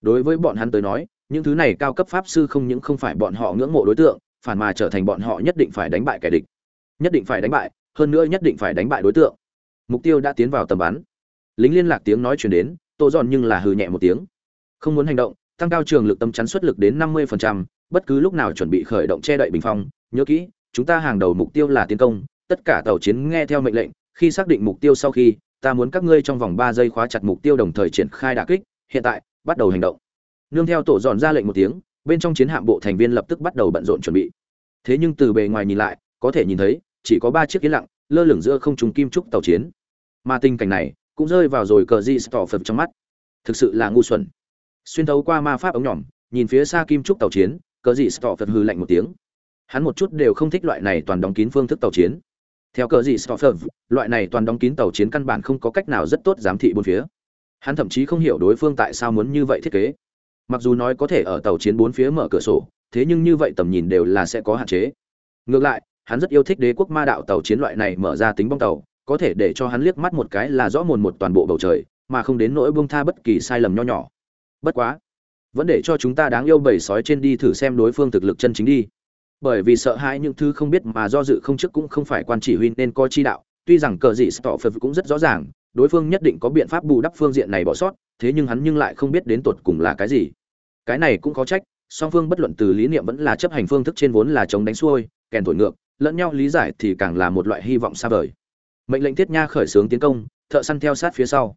Đối với bọn hắn tới nói, những thứ này cao cấp pháp sư không những không phải bọn họ ngưỡng mộ đối tượng, phản mà trở thành bọn họ nhất định phải đánh bại kẻ địch. Nhất định phải đánh bại, hơn nữa nhất định phải đánh bại đối tượng mục tiêu đã tiến vào tầm bắn lính liên lạc tiếng nói chuyển đến tô giòn nhưng là hừ nhẹ một tiếng không muốn hành động tăng cao trường lực tâm chắn xuất lực đến 50%, bất cứ lúc nào chuẩn bị khởi động che đậy bình phong, nhớ kỹ, chúng ta hàng đầu mục tiêu là tiến công, tất cả tàu chiến nghe theo mệnh lệnh, khi xác định mục tiêu sau khi, ta muốn các ngươi trong vòng ba giây khóa chặt mục tiêu đồng thời triển khai đả kích, hiện tại, bắt đầu hành động. Nương theo tổ dọn ra lệnh một tiếng, bên trong chiến hạm bộ thành viên lập tức bắt đầu bận rộn chuẩn bị. Thế nhưng từ bề ngoài nhìn lại, có thể nhìn thấy, chỉ có ba chiếc yên lặng, lơ lửng giữa không trung kim trúc tàu chiến. Mà tình cảnh này, cũng rơi vào rồi cờ di phật trong mắt. Thực sự là ngu xuẩn. Xuyên thấu qua ma pháp ống nhỏm nhìn phía xa kim trúc tàu chiến cờ di tỏ phật hư lạnh một tiếng. Hắn một chút đều không thích loại này toàn đóng kín phương thức tàu chiến. Theo cờ gì phật, loại này toàn đóng kín tàu chiến căn bản không có cách nào rất tốt giám thị bốn phía. Hắn thậm chí không hiểu đối phương tại sao muốn như vậy thiết kế. Mặc dù nói có thể ở tàu chiến bốn phía mở cửa sổ thế nhưng như vậy tầm nhìn đều là sẽ có hạn chế. Ngược lại hắn rất yêu thích đế quốc ma đạo tàu chiến loại này mở ra tính bong tàu có thể để cho hắn liếc mắt một cái là rõ mồn một toàn bộ bầu trời, mà không đến nỗi buông tha bất kỳ sai lầm nho nhỏ. Bất quá, vẫn để cho chúng ta đáng yêu bầy sói trên đi thử xem đối phương thực lực chân chính đi. Bởi vì sợ hãi những thứ không biết mà do dự không trước cũng không phải quan chỉ huy nên coi chi đạo, tuy rằng cờ dị phật cũng rất rõ ràng, đối phương nhất định có biện pháp bù đắp phương diện này bỏ sót, thế nhưng hắn nhưng lại không biết đến tột cùng là cái gì. Cái này cũng có trách, song phương bất luận từ lý niệm vẫn là chấp hành phương thức trên vốn là chống đánh xuôi, kèn thổi ngược, lẫn nhau lý giải thì càng là một loại hy vọng xa vời mệnh lệnh thiết nha khởi xướng tiến công, thợ săn theo sát phía sau.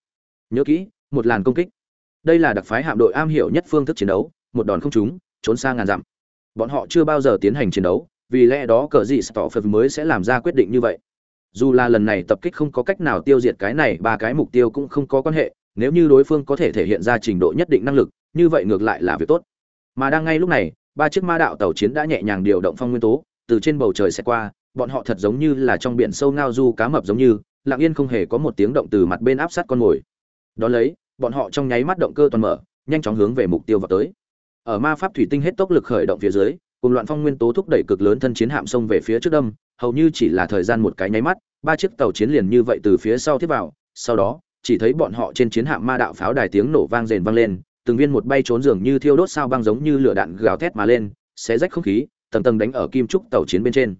Nhớ kỹ, một làn công kích. Đây là đặc phái hạm đội am hiểu nhất phương thức chiến đấu, một đòn không trúng, trốn xa ngàn dặm. Bọn họ chưa bao giờ tiến hành chiến đấu, vì lẽ đó cờ dị Stoffer mới sẽ làm ra quyết định như vậy. Dù là lần này tập kích không có cách nào tiêu diệt cái này, ba cái mục tiêu cũng không có quan hệ, nếu như đối phương có thể thể hiện ra trình độ nhất định năng lực, như vậy ngược lại là việc tốt. Mà đang ngay lúc này, ba chiếc ma đạo tàu chiến đã nhẹ nhàng điều động phong nguyên tố, từ trên bầu trời sẽ qua bọn họ thật giống như là trong biển sâu ngao du cá mập giống như, lặng yên không hề có một tiếng động từ mặt bên áp sát con mồi. Đó lấy, bọn họ trong nháy mắt động cơ toàn mở, nhanh chóng hướng về mục tiêu vào tới. Ở ma pháp thủy tinh hết tốc lực khởi động phía dưới, cùng loạn phong nguyên tố thúc đẩy cực lớn thân chiến hạm sông về phía trước đâm, hầu như chỉ là thời gian một cái nháy mắt, ba chiếc tàu chiến liền như vậy từ phía sau tiếp vào, sau đó, chỉ thấy bọn họ trên chiến hạm ma đạo pháo đài tiếng nổ vang rền vang lên, từng viên một bay trốn dường như thiêu đốt sao băng giống như lửa đạn gào thét mà lên, xé rách không khí, tầng tầng đánh ở kim trúc tàu chiến bên trên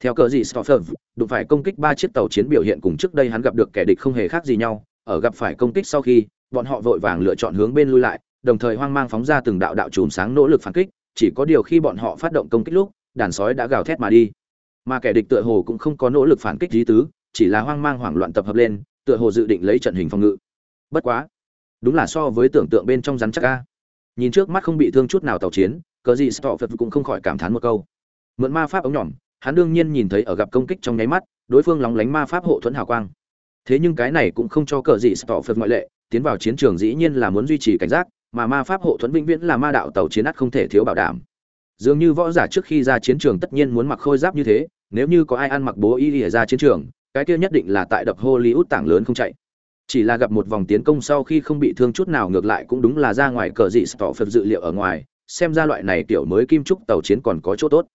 theo cờ gì Stoffer, đụng phải công kích ba chiếc tàu chiến biểu hiện cùng trước đây hắn gặp được kẻ địch không hề khác gì nhau ở gặp phải công kích sau khi bọn họ vội vàng lựa chọn hướng bên lui lại đồng thời hoang mang phóng ra từng đạo đạo chùm sáng nỗ lực phản kích chỉ có điều khi bọn họ phát động công kích lúc đàn sói đã gào thét mà đi. Mà kẻ địch tựa hồ cũng không có nỗ lực phản kích lý tứ chỉ là hoang mang hoảng loạn tập hợp lên tựa hồ dự định lấy trận hình phòng ngự. Bất quá đúng là so với tưởng tượng bên trong rắn chắc ca nhìn trước mắt không bị thương chút nào tàu chiến cờ gì Stoffer cũng không khỏi cảm thán một câu. Mượn ma pháp ống nhỏm hắn đương nhiên nhìn thấy ở gặp công kích trong nháy mắt, đối phương lóng lánh ma pháp hộ thuẫn hào quang. Thế nhưng cái này cũng không cho cờ gì Stoffer ngoại lệ, tiến vào chiến trường dĩ nhiên là muốn duy trì cảnh giác, mà ma pháp hộ thuẫn vĩnh viễn là ma đạo tàu chiến ắt không thể thiếu bảo đảm. Dường như võ giả trước khi ra chiến trường tất nhiên muốn mặc khôi giáp như thế, nếu như có ai ăn mặc bố y ỉa ra chiến trường, cái kia nhất định là tại đập hollywood tảng lớn không chạy. Chỉ là gặp một vòng tiến công sau khi không bị thương chút nào ngược lại cũng đúng là ra ngoài cờ dị stỏ phật dự liệu ở ngoài, xem ra loại này tiểu mới kim trúc tàu chiến còn có chỗ tốt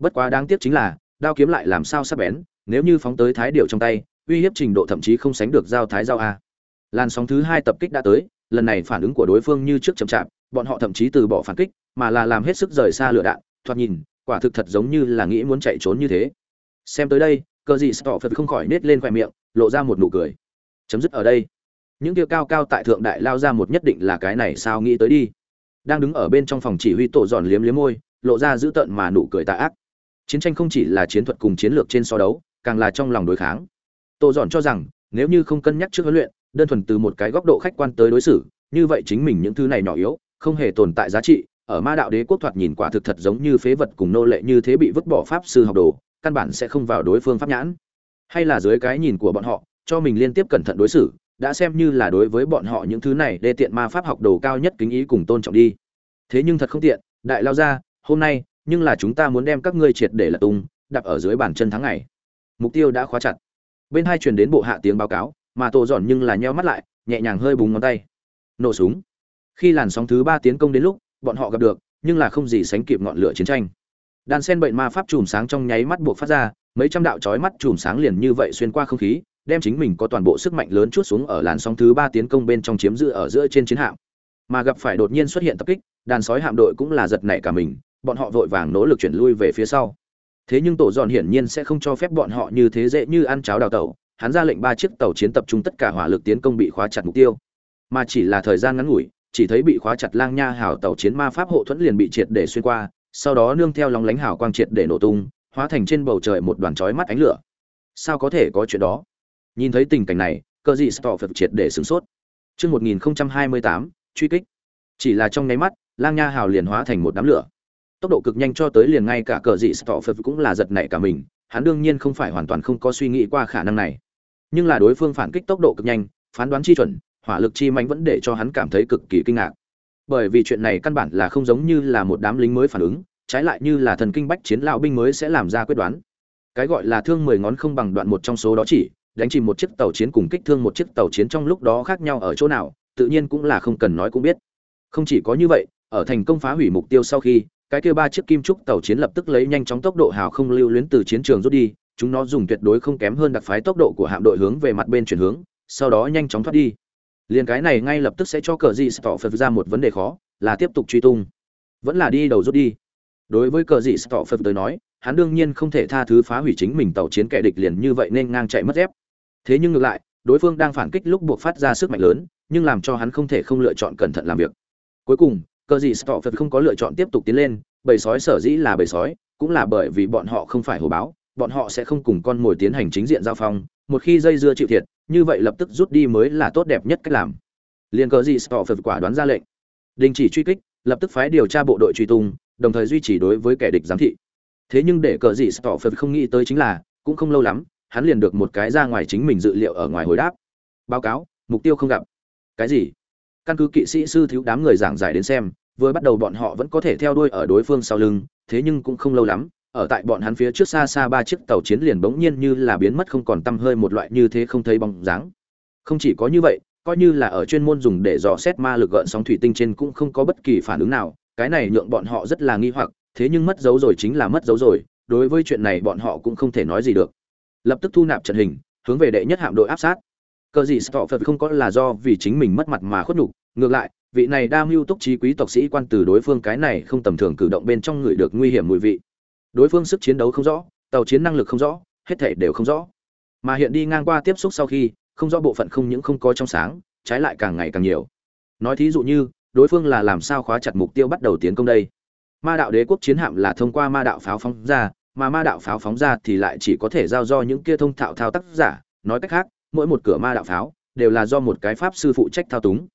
bất quá đáng tiếc chính là, đao kiếm lại làm sao sắp bén, nếu như phóng tới thái điệu trong tay, uy hiếp trình độ thậm chí không sánh được giao thái giao a. Làn sóng thứ hai tập kích đã tới, lần này phản ứng của đối phương như trước chậm chạp, bọn họ thậm chí từ bỏ phản kích, mà là làm hết sức rời xa lửa đạn, thoạt nhìn, quả thực thật giống như là nghĩ muốn chạy trốn như thế. Xem tới đây cờ gì stọ phật không khỏi nết lên khoe miệng, lộ ra một nụ cười. Chấm dứt ở đây. Những kia cao cao tại thượng đại lao ra một nhất định là cái này sao nghĩ tới đi. Đang đứng ở bên trong phòng chỉ huy tổ giòn liếm liếm môi, lộ ra dữ tợn mà nụ cười tà ác chiến tranh không chỉ là chiến thuật cùng chiến lược trên so đấu, càng là trong lòng đối kháng. Tô Dọn cho rằng, nếu như không cân nhắc trước huấn luyện, đơn thuần từ một cái góc độ khách quan tới đối xử, như vậy chính mình những thứ này nhỏ yếu, không hề tồn tại giá trị, ở ma đạo đế quốc thoạt nhìn quả thực thật giống như phế vật cùng nô lệ như thế bị vứt bỏ pháp sư học đồ, căn bản sẽ không vào đối phương pháp nhãn. Hay là dưới cái nhìn của bọn họ, cho mình liên tiếp cẩn thận đối xử, đã xem như là đối với bọn họ những thứ này đê tiện ma pháp học đồ cao nhất kính ý cùng tôn trọng đi. Thế nhưng thật không tiện, đại lao ra hôm nay nhưng là chúng ta muốn đem các ngươi triệt để là tung đặt ở dưới bàn chân tháng ngày. Mục tiêu đã khóa chặt. Bên hai truyền đến bộ hạ tiếng báo cáo, mà tổ dọn nhưng là nheo mắt lại, nhẹ nhàng hơi búng ngón tay. Nổ súng. Khi làn sóng thứ ba tiến công đến lúc, bọn họ gặp được, nhưng là không gì sánh kịp ngọn lửa chiến tranh. Đan sen bệnh ma pháp chùm sáng trong nháy mắt buộc phát ra, mấy trăm đạo chói mắt chùm sáng liền như vậy xuyên qua không khí, đem chính mình có toàn bộ sức mạnh lớn chút xuống ở làn sóng thứ ba tiến công bên trong chiếm giữ ở giữa trên chiến hạm. Mà gặp phải đột nhiên xuất hiện tập kích, đàn sói hạm đội cũng là giật nảy cả mình bọn họ vội vàng nỗ lực chuyển lui về phía sau. Thế nhưng tổ dọn hiển nhiên sẽ không cho phép bọn họ như thế dễ như ăn cháo đào tẩu, hắn ra lệnh ba chiếc tàu chiến tập trung tất cả hỏa lực tiến công bị khóa chặt mục tiêu. Mà chỉ là thời gian ngắn ngủi, chỉ thấy bị khóa chặt lang nha hảo tàu chiến ma pháp hộ thuẫn liền bị triệt để xuyên qua, sau đó nương theo lóng lánh hảo quang triệt để nổ tung, hóa thành trên bầu trời một đoàn chói mắt ánh lửa. Sao có thể có chuyện đó? Nhìn thấy tình cảnh này, cơ dị stọ phật triệt để sửng sốt. Chương một nghìn hai mươi tám, truy kích. Chỉ là trong nháy mắt, lang nha hào liền hóa thành một đám lửa tốc độ cực nhanh cho tới liền ngay cả cờ dị stọ phật cũng là giật nảy cả mình, hắn đương nhiên không phải hoàn toàn không có suy nghĩ qua khả năng này. Nhưng là đối phương phản kích tốc độ cực nhanh, phán đoán chi chuẩn, hỏa lực chi mạnh vẫn để cho hắn cảm thấy cực kỳ kinh ngạc. Bởi vì chuyện này căn bản là không giống như là một đám lính mới phản ứng, trái lại như là thần kinh bách chiến lão binh mới sẽ làm ra quyết đoán. Cái gọi là thương mười ngón không bằng đoạn một trong số đó chỉ, đánh chìm một chiếc tàu chiến cùng kích thương một chiếc tàu chiến trong lúc đó khác nhau ở chỗ nào, tự nhiên cũng là không cần nói cũng biết. Không chỉ có như vậy, ở thành công phá hủy mục tiêu sau khi cái kia ba chiếc kim trúc tàu chiến lập tức lấy nhanh chóng tốc độ hào không lưu luyến từ chiến trường rút đi, chúng nó dùng tuyệt đối không kém hơn đặc phái tốc độ của hạm đội hướng về mặt bên chuyển hướng, sau đó nhanh chóng thoát đi. Liền cái này ngay lập tức sẽ cho cờ dị stọ phật ra một vấn đề khó, là tiếp tục truy tung. Vẫn là đi đầu rút đi. Đối với cờ dị stọ phật tới nói, hắn đương nhiên không thể tha thứ phá hủy chính mình tàu chiến kẻ địch liền như vậy nên ngang chạy mất dép. Thế nhưng ngược lại, đối phương đang phản kích lúc buộc phát ra sức mạnh lớn, nhưng làm cho hắn không thể không lựa chọn cẩn thận làm việc. Cuối cùng cờ gì stọ phật không có lựa chọn tiếp tục tiến lên, bầy sói sở dĩ là bầy sói, cũng là bởi vì bọn họ không phải hồ báo, bọn họ sẽ không cùng con mồi tiến hành chính diện giao phong, một khi dây dưa chịu thiệt, như vậy lập tức rút đi mới là tốt đẹp nhất cách làm. Liền cờ gì stop phật quả đoán ra lệnh. Đình chỉ truy kích, lập tức phái điều tra bộ đội truy tung, đồng thời duy trì đối với kẻ địch giám thị. Thế nhưng để cờ gì stop phật không nghĩ tới chính là, cũng không lâu lắm, hắn liền được một cái ra ngoài chính mình dự liệu ở ngoài hồi đáp. Báo cáo, mục tiêu không gặp. Cái gì? Căn cứ kỵ sĩ sư thiếu đám người giảng giải đến xem, vừa bắt đầu bọn họ vẫn có thể theo đuôi ở đối phương sau lưng, thế nhưng cũng không lâu lắm, ở tại bọn hắn phía trước xa xa ba chiếc tàu chiến liền bỗng nhiên như là biến mất không còn tăm hơi một loại như thế không thấy bóng dáng. Không chỉ có như vậy, coi như là ở chuyên môn dùng để dò xét ma lực gợn sóng thủy tinh trên cũng không có bất kỳ phản ứng nào, cái này nhượng bọn họ rất là nghi hoặc, thế nhưng mất dấu rồi chính là mất dấu rồi, đối với chuyện này bọn họ cũng không thể nói gì được. Lập tức thu nạp trận hình, hướng về đệ nhất hạm đội áp sát. Cờ gì Stoffer không có là do vì chính mình mất mặt mà khuất nhục ngược lại, vị này đa mưu túc trí quý tộc sĩ quan từ đối phương cái này không tầm thường cử động bên trong người được nguy hiểm mùi vị. Đối phương sức chiến đấu không rõ, tàu chiến năng lực không rõ, hết thể đều không rõ. Mà hiện đi ngang qua tiếp xúc sau khi, không rõ bộ phận không những không có trong sáng, trái lại càng ngày càng nhiều. Nói thí dụ như, đối phương là làm sao khóa chặt mục tiêu bắt đầu tiến công đây? Ma đạo đế quốc chiến hạm là thông qua ma đạo pháo phóng ra, mà ma đạo pháo phóng ra thì lại chỉ có thể giao do những kia thông thạo thao tác giả. Nói cách khác, mỗi một cửa ma đạo pháo đều là do một cái pháp sư phụ trách thao túng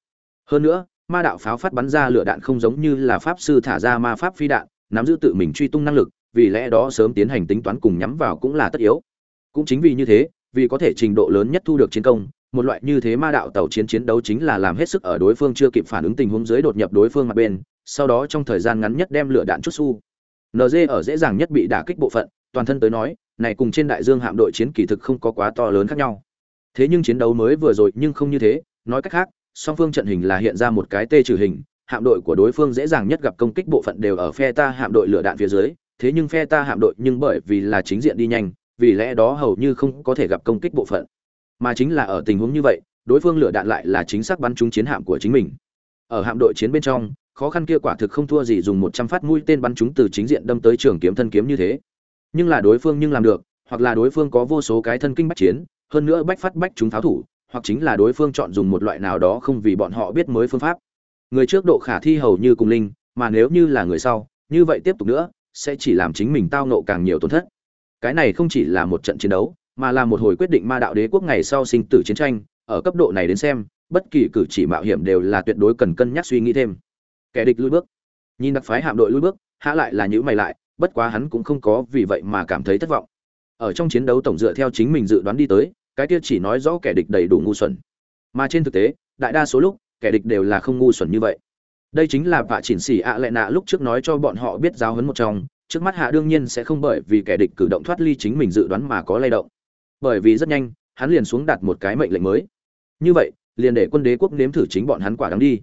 hơn nữa, ma đạo pháo phát bắn ra lửa đạn không giống như là pháp sư thả ra ma pháp phi đạn, nắm giữ tự mình truy tung năng lực, vì lẽ đó sớm tiến hành tính toán cùng nhắm vào cũng là tất yếu. Cũng chính vì như thế, vì có thể trình độ lớn nhất thu được chiến công, một loại như thế ma đạo tàu chiến chiến đấu chính là làm hết sức ở đối phương chưa kịp phản ứng tình huống dưới đột nhập đối phương mặt bên, sau đó trong thời gian ngắn nhất đem lửa đạn chút su. Nd ở dễ dàng nhất bị đả kích bộ phận, toàn thân tới nói, này cùng trên đại dương hạm đội chiến kỳ thực không có quá to lớn khác nhau. Thế nhưng chiến đấu mới vừa rồi nhưng không như thế, nói cách khác song phương trận hình là hiện ra một cái tê trừ hình, hạm đội của đối phương dễ dàng nhất gặp công kích bộ phận đều ở phe ta hạm đội lửa đạn phía dưới, thế nhưng phe ta hạm đội nhưng bởi vì là chính diện đi nhanh, vì lẽ đó hầu như không có thể gặp công kích bộ phận. Mà chính là ở tình huống như vậy, đối phương lửa đạn lại là chính xác bắn trúng chiến hạm của chính mình. Ở hạm đội chiến bên trong, khó khăn kia quả thực không thua gì dùng một trăm phát mũi tên bắn trúng từ chính diện đâm tới trường kiếm thân kiếm như thế. Nhưng là đối phương nhưng làm được, hoặc là đối phương có vô số cái thân kinh bách chiến, hơn nữa bách phát bách chúng tháo thủ hoặc chính là đối phương chọn dùng một loại nào đó không vì bọn họ biết mới phương pháp. Người trước độ khả thi hầu như cùng linh, mà nếu như là người sau, như vậy tiếp tục nữa, sẽ chỉ làm chính mình tao nộ càng nhiều tổn thất. Cái này không chỉ là một trận chiến đấu, mà là một hồi quyết định ma đạo đế quốc ngày sau sinh tử chiến tranh, ở cấp độ này đến xem, bất kỳ cử chỉ mạo hiểm đều là tuyệt đối cần cân nhắc suy nghĩ thêm. Kẻ địch lui bước. Nhìn đặc phái hạm đội lui bước hạ lại là nhữ mày lại, bất quá hắn cũng không có vì vậy mà cảm thấy thất vọng. Ở trong chiến đấu tổng dựa theo chính mình dự đoán đi tới cái kia chỉ nói rõ kẻ địch đầy đủ ngu xuẩn. Mà trên thực tế, đại đa số lúc, kẻ địch đều là không ngu xuẩn như vậy. Đây chính là vạ chỉnh xỉ ạ à lệ nạ lúc trước nói cho bọn họ biết giáo huấn một trong, trước mắt hạ đương nhiên sẽ không bởi vì kẻ địch cử động thoát ly chính mình dự đoán mà có lay động. Bởi vì rất nhanh, hắn liền xuống đặt một cái mệnh lệnh mới. Như vậy, liền để quân đế quốc nếm thử chính bọn hắn quả đáng đi.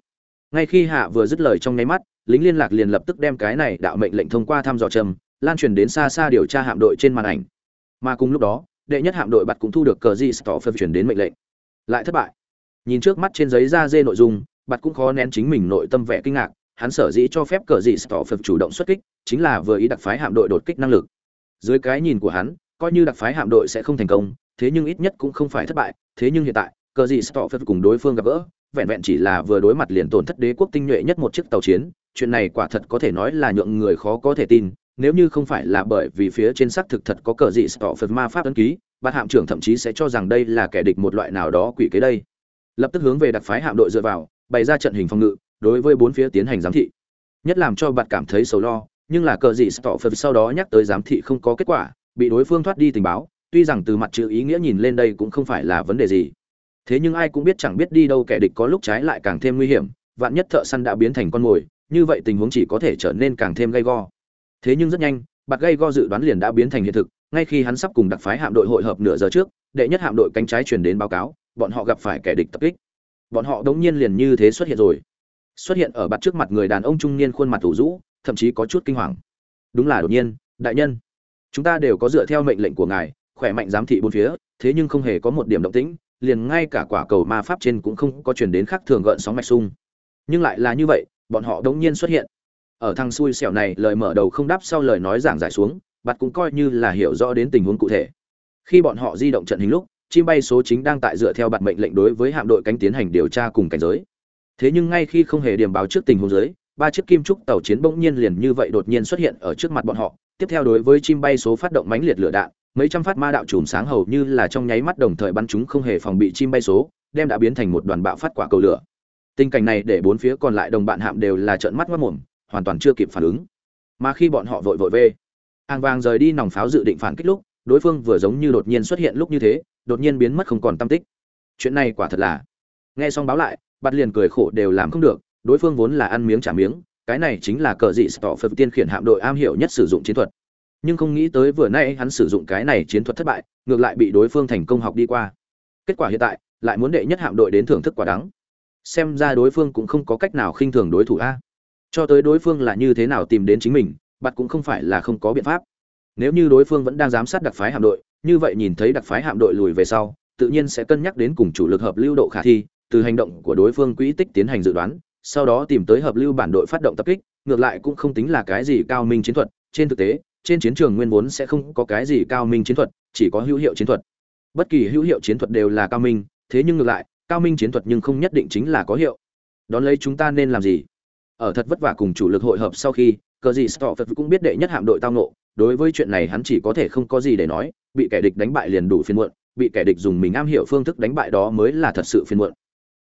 Ngay khi hạ vừa dứt lời trong nháy mắt, lính liên lạc liền lập tức đem cái này đạo mệnh lệnh thông qua thăm dò trầm, lan truyền đến xa xa điều tra hạm đội trên màn ảnh. Mà cùng lúc đó đệ nhất hạm đội bặt cũng thu được cờ di stoffer chuyển đến mệnh lệnh. Lại thất bại. Nhìn trước mắt trên giấy da dê nội dung bặt cũng khó nén chính mình nội tâm vẻ kinh ngạc, hắn sở dĩ cho phép cờ di stoffer chủ động xuất kích, chính là vừa ý đặc phái hạm đội đột kích năng lực. Dưới cái nhìn của hắn, coi như đặc phái hạm đội sẽ không thành công, thế nhưng ít nhất cũng không phải thất bại, thế nhưng hiện tại, cờ gì stoffer cùng đối phương gặp gỡ, vẹn vẹn chỉ là vừa đối mặt liền tổn thất đế quốc tinh nhuệ nhất một chiếc tàu chiến, chuyện này quả thật có thể nói là nhượng người khó có thể tin nếu như không phải là bởi vì phía trên xác thực thật có cờ dị sọ phật ma pháp ấn ký, bát hạm trưởng thậm chí sẽ cho rằng đây là kẻ địch một loại nào đó quỷ kế đây. Lập tức hướng về đặc phái hạm đội dựa vào, bày ra trận hình phòng ngự, đối với bốn phía tiến hành giám thị. Nhất làm cho bạn cảm thấy sầu lo, nhưng là cờ gì phật sau đó nhắc tới giám thị không có kết quả, bị đối phương thoát đi tình báo, tuy rằng từ mặt chữ ý nghĩa nhìn lên đây cũng không phải là vấn đề gì. Thế nhưng ai cũng biết chẳng biết đi đâu kẻ địch có lúc trái lại càng thêm nguy hiểm, vạn nhất thợ săn đã biến thành con mồi, như vậy tình huống chỉ có thể trở nên càng thêm gay go thế nhưng rất nhanh, bạt gây go dự đoán liền đã biến thành hiện thực, ngay khi hắn sắp cùng đặc phái hạm đội hội hợp nửa giờ trước, đệ nhất hạm đội cánh trái truyền đến báo cáo, bọn họ gặp phải kẻ địch tập kích. Bọn họ đống nhiên liền như thế xuất hiện rồi. Xuất hiện ở bạt trước mặt người đàn ông trung niên khuôn mặt thủ rũ, thậm chí có chút kinh hoàng. Đúng là đột nhiên, đại nhân, chúng ta đều có dựa theo mệnh lệnh của ngài, khỏe mạnh giám thị bốn phía, thế nhưng không hề có một điểm động tĩnh, liền ngay cả quả cầu ma pháp trên cũng không có chuyển đến khác thường gợn sóng mạch sung. Nhưng lại là như vậy, bọn họ đống nhiên xuất hiện ở thằng xui xẻo này, lời mở đầu không đáp sau lời nói giảng giải xuống bạt cũng coi như là hiểu rõ đến tình huống cụ thể. Khi bọn họ di động trận hình lúc, chim bay số chính đang tại dựa theo bạt mệnh lệnh đối với hạm đội cánh tiến hành điều tra cùng cảnh giới. Thế nhưng ngay khi không hề điểm báo trước tình huống giới ba chiếc kim trúc tàu chiến bỗng nhiên liền như vậy đột nhiên xuất hiện ở trước mặt bọn họ. Tiếp theo đối với chim bay số phát động mãnh liệt lửa đạn, mấy trăm phát ma đạo chùm sáng hầu như là trong nháy mắt đồng thời bắn chúng không hề phòng bị chim bay số, đem đã biến thành một đoàn bạo phát quả cầu lửa. Tình cảnh này để bốn phía còn lại đồng bạn hạm đều là trợn mắt mất mồm hoàn toàn chưa kịp phản ứng. Mà khi bọn họ vội vội về hàng vàng rời đi nòng pháo dự định phản kích lúc, đối phương vừa giống như đột nhiên xuất hiện lúc như thế, đột nhiên biến mất không còn tâm tích. Chuyện này quả thật là, nghe xong báo lại, bắt liền cười khổ đều làm không được, đối phương vốn là ăn miếng trả miếng, cái này chính là cờ dị stọ phật tiên khiển hạm đội am hiểu nhất sử dụng chiến thuật. Nhưng không nghĩ tới vừa nay hắn sử dụng cái này chiến thuật thất bại, ngược lại bị đối phương thành công học đi qua. Kết quả hiện tại, lại muốn đệ nhất hạm đội đến thưởng thức quả đắng. Xem ra đối phương cũng không có cách nào khinh thường đối thủ a cho tới đối phương là như thế nào tìm đến chính mình, bạn cũng không phải là không có biện pháp. Nếu như đối phương vẫn đang giám sát đặc phái hạm đội, như vậy nhìn thấy đặc phái hạm đội lùi về sau, tự nhiên sẽ cân nhắc đến cùng chủ lực hợp lưu độ khả thi, từ hành động của đối phương quỹ tích tiến hành dự đoán, sau đó tìm tới hợp lưu bản đội phát động tập kích, ngược lại cũng không tính là cái gì cao minh chiến thuật, trên thực tế, trên chiến trường nguyên vốn sẽ không có cái gì cao minh chiến thuật, chỉ có hữu hiệu chiến thuật. Bất kỳ hữu hiệu chiến thuật đều là cao minh, thế nhưng ngược lại, cao minh chiến thuật nhưng không nhất định chính là có hiệu. Đón lấy chúng ta nên làm gì? Ở thật vất vả cùng chủ lực hội hợp sau khi, cờ gì stoffer cũng biết đệ nhất hạm đội tao nộ đối với chuyện này hắn chỉ có thể không có gì để nói, bị kẻ địch đánh bại liền đủ phiền muộn, bị kẻ địch dùng mình am hiểu phương thức đánh bại đó mới là thật sự phiền muộn.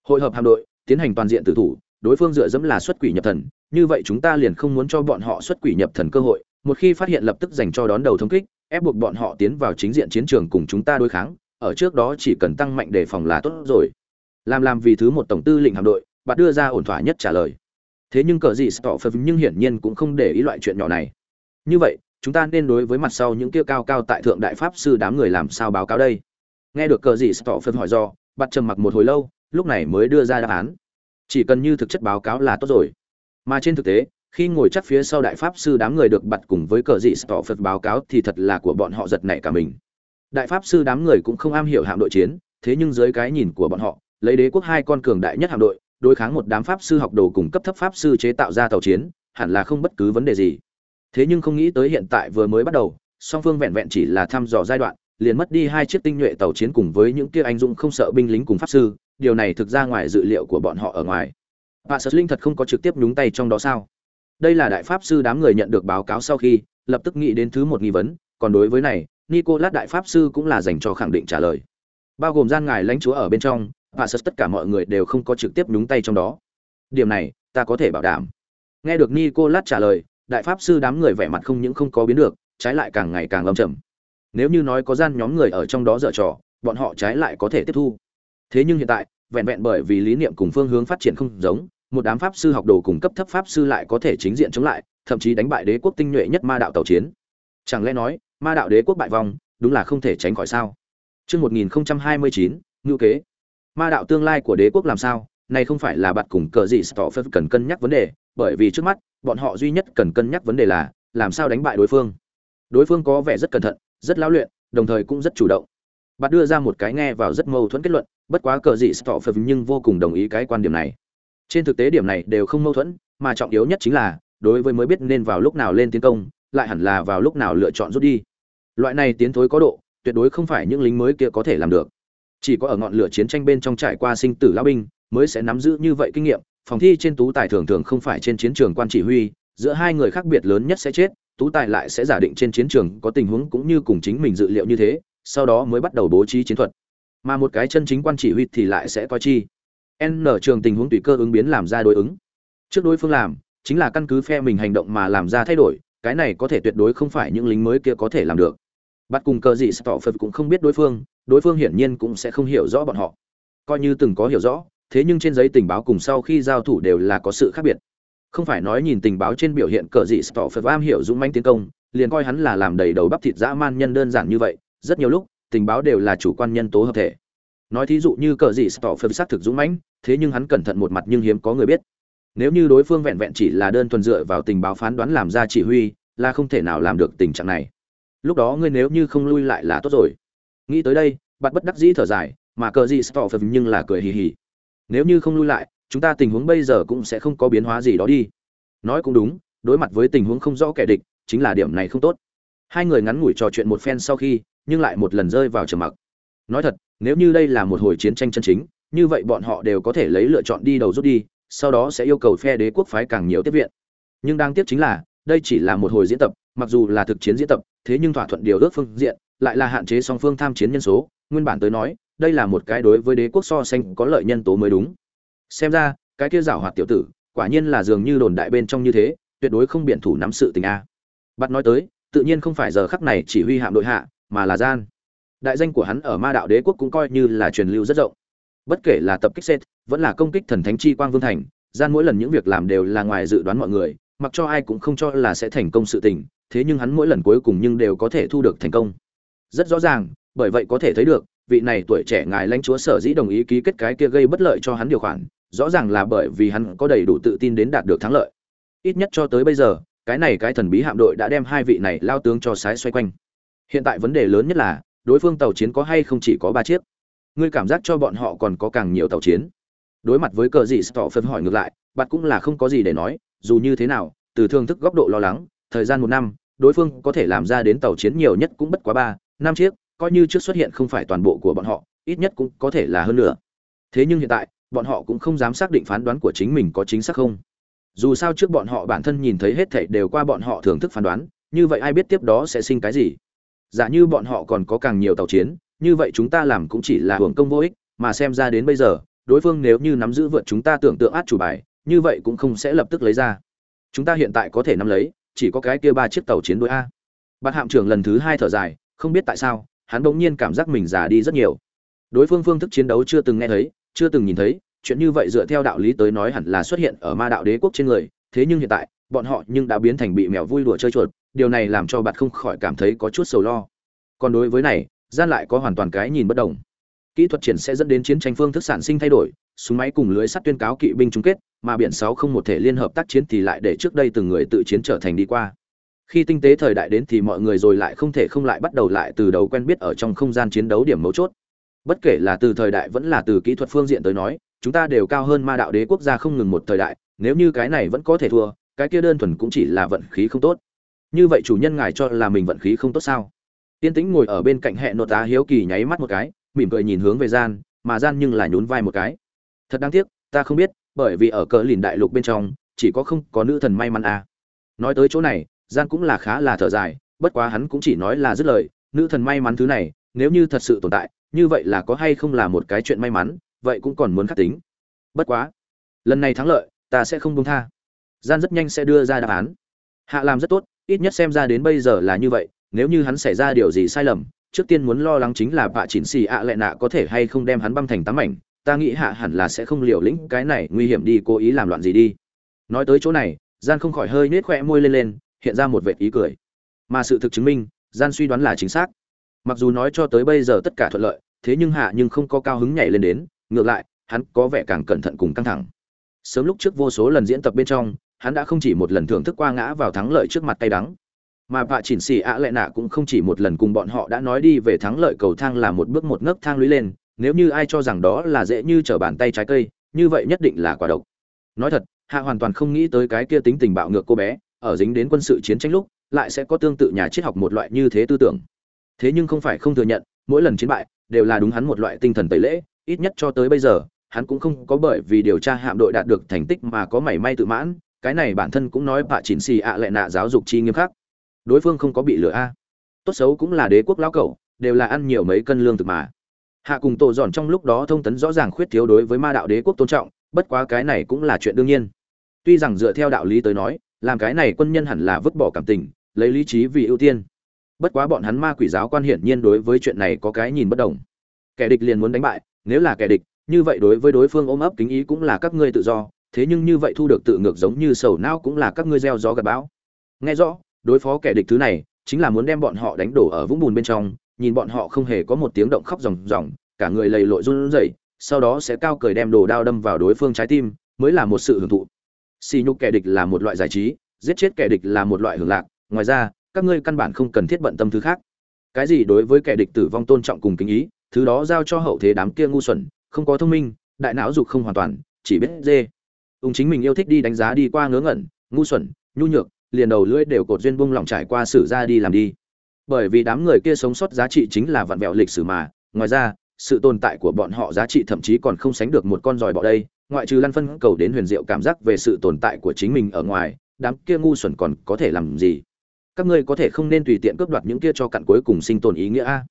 Hội hợp hạm đội, tiến hành toàn diện tử thủ, đối phương dựa dẫm là xuất quỷ nhập thần, như vậy chúng ta liền không muốn cho bọn họ xuất quỷ nhập thần cơ hội. Một khi phát hiện lập tức dành cho đón đầu thống kích, ép buộc bọn họ tiến vào chính diện chiến trường cùng chúng ta đối kháng, ở trước đó chỉ cần tăng mạnh đề phòng là tốt rồi. Làm làm vì thứ một tổng tư lệnh hạm đội, bạn đưa ra ổn thỏa nhất trả lời thế nhưng cờ gì stọ phật nhưng hiển nhiên cũng không để ý loại chuyện nhỏ này. Như vậy, chúng ta nên đối với mặt sau những kia cao cao tại thượng đại pháp sư đám người làm sao báo cáo đây? Nghe được cờ gì stọ phật hỏi do bắt trầm mặc một hồi lâu, lúc này mới đưa ra đáp án. Chỉ cần như thực chất báo cáo là tốt rồi. Mà trên thực tế, khi ngồi chắc phía sau đại pháp sư đám người được bật cùng với cờ dị stọ phật báo cáo thì thật là của bọn họ giật nảy cả mình. Đại pháp sư đám người cũng không am hiểu hạm đội chiến, thế nhưng dưới cái nhìn của bọn họ, lấy đế quốc hai con cường đại nhất hạm đội đối kháng một đám pháp sư học đồ cùng cấp thấp pháp sư chế tạo ra tàu chiến, hẳn là không bất cứ vấn đề gì. Thế nhưng không nghĩ tới hiện tại vừa mới bắt đầu, song phương vẹn vẹn chỉ là thăm dò giai đoạn, liền mất đi hai chiếc tinh nhuệ tàu chiến cùng với những kia anh dũng không sợ binh lính cùng pháp sư, điều này thực ra ngoài dự liệu của bọn họ ở ngoài. Bà sợ linh thật không có trực tiếp nhúng tay trong đó sao? Đây là đại pháp sư đám người nhận được báo cáo sau khi, lập tức nghĩ đến thứ một nghi vấn, còn đối với này, nicolas đại pháp sư cũng là dành cho khẳng định trả lời. Bao gồm gian ngài lãnh chúa ở bên trong và sợ tất cả mọi người đều không có trực tiếp nhúng tay trong đó. Điểm này ta có thể bảo đảm. Nghe được nicolas trả lời đại pháp sư đám người vẻ mặt không những không có biến được trái lại càng ngày càng lâm trầm. Nếu như nói có gian nhóm người ở trong đó dở trò bọn họ trái lại có thể tiếp thu. Thế nhưng hiện tại vẹn vẹn bởi vì lý niệm cùng phương hướng phát triển không giống một đám pháp sư học đồ cùng cấp thấp pháp sư lại có thể chính diện chống lại thậm chí đánh bại đế quốc tinh nhuệ nhất ma đạo tàu chiến. Chẳng lẽ nói ma đạo đế quốc bại vong đúng là không thể tránh khỏi sao? Chương 1029, ngữ kế. Ma đạo tương lai của đế quốc làm sao? Này không phải là bạn cùng cờ gì Stoffer cần cân nhắc vấn đề, bởi vì trước mắt, bọn họ duy nhất cần cân nhắc vấn đề là làm sao đánh bại đối phương. Đối phương có vẻ rất cẩn thận, rất lão luyện, đồng thời cũng rất chủ động. Bạn đưa ra một cái nghe vào rất mâu thuẫn kết luận, bất quá cờ gì Stoffer nhưng vô cùng đồng ý cái quan điểm này. Trên thực tế điểm này đều không mâu thuẫn, mà trọng yếu nhất chính là, đối với mới biết nên vào lúc nào lên tiến công, lại hẳn là vào lúc nào lựa chọn rút đi. Loại này tiến thối có độ, tuyệt đối không phải những lính mới kia có thể làm được chỉ có ở ngọn lửa chiến tranh bên trong trải qua sinh tử lão binh mới sẽ nắm giữ như vậy kinh nghiệm, phòng thi trên tú tài thường thường không phải trên chiến trường quan chỉ huy, giữa hai người khác biệt lớn nhất sẽ chết, tú tài lại sẽ giả định trên chiến trường có tình huống cũng như cùng chính mình dự liệu như thế, sau đó mới bắt đầu bố trí chiến thuật. Mà một cái chân chính quan chỉ huy thì lại sẽ coi chi. N trường tình huống tùy cơ ứng biến làm ra đối ứng. Trước đối phương làm, chính là căn cứ phe mình hành động mà làm ra thay đổi, cái này có thể tuyệt đối không phải những lính mới kia có thể làm được bắt cùng cờ gì stọ phật cũng không biết đối phương đối phương hiển nhiên cũng sẽ không hiểu rõ bọn họ. Coi như từng có hiểu rõ, thế nhưng trên giấy tình báo cùng sau khi giao thủ đều là có sự khác biệt. Không phải nói nhìn tình báo trên biểu hiện cờ gì stọ phật am hiểu dũng manh tiến công, liền coi hắn là làm đầy đầu bắp thịt dã man nhân đơn giản như vậy, rất nhiều lúc, tình báo đều là chủ quan nhân tố hợp thể. Nói thí dụ như cờ gì stọ phật xác thực dũng mãnh, thế nhưng hắn cẩn thận một mặt nhưng hiếm có người biết. Nếu như đối phương vẹn vẹn chỉ là đơn thuần dựa vào tình báo phán đoán làm ra chỉ huy, là không thể nào làm được tình trạng này lúc đó ngươi nếu như không lui lại là tốt rồi. Nghĩ tới đây, bạn bất đắc dĩ thở dài, mà cờ gì stop nhưng là cười hì hì. Nếu như không lui lại, chúng ta tình huống bây giờ cũng sẽ không có biến hóa gì đó đi. Nói cũng đúng, đối mặt với tình huống không rõ kẻ địch, chính là điểm này không tốt. Hai người ngắn ngủi trò chuyện một phen sau khi, nhưng lại một lần rơi vào trầm mặc. Nói thật, nếu như đây là một hồi chiến tranh chân chính, như vậy bọn họ đều có thể lấy lựa chọn đi đầu rút đi, sau đó sẽ yêu cầu phe đế quốc phái càng nhiều tiếp viện. Nhưng đáng tiếc chính là, đây chỉ là một hồi diễn tập mặc dù là thực chiến diễn tập, thế nhưng thỏa thuận điều ước phương diện, lại là hạn chế song phương tham chiến nhân số. Nguyên bản tới nói, đây là một cái đối với đế quốc so sánh có lợi nhân tố mới đúng. Xem ra, cái kia giảo hoạt tiểu tử, quả nhiên là dường như đồn đại bên trong như thế, tuyệt đối không biện thủ nắm sự tình a. Bắt nói tới, tự nhiên không phải giờ khắc này chỉ huy hạm đội hạ, mà là gian. Đại danh của hắn ở ma đạo đế quốc cũng coi như là truyền lưu rất rộng. Bất kể là tập kích xét vẫn là công kích thần thánh chi quang vương thành, gian mỗi lần những việc làm đều là ngoài dự đoán mọi người, mặc cho ai cũng không cho là sẽ thành công sự tình thế nhưng hắn mỗi lần cuối cùng nhưng đều có thể thu được thành công. Rất rõ ràng, bởi vậy có thể thấy được, vị này tuổi trẻ ngài lãnh chúa sở dĩ đồng ý ký kết cái kia gây bất lợi cho hắn điều khoản, rõ ràng là bởi vì hắn có đầy đủ tự tin đến đạt được thắng lợi. Ít nhất cho tới bây giờ, cái này cái thần bí hạm đội đã đem hai vị này lao tướng cho sái xoay quanh. Hiện tại vấn đề lớn nhất là, đối phương tàu chiến có hay không chỉ có ba chiếc? Ngươi cảm giác cho bọn họ còn có càng nhiều tàu chiến. Đối mặt với cờ gì stọ phân hỏi ngược lại, bạn cũng là không có gì để nói, dù như thế nào, từ thương thức góc độ lo lắng, thời gian một năm đối phương có thể làm ra đến tàu chiến nhiều nhất cũng bất quá ba, năm chiếc, coi như trước xuất hiện không phải toàn bộ của bọn họ, ít nhất cũng có thể là hơn nữa thế nhưng hiện tại, bọn họ cũng không dám xác định phán đoán của chính mình có chính xác không. Dù sao trước bọn họ bản thân nhìn thấy hết thảy đều qua bọn họ thưởng thức phán đoán, như vậy ai biết tiếp đó sẽ sinh cái gì? Giả như bọn họ còn có càng nhiều tàu chiến, như vậy chúng ta làm cũng chỉ là hưởng công vô ích, mà xem ra đến bây giờ, đối phương nếu như nắm giữ vượt chúng ta tưởng tượng át chủ bài, như vậy cũng không sẽ lập tức lấy ra. Chúng ta hiện tại có thể nắm lấy chỉ có cái kia ba chiếc tàu chiến đối a. Bát hạm trưởng lần thứ hai thở dài, không biết tại sao, hắn bỗng nhiên cảm giác mình già đi rất nhiều. Đối phương phương thức chiến đấu chưa từng nghe thấy, chưa từng nhìn thấy, chuyện như vậy dựa theo đạo lý tới nói hẳn là xuất hiện ở ma đạo đế quốc trên người, thế nhưng hiện tại, bọn họ nhưng đã biến thành bị mèo vui đùa chơi chuột, điều này làm cho bạn không khỏi cảm thấy có chút sầu lo. Còn đối với này, gian lại có hoàn toàn cái nhìn bất đồng. Kỹ thuật triển sẽ dẫn đến chiến tranh phương thức sản sinh thay đổi, súng máy cùng lưới sắt tuyên cáo kỵ binh chung kết mà biển sáu không một thể liên hợp tác chiến thì lại để trước đây từng người tự chiến trở thành đi qua. Khi tinh tế thời đại đến thì mọi người rồi lại không thể không lại bắt đầu lại từ đầu quen biết ở trong không gian chiến đấu điểm mấu chốt. Bất kể là từ thời đại vẫn là từ kỹ thuật phương diện tới nói, chúng ta đều cao hơn ma đạo đế quốc gia không ngừng một thời đại, nếu như cái này vẫn có thể thua, cái kia đơn thuần cũng chỉ là vận khí không tốt. Như vậy chủ nhân ngài cho là mình vận khí không tốt sao? Tiên tĩnh ngồi ở bên cạnh hẹn nột tá hiếu kỳ nháy mắt một cái, mỉm cười nhìn hướng về gian, mà gian nhưng là nhún vai một cái. Thật đáng tiếc, ta không biết bởi vì ở cờ lìn đại lục bên trong, chỉ có không có nữ thần may mắn à. nói tới chỗ này gian cũng là khá là thở dài, bất quá hắn cũng chỉ nói là dứt lời, nữ thần may mắn thứ này, nếu như thật sự tồn tại, như vậy là có hay không là một cái chuyện may mắn, vậy cũng còn muốn khắc tính. Bất quá, lần này thắng lợi, ta sẽ không buông tha. Gian rất nhanh sẽ đưa ra đáp án. Hạ làm rất tốt, ít nhất xem ra đến bây giờ là như vậy, nếu như hắn xảy ra điều gì sai lầm, trước tiên muốn lo lắng chính là bạ chỉnh xì ạ lệ nạ có thể hay không đem hắn băm thành tám mảnh ta nghĩ hạ hẳn là sẽ không liều lĩnh cái này nguy hiểm đi, cố ý làm loạn gì đi. Nói tới chỗ này, gian không khỏi hơi nết khỏe môi lên lên, hiện ra một vệ ý cười. Mà sự thực chứng minh, gian suy đoán là chính xác. Mặc dù nói cho tới bây giờ tất cả thuận lợi, thế nhưng hạ nhưng không có cao hứng nhảy lên đến, ngược lại, hắn có vẻ càng cẩn thận cùng căng thẳng. Sớm lúc trước vô số lần diễn tập bên trong, hắn đã không chỉ một lần thưởng thức qua ngã vào thắng lợi trước mặt tay đắng. Mà vạ chỉnh xì ạ lệ nạ cũng không chỉ một lần cùng bọn họ đã nói đi về thắng lợi cầu thang là một bước một nấc thang lũy lên nếu như ai cho rằng đó là dễ như trở bàn tay trái cây, như vậy nhất định là quả độc. Nói thật, hạ hoàn toàn không nghĩ tới cái kia tính tình bạo ngược cô bé, ở dính đến quân sự chiến tranh lúc, lại sẽ có tương tự nhà triết học một loại như thế tư tưởng. Thế nhưng không phải không thừa nhận, mỗi lần chiến bại, đều là đúng hắn một loại tinh thần tẩy lễ, ít nhất cho tới bây giờ, hắn cũng không có bởi vì điều tra hạm đội đạt được thành tích mà có mảy may tự mãn, cái này bản thân cũng nói bạ chỉnh xì ạ lệ nạ giáo dục chi nghiêm khắc. Đối phương không có bị lừa a. Tốt xấu cũng là đế quốc lão cẩu, đều là ăn nhiều mấy cân lương thực mà hạ cùng tổ dọn trong lúc đó thông tấn rõ ràng khuyết thiếu đối với ma đạo đế quốc tôn trọng, bất quá cái này cũng là chuyện đương nhiên. Tuy rằng dựa theo đạo lý tới nói, làm cái này quân nhân hẳn là vứt bỏ cảm tình, lấy lý trí vì ưu tiên. Bất quá bọn hắn ma quỷ giáo quan hiển nhiên đối với chuyện này có cái nhìn bất đồng. Kẻ địch liền muốn đánh bại, nếu là kẻ địch, như vậy đối với đối phương ôm ấp kính ý cũng là các ngươi tự do, thế nhưng như vậy thu được tự ngược giống như sầu não cũng là các ngươi gieo gió gặt bão. Nghe rõ, đối phó kẻ địch thứ này, chính là muốn đem bọn họ đánh đổ ở vũng bùn bên trong nhìn bọn họ không hề có một tiếng động khóc ròng ròng, cả người lầy lội run rẩy, sau đó sẽ cao cười đem đồ đao đâm vào đối phương trái tim, mới là một sự hưởng thụ. Xì nhục kẻ địch là một loại giải trí, giết chết kẻ địch là một loại hưởng lạc, ngoài ra, các ngươi căn bản không cần thiết bận tâm thứ khác. Cái gì đối với kẻ địch tử vong tôn trọng cùng kính ý, thứ đó giao cho hậu thế đám kia ngu xuẩn, không có thông minh, đại não dục không hoàn toàn, chỉ biết dê. Ung chính mình yêu thích đi đánh giá đi qua ngớ ngẩn, ngu xuẩn, nhu nhược, liền đầu lưỡi đều cột duyên bung lòng trải qua xử ra đi làm đi bởi vì đám người kia sống sót giá trị chính là vặn vẹo lịch sử mà. Ngoài ra, sự tồn tại của bọn họ giá trị thậm chí còn không sánh được một con giòi bọ đây. Ngoại trừ lăn phân cầu đến huyền diệu cảm giác về sự tồn tại của chính mình ở ngoài, đám kia ngu xuẩn còn có thể làm gì? Các ngươi có thể không nên tùy tiện cướp đoạt những kia cho cặn cuối cùng sinh tồn ý nghĩa a.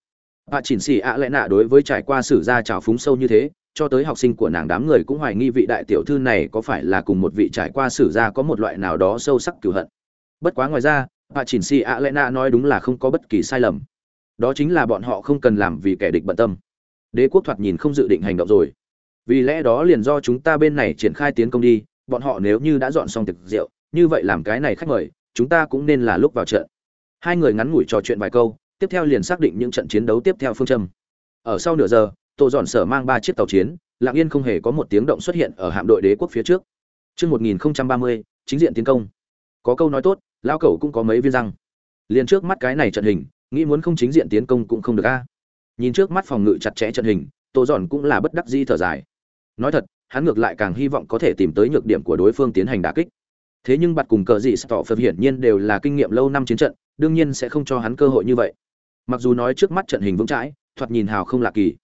Bà chỉnh xì ạ lẽ nạ đối với trải qua sử gia trào phúng sâu như thế, cho tới học sinh của nàng đám người cũng hoài nghi vị đại tiểu thư này có phải là cùng một vị trải qua sử gia có một loại nào đó sâu sắc cửu hận. Bất quá ngoài ra bà chỉnh si A Lena na nói đúng là không có bất kỳ sai lầm. Đó chính là bọn họ không cần làm vì kẻ địch bận tâm. Đế quốc thoạt nhìn không dự định hành động rồi. Vì lẽ đó liền do chúng ta bên này triển khai tiến công đi bọn họ nếu như đã dọn xong tiệc rượu như vậy làm cái này khách mời chúng ta cũng nên là lúc vào trận. Hai người ngắn ngủi trò chuyện vài câu tiếp theo liền xác định những trận chiến đấu tiếp theo phương châm. Ở sau nửa giờ tổ dọn sở mang ba chiếc tàu chiến lạng yên không hề có một tiếng động xuất hiện ở hạm đội đế quốc phía trước. Trước 1030, chính diện tiến công. Có câu nói tốt, lão cẩu cũng có mấy viên răng. Liền trước mắt cái này trận hình, nghĩ muốn không chính diện tiến công cũng không được a. Nhìn trước mắt phòng ngự chặt chẽ trận hình, Tô Dọn cũng là bất đắc dĩ thở dài. Nói thật, hắn ngược lại càng hy vọng có thể tìm tới nhược điểm của đối phương tiến hành đả kích. Thế nhưng bạt cùng cờ dị phật hiển nhiên đều là kinh nghiệm lâu năm chiến trận, đương nhiên sẽ không cho hắn cơ hội như vậy. Mặc dù nói trước mắt trận hình vững chãi, thoạt nhìn hào không lạ kỳ,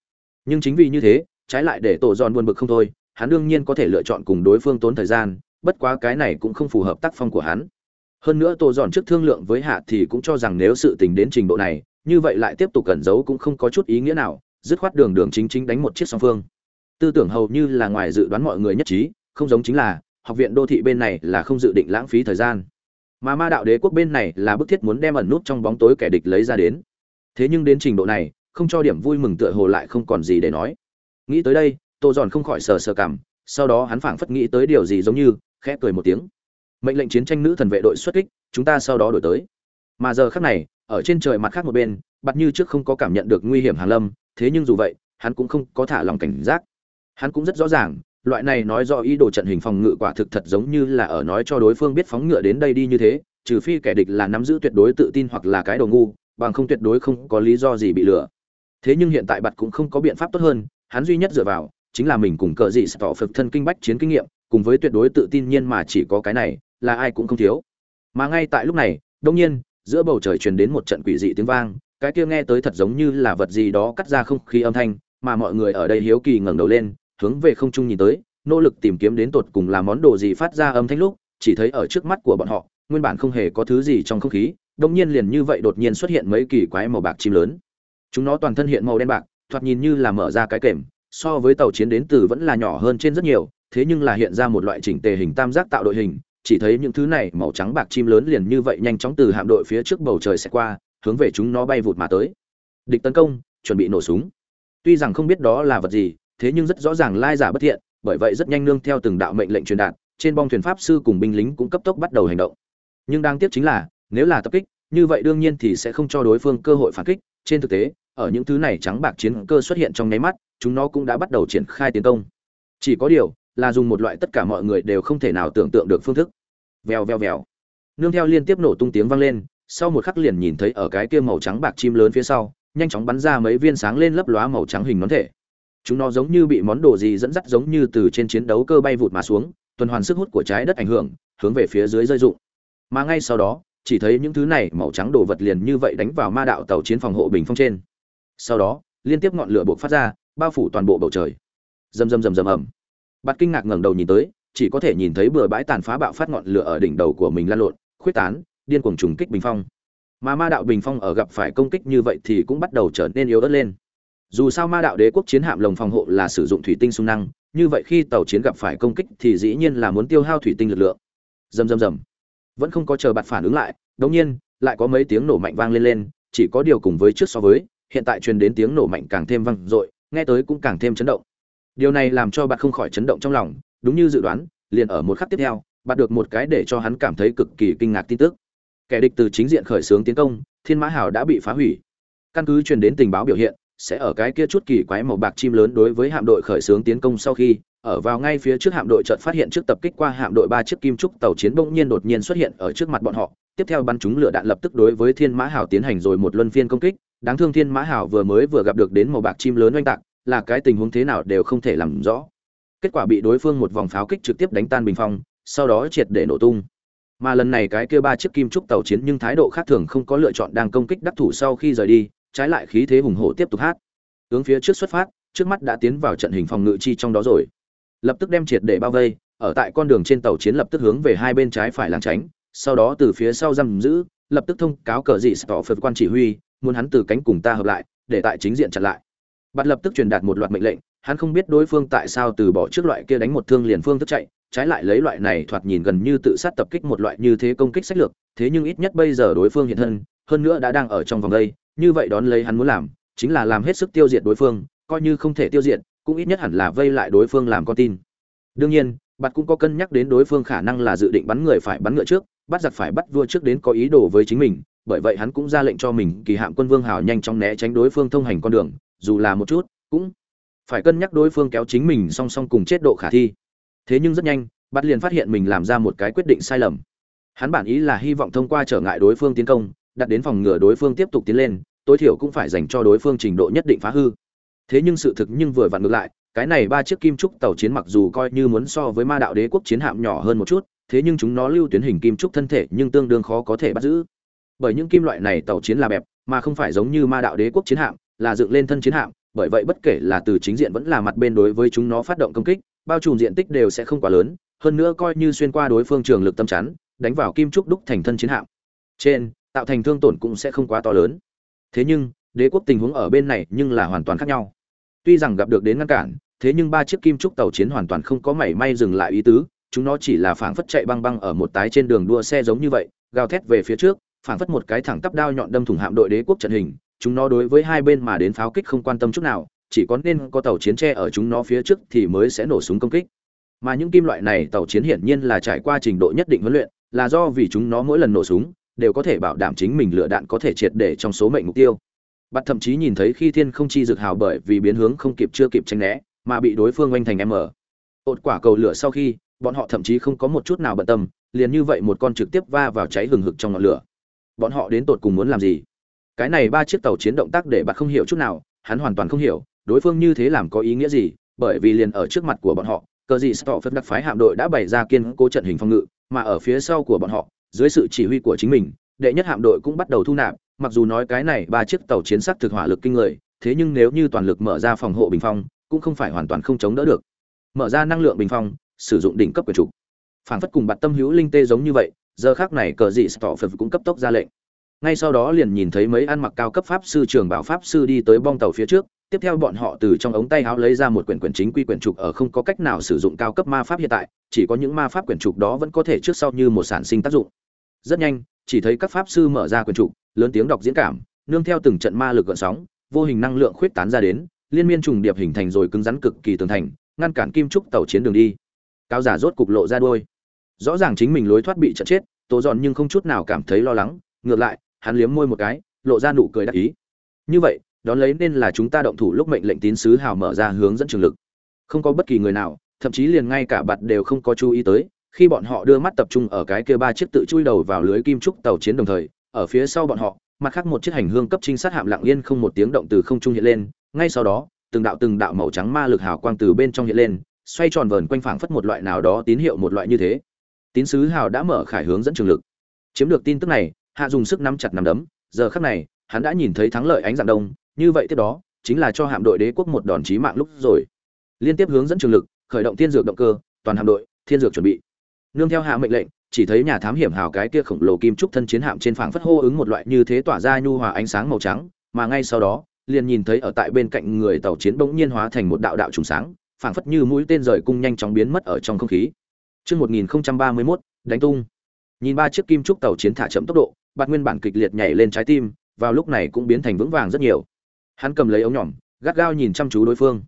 nhưng chính vì như thế, trái lại để Tổ Dọn buồn bực không thôi, hắn đương nhiên có thể lựa chọn cùng đối phương tốn thời gian, bất quá cái này cũng không phù hợp tác phong của hắn. Hơn nữa Tô Dọn trước thương lượng với Hạ thì cũng cho rằng nếu sự tình đến trình độ này, như vậy lại tiếp tục cẩn giấu cũng không có chút ý nghĩa nào, dứt khoát đường đường chính chính đánh một chiếc song phương. Tư tưởng hầu như là ngoài dự đoán mọi người nhất trí, không giống chính là học viện đô thị bên này là không dự định lãng phí thời gian. Mà Ma đạo đế quốc bên này là bức thiết muốn đem ẩn nút trong bóng tối kẻ địch lấy ra đến. Thế nhưng đến trình độ này, không cho điểm vui mừng tựa hồ lại không còn gì để nói. Nghĩ tới đây, Tô Giòn không khỏi sờ sờ cảm sau đó hắn phảng phất nghĩ tới điều gì giống như, khẽ cười một tiếng. Mệnh lệnh chiến tranh nữ thần vệ đội xuất kích, chúng ta sau đó đổi tới. Mà giờ khắc này, ở trên trời mặt khác một bên, bặt Như trước không có cảm nhận được nguy hiểm hàng lâm, thế nhưng dù vậy, hắn cũng không có thả lòng cảnh giác. Hắn cũng rất rõ ràng, loại này nói do ý đồ trận hình phòng ngự quả thực thật giống như là ở nói cho đối phương biết phóng ngựa đến đây đi như thế, trừ phi kẻ địch là nắm giữ tuyệt đối tự tin hoặc là cái đồ ngu, bằng không tuyệt đối không có lý do gì bị lừa. Thế nhưng hiện tại bặt cũng không có biện pháp tốt hơn, hắn duy nhất dựa vào chính là mình cùng cờ dị sẽ tỏ phật thân kinh bách chiến kinh nghiệm cùng với tuyệt đối tự tin nhiên mà chỉ có cái này là ai cũng không thiếu. Mà ngay tại lúc này đông nhiên, giữa bầu trời truyền đến một trận quỷ dị tiếng vang, cái kia nghe tới thật giống như là vật gì đó cắt ra không khí âm thanh, mà mọi người ở đây hiếu kỳ ngẩng đầu lên, hướng về không trung nhìn tới, nỗ lực tìm kiếm đến tột cùng là món đồ gì phát ra âm thanh lúc, chỉ thấy ở trước mắt của bọn họ, nguyên bản không hề có thứ gì trong không khí đông nhiên liền như vậy đột nhiên xuất hiện mấy kỳ quái màu bạc chim lớn. Chúng nó toàn thân hiện màu đen bạc, thoạt nhìn như là mở ra cái kềm, so với tàu chiến đến từ vẫn là nhỏ hơn trên rất nhiều, thế nhưng là hiện ra một loại chỉnh tề hình tam giác tạo đội hình chỉ thấy những thứ này màu trắng bạc chim lớn liền như vậy nhanh chóng từ hạm đội phía trước bầu trời sẽ qua, hướng về chúng nó bay vụt mà tới. Địch tấn công, chuẩn bị nổ súng. Tuy rằng không biết đó là vật gì, thế nhưng rất rõ ràng lai giả bất thiện, bởi vậy rất nhanh nương theo từng đạo mệnh lệnh truyền đạt, trên bong thuyền pháp sư cùng binh lính cũng cấp tốc bắt đầu hành động. Nhưng đáng tiếc chính là, nếu là tập kích, như vậy đương nhiên thì sẽ không cho đối phương cơ hội phản kích. Trên thực tế, ở những thứ này trắng bạc chiến cơ xuất hiện trong nháy mắt, chúng nó cũng đã bắt đầu triển khai tiến công. Chỉ có điều là dùng một loại tất cả mọi người đều không thể nào tưởng tượng được phương thức. Vèo vèo vèo. Nương theo liên tiếp nổ tung tiếng vang lên, sau một khắc liền nhìn thấy ở cái kia màu trắng bạc chim lớn phía sau, nhanh chóng bắn ra mấy viên sáng lên lấp lóa màu trắng hình nón thể. Chúng nó giống như bị món đồ gì dẫn dắt giống như từ trên chiến đấu cơ bay vụt mà xuống, tuần hoàn sức hút của trái đất ảnh hưởng, hướng về phía dưới rơi rụng. Mà ngay sau đó, chỉ thấy những thứ này màu trắng đồ vật liền như vậy đánh vào ma đạo tàu chiến phòng hộ bình phong trên. Sau đó, liên tiếp ngọn lửa buộc phát ra, bao phủ toàn bộ bầu trời. Rầm rầm rầm rầm ầm bạt kinh ngạc ngẩng đầu nhìn tới, chỉ có thể nhìn thấy bừa bãi tàn phá bạo phát ngọn lửa ở đỉnh đầu của mình lan lộn, khuyết tán, điên cuồng trùng kích bình phong. Mà ma đạo bình phong ở gặp phải công kích như vậy thì cũng bắt đầu trở nên yếu ớt lên. Dù sao ma đạo đế quốc chiến hạm lồng phòng hộ là sử dụng thủy tinh xung năng, như vậy khi tàu chiến gặp phải công kích thì dĩ nhiên là muốn tiêu hao thủy tinh lực lượng. Rầm rầm rầm. Vẫn không có chờ bạt phản ứng lại, đột nhiên, lại có mấy tiếng nổ mạnh vang lên lên, chỉ có điều cùng với trước so với, hiện tại truyền đến tiếng nổ mạnh càng thêm vang dội, nghe tới cũng càng thêm chấn động điều này làm cho bạn không khỏi chấn động trong lòng, đúng như dự đoán, liền ở một khắc tiếp theo, bạn được một cái để cho hắn cảm thấy cực kỳ kinh ngạc tin tức. Kẻ địch từ chính diện khởi xướng tiến công, thiên mã hào đã bị phá hủy. Căn cứ truyền đến tình báo biểu hiện, sẽ ở cái kia chút kỳ quái màu bạc chim lớn đối với hạm đội khởi xướng tiến công sau khi, ở vào ngay phía trước hạm đội chợt phát hiện trước tập kích qua hạm đội ba chiếc kim trúc tàu chiến bỗng nhiên đột nhiên xuất hiện ở trước mặt bọn họ. Tiếp theo bắn chúng lửa đạn lập tức đối với thiên mã hào tiến hành rồi một luân phiên công kích. Đáng thương thiên mã hảo vừa mới vừa gặp được đến màu bạc chim lớn oanh tạc là cái tình huống thế nào đều không thể làm rõ. Kết quả bị đối phương một vòng pháo kích trực tiếp đánh tan bình phong, sau đó triệt để nổ tung. Mà lần này cái kia ba chiếc kim trúc tàu chiến nhưng thái độ khác thường không có lựa chọn đang công kích đắc thủ sau khi rời đi, trái lại khí thế hùng hổ tiếp tục hát. Hướng phía trước xuất phát, trước mắt đã tiến vào trận hình phòng ngự chi trong đó rồi. Lập tức đem triệt để bao vây, ở tại con đường trên tàu chiến lập tức hướng về hai bên trái phải làng tránh, sau đó từ phía sau giam giữ, lập tức thông cáo cờ dị stọ phật quan chỉ huy, muốn hắn từ cánh cùng ta hợp lại, để tại chính diện chặn lại bạn lập tức truyền đạt một loạt mệnh lệnh, hắn không biết đối phương tại sao từ bỏ trước loại kia đánh một thương liền phương thức chạy, trái lại lấy loại này thoạt nhìn gần như tự sát tập kích một loại như thế công kích sách lược, thế nhưng ít nhất bây giờ đối phương hiện thân, hơn nữa đã đang ở trong vòng đây, như vậy đón lấy hắn muốn làm, chính là làm hết sức tiêu diệt đối phương, coi như không thể tiêu diệt, cũng ít nhất hẳn là vây lại đối phương làm con tin. Đương nhiên bạn cũng có cân nhắc đến đối phương khả năng là dự định bắn người phải bắn ngựa trước, bắt giặc phải bắt vua trước đến có ý đồ với chính mình, bởi vậy hắn cũng ra lệnh cho mình kỳ hạm quân vương hào nhanh chóng né tránh đối phương thông hành con đường dù là một chút, cũng phải cân nhắc đối phương kéo chính mình song song cùng chết độ khả thi. Thế nhưng rất nhanh bắt liền phát hiện mình làm ra một cái quyết định sai lầm. Hắn bản ý là hy vọng thông qua trở ngại đối phương tiến công, đặt đến phòng ngừa đối phương tiếp tục tiến lên, tối thiểu cũng phải dành cho đối phương trình độ nhất định phá hư. Thế nhưng sự thực nhưng vừa vặn ngược lại, cái này ba chiếc kim trúc tàu chiến mặc dù coi như muốn so với ma đạo đế quốc chiến hạm nhỏ hơn một chút, thế nhưng chúng nó lưu tuyến hình kim trúc thân thể nhưng tương đương khó có thể bắt giữ. Bởi những kim loại này tàu chiến là bẹp, mà không phải giống như ma đạo đế quốc chiến hạm là dựng lên thân chiến hạm, bởi vậy bất kể là từ chính diện vẫn là mặt bên đối với chúng nó phát động công kích, bao trùm diện tích đều sẽ không quá lớn, hơn nữa coi như xuyên qua đối phương trường lực tâm chắn, đánh vào kim trúc đúc thành thân chiến hạm. Trên, tạo thành thương tổn cũng sẽ không quá to lớn. Thế nhưng, đế quốc tình huống ở bên này nhưng là hoàn toàn khác nhau. Tuy rằng gặp được đến ngăn cản, thế nhưng ba chiếc kim trúc tàu chiến hoàn toàn không có mảy may dừng lại ý tứ, chúng nó chỉ là phảng phất chạy băng băng ở một tái trên đường đua xe giống như vậy, gào thét về phía trước, phảng phất một cái thẳng tắp đao nhọn đâm thủng hạm đội đế quốc trận hình chúng nó đối với hai bên mà đến pháo kích không quan tâm chút nào, chỉ có nên có tàu chiến tre ở chúng nó phía trước thì mới sẽ nổ súng công kích. Mà những kim loại này tàu chiến hiển nhiên là trải qua trình độ nhất định huấn luyện, là do vì chúng nó mỗi lần nổ súng, đều có thể bảo đảm chính mình lựa đạn có thể triệt để trong số mệnh mục tiêu. Bắt thậm chí nhìn thấy khi thiên không chi dược hào bởi vì biến hướng không kịp chưa kịp tránh né, mà bị đối phương oanh thành m ột quả cầu lửa sau khi, bọn họ thậm chí không có một chút nào bận tâm, liền như vậy một con trực tiếp va vào cháy hừng hực trong ngọn lửa. Bọn họ đến tột cùng muốn làm gì? Cái này ba chiếc tàu chiến động tác để bạn không hiểu chút nào, hắn hoàn toàn không hiểu, đối phương như thế làm có ý nghĩa gì, bởi vì liền ở trước mặt của bọn họ, cờ gì stop phép đặc phái hạm đội đã bày ra kiên cố trận hình phòng ngự, mà ở phía sau của bọn họ, dưới sự chỉ huy của chính mình, đệ nhất hạm đội cũng bắt đầu thu nạp, mặc dù nói cái này ba chiếc tàu chiến sắc thực hỏa lực kinh người, thế nhưng nếu như toàn lực mở ra phòng hộ bình phong, cũng không phải hoàn toàn không chống đỡ được. Mở ra năng lượng bình phong, sử dụng đỉnh cấp quyền trục phản phất cùng bạn tâm hữu linh tê giống như vậy, giờ khác này cờ dị stop phép cũng cấp tốc ra lệnh ngay sau đó liền nhìn thấy mấy ăn mặc cao cấp pháp sư, trường bảo pháp sư đi tới bong tàu phía trước. Tiếp theo bọn họ từ trong ống tay áo lấy ra một quyển quyển chính quy quyển trục ở không có cách nào sử dụng cao cấp ma pháp hiện tại, chỉ có những ma pháp quyển trục đó vẫn có thể trước sau như một sản sinh tác dụng. Rất nhanh, chỉ thấy các pháp sư mở ra quyển trục, lớn tiếng đọc diễn cảm, nương theo từng trận ma lực gợn sóng, vô hình năng lượng khuyết tán ra đến, liên miên trùng điệp hình thành rồi cứng rắn cực kỳ tường thành, ngăn cản kim trúc tàu chiến đường đi. Cao giả rốt cục lộ ra đôi rõ ràng chính mình lối thoát bị chật chết tố giòn nhưng không chút nào cảm thấy lo lắng, ngược lại hắn liếm môi một cái, lộ ra nụ cười đắc ý. Như vậy, đón lấy nên là chúng ta động thủ lúc mệnh lệnh tín sứ hào mở ra hướng dẫn trường lực. Không có bất kỳ người nào, thậm chí liền ngay cả bạt đều không có chú ý tới, khi bọn họ đưa mắt tập trung ở cái kia ba chiếc tự chui đầu vào lưới kim trúc tàu chiến đồng thời, ở phía sau bọn họ, mặt khác một chiếc hành hương cấp trinh sát hạm lặng yên không một tiếng động từ không trung hiện lên, ngay sau đó, từng đạo từng đạo màu trắng ma lực hào quang từ bên trong hiện lên, xoay tròn vờn quanh phảng phất một loại nào đó tín hiệu một loại như thế. Tín sứ hào đã mở khải hướng dẫn trường lực. Chiếm được tin tức này hạ dùng sức nắm chặt nắm đấm giờ khắc này hắn đã nhìn thấy thắng lợi ánh dạng đông như vậy tiếp đó chính là cho hạm đội đế quốc một đòn chí mạng lúc rồi. Liên tiếp hướng dẫn trường lực khởi động thiên dược động cơ toàn hạm đội thiên dược chuẩn bị. Nương theo hạ mệnh lệnh chỉ thấy nhà thám hiểm hào cái kia khổng lồ kim trúc thân chiến hạm trên phảng phất hô ứng một loại như thế tỏa ra nhu hòa ánh sáng màu trắng mà ngay sau đó liền nhìn thấy ở tại bên cạnh người tàu chiến bỗng nhiên hóa thành một đạo đạo trùng sáng phảng phất như mũi tên rời cung nhanh chóng biến mất ở trong không khí. Trước 1031, đánh tung. Nhìn ba chiếc kim trúc tàu chiến thả chậm tốc độ, bạt nguyên bản kịch liệt nhảy lên trái tim, vào lúc này cũng biến thành vững vàng rất nhiều. Hắn cầm lấy ống nhỏm, gắt gao nhìn chăm chú đối phương.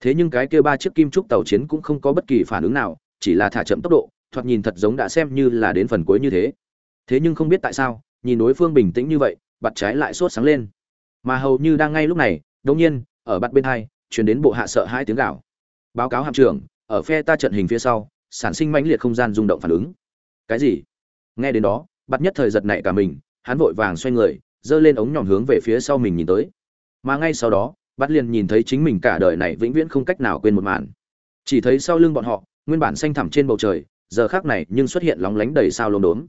Thế nhưng cái kia ba chiếc kim trúc tàu chiến cũng không có bất kỳ phản ứng nào, chỉ là thả chậm tốc độ, thoạt nhìn thật giống đã xem như là đến phần cuối như thế. Thế nhưng không biết tại sao, nhìn đối phương bình tĩnh như vậy, bạt trái lại sốt sáng lên. Mà hầu như đang ngay lúc này, đột nhiên, ở bạt bên hai, truyền đến bộ hạ sợ hai tiếng gào. Báo cáo hạm trưởng, ở phe ta trận hình phía sau, sản sinh mãnh liệt không gian rung động phản ứng. Cái gì? Nghe đến đó, bắt nhất thời giật nảy cả mình, hắn vội vàng xoay người, giơ lên ống nhòm hướng về phía sau mình nhìn tới. Mà ngay sau đó bắt liền nhìn thấy chính mình cả đời này vĩnh viễn không cách nào quên một màn. Chỉ thấy sau lưng bọn họ nguyên bản xanh thẳm trên bầu trời giờ khắc này nhưng xuất hiện lóng lánh đầy sao lốm đốm.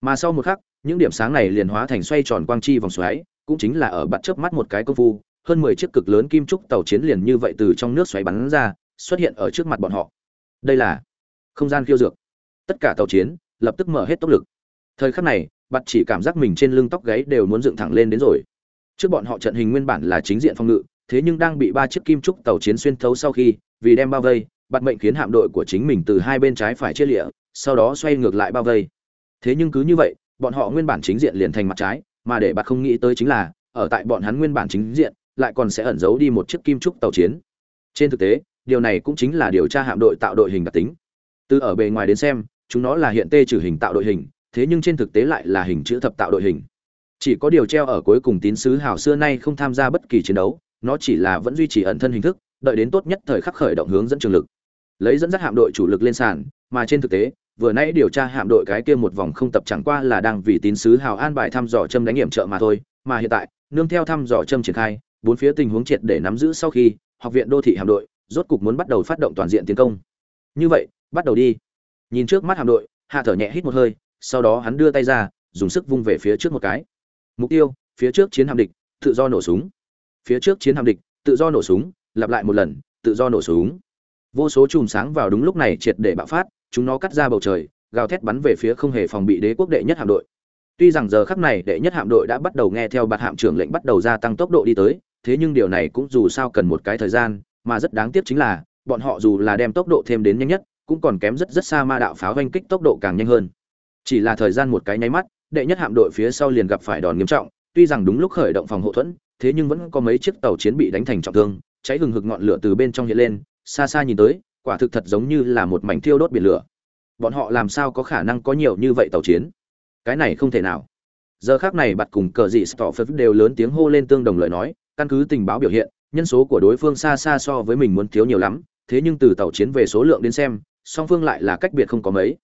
Mà sau một khắc những điểm sáng này liền hóa thành xoay tròn quang chi vòng xoáy cũng chính là ở bắt chớp mắt một cái công phu hơn mười chiếc cực lớn kim trúc tàu chiến liền như vậy từ trong nước xoáy bắn ra xuất hiện ở trước mặt bọn họ. Đây là không gian khiêu dược. Tất cả tàu chiến lập tức mở hết tốc lực thời khắc này bắt chỉ cảm giác mình trên lưng tóc gáy đều muốn dựng thẳng lên đến rồi. Trước bọn họ trận hình nguyên bản là chính diện phòng ngự, thế nhưng đang bị ba chiếc kim trúc tàu chiến xuyên thấu sau khi, vì đem bao vây, bạt mệnh khiến hạm đội của chính mình từ hai bên trái phải chia lịa, sau đó xoay ngược lại bao vây. Thế nhưng cứ như vậy, bọn họ nguyên bản chính diện liền thành mặt trái, mà để bạt không nghĩ tới chính là, ở tại bọn hắn nguyên bản chính diện, lại còn sẽ ẩn giấu đi một chiếc kim trúc tàu chiến. Trên thực tế, điều này cũng chính là điều tra hạm đội tạo đội hình đặc tính. Từ ở bề ngoài đến xem, chúng nó là hiện tê trừ hình tạo đội hình thế nhưng trên thực tế lại là hình chữ thập tạo đội hình. Chỉ có điều treo ở cuối cùng tín sứ hào xưa nay không tham gia bất kỳ chiến đấu, nó chỉ là vẫn duy trì ẩn thân hình thức, đợi đến tốt nhất thời khắc khởi động hướng dẫn trường lực. Lấy dẫn dắt hạm đội chủ lực lên sàn, mà trên thực tế, vừa nãy điều tra hạm đội cái kia một vòng không tập chẳng qua là đang vì tín sứ hào an bài thăm dò châm đánh nghiệm trợ mà thôi, mà hiện tại, nương theo thăm dò châm triển khai, bốn phía tình huống triệt để nắm giữ sau khi, học viện đô thị hạm đội rốt cục muốn bắt đầu phát động toàn diện tiến công. Như vậy, bắt đầu đi. Nhìn trước mắt hạm đội, hạ thở nhẹ hít một hơi sau đó hắn đưa tay ra, dùng sức vung về phía trước một cái. Mục tiêu, phía trước chiến hạm địch, tự do nổ súng. Phía trước chiến hạm địch, tự do nổ súng, lặp lại một lần, tự do nổ súng. Vô số chùm sáng vào đúng lúc này triệt để bạo phát, chúng nó cắt ra bầu trời, gào thét bắn về phía không hề phòng bị đế quốc đệ nhất hạm đội. Tuy rằng giờ khắc này đệ nhất hạm đội đã bắt đầu nghe theo bạt hạm trưởng lệnh bắt đầu gia tăng tốc độ đi tới, thế nhưng điều này cũng dù sao cần một cái thời gian, mà rất đáng tiếc chính là, bọn họ dù là đem tốc độ thêm đến nhanh nhất, cũng còn kém rất rất xa ma đạo pháo oanh kích tốc độ càng nhanh hơn chỉ là thời gian một cái nháy mắt, đệ nhất hạm đội phía sau liền gặp phải đòn nghiêm trọng, tuy rằng đúng lúc khởi động phòng hộ thuẫn, thế nhưng vẫn có mấy chiếc tàu chiến bị đánh thành trọng thương, cháy hừng hực ngọn lửa từ bên trong hiện lên, xa xa nhìn tới, quả thực thật giống như là một mảnh thiêu đốt biển lửa. Bọn họ làm sao có khả năng có nhiều như vậy tàu chiến? Cái này không thể nào. Giờ khác này bặt cùng cờ dị stoffer đều lớn tiếng hô lên tương đồng lời nói, căn cứ tình báo biểu hiện, nhân số của đối phương xa xa so với mình muốn thiếu nhiều lắm, thế nhưng từ tàu chiến về số lượng đến xem, song phương lại là cách biệt không có mấy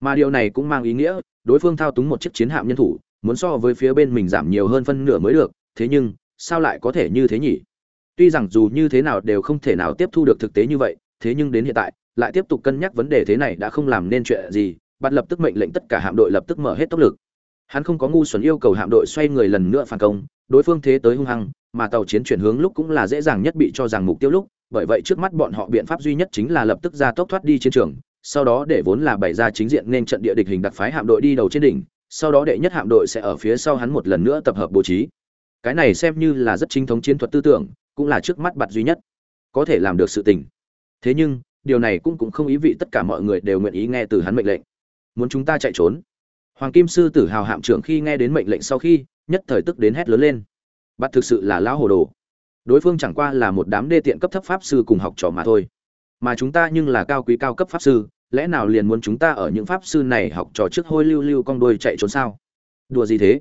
mà điều này cũng mang ý nghĩa, đối phương thao túng một chiếc chiến hạm nhân thủ, muốn so với phía bên mình giảm nhiều hơn phân nửa mới được, thế nhưng, sao lại có thể như thế nhỉ? Tuy rằng dù như thế nào đều không thể nào tiếp thu được thực tế như vậy, thế nhưng đến hiện tại, lại tiếp tục cân nhắc vấn đề thế này đã không làm nên chuyện gì, bắt lập tức mệnh lệnh tất cả hạm đội lập tức mở hết tốc lực. Hắn không có ngu xuẩn yêu cầu hạm đội xoay người lần nữa phản công, đối phương thế tới hung hăng, mà tàu chiến chuyển hướng lúc cũng là dễ dàng nhất bị cho rằng mục tiêu lúc, bởi vậy trước mắt bọn họ biện pháp duy nhất chính là lập tức ra tốc thoát đi chiến trường sau đó để vốn là bày ra chính diện nên trận địa địch hình đặc phái hạm đội đi đầu trên đỉnh, sau đó đệ nhất hạm đội sẽ ở phía sau hắn một lần nữa tập hợp bố trí. Cái này xem như là rất chính thống chiến thuật tư tưởng, cũng là trước mắt bật duy nhất, có thể làm được sự tình. Thế nhưng, điều này cũng cũng không ý vị tất cả mọi người đều nguyện ý nghe từ hắn mệnh lệnh. Muốn chúng ta chạy trốn? Hoàng kim sư tử hào hạm trưởng khi nghe đến mệnh lệnh sau khi, nhất thời tức đến hét lớn lên. Bắt thực sự là lão hồ đồ. Đối phương chẳng qua là một đám đê tiện cấp thấp pháp sư cùng học trò mà thôi. Mà chúng ta nhưng là cao quý cao cấp pháp sư lẽ nào liền muốn chúng ta ở những pháp sư này học trò trước hôi lưu lưu con đôi chạy trốn sao? Đùa gì thế?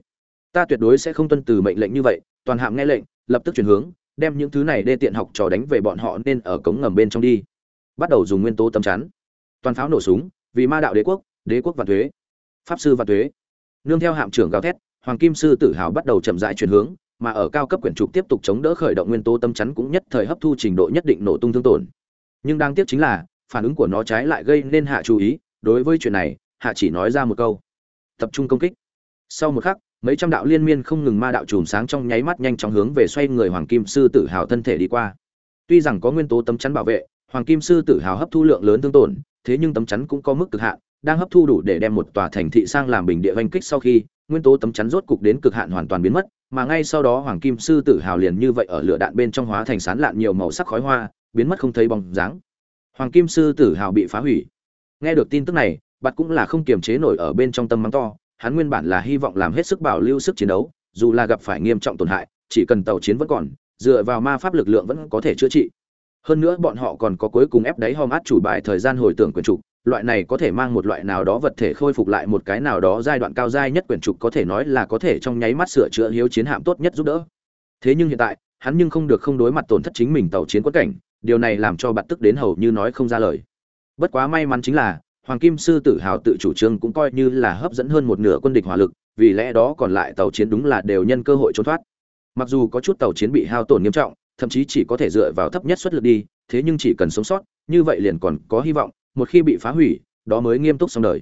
Ta tuyệt đối sẽ không tuân từ mệnh lệnh như vậy, toàn hạm nghe lệnh, lập tức chuyển hướng, đem những thứ này đê tiện học trò đánh về bọn họ nên ở cống ngầm bên trong đi. Bắt đầu dùng nguyên tố tấm chắn. Toàn pháo nổ súng, vì ma đạo đế quốc đế quốc và thuế. Pháp sư và thuế. Nương theo hạm trưởng gào thét, hoàng kim sư tử hào bắt đầu chậm rãi chuyển hướng, mà ở cao cấp quyển trục tiếp tục chống đỡ khởi động nguyên tố tâm chắn cũng nhất thời hấp thu trình độ nhất định nổ tung thương tổn. Nhưng đáng tiếc chính là phản ứng của nó trái lại gây nên hạ chú ý. Đối với chuyện này, hạ chỉ nói ra một câu. Tập trung công kích. Sau một khắc, mấy trăm đạo liên miên không ngừng ma đạo chùm sáng trong nháy mắt nhanh chóng hướng về xoay người hoàng kim sư tử hào thân thể đi qua. Tuy rằng có nguyên tố tấm chắn bảo vệ, hoàng kim sư tử hào hấp thu lượng lớn thương tổn, thế nhưng tấm chắn cũng có mức cực hạn, đang hấp thu đủ để đem một tòa thành thị sang làm bình địa oanh kích sau khi, nguyên tố tấm chắn rốt cục đến cực hạn hoàn toàn biến mất, mà ngay sau đó hoàng kim sư tử hào liền như vậy ở lửa đạn bên trong hóa thành sán lạn nhiều màu sắc khói hoa, biến mất không thấy bóng dáng hoàng kim sư tử hào bị phá hủy. Nghe được tin tức này, bạt cũng là không kiềm chế nổi ở bên trong tâm mắng to, hắn nguyên bản là hy vọng làm hết sức bảo lưu sức chiến đấu, dù là gặp phải nghiêm trọng tổn hại, chỉ cần tàu chiến vẫn còn, dựa vào ma pháp lực lượng vẫn có thể chữa trị. Hơn nữa bọn họ còn có cuối cùng ép đáy hòm át chủ bài thời gian hồi tưởng quyền trục, loại này có thể mang một loại nào đó vật thể khôi phục lại một cái nào đó giai đoạn cao giai nhất quyển trục có thể nói là có thể trong nháy mắt sửa chữa hiếu chiến hạm tốt nhất giúp đỡ. Thế nhưng hiện tại, hắn nhưng không được không đối mặt tổn thất chính mình tàu chiến quất cảnh điều này làm cho bạn tức đến hầu như nói không ra lời. Bất quá may mắn chính là, hoàng kim sư tử hào tự chủ trương cũng coi như là hấp dẫn hơn một nửa quân địch hỏa lực, vì lẽ đó còn lại tàu chiến đúng là đều nhân cơ hội trốn thoát. Mặc dù có chút tàu chiến bị hao tổn nghiêm trọng, thậm chí chỉ có thể dựa vào thấp nhất suất lực đi, thế nhưng chỉ cần sống sót, như vậy liền còn có hy vọng, một khi bị phá hủy, đó mới nghiêm túc xong đời.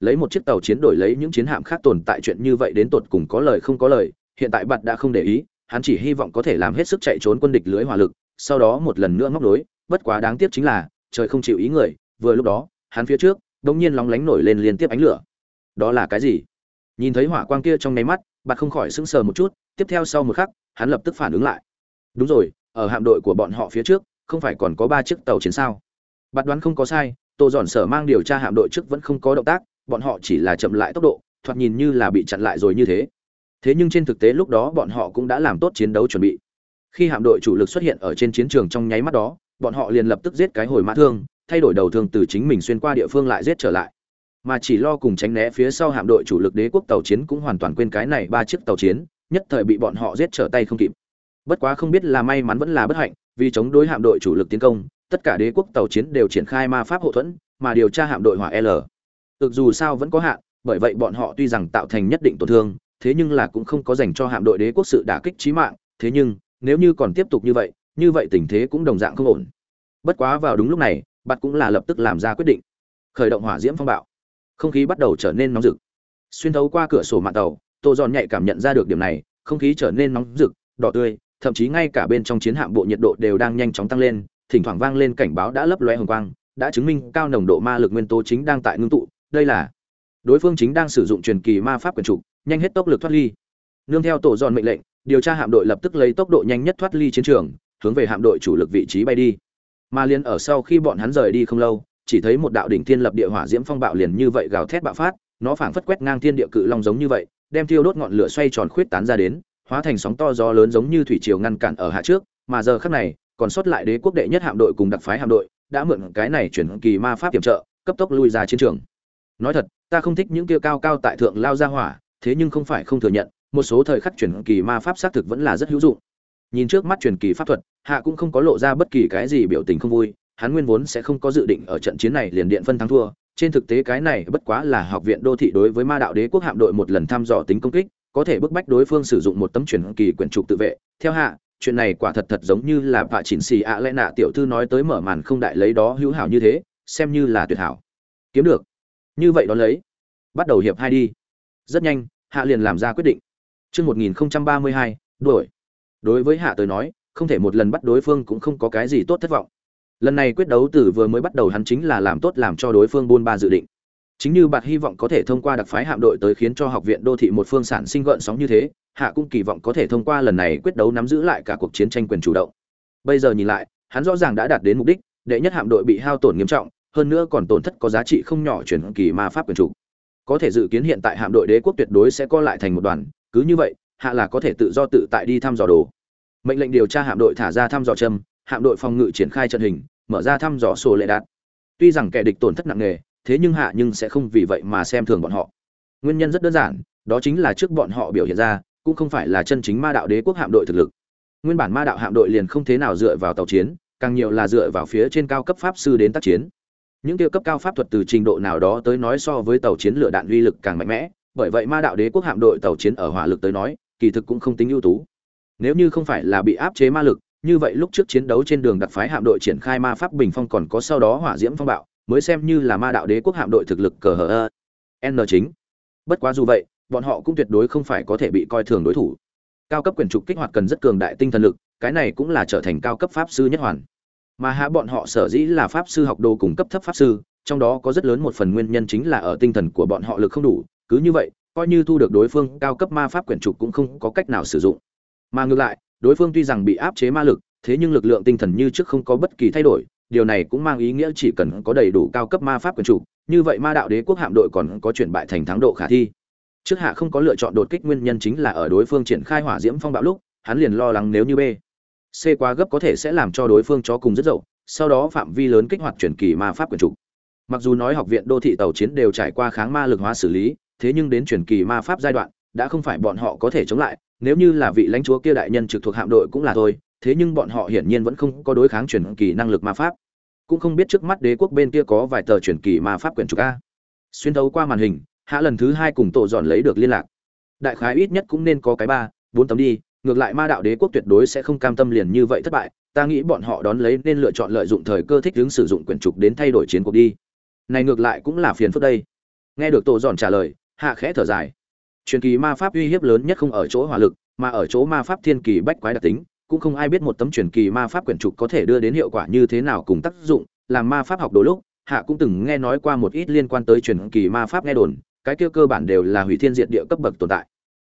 Lấy một chiếc tàu chiến đổi lấy những chiến hạm khác tồn tại chuyện như vậy đến tột cùng có lời không có lời, hiện tại bạn đã không để ý, hắn chỉ hy vọng có thể làm hết sức chạy trốn quân địch lưới hỏa lực sau đó một lần nữa ngóc đối, bất quá đáng tiếc chính là, trời không chịu ý người, vừa lúc đó, hắn phía trước đột nhiên lóng lánh nổi lên liên tiếp ánh lửa. Đó là cái gì? Nhìn thấy hỏa quang kia trong ngay mắt, bạn không khỏi sững sờ một chút, tiếp theo sau một khắc, hắn lập tức phản ứng lại. Đúng rồi, ở hạm đội của bọn họ phía trước, không phải còn có ba chiếc tàu chiến sao? Bạn đoán không có sai, tô dọn sở mang điều tra hạm đội trước vẫn không có động tác, bọn họ chỉ là chậm lại tốc độ, thoạt nhìn như là bị chặn lại rồi như thế. Thế nhưng trên thực tế lúc đó bọn họ cũng đã làm tốt chiến đấu chuẩn bị khi hạm đội chủ lực xuất hiện ở trên chiến trường trong nháy mắt đó, bọn họ liền lập tức giết cái hồi mã thương, thay đổi đầu thương từ chính mình xuyên qua địa phương lại giết trở lại. Mà chỉ lo cùng tránh né phía sau hạm đội chủ lực đế quốc tàu chiến cũng hoàn toàn quên cái này ba chiếc tàu chiến, nhất thời bị bọn họ giết trở tay không kịp. Bất quá không biết là may mắn vẫn là bất hạnh, vì chống đối hạm đội chủ lực tiến công, tất cả đế quốc tàu chiến đều triển khai ma pháp hậu thuẫn, mà điều tra hạm đội hỏa l. Ực dù sao vẫn có hạn, bởi vậy bọn họ tuy rằng tạo thành nhất định tổn thương, thế nhưng là cũng không có dành cho hạm đội đế quốc sự đả kích chí mạng, thế nhưng nếu như còn tiếp tục như vậy như vậy tình thế cũng đồng dạng không ổn. Bất quá vào đúng lúc này bạn cũng là lập tức làm ra quyết định. Khởi động hỏa diễm phong bạo. Không khí bắt đầu trở nên nóng rực. Xuyên thấu qua cửa sổ mạng tàu, tô giòn nhạy cảm nhận ra được điểm này, không khí trở nên nóng rực, đỏ tươi, thậm chí ngay cả bên trong chiến hạm bộ nhiệt độ đều đang nhanh chóng tăng lên, thỉnh thoảng vang lên cảnh báo đã lấp lóe hồng quang, đã chứng minh cao nồng độ ma lực nguyên tố chính đang tại ngưng tụ, đây là đối phương chính đang sử dụng truyền kỳ ma pháp quyền trục nhanh hết tốc lực thoát ly. Nương theo tổ dọn mệnh lệnh điều tra hạm đội lập tức lấy tốc độ nhanh nhất thoát ly chiến trường, hướng về hạm đội chủ lực vị trí bay đi. Mà liền ở sau khi bọn hắn rời đi không lâu, chỉ thấy một đạo đỉnh thiên lập địa hỏa diễm phong bạo liền như vậy gào thét bạo phát, nó phảng phất quét ngang thiên địa cự long giống như vậy, đem thiêu đốt ngọn lửa xoay tròn khuyết tán ra đến, hóa thành sóng to gió lớn giống như thủy triều ngăn cản ở hạ trước, mà giờ khắc này, còn sót lại đế quốc đệ nhất hạm đội cùng đặc phái hạm đội, đã mượn cái này chuyển kỳ ma pháp tiệm trợ, cấp tốc lui ra chiến trường. Nói thật, ta không thích những kia cao cao tại thượng lao ra hỏa, thế nhưng không phải không thừa nhận một số thời khắc truyền kỳ ma pháp xác thực vẫn là rất hữu dụng. Nhìn trước mắt truyền kỳ pháp thuật, hạ cũng không có lộ ra bất kỳ cái gì biểu tình không vui, hắn nguyên vốn sẽ không có dự định ở trận chiến này liền điện phân thắng thua. Trên thực tế cái này bất quá là học viện đô thị đối với ma đạo đế quốc hạm đội một lần thăm dò tính công kích, có thể bức bách đối phương sử dụng một tấm truyền kỳ quyển trục tự vệ. Theo hạ, chuyện này quả thật thật giống như là vạ chỉnh xì ạ lẽ nạ tiểu thư nói tới mở màn không đại lấy đó hữu hảo như thế, xem như là tuyệt hảo. Kiếm được. Như vậy đó lấy. Bắt đầu hiệp hai đi. Rất nhanh, hạ liền làm ra quyết định chương một nghìn ba mươi hai, đuổi. Đối với hạ tới nói, không thể một lần bắt đối phương cũng không có cái gì tốt thất vọng. Lần này quyết đấu từ vừa mới bắt đầu hắn chính là làm tốt làm cho đối phương buôn ba dự định. Chính như bạn hy vọng có thể thông qua đặc phái hạm đội tới khiến cho học viện đô thị một phương sản sinh gợn sóng như thế, hạ cũng kỳ vọng có thể thông qua lần này quyết đấu nắm giữ lại cả cuộc chiến tranh quyền chủ động. Bây giờ nhìn lại, hắn rõ ràng đã đạt đến mục đích, đệ nhất hạm đội bị hao tổn nghiêm trọng, hơn nữa còn tổn thất có giá trị không nhỏ chuyển kỳ ma pháp quyền chủ. Có thể dự kiến hiện tại hạm đội đế quốc tuyệt đối sẽ co lại thành một đoàn cứ như vậy, hạ là có thể tự do tự tại đi thăm dò đồ. Mệnh lệnh điều tra hạm đội thả ra thăm dò châm, hạm đội phòng ngự triển khai trận hình, mở ra thăm dò sổ lệ đạt. Tuy rằng kẻ địch tổn thất nặng nề, thế nhưng hạ nhưng sẽ không vì vậy mà xem thường bọn họ. Nguyên nhân rất đơn giản, đó chính là trước bọn họ biểu hiện ra, cũng không phải là chân chính ma đạo đế quốc hạm đội thực lực. Nguyên bản ma đạo hạm đội liền không thế nào dựa vào tàu chiến, càng nhiều là dựa vào phía trên cao cấp pháp sư đến tác chiến. Những tiêu cấp cao pháp thuật từ trình độ nào đó tới nói so với tàu chiến lửa đạn uy lực càng mạnh mẽ bởi vậy ma đạo đế quốc hạm đội tàu chiến ở hỏa lực tới nói, kỳ thực cũng không tính ưu tú. Nếu như không phải là bị áp chế ma lực, như vậy lúc trước chiến đấu trên đường đặc phái hạm đội triển khai ma pháp bình phong còn có sau đó hỏa diễm phong bạo, mới xem như là ma đạo đế quốc hạm đội thực lực cờ hờ n chính. Bất quá dù vậy, bọn họ cũng tuyệt đối không phải có thể bị coi thường đối thủ. Cao cấp quyền trục kích hoạt cần rất cường đại tinh thần lực, cái này cũng là trở thành cao cấp pháp sư nhất hoàn. Mà hạ bọn họ sở dĩ là pháp sư học đồ cùng cấp thấp pháp sư, trong đó có rất lớn một phần nguyên nhân chính là ở tinh thần của bọn họ lực không đủ cứ như vậy, coi như thu được đối phương cao cấp ma pháp quyển trục cũng không có cách nào sử dụng. Mà ngược lại, đối phương tuy rằng bị áp chế ma lực, thế nhưng lực lượng tinh thần như trước không có bất kỳ thay đổi, điều này cũng mang ý nghĩa chỉ cần có đầy đủ cao cấp ma pháp quyển trục, như vậy ma đạo đế quốc hạm đội còn có chuyển bại thành thắng độ khả thi. Trước hạ không có lựa chọn đột kích nguyên nhân chính là ở đối phương triển khai hỏa diễm phong bạo lúc, hắn liền lo lắng nếu như b, c quá gấp có thể sẽ làm cho đối phương chó cùng rất dậu, sau đó phạm vi lớn kích hoạt chuyển kỳ ma pháp quyển trục. Mặc dù nói học viện đô thị tàu chiến đều trải qua kháng ma lực hóa xử lý thế nhưng đến chuyển kỳ ma pháp giai đoạn, đã không phải bọn họ có thể chống lại, nếu như là vị lãnh chúa kia đại nhân trực thuộc hạm đội cũng là thôi, thế nhưng bọn họ hiển nhiên vẫn không có đối kháng chuyển kỳ năng lực ma pháp. Cũng không biết trước mắt đế quốc bên kia có vài tờ chuyển kỳ ma pháp quyển trục a. Xuyên thấu qua màn hình, hạ lần thứ hai cùng tổ dọn lấy được liên lạc. Đại khái ít nhất cũng nên có cái ba, bốn tấm đi, ngược lại ma đạo đế quốc tuyệt đối sẽ không cam tâm liền như vậy thất bại, ta nghĩ bọn họ đón lấy nên lựa chọn lợi dụng thời cơ thích ứng sử dụng quyển trục đến thay đổi chiến cuộc đi. Này ngược lại cũng là phiền phức đây. Nghe được tổ dọn trả lời hạ khẽ thở dài. Truyền kỳ ma pháp uy hiếp lớn nhất không ở chỗ hỏa lực, mà ở chỗ ma pháp thiên kỳ bách quái đặc tính, cũng không ai biết một tấm truyền kỳ ma pháp quyển trục có thể đưa đến hiệu quả như thế nào cùng tác dụng, làm ma pháp học đồ lúc, hạ cũng từng nghe nói qua một ít liên quan tới truyền kỳ ma pháp nghe đồn, cái kia cơ bản đều là hủy thiên diệt địa cấp bậc tồn tại.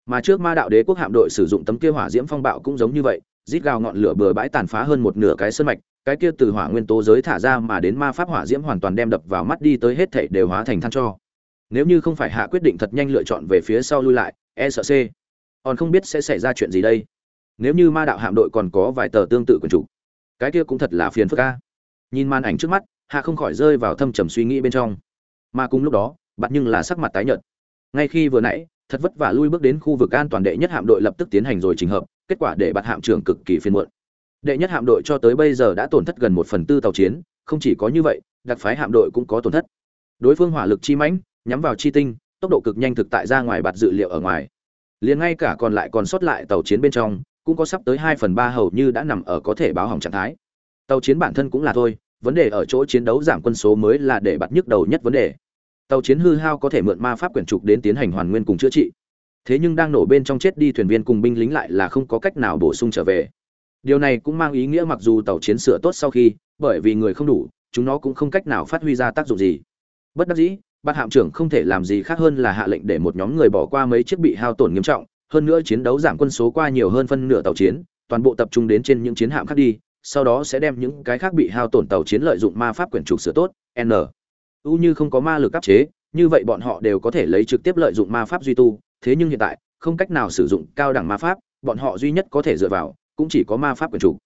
Mà trước ma đạo đế quốc hạm đội sử dụng tấm kia hỏa diễm phong bạo cũng giống như vậy, rít gào ngọn lửa bừa bãi tàn phá hơn một nửa cái sơn mạch, cái kia từ hỏa nguyên tố giới thả ra mà đến ma pháp hỏa diễm hoàn toàn đem đập vào mắt đi tới hết thảy đều hóa thành than cho nếu như không phải hạ quyết định thật nhanh lựa chọn về phía sau lui lại e sợ c. Còn không biết sẽ xảy ra chuyện gì đây. Nếu như ma đạo hạm đội còn có vài tờ tương tự quần chủ, cái kia cũng thật là phiền phức ca nhìn màn ảnh trước mắt, hạ không khỏi rơi vào thâm trầm suy nghĩ bên trong. Mà cùng lúc đó bạn nhưng là sắc mặt tái nhợt. Ngay khi vừa nãy, thật vất vả lui bước đến khu vực an toàn đệ nhất hạm đội lập tức tiến hành rồi trình hợp, kết quả để bạn hạm trưởng cực kỳ phiền muộn. Đệ nhất hạm đội cho tới bây giờ đã tổn thất gần một phần tư tàu chiến, không chỉ có như vậy, đặc phái hạm đội cũng có tổn thất. Đối phương hỏa lực chi mãnh nhắm vào chi tinh, tốc độ cực nhanh thực tại ra ngoài bạt dự liệu ở ngoài. Liền ngay cả còn lại còn sót lại tàu chiến bên trong, cũng có sắp tới hai phần ba hầu như đã nằm ở có thể báo hỏng trạng thái. Tàu chiến bản thân cũng là thôi, vấn đề ở chỗ chiến đấu giảm quân số mới là để bạt nhức đầu nhất vấn đề. Tàu chiến hư hao có thể mượn ma pháp quyển trục đến tiến hành hoàn nguyên cùng chữa trị. Thế nhưng đang nổ bên trong chết đi thuyền viên cùng binh lính lại là không có cách nào bổ sung trở về. Điều này cũng mang ý nghĩa mặc dù tàu chiến sửa tốt sau khi, bởi vì người không đủ, chúng nó cũng không cách nào phát huy ra tác dụng gì. Bất đắc dĩ bát hạm trưởng không thể làm gì khác hơn là hạ lệnh để một nhóm người bỏ qua mấy chiếc bị hao tổn nghiêm trọng, hơn nữa chiến đấu giảm quân số qua nhiều hơn phân nửa tàu chiến, toàn bộ tập trung đến trên những chiến hạm khác đi, sau đó sẽ đem những cái khác bị hao tổn tàu chiến lợi dụng ma pháp quyển trục sửa tốt, n. U như không có ma lực áp chế, như vậy bọn họ đều có thể lấy trực tiếp lợi dụng ma pháp duy tu, thế nhưng hiện tại, không cách nào sử dụng cao đẳng ma pháp, bọn họ duy nhất có thể dựa vào, cũng chỉ có ma pháp quyển trục.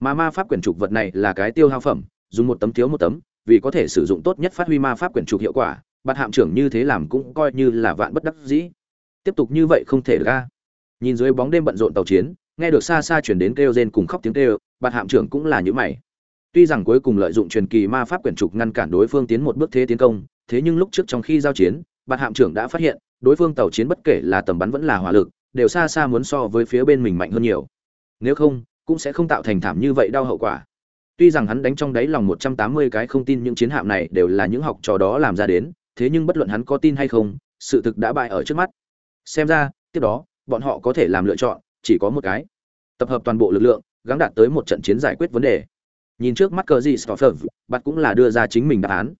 Mà ma pháp quyển trục vật này là cái tiêu hao phẩm, dùng một tấm thiếu một tấm, vì có thể sử dụng tốt nhất phát huy ma pháp quyển trục hiệu quả bạt hạm trưởng như thế làm cũng coi như là vạn bất đắc dĩ. Tiếp tục như vậy không thể được a. Nhìn dưới bóng đêm bận rộn tàu chiến, nghe được xa xa chuyển đến kêu rên cùng khóc tiếng kêu, bạt hạm trưởng cũng là những mày. Tuy rằng cuối cùng lợi dụng truyền kỳ ma pháp quyển trục ngăn cản đối phương tiến một bước thế tiến công, thế nhưng lúc trước trong khi giao chiến, bạt hạm trưởng đã phát hiện, đối phương tàu chiến bất kể là tầm bắn vẫn là hỏa lực, đều xa xa muốn so với phía bên mình mạnh hơn nhiều. Nếu không, cũng sẽ không tạo thành thảm như vậy đau hậu quả. Tuy rằng hắn đánh trong đáy lòng một trăm tám mươi cái không tin những chiến hạm này đều là những học trò đó làm ra đến thế nhưng bất luận hắn có tin hay không, sự thực đã bại ở trước mắt. Xem ra, tiếp đó, bọn họ có thể làm lựa chọn, chỉ có một cái. Tập hợp toàn bộ lực lượng, gắng đạt tới một trận chiến giải quyết vấn đề. Nhìn trước mắt cờ gì stoffer bạn cũng là đưa ra chính mình đáp án.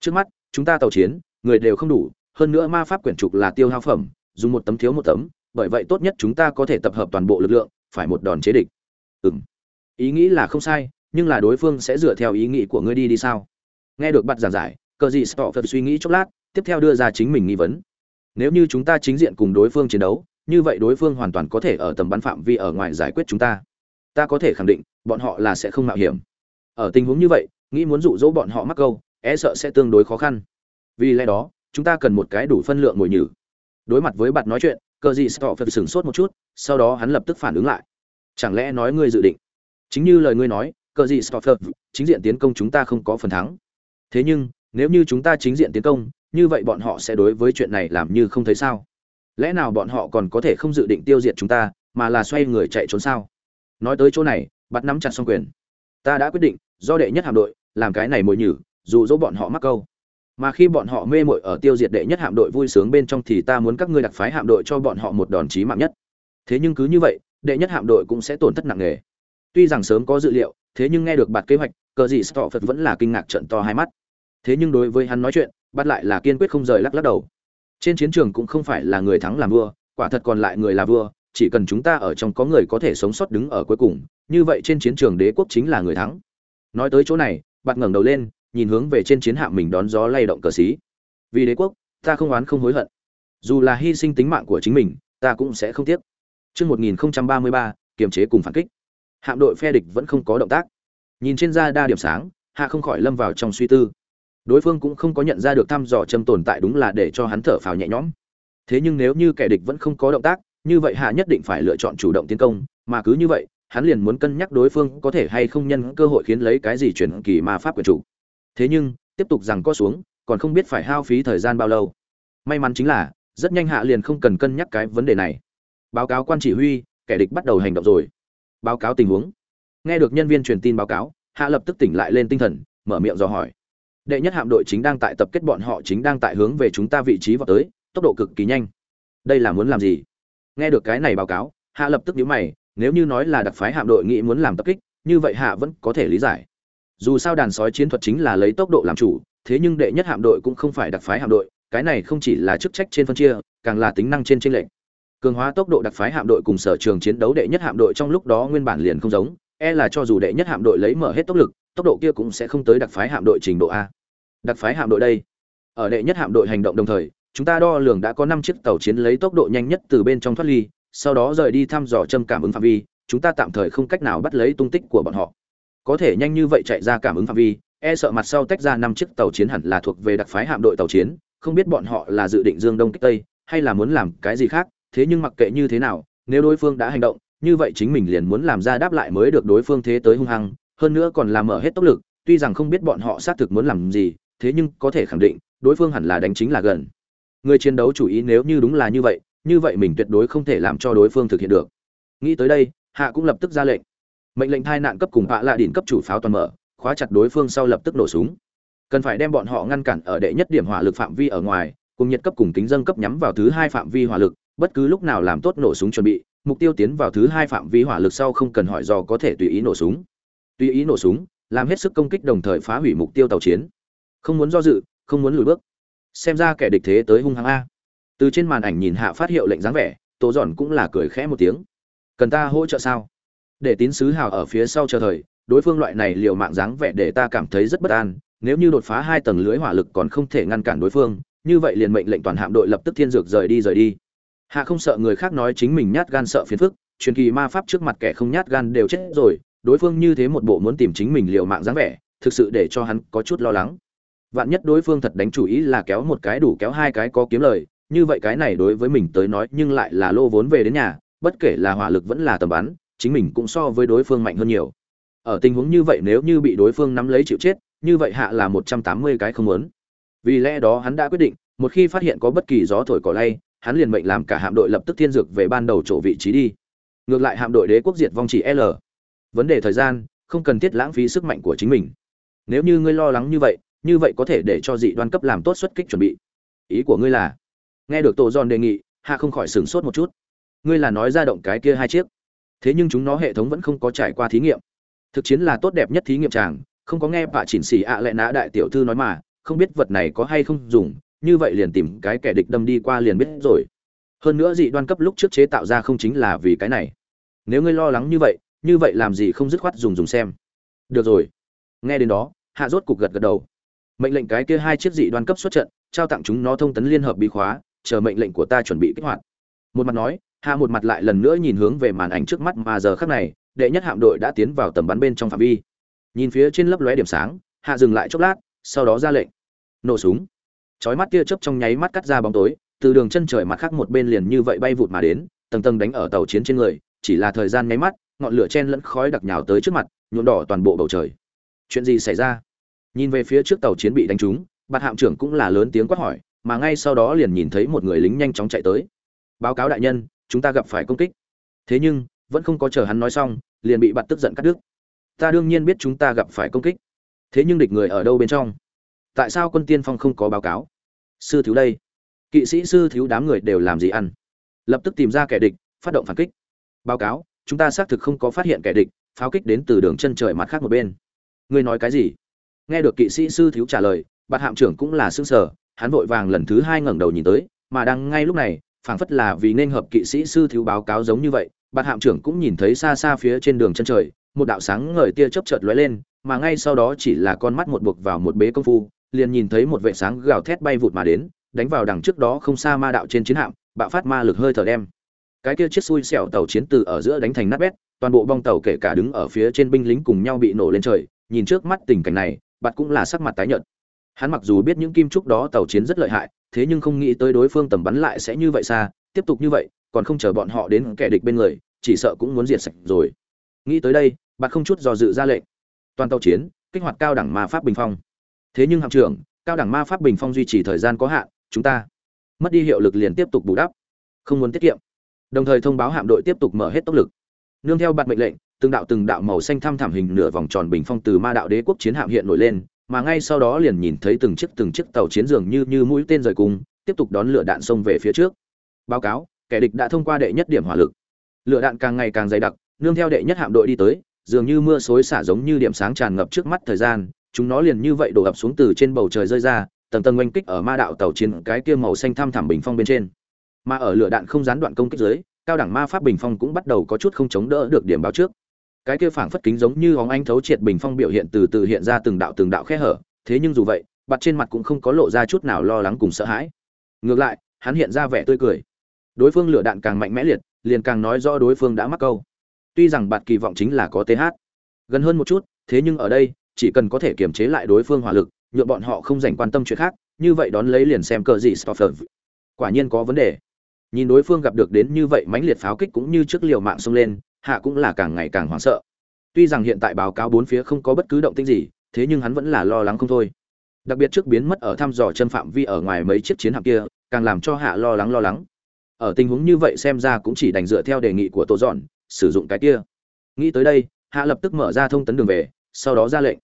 Trước mắt, chúng ta tàu chiến, người đều không đủ, hơn nữa ma pháp quyển trục là tiêu hao phẩm, dùng một tấm thiếu một tấm, bởi vậy tốt nhất chúng ta có thể tập hợp toàn bộ lực lượng, phải một đòn chế địch. Ừm. Ý nghĩ là không sai, nhưng là đối phương sẽ dựa theo ý nghĩ của ngươi đi đi sao? Nghe được bạn giảng giải cờ gì stoffer suy nghĩ chốc lát, tiếp theo đưa ra chính mình nghi vấn. Nếu như chúng ta chính diện cùng đối phương chiến đấu, như vậy đối phương hoàn toàn có thể ở tầm bắn phạm vi ở ngoài giải quyết chúng ta. Ta có thể khẳng định, bọn họ là sẽ không mạo hiểm. Ở tình huống như vậy, nghĩ muốn dụ dỗ bọn họ mắc câu e sợ sẽ tương đối khó khăn. Vì lẽ đó, chúng ta cần một cái đủ phân lượng ngồi nhử. Đối mặt với bạn nói chuyện, cờ gì stop sửng sốt một chút, sau đó hắn lập tức phản ứng lại. Chẳng lẽ nói ngươi dự định? Chính như lời ngươi nói, cờ gì stop chính diện tiến công chúng ta không có phần thắng. Thế nhưng nếu như chúng ta chính diện tiến công, như vậy bọn họ sẽ đối với chuyện này làm như không thấy sao? Lẽ nào bọn họ còn có thể không dự định tiêu diệt chúng ta, mà là xoay người chạy trốn sao? Nói tới chỗ này, bắt nắm chặt xong quyền. Ta đã quyết định, do đệ nhất hạm đội, làm cái này mồi nhử, dù dỗ bọn họ mắc câu. Mà khi bọn họ mê mội ở tiêu diệt đệ nhất hạm đội vui sướng bên trong thì ta muốn các ngươi đặc phái hạm đội cho bọn họ một đòn chí mạng nhất. Thế nhưng cứ như vậy, đệ nhất hạm đội cũng sẽ tổn thất nặng nề. Tuy rằng sớm có dự liệu, thế nhưng nghe được bạt kế hoạch, cờ gì stop phật vẫn là kinh ngạc trận to hai mắt thế nhưng đối với hắn nói chuyện bắt lại là kiên quyết không rời lắc lắc đầu. Trên chiến trường cũng không phải là người thắng làm vua quả thật còn lại người là vua chỉ cần chúng ta ở trong có người có thể sống sót đứng ở cuối cùng như vậy trên chiến trường đế quốc chính là người thắng. Nói tới chỗ này bạn ngẩng đầu lên nhìn hướng về trên chiến hạm mình đón gió lay động cờ xí. Vì đế quốc ta không oán không hối hận. Dù là hy sinh tính mạng của chính mình ta cũng sẽ không tiếc. Trước 1033, kiềm chế cùng phản kích. Hạm đội phe địch vẫn không có động tác. Nhìn trên da đa điểm sáng, hạ không khỏi lâm vào trong suy tư đối phương cũng không có nhận ra được thăm dò châm tồn tại đúng là để cho hắn thở phào nhẹ nhõm. Thế nhưng nếu như kẻ địch vẫn không có động tác, như vậy hạ nhất định phải lựa chọn chủ động tiến công, mà cứ như vậy, hắn liền muốn cân nhắc đối phương có thể hay không nhân cơ hội khiến lấy cái gì chuyển kỳ mà pháp quyền chủ. Thế nhưng, tiếp tục rằng có xuống, còn không biết phải hao phí thời gian bao lâu. May mắn chính là, rất nhanh hạ liền không cần cân nhắc cái vấn đề này. Báo cáo quan chỉ huy, kẻ địch bắt đầu hành động rồi. Báo cáo tình huống. Nghe được nhân viên truyền tin báo cáo, hạ lập tức tỉnh lại lên tinh thần, mở miệng dò hỏi đệ nhất hạm đội chính đang tại tập kết bọn họ chính đang tại hướng về chúng ta vị trí vào tới, tốc độ cực kỳ nhanh. Đây là muốn làm gì? Nghe được cái này báo cáo, hạ lập tức nhíu mày, nếu như nói là đặc phái hạm đội nghĩ muốn làm tập kích, như vậy hạ vẫn có thể lý giải. Dù sao đàn sói chiến thuật chính là lấy tốc độ làm chủ, thế nhưng đệ nhất hạm đội cũng không phải đặc phái hạm đội, cái này không chỉ là chức trách trên phân chia, càng là tính năng trên trên lệnh cường hóa tốc độ đặc phái hạm đội cùng sở trường chiến đấu đệ nhất hạm đội trong lúc đó nguyên bản liền không giống e là cho dù đệ nhất hạm đội lấy mở hết tốc lực tốc độ kia cũng sẽ không tới đặc phái hạm đội trình độ a. Đặc phái hạm đội đây. Ở đệ nhất hạm đội hành động đồng thời, chúng ta đo lường đã có năm chiếc tàu chiến lấy tốc độ nhanh nhất từ bên trong thoát ly, sau đó rời đi thăm dò châm cảm ứng phạm vi, chúng ta tạm thời không cách nào bắt lấy tung tích của bọn họ. Có thể nhanh như vậy chạy ra cảm ứng phạm vi e sợ mặt sau tách ra năm chiếc tàu chiến hẳn là thuộc về đặc phái hạm đội tàu chiến, không biết bọn họ là dự định dương đông kích tây, hay là muốn làm cái gì khác, thế nhưng mặc kệ như thế nào, nếu đối phương đã hành động, như vậy chính mình liền muốn làm ra đáp lại mới được đối phương thế tới hung hăng hơn nữa còn làm mở hết tốc lực, tuy rằng không biết bọn họ xác thực muốn làm gì, thế nhưng có thể khẳng định, đối phương hẳn là đánh chính là gần. Người chiến đấu chủ ý nếu như đúng là như vậy như vậy mình tuyệt đối không thể làm cho đối phương thực hiện được. Nghĩ tới đây, hạ cũng lập tức ra lệnh. Mệnh lệnh thai nạn cấp cùng hạ lạ đỉnh cấp chủ pháo toàn mở, khóa chặt đối phương sau lập tức nổ súng. Cần phải đem bọn họ ngăn cản ở đệ nhất điểm hỏa lực phạm vi ở ngoài, cùng nhiệt cấp cùng kính dâng cấp nhắm vào thứ hai phạm vi hỏa lực, bất cứ lúc nào làm tốt nổ súng chuẩn bị, mục tiêu tiến vào thứ hai phạm vi hỏa lực sau không cần hỏi dò có thể tùy ý nổ súng tùy ý nổ súng, làm hết sức công kích đồng thời phá hủy mục tiêu tàu chiến. Không muốn do dự, không muốn lùi bước. Xem ra kẻ địch thế tới hung hăng a. Từ trên màn ảnh nhìn hạ phát hiệu lệnh dáng vẻ tổ giòn cũng là cười khẽ một tiếng. Cần ta hỗ trợ sao? Để tín sứ hào ở phía sau chờ thời, đối phương loại này liều mạng dáng vẻ để ta cảm thấy rất bất an, nếu như đột phá hai tầng lưới hỏa lực còn không thể ngăn cản đối phương, như vậy liền mệnh lệnh toàn hạm đội lập tức thiên dược rời đi rời đi. Hạ không sợ người khác nói chính mình nhát gan sợ phiền phức, truyền kỳ ma pháp trước mặt kẻ không nhát gan đều chết rồi đối phương như thế một bộ muốn tìm chính mình liều mạng dáng vẻ, thực sự để cho hắn có chút lo lắng. Vạn nhất đối phương thật đánh chủ ý là kéo một cái đủ kéo hai cái có kiếm lời, như vậy cái này đối với mình tới nói nhưng lại là lô vốn về đến nhà, bất kể là hỏa lực vẫn là tầm bắn, chính mình cũng so với đối phương mạnh hơn nhiều. Ở tình huống như vậy nếu như bị đối phương nắm lấy chịu chết, như vậy hạ là một trăm tám mươi cái không muốn. Vì lẽ đó hắn đã quyết định, một khi phát hiện có bất kỳ gió thổi cỏ lay, hắn liền mệnh làm cả hạm đội lập tức thiên dược về ban đầu chỗ vị trí đi. Ngược lại hạm đội đế quốc diệt vong chỉ l vấn đề thời gian, không cần thiết lãng phí sức mạnh của chính mình. Nếu như ngươi lo lắng như vậy như vậy có thể để cho dị đoan cấp làm tốt xuất kích chuẩn bị. Ý của ngươi là, nghe được tổ giòn đề nghị, hạ không khỏi sửng sốt một chút. Ngươi là nói ra động cái kia hai chiếc. Thế nhưng chúng nó hệ thống vẫn không có trải qua thí nghiệm. Thực chiến là tốt đẹp nhất thí nghiệm chàng, không có nghe bà chỉnh xỉ ạ à lệ nã đại tiểu thư nói mà, không biết vật này có hay không dùng, như vậy liền tìm cái kẻ địch đâm đi qua liền biết rồi. Hơn nữa dị đoan cấp lúc trước chế tạo ra không chính là vì cái này. Nếu ngươi lo lắng như vậy như vậy làm gì không dứt khoát dùng dùng xem. Được rồi. Nghe đến đó, hạ rốt cục gật gật đầu. Mệnh lệnh cái kia hai chiếc dị đoan cấp xuất trận, trao tặng chúng nó thông tấn liên hợp bí khóa, chờ mệnh lệnh của ta chuẩn bị kích hoạt. Một mặt nói, hạ một mặt lại lần nữa nhìn hướng về màn ảnh trước mắt mà giờ khắc này, đệ nhất hạm đội đã tiến vào tầm bắn bên trong phạm vi. Nhìn phía trên lấp lóe điểm sáng, hạ dừng lại chốc lát, sau đó ra lệnh. Nổ súng. Chói mắt tia chớp trong nháy mắt cắt ra bóng tối, từ đường chân trời mặt khác một bên liền như vậy bay vụt mà đến, tầng tầng đánh ở tàu chiến trên người, chỉ là thời gian nháy mắt ngọn lửa chen lẫn khói đặc nhào tới trước mặt, nhuộm đỏ toàn bộ bầu trời. Chuyện gì xảy ra? Nhìn về phía trước tàu chiến bị đánh trúng, bạt hạm trưởng cũng là lớn tiếng quát hỏi, mà ngay sau đó liền nhìn thấy một người lính nhanh chóng chạy tới. Báo cáo đại nhân, chúng ta gặp phải công kích. Thế nhưng, vẫn không có chờ hắn nói xong, liền bị bạt tức giận cắt đứt. Ta đương nhiên biết chúng ta gặp phải công kích. Thế nhưng địch người ở đâu bên trong? Tại sao quân tiên phong không có báo cáo? Sư thiếu đây. Kỵ sĩ sư thiếu đám người đều làm gì ăn? Lập tức tìm ra kẻ địch, phát động phản kích. Báo cáo chúng ta xác thực không có phát hiện kẻ địch, pháo kích đến từ đường chân trời mặt khác một bên. Ngươi nói cái gì? Nghe được kỵ sĩ sư thiếu trả lời, bạt hạm trưởng cũng là xương sở hắn vội vàng lần thứ hai ngẩng đầu nhìn tới, mà đang ngay lúc này, phảng phất là vì nên hợp kỵ sĩ sư thiếu báo cáo giống như vậy, bạt hạm trưởng cũng nhìn thấy xa xa phía trên đường chân trời, một đạo sáng ngời tia chớp chợt lóe lên, mà ngay sau đó chỉ là con mắt một buộc vào một bế công phu, liền nhìn thấy một vệ sáng gào thét bay vụt mà đến, đánh vào đằng trước đó không xa ma đạo trên chiến hạm, bạo phát ma lực hơi thở đem cái kia chiếc xui xẻo tàu chiến từ ở giữa đánh thành nát bét, toàn bộ bong tàu kể cả đứng ở phía trên binh lính cùng nhau bị nổ lên trời, nhìn trước mắt tình cảnh này bạn cũng là sắc mặt tái nhợt. Hắn mặc dù biết những kim trúc đó tàu chiến rất lợi hại, thế nhưng không nghĩ tới đối phương tầm bắn lại sẽ như vậy xa, tiếp tục như vậy, còn không chờ bọn họ đến kẻ địch bên người, chỉ sợ cũng muốn diệt sạch rồi. Nghĩ tới đây bạn không chút do dự ra lệnh. Toàn tàu chiến, kích hoạt cao đẳng ma pháp bình phong. Thế nhưng hạm trưởng, cao đẳng ma pháp bình phong duy trì thời gian có hạn, chúng ta mất đi hiệu lực liền tiếp tục bù đắp. Không muốn tiết kiệm đồng thời thông báo hạm đội tiếp tục mở hết tốc lực. Nương theo bạt mệnh lệnh, từng đạo từng đạo màu xanh thăm thảm hình nửa vòng tròn bình phong từ ma đạo đế quốc chiến hạm hiện nổi lên, mà ngay sau đó liền nhìn thấy từng chiếc từng chiếc tàu chiến dường như như mũi tên rời cung tiếp tục đón lửa đạn xông về phía trước. Báo cáo, kẻ địch đã thông qua đệ nhất điểm hỏa lực. Lửa đạn càng ngày càng dày đặc, nương theo đệ nhất hạm đội đi tới, dường như mưa xối xả giống như điểm sáng tràn ngập trước mắt thời gian, chúng nó liền như vậy đổ ập xuống từ trên bầu trời rơi ra, tầng tầng oanh kích ở ma đạo tàu chiến cái kia màu xanh thăm thẳm bình phong bên trên mà ở lửa đạn không gián đoạn công kích dưới, cao đẳng ma pháp bình phong cũng bắt đầu có chút không chống đỡ được điểm báo trước. Cái kia phảng phất kính giống như hóng anh thấu triệt bình phong biểu hiện từ từ hiện ra từng đạo từng đạo khe hở, thế nhưng dù vậy bặt trên mặt cũng không có lộ ra chút nào lo lắng cùng sợ hãi. Ngược lại, hắn hiện ra vẻ tươi cười. Đối phương lửa đạn càng mạnh mẽ liệt, liền càng nói rõ đối phương đã mắc câu. Tuy rằng bạt kỳ vọng chính là có th gần hơn một chút, thế nhưng ở đây, chỉ cần có thể kiềm chế lại đối phương hỏa lực nhuộm bọn họ không dành quan tâm chuyện khác, như vậy đón lấy liền xem cờ gì stoffer quả nhiên có vấn đề nhìn đối phương gặp được đến như vậy mãnh liệt pháo kích cũng như trước liều mạng xông lên, hạ cũng là càng ngày càng hoảng sợ. Tuy rằng hiện tại báo cáo bốn phía không có bất cứ động tĩnh gì, thế nhưng hắn vẫn là lo lắng không thôi. Đặc biệt trước biến mất ở thăm dò chân phạm vi ở ngoài mấy chiếc chiến hạm kia, càng làm cho hạ lo lắng lo lắng. Ở tình huống như vậy xem ra cũng chỉ đành dựa theo đề nghị của tổ dọn, sử dụng cái kia. Nghĩ tới đây, hạ lập tức mở ra thông tấn đường về, sau đó ra lệnh.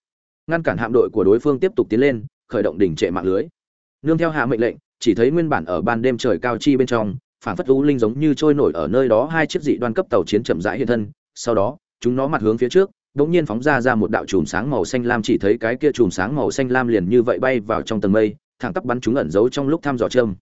Ngăn cản hạm đội của đối phương tiếp tục tiến lên, khởi động đỉnh trệ mạng lưới. Nương theo hạ mệnh lệnh, chỉ thấy nguyên bản ở ban đêm trời cao chi bên trong phản phất u linh giống như trôi nổi ở nơi đó, hai chiếc dị đoan cấp tàu chiến chậm rãi hiện thân. Sau đó, chúng nó mặt hướng phía trước đống nhiên phóng ra ra một đạo chùm sáng màu xanh lam, chỉ thấy cái kia chùm sáng màu xanh lam liền như vậy bay vào trong tầng mây, thẳng tắp bắn chúng ẩn giấu trong lúc thăm dò châm.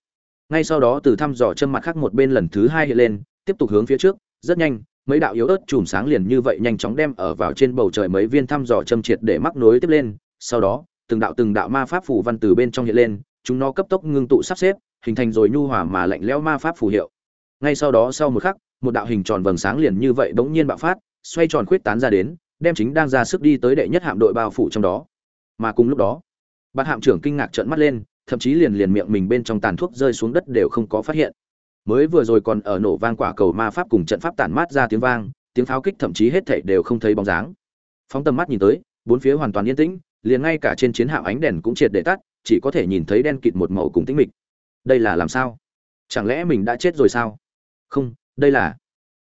Ngay sau đó, từ thăm dò châm mặt khác một bên lần thứ hai hiện lên, tiếp tục hướng phía trước, rất nhanh, mấy đạo yếu ớt chùm sáng liền như vậy nhanh chóng đem ở vào trên bầu trời mấy viên thăm dò châm triệt để mắc nối tiếp lên. Sau đó, từng đạo từng đạo ma pháp phủ văn từ bên trong hiện lên, chúng nó cấp tốc ngưng tụ sắp xếp hình thành rồi nhu hòa mà lạnh lẽo ma pháp phù hiệu. Ngay sau đó sau một khắc, một đạo hình tròn vầng sáng liền như vậy bỗng nhiên bạo phát, xoay tròn khuyết tán ra đến, đem chính đang ra sức đi tới đệ nhất hạm đội bao phủ trong đó. Mà cùng lúc đó, bát hạm trưởng kinh ngạc trợn mắt lên, thậm chí liền liền miệng mình bên trong tàn thuốc rơi xuống đất đều không có phát hiện. Mới vừa rồi còn ở nổ vang quả cầu ma pháp cùng trận pháp tản mát ra tiếng vang, tiếng pháo kích thậm chí hết thảy đều không thấy bóng dáng. Phóng tầm mắt nhìn tới, bốn phía hoàn toàn yên tĩnh, liền ngay cả trên chiến hạm ánh đèn cũng triệt để tắt, chỉ có thể nhìn thấy đen kịt một màu cùng tĩnh mịch đây là làm sao? Chẳng lẽ mình đã chết rồi sao? Không đây là.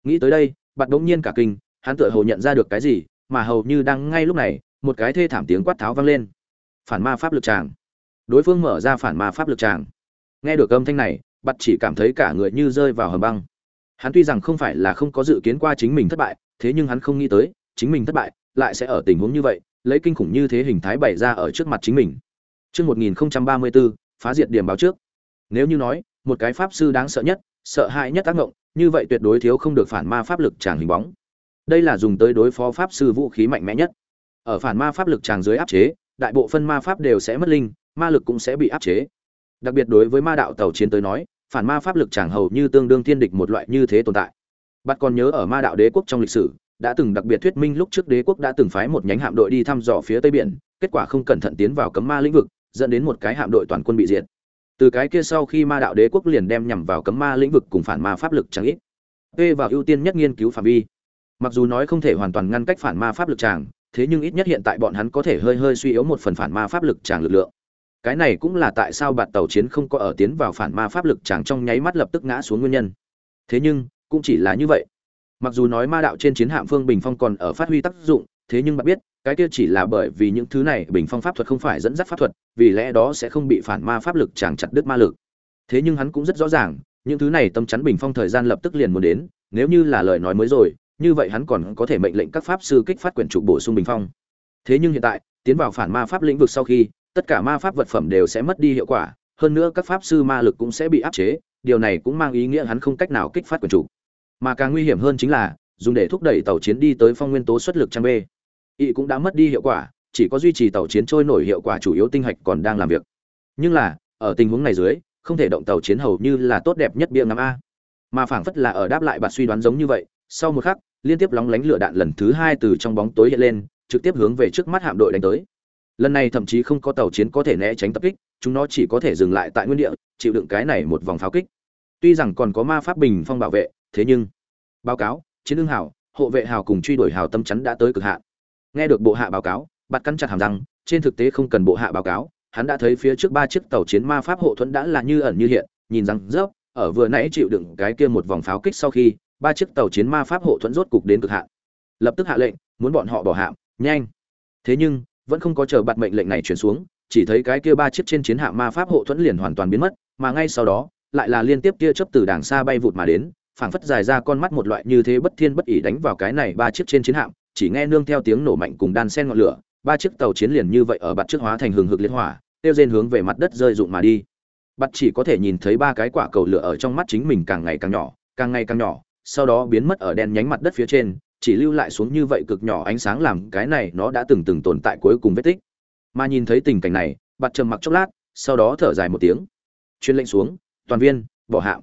Nghĩ tới đây bạn đ nhiên cả kinh hắn tựa hồ nhận ra được cái gì mà hầu như đang ngay lúc này một cái thê thảm tiếng quát tháo vang lên. Phản ma pháp lực tràng. Đối phương mở ra phản ma pháp lực tràng. Nghe được âm thanh này bạn chỉ cảm thấy cả người như rơi vào hầm băng. Hắn tuy rằng không phải là không có dự kiến qua chính mình thất bại thế nhưng hắn không nghĩ tới chính mình thất bại lại sẽ ở tình huống như vậy lấy kinh khủng như thế hình thái bày ra ở trước mặt chính mình. Trước 1034, phá diệt điểm báo trước. Nếu như nói, một cái pháp sư đáng sợ nhất, sợ hãi nhất tác ngộng, như vậy tuyệt đối thiếu không được phản ma pháp lực tràng hình bóng. Đây là dùng tới đối phó pháp sư vũ khí mạnh mẽ nhất. Ở phản ma pháp lực tràng dưới áp chế, đại bộ phân ma pháp đều sẽ mất linh, ma lực cũng sẽ bị áp chế. Đặc biệt đối với ma đạo tàu chiến tới nói, phản ma pháp lực tràng hầu như tương đương thiên địch một loại như thế tồn tại. Bạn còn nhớ ở ma đạo đế quốc trong lịch sử, đã từng đặc biệt thuyết minh lúc trước đế quốc đã từng phái một nhánh hạm đội đi thăm dò phía tây biển, kết quả không cẩn thận tiến vào cấm ma lĩnh vực, dẫn đến một cái hạm đội toàn quân bị diệt. Từ cái kia sau khi ma đạo đế quốc liền đem nhằm vào cấm ma lĩnh vực cùng phản ma pháp lực chẳng ít. P vào ưu tiên nhất nghiên cứu phạm vi. Mặc dù nói không thể hoàn toàn ngăn cách phản ma pháp lực tràng, thế nhưng ít nhất hiện tại bọn hắn có thể hơi hơi suy yếu một phần phản ma pháp lực tràng lực lượng. Cái này cũng là tại sao bạn tàu chiến không có ở tiến vào phản ma pháp lực tràng trong nháy mắt lập tức ngã xuống nguyên nhân. Thế nhưng, cũng chỉ là như vậy. Mặc dù nói ma đạo trên chiến hạm Phương Bình Phong còn ở phát huy tác dụng, thế nhưng bạn biết, cái kia chỉ là bởi vì những thứ này bình phong pháp thuật không phải dẫn dắt pháp thuật vì lẽ đó sẽ không bị phản ma pháp lực chẳng chặt đứt ma lực. Thế nhưng hắn cũng rất rõ ràng những thứ này tâm chắn bình phong thời gian lập tức liền muốn đến nếu như là lời nói mới rồi như vậy hắn còn có thể mệnh lệnh các pháp sư kích phát quyển trục bổ sung bình phong. Thế nhưng hiện tại tiến vào phản ma pháp lĩnh vực sau khi tất cả ma pháp vật phẩm đều sẽ mất đi hiệu quả hơn nữa các pháp sư ma lực cũng sẽ bị áp chế điều này cũng mang ý nghĩa hắn không cách nào kích phát quyển trục. Mà càng nguy hiểm hơn chính là dùng để thúc đẩy tàu chiến đi tới phong nguyên tố xuất lực trang b y cũng đã mất đi hiệu quả, chỉ có duy trì tàu chiến trôi nổi hiệu quả chủ yếu tinh hạch còn đang làm việc. Nhưng là, ở tình huống này dưới, không thể động tàu chiến hầu như là tốt đẹp nhất bia ngắm a. Mà phảng phất là ở đáp lại bạn suy đoán giống như vậy, sau một khắc, liên tiếp lóng lánh lửa đạn lần thứ hai từ trong bóng tối hiện lên, trực tiếp hướng về trước mắt hạm đội đánh tới. Lần này thậm chí không có tàu chiến có thể né tránh tập kích, chúng nó chỉ có thể dừng lại tại nguyên địa, chịu đựng cái này một vòng pháo kích. Tuy rằng còn có ma pháp bình phong bảo vệ, thế nhưng, báo cáo, chiến ưng hào, hộ vệ hào cùng truy đuổi hào tâm chắn đã tới cực hạn nghe được bộ hạ báo cáo, bạt cắn chặt hàm răng, trên thực tế không cần bộ hạ báo cáo, hắn đã thấy phía trước ba chiếc tàu chiến ma pháp hộ thuẫn đã là như ẩn như hiện, nhìn rằng rớp, ở vừa nãy chịu đựng cái kia một vòng pháo kích sau khi, ba chiếc tàu chiến ma pháp hộ thuẫn rốt cục đến cực hạn. Lập tức hạ lệnh, muốn bọn họ bỏ hạm, nhanh. Thế nhưng, vẫn không có chờ bạt mệnh lệnh này chuyển xuống, chỉ thấy cái kia ba chiếc trên chiến hạm ma pháp hộ thuẫn liền hoàn toàn biến mất, mà ngay sau đó, lại là liên tiếp tia chớp từ đàng xa bay vụt mà đến, phảng phất dài ra con mắt một loại như thế bất thiên bất ỉ đánh vào cái này ba chiếc trên chiến hạm chỉ nghe nương theo tiếng nổ mạnh cùng đan sen ngọn lửa, ba chiếc tàu chiến liền như vậy ở bạt trước hóa thành hừng hực liên hỏa tiêu rên hướng về mặt đất rơi rụng mà đi. Bạt chỉ có thể nhìn thấy ba cái quả cầu lửa ở trong mắt chính mình càng ngày càng nhỏ, càng ngày càng nhỏ, sau đó biến mất ở đen nhánh mặt đất phía trên, chỉ lưu lại xuống như vậy cực nhỏ ánh sáng làm cái này nó đã từng từng tồn tại cuối cùng vết tích. Mà nhìn thấy tình cảnh này, bạt trầm mặc chốc lát, sau đó thở dài một tiếng. Truyền lệnh xuống, toàn viên, bỏ hạm.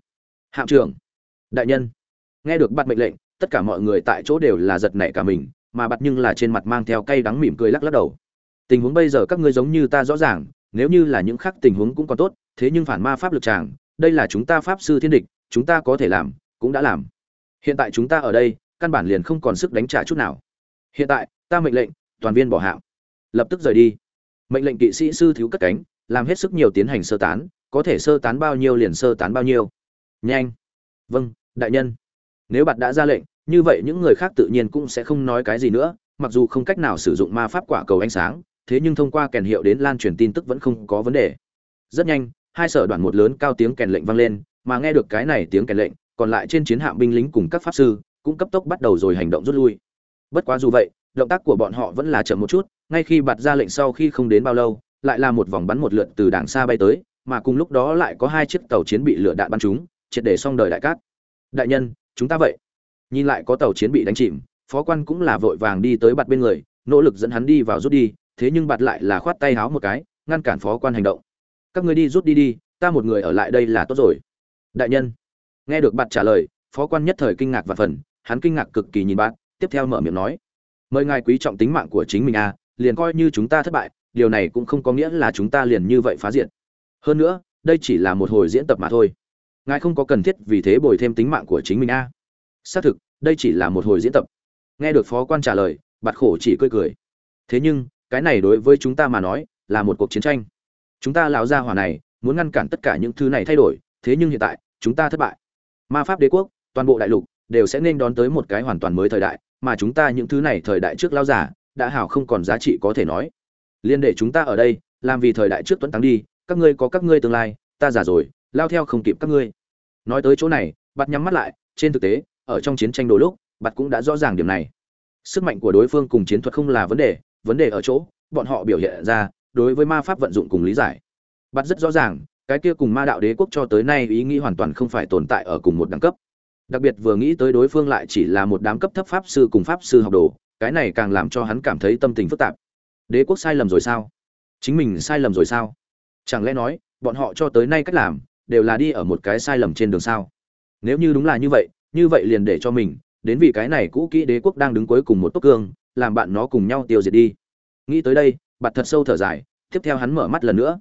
Hạm trưởng, đại nhân. Nghe được bạt mệnh lệnh, tất cả mọi người tại chỗ đều là giật nảy cả mình mà bặt nhưng là trên mặt mang theo cay đắng mỉm cười lắc lắc đầu. Tình huống bây giờ các ngươi giống như ta rõ ràng, nếu như là những khác tình huống cũng còn tốt, thế nhưng phản ma pháp lực tràng, đây là chúng ta pháp sư thiên địch, chúng ta có thể làm, cũng đã làm. Hiện tại chúng ta ở đây, căn bản liền không còn sức đánh trả chút nào. Hiện tại, ta mệnh lệnh, toàn viên bỏ hạm lập tức rời đi. Mệnh lệnh kỵ sĩ sư thiếu cất cánh, làm hết sức nhiều tiến hành sơ tán, có thể sơ tán bao nhiêu liền sơ tán bao nhiêu. Nhanh. Vâng đại nhân. Nếu bạn đã ra lệnh như vậy những người khác tự nhiên cũng sẽ không nói cái gì nữa, mặc dù không cách nào sử dụng ma pháp quả cầu ánh sáng, thế nhưng thông qua kèn hiệu đến lan truyền tin tức vẫn không có vấn đề. Rất nhanh, hai sở đoàn một lớn cao tiếng kèn lệnh vang lên, mà nghe được cái này tiếng kèn lệnh, còn lại trên chiến hạm binh lính cùng các pháp sư, cũng cấp tốc bắt đầu rồi hành động rút lui. Bất quá dù vậy, động tác của bọn họ vẫn là chậm một chút, ngay khi bạt ra lệnh sau khi không đến bao lâu, lại là một vòng bắn một lượt từ đảng xa bay tới, mà cùng lúc đó lại có hai chiếc tàu chiến bị lửa đạn bắn trúng, triệt để xong đời đại cát. Đại nhân, chúng ta vậy nhìn lại có tàu chiến bị đánh chìm, phó quan cũng là vội vàng đi tới bạt bên người, nỗ lực dẫn hắn đi vào rút đi, thế nhưng bạt lại là khoát tay háo một cái, ngăn cản phó quan hành động. Các người đi rút đi đi, ta một người ở lại đây là tốt rồi. Đại nhân. Nghe được bạt trả lời, phó quan nhất thời kinh ngạc và phần, hắn kinh ngạc cực kỳ nhìn bạt, tiếp theo mở miệng nói. Mời ngài quý trọng tính mạng của chính mình à liền coi như chúng ta thất bại, điều này cũng không có nghĩa là chúng ta liền như vậy phá diện hơn nữa, đây chỉ là một hồi diễn tập mà thôi. Ngài không có cần thiết vì thế bồi thêm tính mạng của chính mình a à xác thực, đây chỉ là một hồi diễn tập. Nghe được phó quan trả lời, bạt khổ chỉ cười cười. Thế nhưng, cái này đối với chúng ta mà nói, là một cuộc chiến tranh. Chúng ta lão gia hỏa này, muốn ngăn cản tất cả những thứ này thay đổi, thế nhưng hiện tại, chúng ta thất bại. Ma pháp đế quốc, toàn bộ đại lục, đều sẽ nên đón tới một cái hoàn toàn mới thời đại, mà chúng ta những thứ này thời đại trước lao giả đã hảo không còn giá trị có thể nói. Liên để chúng ta ở đây, làm vì thời đại trước tuấn tăng đi, các ngươi có các ngươi tương lai, ta già rồi, lao theo không kịp các ngươi. Nói tới chỗ này bắt nhắm mắt lại, trên thực tế ở trong chiến tranh đôi lúc bạn cũng đã rõ ràng điểm này. Sức mạnh của đối phương cùng chiến thuật không là vấn đề vấn đề ở chỗ, bọn họ biểu hiện ra, đối với ma pháp vận dụng cùng lý giải. Bạn rất rõ ràng, cái kia cùng ma đạo đế quốc cho tới nay ý nghĩ hoàn toàn không phải tồn tại ở cùng một đẳng cấp. Đặc biệt vừa nghĩ tới đối phương lại chỉ là một đám cấp thấp pháp sư cùng pháp sư học đồ, cái này càng làm cho hắn cảm thấy tâm tình phức tạp. Đế quốc sai lầm rồi sao? Chính mình sai lầm rồi sao? Chẳng lẽ nói, bọn họ cho tới nay cách làm, đều là đi ở một cái sai lầm trên đường sao? Nếu như đúng là như vậy như vậy liền để cho mình, đến vì cái này cũ kỹ đế quốc đang đứng cuối cùng một tốc cương, làm bạn nó cùng nhau tiêu diệt đi. Nghĩ tới đây, bạn thật sâu thở dài, tiếp theo hắn mở mắt lần nữa.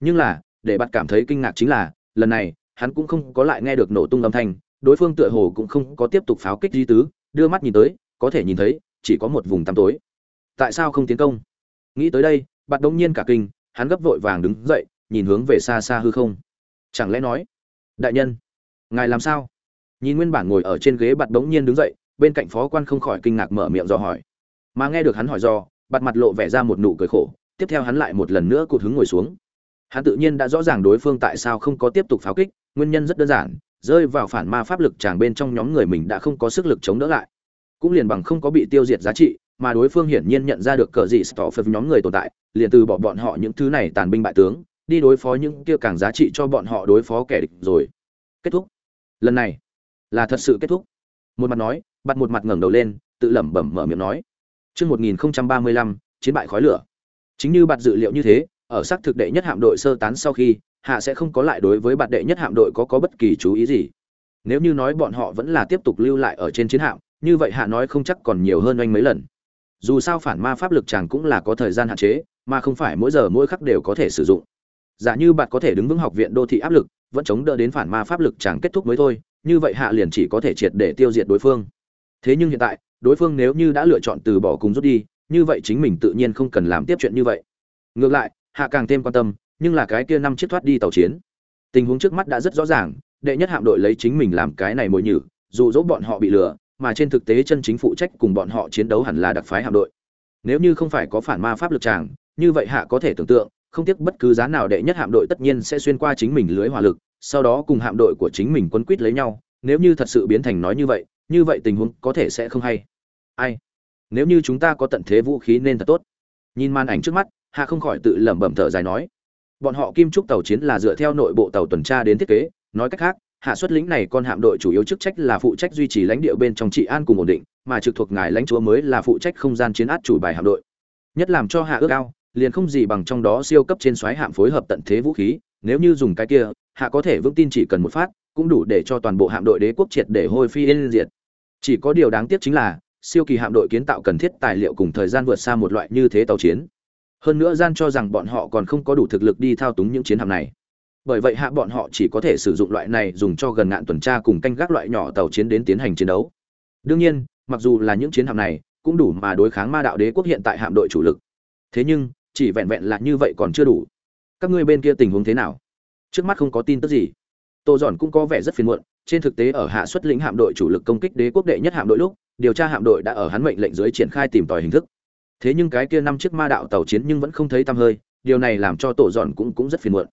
Nhưng là, để bạn cảm thấy kinh ngạc chính là, lần này, hắn cũng không có lại nghe được nổ tung âm thanh, đối phương tựa hồ cũng không có tiếp tục pháo kích di tứ, đưa mắt nhìn tới, có thể nhìn thấy, chỉ có một vùng tăm tối. Tại sao không tiến công? Nghĩ tới đây, bạn đông nhiên cả kinh, hắn gấp vội vàng đứng dậy, nhìn hướng về xa xa hư không. Chẳng lẽ nói, đại nhân, ngài làm sao? Nhìn nguyên bản ngồi ở trên ghế bạt đống nhiên đứng dậy, bên cạnh phó quan không khỏi kinh ngạc mở miệng dò hỏi. Mà nghe được hắn hỏi do bạt mặt lộ vẻ ra một nụ cười khổ, tiếp theo hắn lại một lần nữa cụt hứng ngồi xuống. Hắn tự nhiên đã rõ ràng đối phương tại sao không có tiếp tục pháo kích, nguyên nhân rất đơn giản, rơi vào phản ma pháp lực chàng bên trong nhóm người mình đã không có sức lực chống đỡ lại. Cũng liền bằng không có bị tiêu diệt giá trị, mà đối phương hiển nhiên nhận ra được cờ gì stop phật nhóm người tồn tại, liền từ bỏ bọn họ những thứ này tàn binh bại tướng, đi đối phó những kia càng giá trị cho bọn họ đối phó kẻ địch rồi. Kết thúc. Lần này là thật sự kết thúc. Một mặt nói, bắt một mặt ngẩng đầu lên, tự lẩm bẩm mở miệng nói. Chương 1035 chiến bại khói lửa. Chính như bạn dự liệu như thế, ở xác thực đệ nhất hạm đội sơ tán sau khi, hạ sẽ không có lại đối với bạn đệ nhất hạm đội có có bất kỳ chú ý gì. Nếu như nói bọn họ vẫn là tiếp tục lưu lại ở trên chiến hạm, như vậy hạ nói không chắc còn nhiều hơn anh mấy lần. Dù sao phản ma pháp lực chàng cũng là có thời gian hạn chế, mà không phải mỗi giờ mỗi khắc đều có thể sử dụng. Giả như bạn có thể đứng vững học viện đô thị áp lực, vẫn chống đỡ đến phản ma pháp lực chàng kết thúc mới thôi như vậy hạ liền chỉ có thể triệt để tiêu diệt đối phương. Thế nhưng hiện tại, đối phương nếu như đã lựa chọn từ bỏ cùng rút đi, như vậy chính mình tự nhiên không cần làm tiếp chuyện như vậy. Ngược lại, hạ càng thêm quan tâm, nhưng là cái kia năm chiếc thoát đi tàu chiến. Tình huống trước mắt đã rất rõ ràng, đệ nhất hạm đội lấy chính mình làm cái này mồi nhử, dù dỗ bọn họ bị lừa, mà trên thực tế chân chính phụ trách cùng bọn họ chiến đấu hẳn là đặc phái hạm đội. Nếu như không phải có phản ma pháp lực tràng, như vậy hạ có thể tưởng tượng, không tiếc bất cứ giá nào đệ nhất hạm đội tất nhiên sẽ xuyên qua chính mình lưới hỏa lực sau đó cùng hạm đội của chính mình quấn quýt lấy nhau nếu như thật sự biến thành nói như vậy như vậy tình huống có thể sẽ không hay. Ai? Nếu như chúng ta có tận thế vũ khí nên thật tốt. Nhìn màn ảnh trước mắt hạ không khỏi tự lẩm bẩm thở dài nói. Bọn họ kim trúc tàu chiến là dựa theo nội bộ tàu tuần tra đến thiết kế nói cách khác hạ xuất lĩnh này con hạm đội chủ yếu chức trách là phụ trách duy trì lãnh địa bên trong trị an cùng ổn định mà trực thuộc ngài lãnh chúa mới là phụ trách không gian chiến át chủ bài hạm đội. Nhất làm cho hạ ước ao, liền không gì bằng trong đó siêu cấp trên xoáy hạm phối hợp tận thế vũ khí nếu như dùng cái kia hạ có thể vững tin chỉ cần một phát, cũng đủ để cho toàn bộ hạm đội đế quốc triệt để hôi phi yên diệt. Chỉ có điều đáng tiếc chính là, siêu kỳ hạm đội kiến tạo cần thiết tài liệu cùng thời gian vượt xa một loại như thế tàu chiến. Hơn nữa gian cho rằng bọn họ còn không có đủ thực lực đi thao túng những chiến hạm này. Bởi vậy hạ bọn họ chỉ có thể sử dụng loại này dùng cho gần ngạn tuần tra cùng canh gác loại nhỏ tàu chiến đến tiến hành chiến đấu. Đương nhiên, mặc dù là những chiến hạm này, cũng đủ mà đối kháng ma đạo đế quốc hiện tại hạm đội chủ lực. Thế nhưng, chỉ vẹn vẹn là như vậy còn chưa đủ. Các ngươi bên kia tình huống thế nào? Trước mắt không có tin tức gì. Tô giòn cũng có vẻ rất phiền muộn, trên thực tế ở hạ xuất lĩnh hạm đội chủ lực công kích đế quốc đệ nhất hạm đội lúc, điều tra hạm đội đã ở hắn mệnh lệnh dưới triển khai tìm tòi hình thức. Thế nhưng cái kia năm chiếc ma đạo tàu chiến nhưng vẫn không thấy tăm hơi, điều này làm cho tổ dọn cũng cũng rất phiền muộn.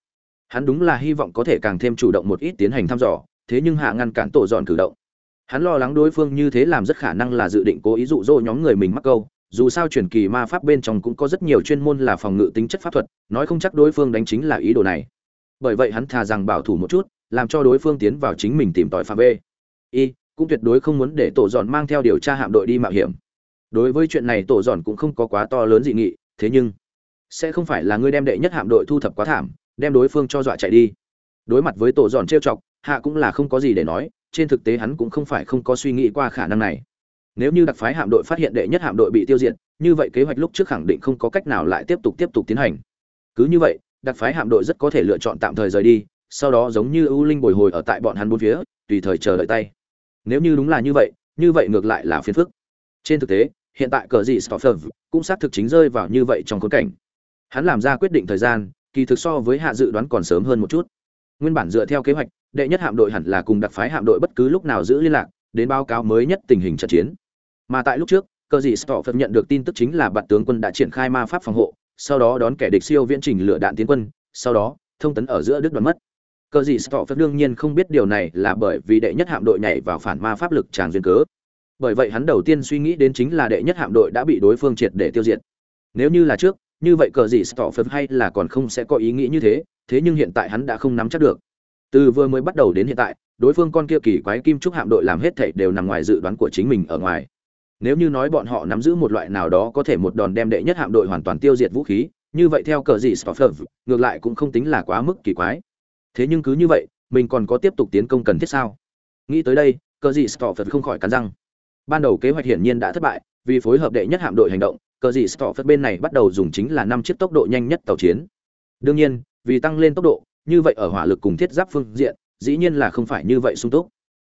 Hắn đúng là hy vọng có thể càng thêm chủ động một ít tiến hành thăm dò, thế nhưng hạ ngăn cản tổ dọn cử động. Hắn lo lắng đối phương như thế làm rất khả năng là dự định cố ý dụ dỗ nhóm người mình mắc câu, dù sao truyền kỳ ma pháp bên trong cũng có rất nhiều chuyên môn là phòng ngự tính chất pháp thuật, nói không chắc đối phương đánh chính là ý đồ này bởi vậy hắn thà rằng bảo thủ một chút, làm cho đối phương tiến vào chính mình tìm tòi phạm bê. y, cũng tuyệt đối không muốn để tổ dọn mang theo điều tra hạm đội đi mạo hiểm. Đối với chuyện này tổ dọn cũng không có quá to lớn dị nghị, thế nhưng, sẽ không phải là ngươi đem đệ nhất hạm đội thu thập quá thảm, đem đối phương cho dọa chạy đi. Đối mặt với tổ dọn trêu chọc, hạ cũng là không có gì để nói, trên thực tế hắn cũng không phải không có suy nghĩ qua khả năng này. Nếu như đặc phái hạm đội phát hiện đệ nhất hạm đội bị tiêu diệt, như vậy kế hoạch lúc trước khẳng định không có cách nào lại tiếp tục tiếp tục tiến hành. Cứ như vậy đặc phái hạm đội rất có thể lựa chọn tạm thời rời đi, sau đó giống như ưu linh bồi hồi ở tại bọn hắn bốn phía, tùy thời chờ đợi tay. Nếu như đúng là như vậy như vậy ngược lại là phiền phức. Trên thực tế, hiện tại cờ gì stoffer cũng xác thực chính rơi vào như vậy trong khốn cảnh. Hắn làm ra quyết định thời gian, kỳ thực so với hạ dự đoán còn sớm hơn một chút. Nguyên bản dựa theo kế hoạch, đệ nhất hạm đội hẳn là cùng đặc phái hạm đội bất cứ lúc nào giữ liên lạc, đến báo cáo mới nhất tình hình trận chiến. Mà tại lúc trước, cờ gì stoffer nhận được tin tức chính là bạn tướng quân đã triển khai ma pháp phòng hộ sau đó đón kẻ địch siêu viễn trình lửa đạn tiến quân, sau đó, thông tấn ở giữa đức đoạn mất. Cờ gì stoffer đương nhiên không biết điều này là bởi vì đệ nhất hạm đội nhảy vào phản ma pháp lực tràn duyên cớ. Bởi vậy hắn đầu tiên suy nghĩ đến chính là đệ nhất hạm đội đã bị đối phương triệt để tiêu diệt. Nếu như là trước, như vậy cờ gì stoffer hay là còn không sẽ có ý nghĩ như thế thế nhưng hiện tại hắn đã không nắm chắc được. Từ vừa mới bắt đầu đến hiện tại, đối phương con kia kỳ quái kim trúc hạm đội làm hết thảy đều nằm ngoài dự đoán của chính mình ở ngoài nếu như nói bọn họ nắm giữ một loại nào đó có thể một đòn đem đệ nhất hạm đội hoàn toàn tiêu diệt vũ khí, như vậy theo cờ gì stoffer ngược lại cũng không tính là quá mức kỳ quái. Thế nhưng cứ như vậy, mình còn có tiếp tục tiến công cần thiết sao? Nghĩ tới đây, cờ gì stoffer không khỏi cắn răng. Ban đầu kế hoạch hiển nhiên đã thất bại, vì phối hợp đệ nhất hạm đội hành động, cờ gì stoffer bên này bắt đầu dùng chính là năm chiếc tốc độ nhanh nhất tàu chiến. Đương nhiên, vì tăng lên tốc độ, như vậy ở hỏa lực cùng thiết giáp phương diện, dĩ nhiên là không phải như vậy sung túc.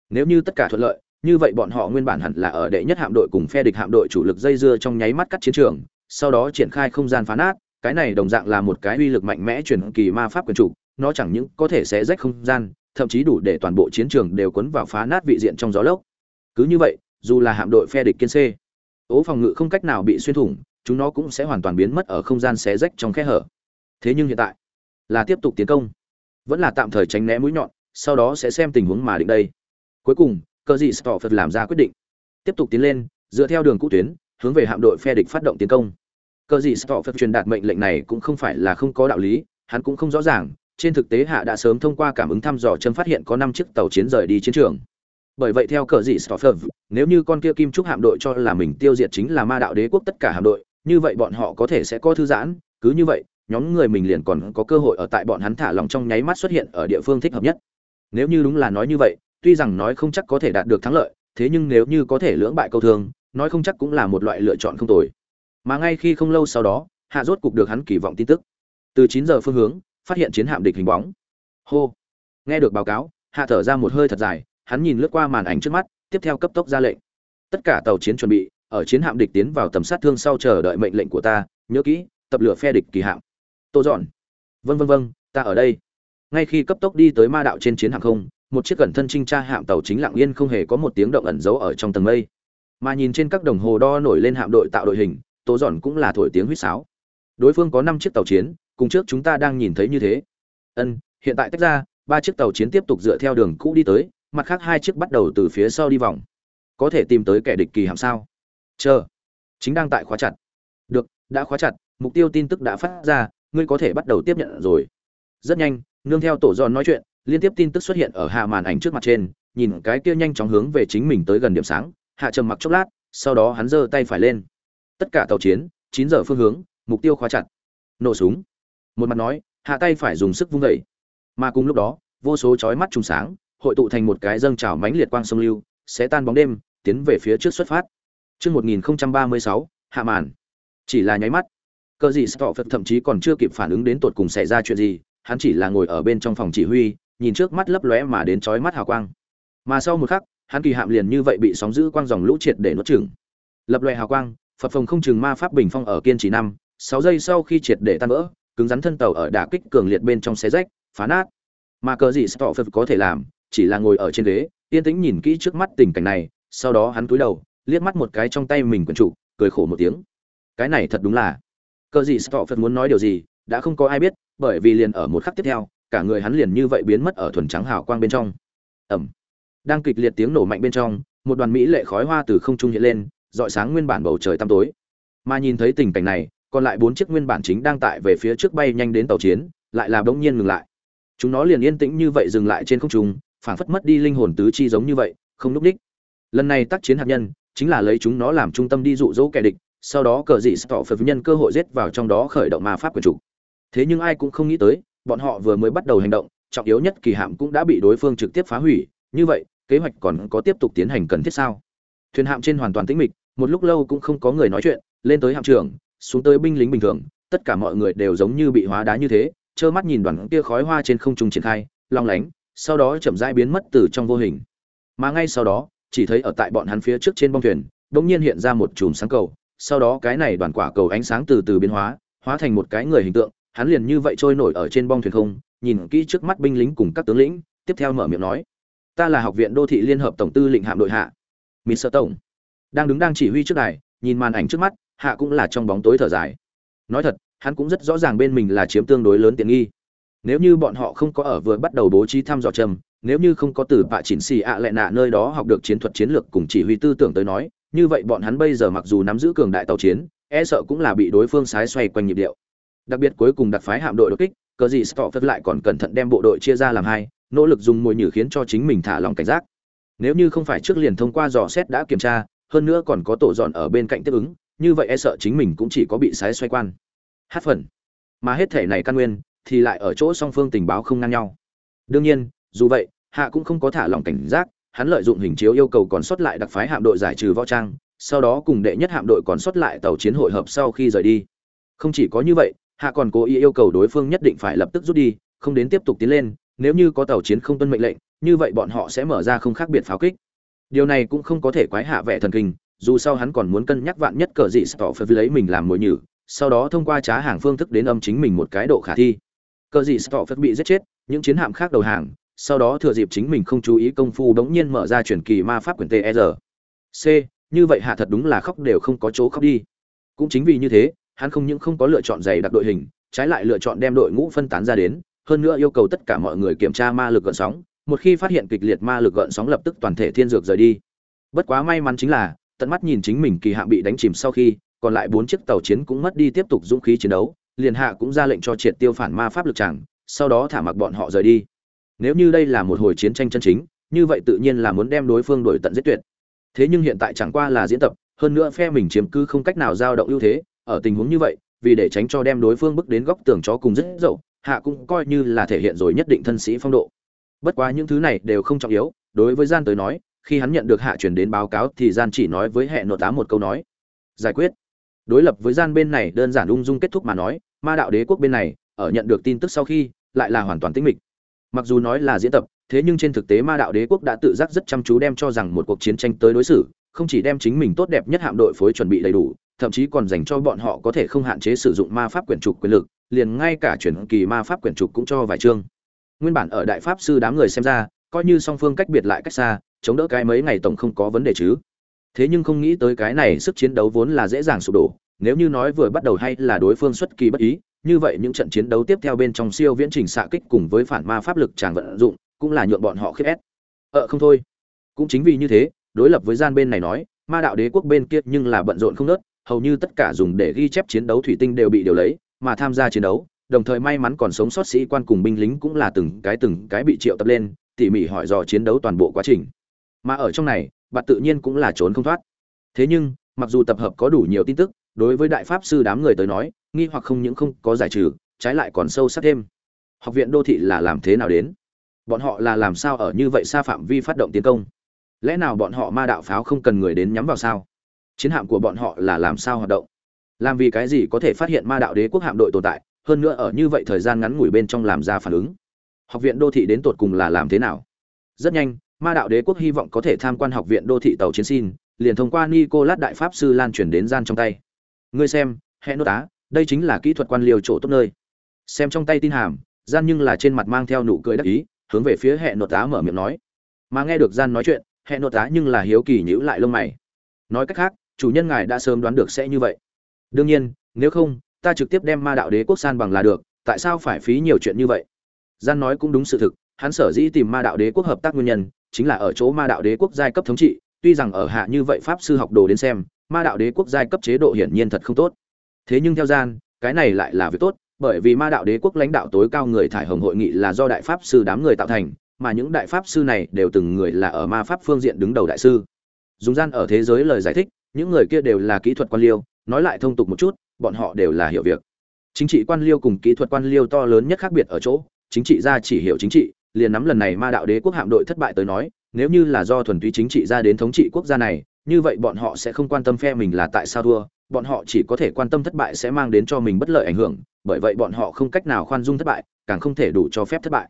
Nếu như tất cả thuận lợi như vậy bọn họ nguyên bản hẳn là ở đệ nhất hạm đội cùng phe địch hạm đội chủ lực dây dưa trong nháy mắt cắt chiến trường, sau đó triển khai không gian phá nát, cái này đồng dạng là một cái uy lực mạnh mẽ truyền kỳ ma pháp quyền chủ, nó chẳng những có thể sẽ rách không gian, thậm chí đủ để toàn bộ chiến trường đều cuốn vào phá nát vị diện trong gió lốc. Cứ như vậy, dù là hạm đội phe địch kiên c ố phòng ngự không cách nào bị xuyên thủng, chúng nó cũng sẽ hoàn toàn biến mất ở không gian xé rách trong khe hở. Thế nhưng hiện tại, là tiếp tục tiến công. Vẫn là tạm thời tránh né mũi nhọn, sau đó sẽ xem tình huống mà định đây. Cuối cùng cơ dị Stoffer làm ra quyết định. Tiếp tục tiến lên dựa theo đường cũ tuyến hướng về hạm đội phe địch phát động tiến công. Cơ dị Stoffer truyền đạt mệnh lệnh này cũng không phải là không có đạo lý hắn cũng không rõ ràng trên thực tế hạ đã sớm thông qua cảm ứng thăm dò chân phát hiện có năm chiếc tàu chiến rời đi chiến trường. Bởi vậy theo cờ dị Stoffer, nếu như con kia kim trúc hạm đội cho là mình tiêu diệt chính là ma đạo đế quốc tất cả hạm đội như vậy bọn họ có thể sẽ có thư giãn cứ như vậy nhóm người mình liền còn có cơ hội ở tại bọn hắn thả lòng trong nháy mắt xuất hiện ở địa phương thích hợp nhất. Nếu như đúng là nói như vậy tuy rằng nói không chắc có thể đạt được thắng lợi thế nhưng nếu như có thể lưỡng bại câu thương nói không chắc cũng là một loại lựa chọn không tồi. Mà ngay khi không lâu sau đó hạ rốt cục được hắn kỳ vọng tin tức. Từ chín giờ phương hướng phát hiện chiến hạm địch hình bóng. Hô! Nghe được báo cáo hạ thở ra một hơi thật dài hắn nhìn lướt qua màn ảnh trước mắt tiếp theo cấp tốc ra lệnh. Tất cả tàu chiến chuẩn bị ở chiến hạm địch tiến vào tầm sát thương sau chờ đợi mệnh lệnh của ta nhớ kỹ tập lửa phe địch kỳ hạm. Tô dọn. Vâng vâng vâng, ta ở đây. Ngay khi cấp tốc đi tới ma đạo trên chiến hạm không một chiếc cẩn thân trinh tra hạm tàu chính lặng yên không hề có một tiếng động ẩn giấu ở trong tầng mây. Mà nhìn trên các đồng hồ đo nổi lên hạm đội tạo đội hình tố dọn cũng là thổi tiếng huýt sáo. Đối phương có năm chiếc tàu chiến, cùng trước chúng ta đang nhìn thấy như thế. Ân, hiện tại tách ra, ba chiếc tàu chiến tiếp tục dựa theo đường cũ đi tới, mặt khác hai chiếc bắt đầu từ phía sau đi vòng. Có thể tìm tới kẻ địch kỳ hạm sao? Chờ. Chính đang tại khóa chặt. Được, đã khóa chặt, mục tiêu tin tức đã phát ra, ngươi có thể bắt đầu tiếp nhận rồi. Rất nhanh, nương theo tổ giòn nói chuyện liên tiếp tin tức xuất hiện ở hạ màn ảnh trước mặt trên, nhìn cái kia nhanh chóng hướng về chính mình tới gần điểm sáng, hạ trầm mặc chốc lát, sau đó hắn giơ tay phải lên. Tất cả tàu chiến, chín giờ phương hướng, mục tiêu khóa chặt. Nổ súng. Một mặt nói, hạ tay phải dùng sức vung vẩy mà cùng lúc đó, vô số chói mắt trùng sáng, hội tụ thành một cái dâng trào mãnh liệt quang sông lưu, sẽ tan bóng đêm, tiến về phía trước xuất phát. Chương 1036 hạ màn. Chỉ là nháy mắt. Cờ gì stop thậm chí còn chưa kịp phản ứng đến tột cùng xảy ra chuyện gì, hắn chỉ là ngồi ở bên trong phòng chỉ huy nhìn trước mắt lấp lóe mà đến chói mắt hào quang. Mà sau một khắc, hắn kỳ hạm liền như vậy bị sóng dữ quang dòng lũ triệt để nuốt chửng. Lập loè hào quang, phật phòng không chừng ma pháp bình phong ở kiên trì năm, sáu giây sau khi triệt để tan vỡ, cứng rắn thân tàu ở đả kích cường liệt bên trong xé rách, phá nát. Mà cờ gì Sở phật có thể làm, chỉ là ngồi ở trên ghế, yên tĩnh nhìn kỹ trước mắt tình cảnh này, sau đó hắn cúi đầu, liếc mắt một cái trong tay mình quần trụ, cười khổ một tiếng. Cái này thật đúng là. Cờ gì Sở phật muốn nói điều gì, đã không có ai biết, bởi vì liền ở một khắc tiếp theo cả người hắn liền như vậy biến mất ở thuần trắng hào quang bên trong. Ẩm đang kịch liệt tiếng nổ mạnh bên trong, một đoàn mỹ lệ khói hoa từ không trung hiện lên dọi sáng nguyên bản bầu trời tăm tối. Mà nhìn thấy tình cảnh này, còn lại bốn chiếc nguyên bản chính đang tại về phía trước bay nhanh đến tàu chiến, lại là bỗng nhiên ngừng lại. Chúng nó liền yên tĩnh như vậy dừng lại trên không trung, phảng phất mất đi linh hồn tứ chi giống như vậy, không núp đích. Lần này tác chiến hạt nhân, chính là lấy chúng nó làm trung tâm đi dụ dỗ kẻ địch, sau đó cờ dị stọ phật nhân cơ hội giết vào trong đó khởi động ma pháp quyền chủ. Thế nhưng ai cũng không nghĩ tới bọn họ vừa mới bắt đầu hành động, trọng yếu nhất kỳ hạm cũng đã bị đối phương trực tiếp phá hủy, như vậy, kế hoạch còn có tiếp tục tiến hành cần thiết sao? Thuyền hạm trên hoàn toàn tĩnh mịch, một lúc lâu cũng không có người nói chuyện, lên tới hạm trưởng, xuống tới binh lính bình thường, tất cả mọi người đều giống như bị hóa đá như thế, trơ mắt nhìn đoàn kia khói hoa trên không trung triển khai, long lánh, sau đó chậm rãi biến mất từ trong vô hình. Mà ngay sau đó, chỉ thấy ở tại bọn hắn phía trước trên bong thuyền, bỗng nhiên hiện ra một chùm sáng cầu, sau đó cái này đoàn quả cầu ánh sáng từ từ biến hóa hóa thành một cái người hình tượng hắn liền như vậy trôi nổi ở trên bong thuyền không, nhìn kỹ trước mắt binh lính cùng các tướng lĩnh, tiếp theo mở miệng nói, ta là học viện đô thị liên hợp tổng tư lệnh hạm đội hạ mỹ sợ tổng. Đang đứng đang chỉ huy trước đài, nhìn màn ảnh trước mắt, hạ cũng là trong bóng tối thở dài. Nói thật, hắn cũng rất rõ ràng bên mình là chiếm tương đối lớn tiện nghi. Nếu như bọn họ không có ở vừa bắt đầu bố trí thăm dò trầm, nếu như không có từ bạ chỉnh xì ạ lệ nạ nơi đó học được chiến thuật chiến lược cùng chỉ huy tư tưởng tới nói, như vậy bọn hắn bây giờ mặc dù nắm giữ cường đại tàu chiến e sợ cũng là bị đối phương sái xoay quanh nhịp điệu đặc biệt cuối cùng đặc phái hạm đội đột kích, cờ gì Scott lại còn cẩn thận đem bộ đội chia ra làm hai, nỗ lực dùng mồi nhử khiến cho chính mình thả lòng cảnh giác. Nếu như không phải trước liền thông qua dò xét đã kiểm tra, hơn nữa còn có tổ dọn ở bên cạnh tiếp ứng, như vậy e sợ chính mình cũng chỉ có bị sái xoay quan. Hát phần. Mà hết thể này căn nguyên, thì lại ở chỗ song phương tình báo không ngang nhau. Đương nhiên, dù vậy, hạ cũng không có thả lòng cảnh giác, hắn lợi dụng hình chiếu yêu cầu còn sót lại đặc phái hạm đội giải trừ võ trang, sau đó cùng đệ nhất hạm đội còn sót lại tàu chiến hội hợp sau khi rời đi. Không chỉ có như vậy hạ còn cố ý yêu cầu đối phương nhất định phải lập tức rút đi không đến tiếp tục tiến lên nếu như có tàu chiến không tuân mệnh lệnh như vậy bọn họ sẽ mở ra không khác biệt pháo kích điều này cũng không có thể quái hạ vẻ thần kinh dù sao hắn còn muốn cân nhắc vạn nhất cờ dị stọ phải lấy mình làm mồi nhử sau đó thông qua trá hàng phương thức đến âm chính mình một cái độ khả thi cờ dị stọ phải bị giết chết những chiến hạm khác đầu hàng sau đó thừa dịp chính mình không chú ý công phu đống nhiên mở ra chuyển kỳ ma pháp quyển TR. E C, như vậy hạ thật đúng là khóc đều không có chỗ khóc đi. Cũng chính vì như thế, hắn không những không có lựa chọn dày đặc đội hình, trái lại lựa chọn đem đội ngũ phân tán ra đến, hơn nữa yêu cầu tất cả mọi người kiểm tra ma lực gợn sóng, một khi phát hiện kịch liệt ma lực gợn sóng lập tức toàn thể thiên dược rời đi. Bất quá may mắn chính là, tận mắt nhìn chính mình kỳ hạ bị đánh chìm sau khi, còn lại bốn chiếc tàu chiến cũng mất đi tiếp tục dũng khí chiến đấu, liền hạ cũng ra lệnh cho triệt tiêu phản ma pháp lực chẳng, sau đó thả mặc bọn họ rời đi. Nếu như đây là một hồi chiến tranh chân chính, như vậy tự nhiên là muốn đem đối phương đuổi tận giết tuyệt. Thế nhưng hiện tại chẳng qua là diễn tập, hơn nữa phe mình chiếm cứ không cách nào giao động ưu thế, ở tình huống như vậy, vì để tránh cho đem đối phương bước đến góc tường chó cùng rất dậu, hạ cũng coi như là thể hiện rồi nhất định thân sĩ phong độ. Bất quá những thứ này đều không trọng yếu, đối với gian tới nói, khi hắn nhận được hạ truyền đến báo cáo thì gian chỉ nói với hệ nội tá một câu nói, giải quyết. Đối lập với gian bên này đơn giản ung dung kết thúc mà nói, ma đạo đế quốc bên này, ở nhận được tin tức sau khi, lại là hoàn toàn tĩnh mịch. Mặc dù nói là diễn tập, thế nhưng trên thực tế Ma đạo đế quốc đã tự giác rất chăm chú đem cho rằng một cuộc chiến tranh tới đối xử, không chỉ đem chính mình tốt đẹp nhất hạm đội phối chuẩn bị đầy đủ, thậm chí còn dành cho bọn họ có thể không hạn chế sử dụng ma pháp quyển trục quyền lực, liền ngay cả chuyển kỳ ma pháp quyển trục cũng cho vài chương. Nguyên bản ở đại pháp sư đám người xem ra, coi như song phương cách biệt lại cách xa, chống đỡ cái mấy ngày tổng không có vấn đề chứ. Thế nhưng không nghĩ tới cái này sức chiến đấu vốn là dễ dàng sụp đổ, nếu như nói vừa bắt đầu hay là đối phương xuất kỳ bất ý, như vậy những trận chiến đấu tiếp theo bên trong siêu viễn trình xạ kích cùng với phản ma pháp lực tràng vận dụng, cũng là nhượng bọn họ khiếp ép. Ờ không thôi. Cũng chính vì như thế, đối lập với gian bên này nói, ma đạo đế quốc bên kia nhưng là bận rộn không ngớt, hầu như tất cả dùng để ghi chép chiến đấu thủy tinh đều bị điều lấy, mà tham gia chiến đấu, đồng thời may mắn còn sống sót sĩ quan cùng binh lính cũng là từng cái từng cái bị triệu tập lên tỉ mỉ hỏi dò chiến đấu toàn bộ quá trình. Mà ở trong này bạn tự nhiên cũng là trốn không thoát. Thế nhưng mặc dù tập hợp có đủ nhiều tin tức đối với đại pháp sư đám người tới nói nghi hoặc không những không có giải trừ trái lại còn sâu sắc thêm. Học viện đô thị là làm thế nào đến? Bọn họ là làm sao ở như vậy xa phạm vi phát động tiến công? Lẽ nào bọn họ ma đạo pháo không cần người đến nhắm vào sao? Chiến hạm của bọn họ là làm sao hoạt động? Làm vì cái gì có thể phát hiện ma đạo đế quốc hạm đội tồn tại, hơn nữa ở như vậy thời gian ngắn ngủi bên trong làm ra phản ứng? Học viện đô thị đến tột cùng là làm thế nào? Rất nhanh, ma đạo đế quốc hy vọng có thể tham quan học viện đô thị tàu chiến xin, liền thông qua nicolas đại pháp sư lan truyền đến gian trong tay. Ngươi xem hẹn nốt á đây chính là kỹ thuật quan liều chỗ tốt nơi. Xem trong tay tin hàm, gian nhưng là trên mặt mang theo nụ cười đắc ý, hướng về phía hẹn nốt á mở miệng nói. Mà nghe được gian nói chuyện hẹn nốt á nhưng là hiếu kỳ nhữ lại lông mày. Nói cách khác chủ nhân ngài đã sớm đoán được sẽ như vậy. Đương nhiên, nếu không, ta trực tiếp đem ma đạo đế quốc san bằng là được, tại sao phải phí nhiều chuyện như vậy? Gian nói cũng đúng sự thực, hắn sở dĩ tìm ma đạo đế quốc hợp tác nguyên nhân, chính là ở chỗ ma đạo đế quốc giai cấp thống trị, tuy rằng ở hạ như vậy pháp sư học đồ đến xem, ma đạo đế quốc giai cấp chế độ hiển nhiên thật không tốt. Thế nhưng theo gian, cái này lại là việc tốt, bởi vì ma đạo đế quốc lãnh đạo tối cao người thải hồng hội nghị là do đại pháp sư đám người tạo thành, mà những đại pháp sư này đều từng người là ở ma pháp phương diện đứng đầu đại sư dùng gian ở thế giới lời giải thích, những người kia đều là kỹ thuật quan liêu, nói lại thông tục một chút, bọn họ đều là hiểu việc. Chính trị quan liêu cùng kỹ thuật quan liêu to lớn nhất khác biệt ở chỗ, chính trị gia chỉ hiểu chính trị, liền nắm lần này ma đạo đế quốc hạm đội thất bại tới nói, nếu như là do thuần túy chính trị gia đến thống trị quốc gia này, như vậy bọn họ sẽ không quan tâm phe mình là tại sao thua, bọn họ chỉ có thể quan tâm thất bại sẽ mang đến cho mình bất lợi ảnh hưởng, bởi vậy bọn họ không cách nào khoan dung thất bại, càng không thể đủ cho phép thất bại.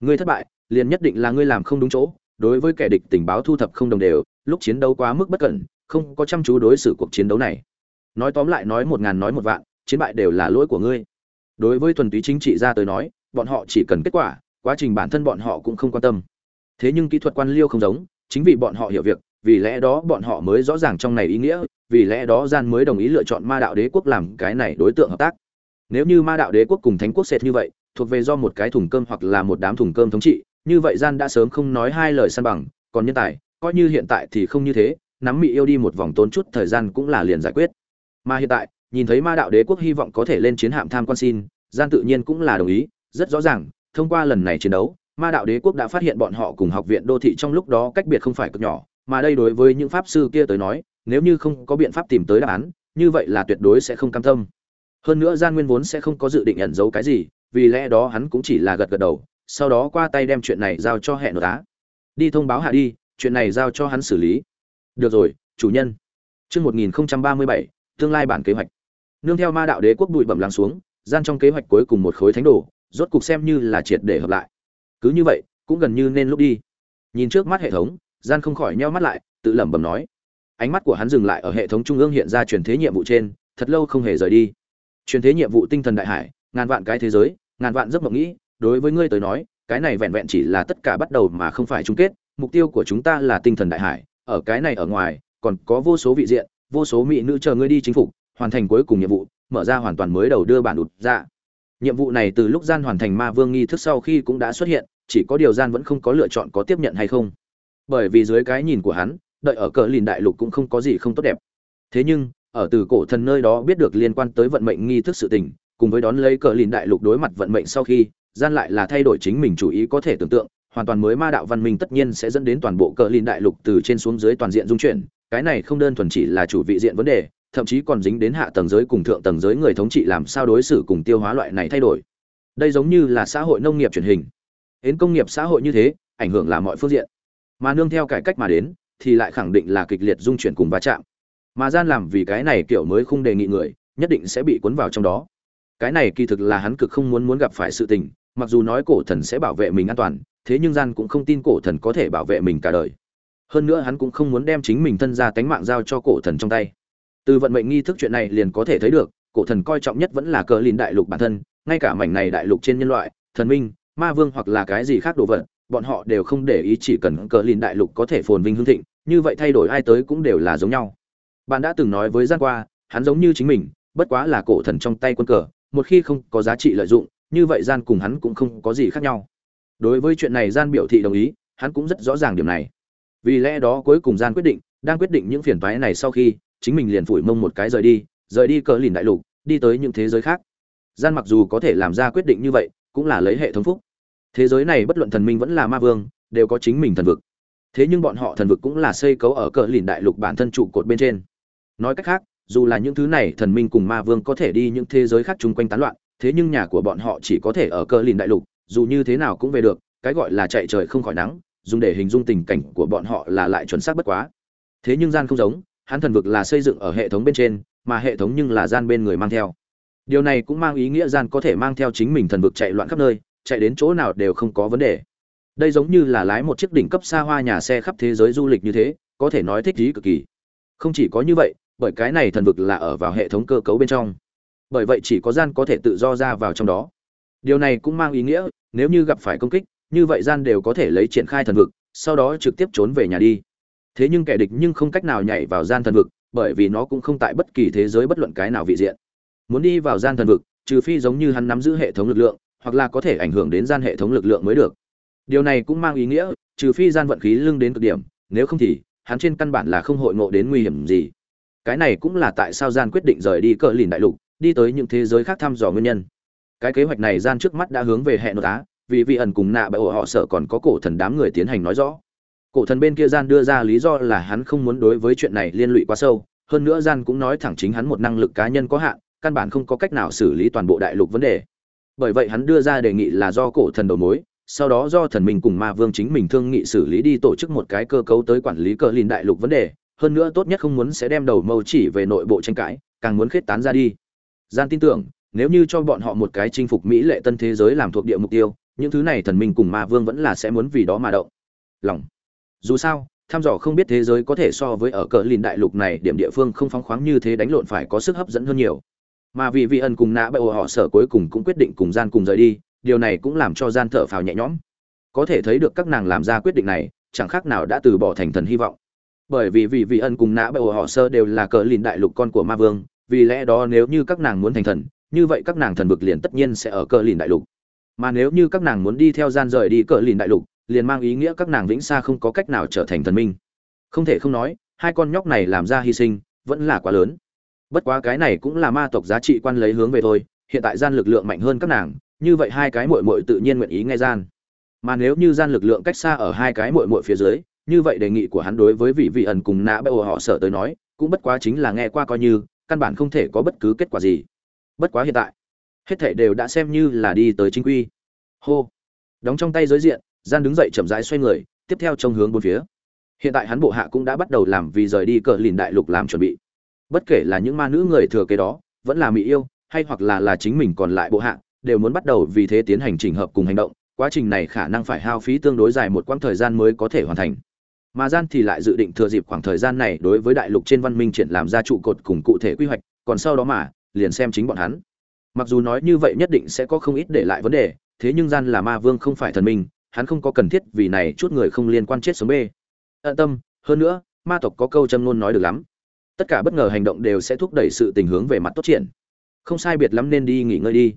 Ngươi thất bại, liền nhất định là ngươi làm không đúng chỗ đối với kẻ địch tình báo thu thập không đồng đều, lúc chiến đấu quá mức bất cẩn, không có chăm chú đối xử cuộc chiến đấu này. Nói tóm lại nói một ngàn nói một vạn, chiến bại đều là lỗi của ngươi. Đối với thuần túy chính trị ra tới nói, bọn họ chỉ cần kết quả, quá trình bản thân bọn họ cũng không quan tâm. Thế nhưng kỹ thuật quan liêu không giống, chính vì bọn họ hiểu việc, vì lẽ đó bọn họ mới rõ ràng trong này ý nghĩa, vì lẽ đó gian mới đồng ý lựa chọn ma đạo đế quốc làm cái này đối tượng hợp tác. Nếu như ma đạo đế quốc cùng thánh quốc sệt như vậy, thuộc về do một cái thùng cơm hoặc là một đám thùng cơm thống trị như vậy gian đã sớm không nói hai lời săn bằng, còn nhân tài, coi như hiện tại thì không như thế, nắm mị yêu đi một vòng tốn chút thời gian cũng là liền giải quyết. Mà hiện tại, nhìn thấy ma đạo đế quốc hy vọng có thể lên chiến hạm tham quan xin, gian tự nhiên cũng là đồng ý, rất rõ ràng, thông qua lần này chiến đấu, ma đạo đế quốc đã phát hiện bọn họ cùng học viện đô thị trong lúc đó cách biệt không phải cực nhỏ, mà đây đối với những pháp sư kia tới nói, nếu như không có biện pháp tìm tới đáp án, như vậy là tuyệt đối sẽ không cam tâm. Hơn nữa gian nguyên vốn sẽ không có dự định ẩn giấu cái gì, vì lẽ đó hắn cũng chỉ là gật gật đầu sau đó qua tay đem chuyện này giao cho hẹn nội tá đi thông báo hạ đi, chuyện này giao cho hắn xử lý. Được rồi, chủ nhân. Chương một nghìn ba mươi bảy, tương lai bản kế hoạch. Nương theo ma đạo đế quốc bụi bẩm lắng xuống, gian trong kế hoạch cuối cùng một khối thánh đồ, rốt cục xem như là triệt để hợp lại. Cứ như vậy, cũng gần như nên lúc đi. Nhìn trước mắt hệ thống, gian không khỏi nheo mắt lại, tự lẩm bẩm nói. Ánh mắt của hắn dừng lại ở hệ thống trung ương hiện ra truyền thế nhiệm vụ trên, thật lâu không hề rời đi. Truyền thế nhiệm vụ tinh thần đại hải, ngàn vạn cái thế giới, ngàn vạn giấc mộng nghĩ đối với ngươi tới nói, cái này vẹn vẹn chỉ là tất cả bắt đầu mà không phải chung kết, mục tiêu của chúng ta là tinh thần đại hải, ở cái này ở ngoài, còn có vô số vị diện, vô số mỹ nữ chờ ngươi đi chính phục, hoàn thành cuối cùng nhiệm vụ, mở ra hoàn toàn mới đầu đưa bản đụt ra. Nhiệm vụ này từ lúc gian hoàn thành ma vương nghi thức sau khi cũng đã xuất hiện, chỉ có điều gian vẫn không có lựa chọn có tiếp nhận hay không. Bởi vì dưới cái nhìn của hắn, đợi ở cờ lìn đại lục cũng không có gì không tốt đẹp. Thế nhưng, ở từ cổ thần nơi đó biết được liên quan tới vận mệnh nghi thức sự tình, cùng với đón lấy cờ lìn đại lục đối mặt vận mệnh sau khi gian lại là thay đổi chính mình chủ ý có thể tưởng tượng, hoàn toàn mới ma đạo văn minh tất nhiên sẽ dẫn đến toàn bộ cờ lìn đại lục từ trên xuống dưới toàn diện dung chuyển, cái này không đơn thuần chỉ là chủ vị diện vấn đề, thậm chí còn dính đến hạ tầng giới cùng thượng tầng giới người thống trị làm sao đối xử cùng tiêu hóa loại này thay đổi. Đây giống như là xã hội nông nghiệp truyền hình. Đến công nghiệp xã hội như thế, ảnh hưởng là mọi phương diện. Mà nương theo cải cách mà đến, thì lại khẳng định là kịch liệt dung chuyển cùng va chạm. Mà gian làm vì cái này kiểu mới không đề nghị người, nhất định sẽ bị cuốn vào trong đó. Cái này kỳ thực là hắn cực không muốn muốn gặp phải sự tình mặc dù nói cổ thần sẽ bảo vệ mình an toàn, thế nhưng gian cũng không tin cổ thần có thể bảo vệ mình cả đời. Hơn nữa hắn cũng không muốn đem chính mình thân ra tánh mạng giao cho cổ thần trong tay. Từ vận mệnh nghi thức chuyện này liền có thể thấy được, cổ thần coi trọng nhất vẫn là cờ lìn đại lục bản thân, ngay cả mảnh này đại lục trên nhân loại, thần minh, ma vương hoặc là cái gì khác đồ vật, bọn họ đều không để ý chỉ cần cờ lìn đại lục có thể phồn vinh hương thịnh, như vậy thay đổi ai tới cũng đều là giống nhau. Bạn đã từng nói với gian qua, hắn giống như chính mình, bất quá là cổ thần trong tay quân cờ, một khi không có giá trị lợi dụng như vậy gian cùng hắn cũng không có gì khác nhau. Đối với chuyện này gian biểu thị đồng ý, hắn cũng rất rõ ràng điểm này. Vì lẽ đó cuối cùng gian quyết định, đang quyết định những phiền toái này sau khi, chính mình liền phủi mông một cái rời đi rời đi cờ lìn đại lục, đi tới những thế giới khác. Gian mặc dù có thể làm ra quyết định như vậy, cũng là lấy hệ thống phúc. Thế giới này bất luận thần minh vẫn là ma vương, đều có chính mình thần vực. Thế nhưng bọn họ thần vực cũng là xây cấu ở cờ lìn đại lục bản thân trụ cột bên trên. Nói cách khác, dù là những thứ này thần minh cùng ma vương có thể đi những thế giới khác chung quanh tán loạn thế nhưng nhà của bọn họ chỉ có thể ở cờ lìn đại lục, dù như thế nào cũng về được, cái gọi là chạy trời không khỏi nắng, dùng để hình dung tình cảnh của bọn họ là lại chuẩn xác bất quá. Thế nhưng gian không giống, hắn thần vực là xây dựng ở hệ thống bên trên, mà hệ thống nhưng là gian bên người mang theo. Điều này cũng mang ý nghĩa gian có thể mang theo chính mình thần vực chạy loạn khắp nơi, chạy đến chỗ nào đều không có vấn đề. Đây giống như là lái một chiếc đỉnh cấp xa hoa nhà xe khắp thế giới du lịch như thế, có thể nói thích trí cực kỳ. Không chỉ có như vậy, bởi cái này thần vực là ở vào hệ thống cơ cấu bên trong bởi vậy chỉ có gian có thể tự do ra vào trong đó. Điều này cũng mang ý nghĩa, nếu như gặp phải công kích, như vậy gian đều có thể lấy triển khai thần vực, sau đó trực tiếp trốn về nhà đi. Thế nhưng kẻ địch nhưng không cách nào nhảy vào gian thần vực, bởi vì nó cũng không tại bất kỳ thế giới bất luận cái nào vị diện. Muốn đi vào gian thần vực, trừ phi giống như hắn nắm giữ hệ thống lực lượng, hoặc là có thể ảnh hưởng đến gian hệ thống lực lượng mới được. Điều này cũng mang ý nghĩa, trừ phi gian vận khí lưng đến cực điểm, nếu không thì, hắn trên căn bản là không hội ngộ đến nguy hiểm gì. Cái này cũng là tại sao gian quyết định rời đi cờ lìn đại lục đi tới những thế giới khác thăm dò nguyên nhân. Cái kế hoạch này gian trước mắt đã hướng về hệ nội á vì vị ẩn cùng nạ bại ổ họ sợ còn có cổ thần đám người tiến hành nói rõ. Cổ thần bên kia gian đưa ra lý do là hắn không muốn đối với chuyện này liên lụy quá sâu, hơn nữa gian cũng nói thẳng chính hắn một năng lực cá nhân có hạn, căn bản không có cách nào xử lý toàn bộ đại lục vấn đề. Bởi vậy hắn đưa ra đề nghị là do cổ thần đầu mối, sau đó do thần minh cùng ma vương chính mình thương nghị xử lý đi tổ chức một cái cơ cấu tới quản lý cờ lìn đại lục vấn đề, hơn nữa tốt nhất không muốn sẽ đem đầu mâu chỉ về nội bộ tranh cãi, càng muốn khết tán ra đi gian tin tưởng, nếu như cho bọn họ một cái chinh phục mỹ lệ tân thế giới làm thuộc địa mục tiêu, những thứ này thần minh cùng ma vương vẫn là sẽ muốn vì đó mà động. Lòng. Dù sao, thăm dò không biết thế giới có thể so với ở cờ lìn đại lục này điểm địa phương không phóng khoáng như thế đánh lộn phải có sức hấp dẫn hơn nhiều. Mà vì vị ẩn cùng nã bậy họ sở cuối cùng cũng quyết định cùng gian cùng rời đi, điều này cũng làm cho gian thở phào nhẹ nhõm. Có thể thấy được các nàng làm ra quyết định này, chẳng khác nào đã từ bỏ thành thần hy vọng. Bởi vì vì vị ân cùng nã bậy họ sơ đều là cờ lìn đại lục con của ma vương vì lẽ đó nếu như các nàng muốn thành thần, như vậy các nàng thần vực liền tất nhiên sẽ ở cờ lìn đại lục. Mà nếu như các nàng muốn đi theo gian rời đi cờ lìn đại lục, liền mang ý nghĩa các nàng vĩnh xa không có cách nào trở thành thần minh. Không thể không nói, hai con nhóc này làm ra hy sinh, vẫn là quá lớn. Bất quá cái này cũng là ma tộc giá trị quan lấy hướng về thôi, hiện tại gian lực lượng mạnh hơn các nàng, như vậy hai cái muội muội tự nhiên nguyện ý nghe gian. Mà nếu như gian lực lượng cách xa ở hai cái muội muội phía dưới, như vậy đề nghị của hắn đối với vị vị ẩn cùng nã bệ họ sợ tới nói, cũng bất quá chính là nghe qua coi như căn bản không thể có bất cứ kết quả gì. Bất quá hiện tại, hết thảy đều đã xem như là đi tới chính quy. Hô. Đóng trong tay giới diện, gian đứng dậy chậm rãi xoay người, tiếp theo trông hướng bốn phía. Hiện tại hắn bộ hạ cũng đã bắt đầu làm vì rời đi cờ lìn đại lục làm chuẩn bị. Bất kể là những ma nữ người thừa kế đó, vẫn là mỹ yêu, hay hoặc là là chính mình còn lại bộ hạ, đều muốn bắt đầu vì thế tiến hành chỉnh hợp cùng hành động. Quá trình này khả năng phải hao phí tương đối dài một quãng thời gian mới có thể hoàn thành mà gian thì lại dự định thừa dịp khoảng thời gian này đối với đại lục trên văn minh triển làm ra trụ cột cùng cụ thể quy hoạch, còn sau đó mà, liền xem chính bọn hắn. Mặc dù nói như vậy nhất định sẽ có không ít để lại vấn đề, thế nhưng gian là ma vương không phải thần minh, hắn không có cần thiết vì này chút người không liên quan chết sống bê. Tận tâm, hơn nữa, ma tộc có câu châm ngôn nói được lắm. Tất cả bất ngờ hành động đều sẽ thúc đẩy sự tình hướng về mặt tốt triển. Không sai biệt lắm nên đi nghỉ ngơi đi.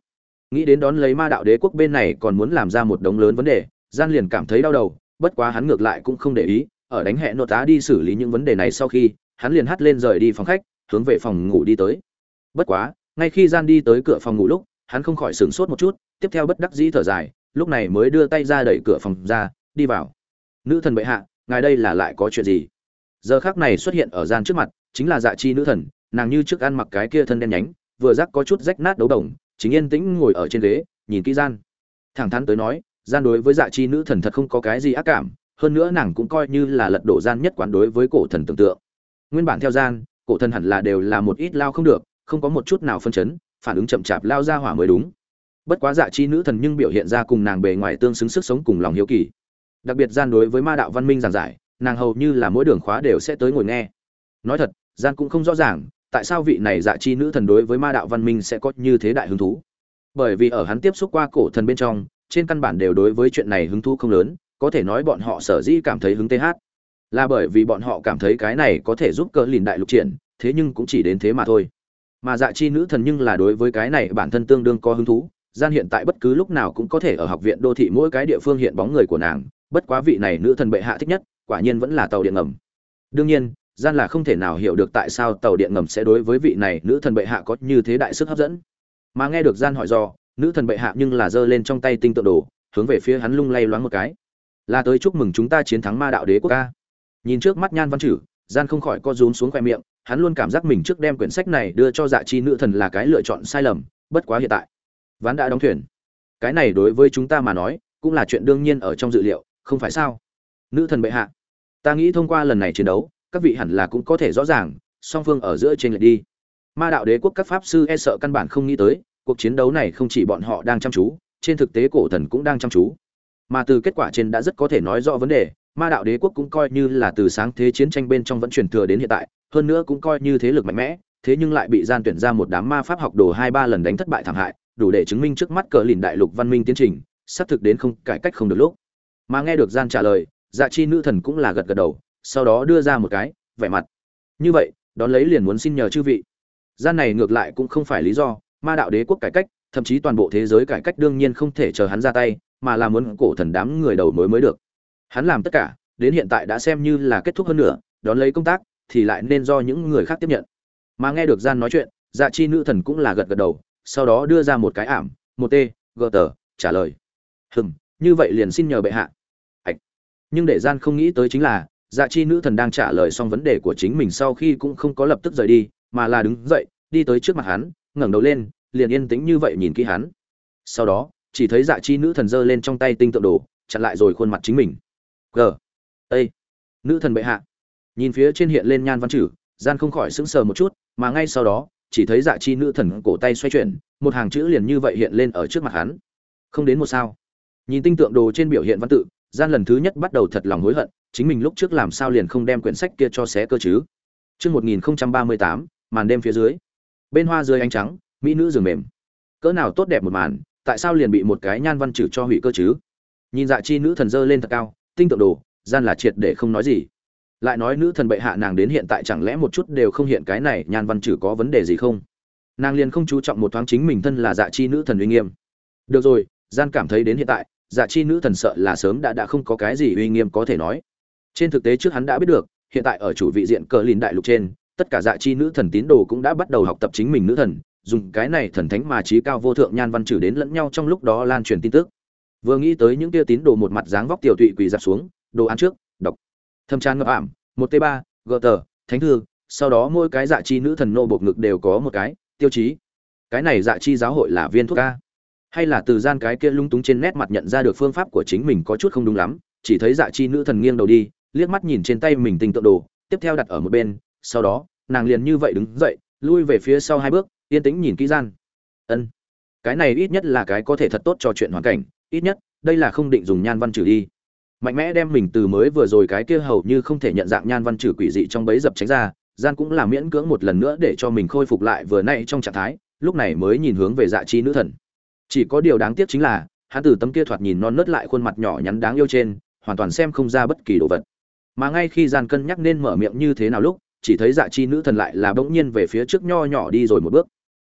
Nghĩ đến đón lấy ma đạo đế quốc bên này còn muốn làm ra một đống lớn vấn đề, gian liền cảm thấy đau đầu, bất quá hắn ngược lại cũng không để ý ở đánh hẹn nội tá đi xử lý những vấn đề này sau khi, hắn liền hắt lên rời đi phòng khách, hướng về phòng ngủ đi tới. Bất quá, ngay khi gian đi tới cửa phòng ngủ lúc, hắn không khỏi sửng sốt một chút, tiếp theo bất đắc dĩ thở dài, lúc này mới đưa tay ra đẩy cửa phòng ra, đi vào. Nữ thần bệ hạ, ngài đây là lại có chuyện gì? Giờ khác này xuất hiện ở gian trước mặt, chính là dạ chi nữ thần, nàng như trước ăn mặc cái kia thân đen nhánh, vừa rắc có chút rách nát đấu đồng, chính yên tĩnh ngồi ở trên ghế, nhìn kỹ gian. Thẳng thắn tới nói, gian đối với dạ chi nữ thần thật không có cái gì ác cảm hơn nữa nàng cũng coi như là lật đổ gian nhất quán đối với cổ thần tưởng tượng. Nguyên bản theo gian, cổ thần hẳn là đều là một ít lao không được, không có một chút nào phân chấn, phản ứng chậm chạp lao ra hỏa mới đúng. Bất quá dạ chi nữ thần nhưng biểu hiện ra cùng nàng bề ngoài tương xứng sức sống cùng lòng hiếu kỳ. Đặc biệt gian đối với ma đạo văn minh giảng giải, nàng hầu như là mỗi đường khóa đều sẽ tới ngồi nghe. Nói thật, gian cũng không rõ ràng, tại sao vị này dạ chi nữ thần đối với ma đạo văn minh sẽ có như thế đại hứng thú. Bởi vì ở hắn tiếp xúc qua cổ thần bên trong, trên căn bản đều đối với chuyện này hứng thú không lớn có thể nói bọn họ sở dĩ cảm thấy hứng th là bởi vì bọn họ cảm thấy cái này có thể giúp cỡ lìn đại lục triển, thế nhưng cũng chỉ đến thế mà thôi. Mà dạ chi nữ thần nhưng là đối với cái này bản thân tương đương có hứng thú, gian hiện tại bất cứ lúc nào cũng có thể ở học viện đô thị mỗi cái địa phương hiện bóng người của nàng, bất quá vị này nữ thần bệ hạ thích nhất, quả nhiên vẫn là tàu điện ngầm. Đương nhiên, gian là không thể nào hiểu được tại sao tàu điện ngầm sẽ đối với vị này nữ thần bệ hạ có như thế đại sức hấp dẫn. Mà nghe được gian hỏi do, nữ thần bệ hạ nhưng là giơ lên trong tay tinh tượng đồ, hướng về phía hắn lung lay loáng một cái là tới chúc mừng chúng ta chiến thắng ma đạo đế quốc ca. Nhìn trước mắt nhan văn chử, gian không khỏi co rúm xuống khoe miệng, hắn luôn cảm giác mình trước đem quyển sách này đưa cho dạ chi nữ thần là cái lựa chọn sai lầm, bất quá hiện tại, ván đã đóng thuyền. Cái này đối với chúng ta mà nói, cũng là chuyện đương nhiên ở trong dự liệu, không phải sao? Nữ thần bệ hạ, ta nghĩ thông qua lần này chiến đấu, các vị hẳn là cũng có thể rõ ràng, song phương ở giữa trên lệch đi. Ma đạo đế quốc các pháp sư e sợ căn bản không nghĩ tới, cuộc chiến đấu này không chỉ bọn họ đang chăm chú, trên thực tế cổ thần cũng đang chăm chú mà từ kết quả trên đã rất có thể nói rõ vấn đề, ma đạo đế quốc cũng coi như là từ sáng thế chiến tranh bên trong vẫn truyền thừa đến hiện tại, hơn nữa cũng coi như thế lực mạnh mẽ, thế nhưng lại bị gian tuyển ra một đám ma pháp học đồ hai ba lần đánh thất bại thảm hại, đủ để chứng minh trước mắt cờ lìn đại lục văn minh tiến trình, xác thực đến không, cải cách không được lúc. Mà nghe được gian trả lời dạ chi nữ thần cũng là gật gật đầu, sau đó đưa ra một cái, vẻ mặt. Như vậy, đón lấy liền muốn xin nhờ chư vị. Gian này ngược lại cũng không phải lý do, ma đạo đế quốc cải cách, thậm chí toàn bộ thế giới cải cách đương nhiên không thể chờ hắn ra tay mà là muốn cổ thần đám người đầu mối mới được. Hắn làm tất cả, đến hiện tại đã xem như là kết thúc hơn nữa, đón lấy công tác, thì lại nên do những người khác tiếp nhận. Mà nghe được gian nói chuyện dạ chi nữ thần cũng là gật gật đầu, sau đó đưa ra một cái ảm, một t gờ tờ, trả lời. Hừm, như vậy liền xin nhờ bệ hạ. Ạch nhưng để gian không nghĩ tới chính là dạ chi nữ thần đang trả lời xong vấn đề của chính mình sau khi cũng không có lập tức rời đi, mà là đứng dậy, đi tới trước mặt hắn, ngẩng đầu lên, liền yên tĩnh như vậy nhìn kỹ hắn. Sau đó chỉ thấy dạ chi nữ thần giơ lên trong tay tinh tượng đồ chặn lại rồi khuôn mặt chính mình. G. Ây nữ thần bệ hạ. Nhìn phía trên hiện lên nhan văn chử gian không khỏi sững sờ một chút mà ngay sau đó chỉ thấy dạ chi nữ thần cổ tay xoay chuyển một hàng chữ liền như vậy hiện lên ở trước mặt hắn. Không đến một sao. Nhìn tinh tượng đồ trên biểu hiện văn tự gian lần thứ nhất bắt đầu thật lòng hối hận chính mình lúc trước làm sao liền không đem quyển sách kia cho xé cơ chứ? Trước 1038, màn đêm phía dưới. Bên hoa dưới ánh trắng, mỹ nữ giường mềm. Cỡ nào tốt đẹp một màn, tại sao liền bị một cái nhan văn trừ cho hủy cơ chứ? Nhìn dạ chi nữ thần dơ lên thật cao, tinh tượng đồ, gian là triệt để không nói gì. Lại nói nữ thần bệ hạ nàng đến hiện tại chẳng lẽ một chút đều không hiện cái này nhan văn trừ có vấn đề gì không? Nàng liền không chú trọng một thoáng chính mình thân là dạ chi nữ thần uy nghiêm. Được rồi, gian cảm thấy đến hiện tại, dạ chi nữ thần sợ là sớm đã đã không có cái gì uy nghiêm có thể nói trên thực tế trước hắn đã biết được hiện tại ở chủ vị diện cờ lìn đại lục trên tất cả dạ chi nữ thần tín đồ cũng đã bắt đầu học tập chính mình nữ thần dùng cái này thần thánh mà trí cao vô thượng nhan văn trừ đến lẫn nhau trong lúc đó lan truyền tin tức. Vừa nghĩ tới những tia tín đồ một mặt dáng vóc tiểu tụy quỳ dạp xuống, đồ ăn trước, đọc. Thâm tràn ngập ảm, một t ba gờ tờ, thánh thư, sau đó mỗi cái dạ chi nữ thần nô bộc ngực đều có một cái, tiêu chí. Cái này dạ chi giáo hội là viên thuốc ca hay là từ gian cái kia lung túng trên nét mặt nhận ra được phương pháp của chính mình có chút không đúng lắm, chỉ thấy dạ chi nữ thần nghiêng đầu đi, liếc mắt nhìn trên tay mình tình tượng đồ, tiếp theo đặt ở một bên, sau đó, nàng liền như vậy đứng dậy, lui về phía sau hai bước yên tĩnh nhìn kỹ gian. Ân, cái này ít nhất là cái có thể thật tốt cho chuyện hoàn cảnh, ít nhất, đây là không định dùng nhan văn trừ đi. Mạnh mẽ đem mình từ mới vừa rồi cái kia hầu như không thể nhận dạng nhan văn trừ quỷ dị trong bấy dập tránh ra, gian cũng là miễn cưỡng một lần nữa để cho mình khôi phục lại vừa nay trong trạng thái, lúc này mới nhìn hướng về dạ chi nữ thần. Chỉ có điều đáng tiếc chính là, hắn từ tấm kia thoạt nhìn non nớt lại khuôn mặt nhỏ nhắn đáng yêu trên, hoàn toàn xem không ra bất kỳ đồ vật. Mà ngay khi gian cân nhắc nên mở miệng như thế nào lúc, chỉ thấy dạ chi nữ thần lại là bỗng nhiên về phía trước nho nhỏ đi rồi một bước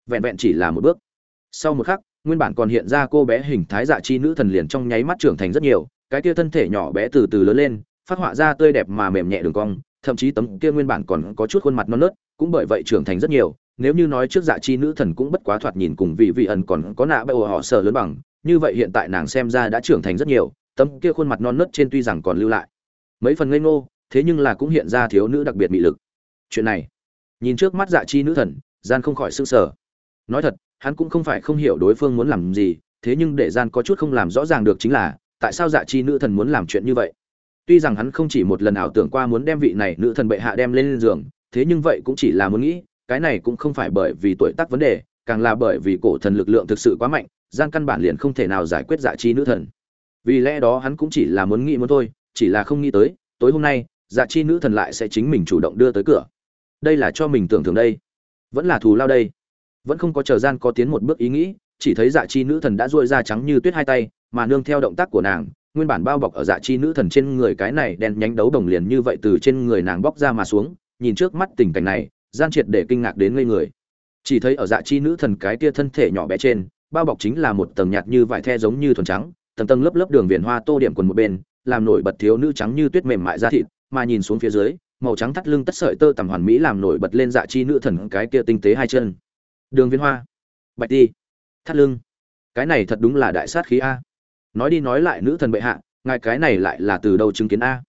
vẹn vẹn chỉ là một bước. Sau một khắc, nguyên bản còn hiện ra cô bé hình thái dạ chi nữ thần liền trong nháy mắt trưởng thành rất nhiều, cái kia thân thể nhỏ bé từ từ lớn lên, phát họa ra tươi đẹp mà mềm nhẹ đường cong, thậm chí tấm kia nguyên bản còn có chút khuôn mặt non nớt, cũng bởi vậy trưởng thành rất nhiều. Nếu như nói trước dạ chi nữ thần cũng bất quá thoạt nhìn cùng vị vị ẩn còn có nạ bệ họ sợ lớn bằng, như vậy hiện tại nàng xem ra đã trưởng thành rất nhiều, tấm kia khuôn mặt non nớt trên tuy rằng còn lưu lại. Mấy phần ngây ngô, thế nhưng là cũng hiện ra thiếu nữ đặc biệt mị lực. Chuyện này, nhìn trước mắt dạ chi nữ thần, gian không khỏi s ư n g sở nói thật, hắn cũng không phải không hiểu đối phương muốn làm gì, thế nhưng để gian có chút không làm rõ ràng được chính là, tại sao dạ chi nữ thần muốn làm chuyện như vậy? Tuy rằng hắn không chỉ một lần ảo tưởng qua muốn đem vị này nữ thần bệ hạ đem lên giường, thế nhưng vậy cũng chỉ là muốn nghĩ, cái này cũng không phải bởi vì tuổi tác vấn đề, càng là bởi vì cổ thần lực lượng thực sự quá mạnh, gian căn bản liền không thể nào giải quyết dạ chi nữ thần. Vì lẽ đó hắn cũng chỉ là muốn nghĩ muốn thôi, chỉ là không nghĩ tới, tối hôm nay dạ chi nữ thần lại sẽ chính mình chủ động đưa tới cửa. Đây là cho mình tưởng tượng đây. Vẫn là thù lao đây vẫn không có chờ gian có tiến một bước ý nghĩ, chỉ thấy dạ chi nữ thần đã duỗi ra trắng như tuyết hai tay, mà nương theo động tác của nàng, nguyên bản bao bọc ở dạ chi nữ thần trên người cái này đen nhánh đấu đồng liền như vậy từ trên người nàng bóc ra mà xuống, nhìn trước mắt tình cảnh này, gian triệt để kinh ngạc đến ngây người. Chỉ thấy ở dạ chi nữ thần cái tia thân thể nhỏ bé trên, bao bọc chính là một tầng nhạt như vải the giống như thuần trắng, tầng tầng lớp lớp đường viền hoa tô điểm quần một bên, làm nổi bật thiếu nữ trắng như tuyết mềm mại da thịt, mà nhìn xuống phía dưới, màu trắng thắt lưng tất sợi tơ tầm hoàn mỹ làm nổi bật lên dạ chi nữ thần cái kia tinh tế hai chân đường viên hoa. Bạch đi thắt lưng. Cái này thật đúng là đại sát khí a. Nói đi nói lại nữ thần bệ hạ, ngài cái này lại là từ đầu chứng kiến a?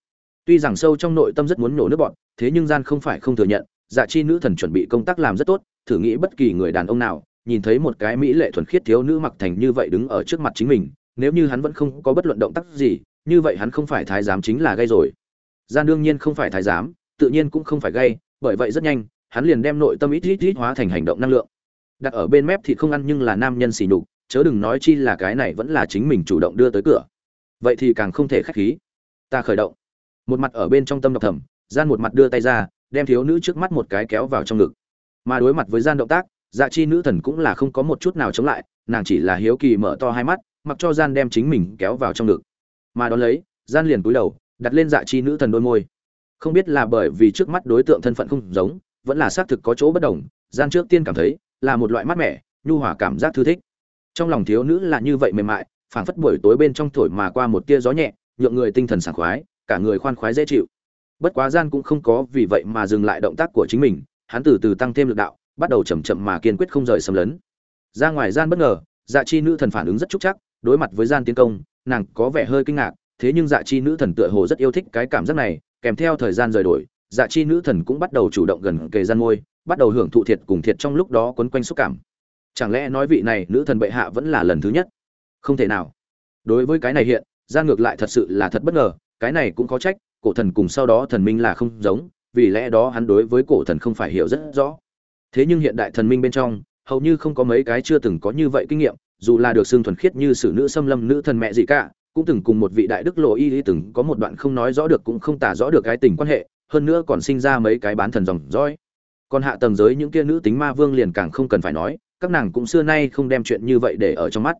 Tuy rằng sâu trong nội tâm rất muốn nổ nước bọn, thế nhưng gian không phải không thừa nhận dạ chi nữ thần chuẩn bị công tác làm rất tốt, thử nghĩ bất kỳ người đàn ông nào, nhìn thấy một cái mỹ lệ thuần khiết thiếu nữ mặc thành như vậy đứng ở trước mặt chính mình, nếu như hắn vẫn không có bất luận động tác gì, như vậy hắn không phải thái giám chính là gây rồi. Gian đương nhiên không phải thái giám, tự nhiên cũng không phải gây bởi vậy rất nhanh, hắn liền đem nội tâm ít ít ít hóa thành hành động năng lượng đặt ở bên mép thì không ăn nhưng là nam nhân xỉ nhục, chớ đừng nói chi là cái này vẫn là chính mình chủ động đưa tới cửa. Vậy thì càng không thể khách khí. Ta khởi động. Một mặt ở bên trong tâm độc thầm gian một mặt đưa tay ra, đem thiếu nữ trước mắt một cái kéo vào trong ngực. Mà đối mặt với gian động tác dạ chi nữ thần cũng là không có một chút nào chống lại, nàng chỉ là hiếu kỳ mở to hai mắt, mặc cho gian đem chính mình kéo vào trong ngực. Mà đón lấy, gian liền cúi đầu, đặt lên dạ chi nữ thần đôi môi. Không biết là bởi vì trước mắt đối tượng thân phận không giống, vẫn là xác thực có chỗ bất đồng, gian trước tiên cảm thấy là một loại mát mẻ, nhu hòa cảm giác thư thích. Trong lòng thiếu nữ là như vậy mềm mại, phảng phất buổi tối bên trong thổi mà qua một tia gió nhẹ, nhượng người tinh thần sảng khoái, cả người khoan khoái dễ chịu. Bất quá gian cũng không có vì vậy mà dừng lại động tác của chính mình, hắn từ từ tăng thêm lực đạo, bắt đầu chậm chậm mà kiên quyết không rời xâm lấn. Ra ngoài gian bất ngờ dạ chi nữ thần phản ứng rất trúc chắc, đối mặt với gian tiến công, nàng có vẻ hơi kinh ngạc, thế nhưng dạ chi nữ thần tựa hồ rất yêu thích cái cảm giác này, kèm theo thời gian rời đổi dạ chi nữ thần cũng bắt đầu chủ động gần kề gian môi bắt đầu hưởng thụ thiệt cùng thiệt trong lúc đó quấn quanh xúc cảm. Chẳng lẽ nói vị này nữ thần bệ hạ vẫn là lần thứ nhất? Không thể nào. Đối với cái này hiện gian ngược lại thật sự là thật bất ngờ, cái này cũng có trách, cổ thần cùng sau đó thần minh là không giống, vì lẽ đó hắn đối với cổ thần không phải hiểu rất rõ. Thế nhưng hiện đại thần minh bên trong, hầu như không có mấy cái chưa từng có như vậy kinh nghiệm, dù là được xương thuần khiết như sử nữ xâm lâm nữ thần mẹ gì cả, cũng từng cùng một vị đại đức lộ y lý từng có một đoạn không nói rõ được cũng không tả rõ được cái tình quan hệ, hơn nữa còn sinh ra mấy cái bán thần dòng dõi còn hạ tầng giới những kia nữ tính ma vương liền càng không cần phải nói, các nàng cũng xưa nay không đem chuyện như vậy để ở trong mắt.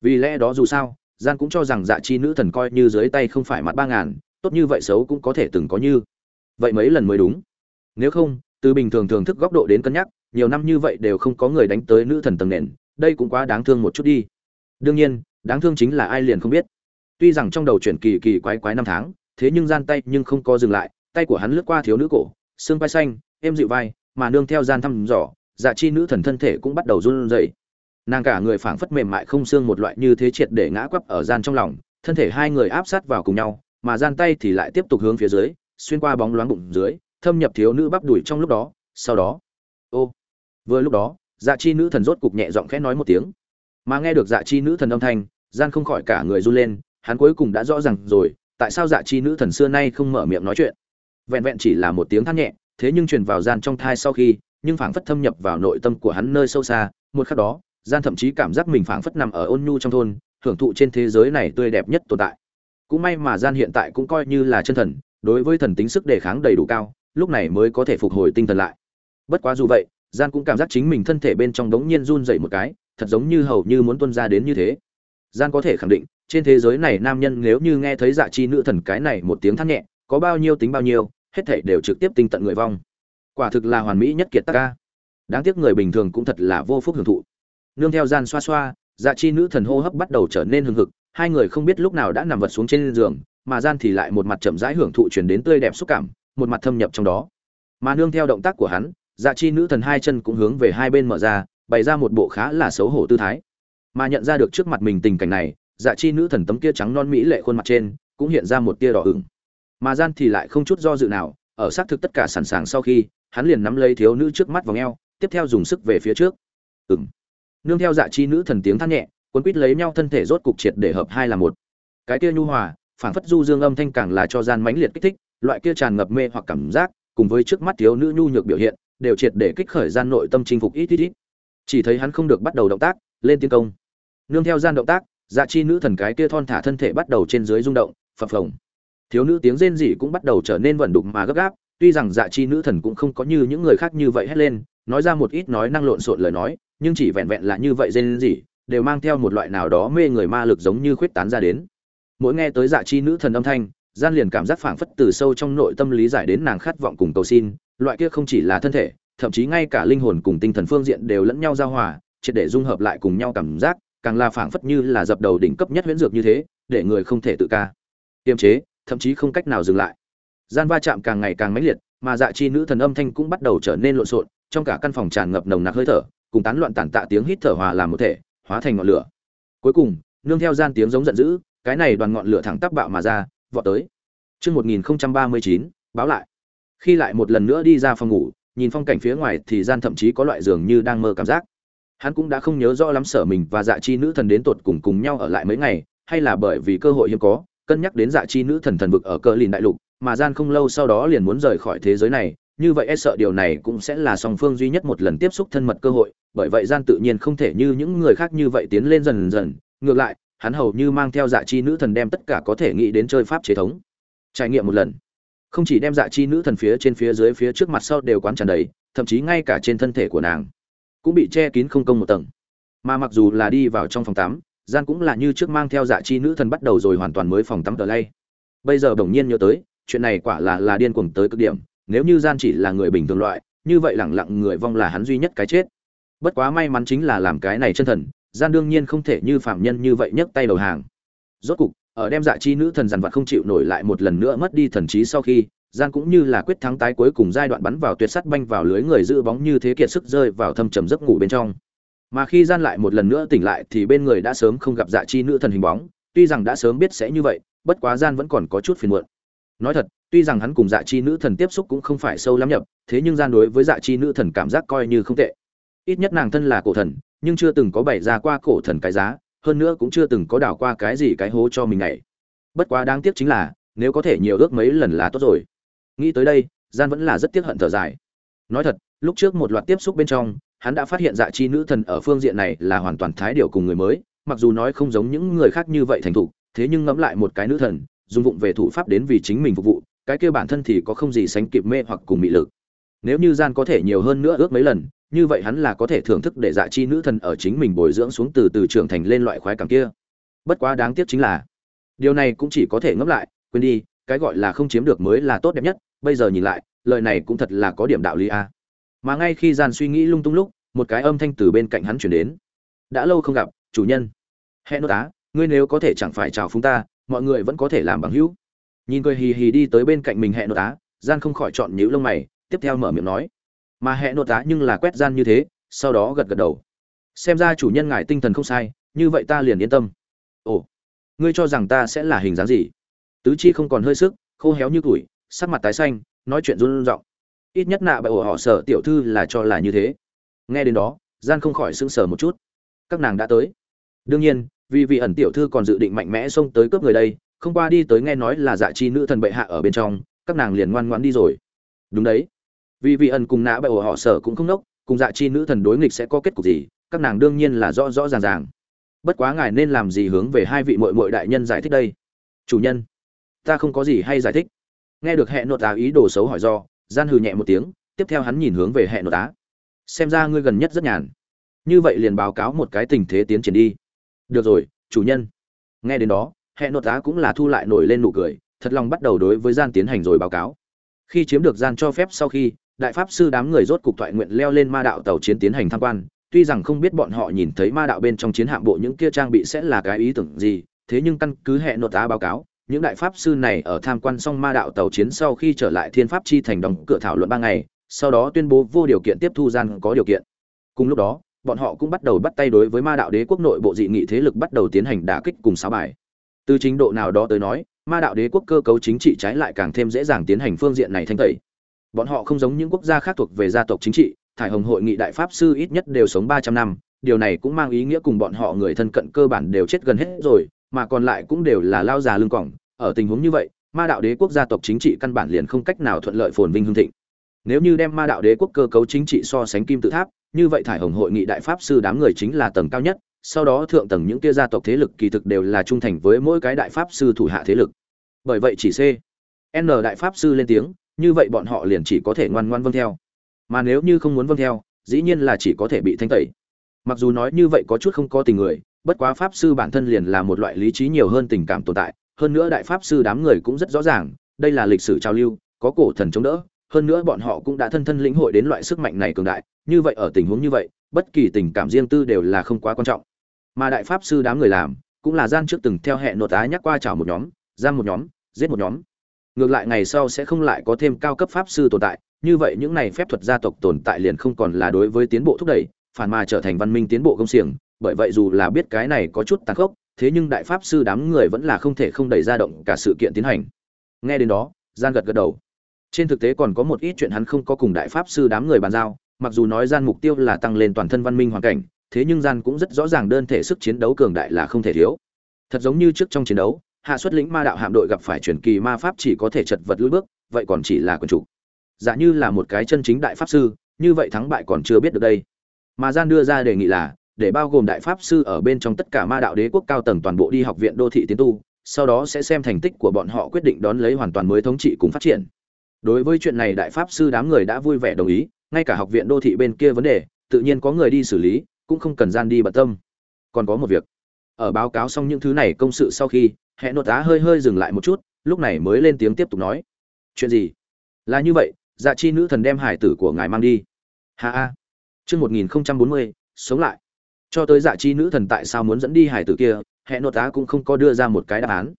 Vì lẽ đó dù sao gian cũng cho rằng dạ chi nữ thần coi như dưới tay không phải mặt ba ngàn, tốt như vậy xấu cũng có thể từng có như. Vậy mấy lần mới đúng? Nếu không, từ bình thường thường thức góc độ đến cân nhắc, nhiều năm như vậy đều không có người đánh tới nữ thần tầng nền, đây cũng quá đáng thương một chút đi. Đương nhiên, đáng thương chính là ai liền không biết. Tuy rằng trong đầu chuyển kỳ kỳ quái quái năm tháng, thế nhưng gian tay nhưng không có dừng lại, tay của hắn lướt qua thiếu nữ cổ, xương vai xanh, êm dịu vai mà nương theo gian thăm dò dạ chi nữ thần thân thể cũng bắt đầu run rẩy. Nàng cả người phảng phất mềm mại không xương một loại như thế triệt để ngã quắp ở gian trong lòng, thân thể hai người áp sát vào cùng nhau, mà gian tay thì lại tiếp tục hướng phía dưới, xuyên qua bóng loáng bụng dưới, thâm nhập thiếu nữ bắp đùi trong lúc đó, sau đó, ô, vừa lúc đó dạ chi nữ thần rốt cục nhẹ giọng khẽ nói một tiếng. Mà nghe được dạ chi nữ thần âm thanh, gian không khỏi cả người run lên, hắn cuối cùng đã rõ ràng rồi, tại sao dạ chi nữ thần xưa nay không mở miệng nói chuyện. Vẹn vẹn chỉ là một tiếng than nhẹ thế nhưng truyền vào gian trong thai sau khi, nhưng phảng phất thâm nhập vào nội tâm của hắn nơi sâu xa, một khắc đó, gian thậm chí cảm giác mình phảng phất nằm ở ôn nhu trong thôn, hưởng thụ trên thế giới này tươi đẹp nhất tồn tại. Cũng may mà gian hiện tại cũng coi như là chân thần, đối với thần tính sức đề kháng đầy đủ cao, lúc này mới có thể phục hồi tinh thần lại. Bất quá dù vậy, gian cũng cảm giác chính mình thân thể bên trong đống nhiên run dậy một cái, thật giống như hầu như muốn tuân ra đến như thế. Gian có thể khẳng định, trên thế giới này nam nhân nếu như nghe thấy dạ chi nữ thần cái này một tiếng thắt nhẹ, có bao nhiêu tính bao nhiêu hết thảy đều trực tiếp tinh tận người vong. Quả thực là hoàn mỹ nhất kiệt tác ca. Đáng tiếc người bình thường cũng thật là vô phúc hưởng thụ. Nương theo gian xoa xoa dạ chi nữ thần hô hấp bắt đầu trở nên hưng hực, hai người không biết lúc nào đã nằm vật xuống trên giường, mà gian thì lại một mặt chậm rãi hưởng thụ truyền đến tươi đẹp xúc cảm, một mặt thâm nhập trong đó. Mà nương theo động tác của hắn dạ chi nữ thần hai chân cũng hướng về hai bên mở ra, bày ra một bộ khá là xấu hổ tư thái. Mà nhận ra được trước mặt mình tình cảnh này dạ chi nữ thần tấm kia trắng non mỹ lệ khuôn mặt trên, cũng hiện ra một tia đỏ ửng mà gian thì lại không chút do dự nào, ở xác thực tất cả sẵn sàng sau khi, hắn liền nắm lấy thiếu nữ trước mắt vào ngheo tiếp theo dùng sức về phía trước. Ừng nương theo dạ chi nữ thần tiếng than nhẹ quấn quít lấy nhau thân thể rốt cục triệt để hợp hai là một. Cái kia nhu hòa phản phất du dương âm thanh càng là cho gian mãnh liệt kích thích, loại kia tràn ngập mê hoặc cảm giác, cùng với trước mắt thiếu nữ nhu nhược biểu hiện, đều triệt để kích khởi gian nội tâm chinh phục ít ít ít. Chỉ thấy hắn không được bắt đầu động tác, lên tiến công. Nương theo gian động tác dạ chi nữ thần cái kia thon thả thân thể bắt đầu trên dưới rung động, phập phồng thiếu nữ tiếng rên rỉ cũng bắt đầu trở nên vẩn đục mà gấp gáp, tuy rằng dạ chi nữ thần cũng không có như những người khác như vậy hét lên, nói ra một ít nói năng lộn xộn lời nói, nhưng chỉ vẹn vẹn là như vậy rên rỉ, đều mang theo một loại nào đó mê người ma lực giống như khuyết tán ra đến. Mỗi nghe tới dạ chi nữ thần âm thanh, gian liền cảm giác phảng phất từ sâu trong nội tâm lý giải đến nàng khát vọng cùng cầu xin, loại kia không chỉ là thân thể, thậm chí ngay cả linh hồn cùng tinh thần phương diện đều lẫn nhau giao hòa, triệt để dung hợp lại cùng nhau cảm giác, càng là phảng phất như là dập đầu đỉnh cấp nhất huyễn dược như thế, để người không thể tự ca. Tiêm chế thậm chí không cách nào dừng lại gian va chạm càng ngày càng mãnh liệt mà dạ chi nữ thần âm thanh cũng bắt đầu trở nên lộn xộn trong cả căn phòng tràn ngập nồng nặc hơi thở cùng tán loạn tản tạ tiếng hít thở hòa làm một thể hóa thành ngọn lửa cuối cùng nương theo gian tiếng giống giận dữ cái này đoàn ngọn lửa thẳng tắp bạo mà ra vọt tới chương 1039, báo lại. Khi lại một lần nữa đi ra phòng ngủ, nhìn phong cảnh phía ngoài thì gian thậm chí có loại dường như đang mơ cảm giác. Hắn cũng đã không nhớ rõ lắm sở mình và dạ chi nữ thần đến tột cùng cùng nhau ở lại mấy ngày, hay là bởi vì cơ hội hiếm có, cân nhắc đến dạ chi nữ thần thần vực ở cờ lìn đại lục, mà gian không lâu sau đó liền muốn rời khỏi thế giới này, như vậy e sợ điều này cũng sẽ là song phương duy nhất một lần tiếp xúc thân mật cơ hội, bởi vậy gian tự nhiên không thể như những người khác như vậy tiến lên dần dần, ngược lại, hắn hầu như mang theo dạ chi nữ thần đem tất cả có thể nghĩ đến chơi pháp chế thống trải nghiệm một lần. Không chỉ đem dạ chi nữ thần phía trên phía dưới phía trước mặt sau đều quán tràn đầy thậm chí ngay cả trên thân thể của nàng cũng bị che kín không công một tầng. Mà mặc dù là đi vào trong phòng tắm gian cũng là như trước mang theo dạ chi nữ thần bắt đầu rồi hoàn toàn mới phòng tắm tờ lay. Bây giờ bỗng nhiên nhớ tới, chuyện này quả là là điên cuồng tới cực điểm, nếu như gian chỉ là người bình thường loại, như vậy lẳng lặng người vong là hắn duy nhất cái chết. Bất quá may mắn chính là làm cái này chân thần, gian đương nhiên không thể như phạm nhân như vậy nhấc tay đầu hàng. Rốt cục, ở đem dạ chi nữ thần dằn vặt không chịu nổi lại một lần nữa mất đi thần trí sau khi, gian cũng như là quyết thắng tái cuối cùng giai đoạn bắn vào tuyệt sắt banh vào lưới người giữ bóng như thế kiệt sức rơi vào thâm trầm giấc ngủ bên trong mà khi gian lại một lần nữa tỉnh lại thì bên người đã sớm không gặp dạ chi nữ thần hình bóng, tuy rằng đã sớm biết sẽ như vậy, bất quá gian vẫn còn có chút phiền muộn. Nói thật, tuy rằng hắn cùng dạ chi nữ thần tiếp xúc cũng không phải sâu lắm nhập, thế nhưng gian đối với dạ chi nữ thần cảm giác coi như không tệ. Ít nhất nàng thân là cổ thần, nhưng chưa từng có bày ra qua cổ thần cái giá, hơn nữa cũng chưa từng có đảo qua cái gì cái hố cho mình này bất quá đáng tiếc chính là, nếu có thể nhiều ước mấy lần là tốt rồi. Nghĩ tới đây, gian vẫn là rất tiếc hận thở dài. Nói thật, lúc trước một loạt tiếp xúc bên trong hắn đã phát hiện dạ chi nữ thần ở phương diện này là hoàn toàn thái điều cùng người mới, mặc dù nói không giống những người khác như vậy thành thục, thế nhưng ngẫm lại một cái nữ thần, dùng vụng về thủ pháp đến vì chính mình phục vụ, cái kia bản thân thì có không gì sánh kịp mê hoặc cùng mị lực. Nếu như gian có thể nhiều hơn nữa ước mấy lần, như vậy hắn là có thể thưởng thức để dạ chi nữ thần ở chính mình bồi dưỡng xuống từ từ trưởng thành lên loại khoái cảm kia. Bất quá đáng tiếc chính là, điều này cũng chỉ có thể ngẫm lại, quên đi, cái gọi là không chiếm được mới là tốt đẹp nhất, bây giờ nhìn lại, lời này cũng thật là có điểm đạo lý a mà ngay khi gian suy nghĩ lung tung lúc, một cái âm thanh từ bên cạnh hắn chuyển đến. Đã lâu không gặp, chủ nhân. Hẹn nô tá, ngươi nếu có thể chẳng phải chào phúng ta, mọi người vẫn có thể làm bằng hữu. Nhìn cười hì hì đi tới bên cạnh mình hẹn nô tá, gian không khỏi chọn nhíu lông mày, tiếp theo mở miệng nói. Mà hẹn nô tá nhưng là quét gian như thế, sau đó gật gật đầu. Xem ra chủ nhân ngài tinh thần không sai, như vậy ta liền yên tâm. Ồ, ngươi cho rằng ta sẽ là hình dáng gì? Tứ chi không còn hơi sức, khô héo như tuổi sắc mặt tái xanh, nói chuyện run rộng ít nhất nạ bại ổ họ sở tiểu thư là cho là như thế. Nghe đến đó, gian không khỏi sững sờ một chút. Các nàng đã tới. Đương nhiên, vì vị ẩn tiểu thư còn dự định mạnh mẽ xông tới cướp người đây, không qua đi tới nghe nói là dạ chi nữ thần bệ hạ ở bên trong, các nàng liền ngoan ngoãn đi rồi. Đúng đấy. Vì vị ẩn cùng nạ bại ổ họ sở cũng không nốc, cùng dạ chi nữ thần đối nghịch sẽ có kết cục gì, các nàng đương nhiên là rõ rõ ràng ràng. Bất quá ngài nên làm gì hướng về hai vị mội mội đại nhân giải thích đây? Chủ nhân, ta không có gì hay giải thích. Nghe được hẹn nội tá ý đồ xấu hỏi do gian hừ nhẹ một tiếng, tiếp theo hắn nhìn hướng về hệ nội tá xem ra ngươi gần nhất rất nhàn. Như vậy liền báo cáo một cái tình thế tiến triển đi. Được rồi, chủ nhân. Nghe đến đó hệ nội tá cũng là thu lại nổi lên nụ cười, thật lòng bắt đầu đối với gian tiến hành rồi báo cáo. Khi chiếm được gian cho phép sau khi, đại pháp sư đám người rốt cục thoại nguyện leo lên ma đạo tàu chiến tiến hành tham quan. Tuy rằng không biết bọn họ nhìn thấy ma đạo bên trong chiến hạm bộ những kia trang bị sẽ là cái ý tưởng gì, thế nhưng căn cứ hệ nội tá báo cáo những đại pháp sư này ở tham quan xong ma đạo tàu chiến sau khi trở lại thiên pháp chi thành đóng cửa thảo luận ba ngày, sau đó tuyên bố vô điều kiện tiếp thu gian có điều kiện. Cùng lúc đó, bọn họ cũng bắt đầu bắt tay đối với ma đạo đế quốc nội bộ dị nghị thế lực bắt đầu tiến hành đả kích cùng sáu bài. Từ chính độ nào đó tới nói, ma đạo đế quốc cơ cấu chính trị trái lại càng thêm dễ dàng tiến hành phương diện này thanh tẩy. Bọn họ không giống những quốc gia khác thuộc về gia tộc chính trị, thải hồng hội nghị đại pháp sư ít nhất đều sống ba trăm năm, điều này cũng mang ý nghĩa cùng bọn họ người thân cận cơ bản đều chết gần hết rồi mà còn lại cũng đều là lao già lưng cỏng. Ở tình huống như vậy, ma đạo đế quốc gia tộc chính trị căn bản liền không cách nào thuận lợi phồn vinh hưng thịnh. Nếu như đem ma đạo đế quốc cơ cấu chính trị so sánh kim tự tháp, như vậy thải hồng hội nghị đại pháp sư đám người chính là tầng cao nhất, sau đó thượng tầng những kia gia tộc thế lực kỳ thực đều là trung thành với mỗi cái đại pháp sư thủ hạ thế lực. Bởi vậy chỉ c, n đại pháp sư lên tiếng, như vậy bọn họ liền chỉ có thể ngoan ngoan vâng theo. Mà nếu như không muốn vâng theo, dĩ nhiên là chỉ có thể bị thanh tẩy. Mặc dù nói như vậy có chút không có tình người bất quá pháp sư bản thân liền là một loại lý trí nhiều hơn tình cảm tồn tại, hơn nữa đại pháp sư đám người cũng rất rõ ràng, đây là lịch sử trao lưu, có cổ thần chống đỡ, hơn nữa bọn họ cũng đã thân thân lĩnh hội đến loại sức mạnh này cường đại, như vậy ở tình huống như vậy, bất kỳ tình cảm riêng tư đều là không quá quan trọng. Mà đại pháp sư đám người làm, cũng là gian trước từng theo hẹn nội tá nhắc qua chào một nhóm, giam một nhóm, giết một nhóm. Ngược lại ngày sau sẽ không lại có thêm cao cấp pháp sư tồn tại, như vậy những này phép thuật gia tộc tồn tại liền không còn là đối với tiến bộ thúc đẩy, phản mà trở thành văn minh tiến bộ công xiềng bởi vậy dù là biết cái này có chút tàn khốc, thế nhưng đại pháp sư đám người vẫn là không thể không đẩy ra động cả sự kiện tiến hành. Nghe đến đó gian gật gật đầu. Trên thực tế còn có một ít chuyện hắn không có cùng đại pháp sư đám người bàn giao, mặc dù nói gian mục tiêu là tăng lên toàn thân văn minh hoàn cảnh, thế nhưng gian cũng rất rõ ràng đơn thể sức chiến đấu cường đại là không thể thiếu. Thật giống như trước trong chiến đấu, hạ xuất lĩnh ma đạo hạm đội gặp phải truyền kỳ ma pháp chỉ có thể chật vật lưỡi bước, vậy còn chỉ là quần chủ. Giả như là một cái chân chính đại pháp sư, như vậy thắng bại còn chưa biết được đây. Mà gian đưa ra đề nghị là để bao gồm đại pháp sư ở bên trong tất cả ma đạo đế quốc cao tầng toàn bộ đi học viện đô thị tiến tu, sau đó sẽ xem thành tích của bọn họ quyết định đón lấy hoàn toàn mới thống trị cùng phát triển. Đối với chuyện này đại pháp sư đám người đã vui vẻ đồng ý, ngay cả học viện đô thị bên kia vấn đề, tự nhiên có người đi xử lý, cũng không cần gian đi bận tâm. Còn có một việc. Ở báo cáo xong những thứ này công sự sau khi hệ nội tá hơi hơi dừng lại một chút, lúc này mới lên tiếng tiếp tục nói. Chuyện gì? Là như vậy dạ chi nữ thần đem hải tử của ngài mang đi. Ha ha. Chương một nghìn bốn mươi, sống lại cho tới dạ chi nữ thần tại sao muốn dẫn đi hải tử kia hệ nội tá cũng không có đưa ra một cái đáp án.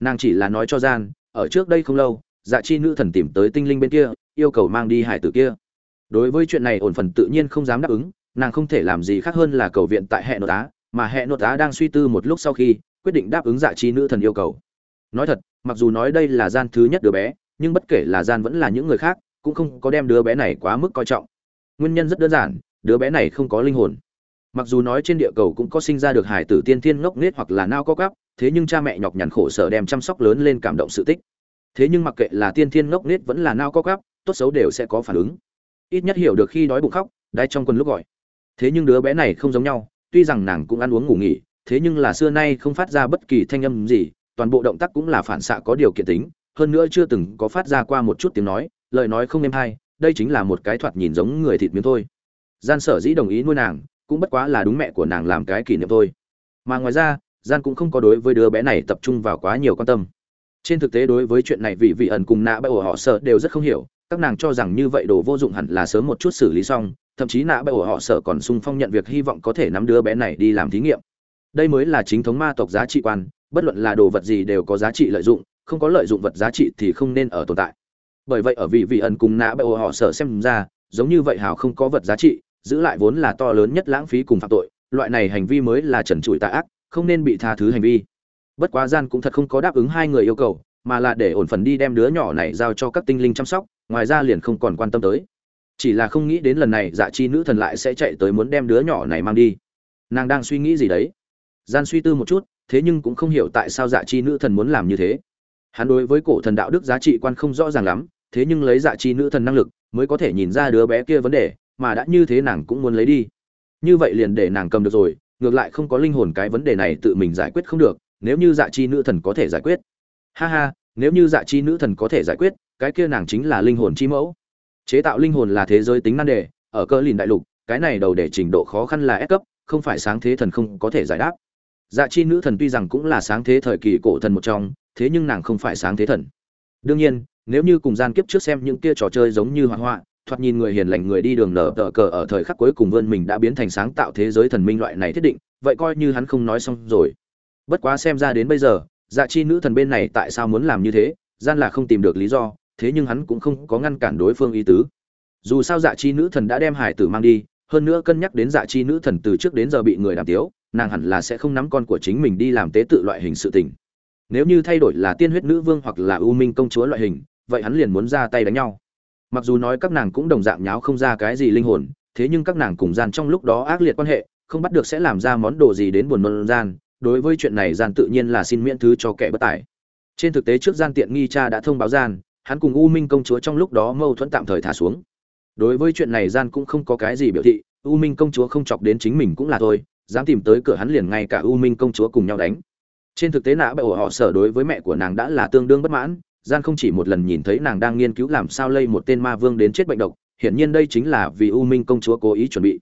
Nàng chỉ là nói cho gian, ở trước đây không lâu dạ chi nữ thần tìm tới tinh linh bên kia, yêu cầu mang đi hải tử kia. Đối với chuyện này ổn phần tự nhiên không dám đáp ứng, nàng không thể làm gì khác hơn là cầu viện tại hệ nội tá mà hệ nội tá đang suy tư một lúc sau khi, quyết định đáp ứng dạ chi nữ thần yêu cầu. Nói thật, mặc dù nói đây là gian thứ nhất đứa bé, nhưng bất kể là gian vẫn là những người khác, cũng không có đem đứa bé này quá mức coi trọng. Nguyên nhân rất đơn giản, đứa bé này không có linh hồn mặc dù nói trên địa cầu cũng có sinh ra được hải tử tiên thiên ngốc nghếch hoặc là nao có cắp thế nhưng cha mẹ nhọc nhằn khổ sở đem chăm sóc lớn lên cảm động sự tích. Thế nhưng mặc kệ là tiên thiên ngốc nghếch vẫn là nao có cắp tốt xấu đều sẽ có phản ứng. Ít nhất hiểu được khi đói bụng khóc, đai trong quần lúc gọi. Thế nhưng đứa bé này không giống nhau, tuy rằng nàng cũng ăn uống ngủ nghỉ, thế nhưng là xưa nay không phát ra bất kỳ thanh âm gì, toàn bộ động tác cũng là phản xạ có điều kiện tính, hơn nữa chưa từng có phát ra qua một chút tiếng nói, lời nói không êm hay, đây chính là một cái thoạt nhìn giống người thịt miếng thôi. Gian sở dĩ đồng ý nuôi nàng cũng bất quá là đúng mẹ của nàng làm cái kỷ niệm thôi. Mà ngoài ra, gian cũng không có đối với đứa bé này tập trung vào quá nhiều quan tâm. Trên thực tế đối với chuyện này vị vị ẩn cùng nạ bại ổ họ sợ đều rất không hiểu, các nàng cho rằng như vậy đồ vô dụng hẳn là sớm một chút xử lý xong, thậm chí nạ bại ổ họ sợ còn sung phong nhận việc hy vọng có thể nắm đứa bé này đi làm thí nghiệm. Đây mới là chính thống ma tộc giá trị quan, bất luận là đồ vật gì đều có giá trị lợi dụng, không có lợi dụng vật giá trị thì không nên ở tồn tại. Bởi vậy ở vị vị ẩn cùng nạ bại ổ họ sợ xem ra, giống như vậy hào không có vật giá trị giữ lại vốn là to lớn nhất lãng phí cùng phạm tội, loại này hành vi mới là trần trụi tà ác, không nên bị tha thứ hành vi. Bất quá gian cũng thật không có đáp ứng hai người yêu cầu, mà là để ổn phần đi đem đứa nhỏ này giao cho các tinh linh chăm sóc, ngoài ra liền không còn quan tâm tới. Chỉ là không nghĩ đến lần này dạ chi nữ thần lại sẽ chạy tới muốn đem đứa nhỏ này mang đi. Nàng đang suy nghĩ gì đấy? Gian suy tư một chút, thế nhưng cũng không hiểu tại sao dạ chi nữ thần muốn làm như thế. Hắn đối với cổ thần đạo đức giá trị quan không rõ ràng lắm, thế nhưng lấy dạ chi nữ thần năng lực, mới có thể nhìn ra đứa bé kia vấn đề mà đã như thế nàng cũng muốn lấy đi. Như vậy liền để nàng cầm được rồi, ngược lại không có linh hồn cái vấn đề này tự mình giải quyết không được, nếu như dạ chi nữ thần có thể giải quyết. Ha ha, nếu như dạ chi nữ thần có thể giải quyết, cái kia nàng chính là linh hồn chi mẫu. Chế tạo linh hồn là thế giới tính nan đề, ở cơ lìn đại lục, cái này đầu để trình độ khó khăn là ép cấp, không phải sáng thế thần không có thể giải đáp. Dạ chi nữ thần tuy rằng cũng là sáng thế thời kỳ cổ thần một trong, thế nhưng nàng không phải sáng thế thần. Đương nhiên, nếu như cùng gian kiếp trước xem những kia trò chơi giống như hoạt họa thoạt nhìn người hiền lành người đi đường nở tờ cờ ở thời khắc cuối cùng vươn mình đã biến thành sáng tạo thế giới thần minh loại này thiết định, vậy coi như hắn không nói xong rồi. Bất quá xem ra đến bây giờ dạ chi nữ thần bên này tại sao muốn làm như thế, gian là không tìm được lý do, thế nhưng hắn cũng không có ngăn cản đối phương ý tứ. Dù sao dạ chi nữ thần đã đem hải tử mang đi, hơn nữa cân nhắc đến dạ chi nữ thần từ trước đến giờ bị người làm tiếu nàng hẳn là sẽ không nắm con của chính mình đi làm tế tự loại hình sự tình. Nếu như thay đổi là tiên huyết nữ vương hoặc là ưu minh công chúa loại hình, vậy hắn liền muốn ra tay đánh nhau mặc dù nói các nàng cũng đồng dạng nháo không ra cái gì linh hồn, thế nhưng các nàng cùng gian trong lúc đó ác liệt quan hệ, không bắt được sẽ làm ra món đồ gì đến buồn nôn gian. Đối với chuyện này gian tự nhiên là xin miễn thứ cho kẻ bất tài. Trên thực tế trước gian tiện nghi cha đã thông báo gian, hắn cùng u minh công chúa trong lúc đó mâu thuẫn tạm thời thả xuống. Đối với chuyện này gian cũng không có cái gì biểu thị, u minh công chúa không chọc đến chính mình cũng là thôi, dám tìm tới cửa hắn liền ngay cả u minh công chúa cùng nhau đánh. Trên thực tế nã bại họ sở đối với mẹ của nàng đã là tương đương bất mãn gian không chỉ một lần nhìn thấy nàng đang nghiên cứu làm sao lây một tên ma vương đến chết bệnh độc, hiển nhiên đây chính là vì u minh công chúa cố ý chuẩn bị.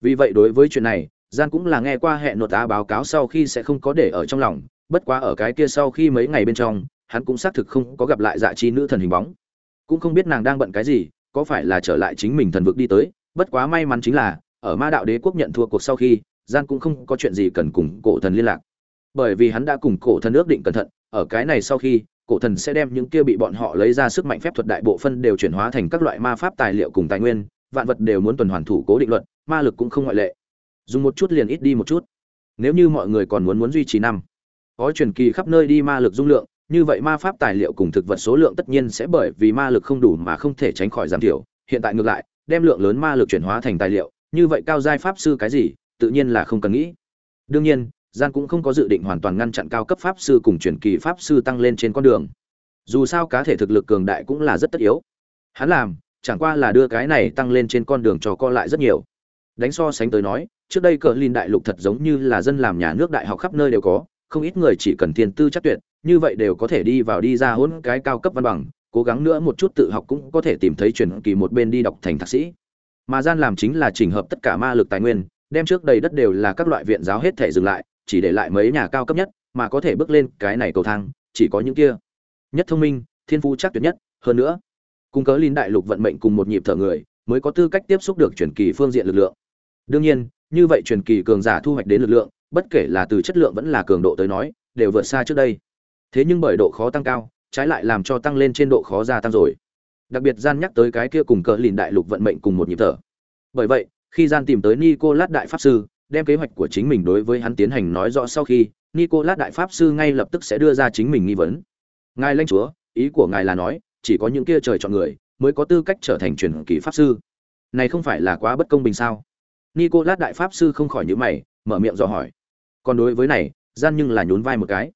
Vì vậy đối với chuyện này, gian cũng là nghe qua hẹn nội tá báo cáo sau khi sẽ không có để ở trong lòng, bất quá ở cái kia sau khi mấy ngày bên trong, hắn cũng xác thực không có gặp lại dạ chi nữ thần hình bóng. Cũng không biết nàng đang bận cái gì, có phải là trở lại chính mình thần vực đi tới, bất quá may mắn chính là, ở ma đạo đế quốc nhận thua cuộc sau khi, gian cũng không có chuyện gì cần cùng cổ thần liên lạc. Bởi vì hắn đã cùng cổ thần ước định cẩn thận, ở cái này sau khi cổ thần sẽ đem những kia bị bọn họ lấy ra sức mạnh phép thuật đại bộ phân đều chuyển hóa thành các loại ma pháp tài liệu cùng tài nguyên, vạn vật đều muốn tuần hoàn thủ cố định luật, ma lực cũng không ngoại lệ. Dùng một chút liền ít đi một chút. Nếu như mọi người còn muốn muốn duy trì năm, có truyền kỳ khắp nơi đi ma lực dung lượng, như vậy ma pháp tài liệu cùng thực vật số lượng tất nhiên sẽ bởi vì ma lực không đủ mà không thể tránh khỏi giảm thiểu. Hiện tại ngược lại, đem lượng lớn ma lực chuyển hóa thành tài liệu, như vậy cao giai pháp sư cái gì, tự nhiên là không cần nghĩ. Đương nhiên gian cũng không có dự định hoàn toàn ngăn chặn cao cấp pháp sư cùng truyền kỳ pháp sư tăng lên trên con đường. Dù sao cá thể thực lực cường đại cũng là rất tất yếu. Hắn làm, chẳng qua là đưa cái này tăng lên trên con đường cho co lại rất nhiều. Đánh so sánh tới nói, trước đây cờ lin đại lục thật giống như là dân làm nhà nước đại học khắp nơi đều có, không ít người chỉ cần tiền tư chắc tuyệt, như vậy đều có thể đi vào đi ra hỗn cái cao cấp văn bằng, cố gắng nữa một chút tự học cũng có thể tìm thấy truyền kỳ một bên đi đọc thành thạc sĩ. Mà gian làm chính là chỉnh hợp tất cả ma lực tài nguyên, đem trước đầy đất đều là các loại viện giáo hết thể dừng lại chỉ để lại mấy nhà cao cấp nhất, mà có thể bước lên cái này cầu thang, chỉ có những kia. Nhất thông minh, thiên phú chắc tuyệt nhất, hơn nữa cung cớ linh đại lục vận mệnh cùng một nhịp thở người, mới có tư cách tiếp xúc được truyền kỳ phương diện lực lượng. Đương nhiên, như vậy truyền kỳ cường giả thu hoạch đến lực lượng, bất kể là từ chất lượng vẫn là cường độ tới nói, đều vượt xa trước đây. Thế nhưng bởi độ khó tăng cao, trái lại làm cho tăng lên trên độ khó gia tăng rồi. Đặc biệt gian nhắc tới cái kia cùng cờ lìn đại lục vận mệnh cùng một nhịp thở. Bởi vậy, khi gian tìm tới nicolas đại pháp sư đem kế hoạch của chính mình đối với hắn tiến hành nói rõ sau khi nicolas đại pháp sư ngay lập tức sẽ đưa ra chính mình nghi vấn. Ngài lãnh chúa, ý của ngài là nói, chỉ có những kia trời chọn người mới có tư cách trở thành truyền kỳ pháp sư. Này không phải là quá bất công bình sao? Nicolas đại pháp sư không khỏi nhíu mày, mở miệng dò hỏi. Còn đối với này, gian nhưng là nhún vai một cái.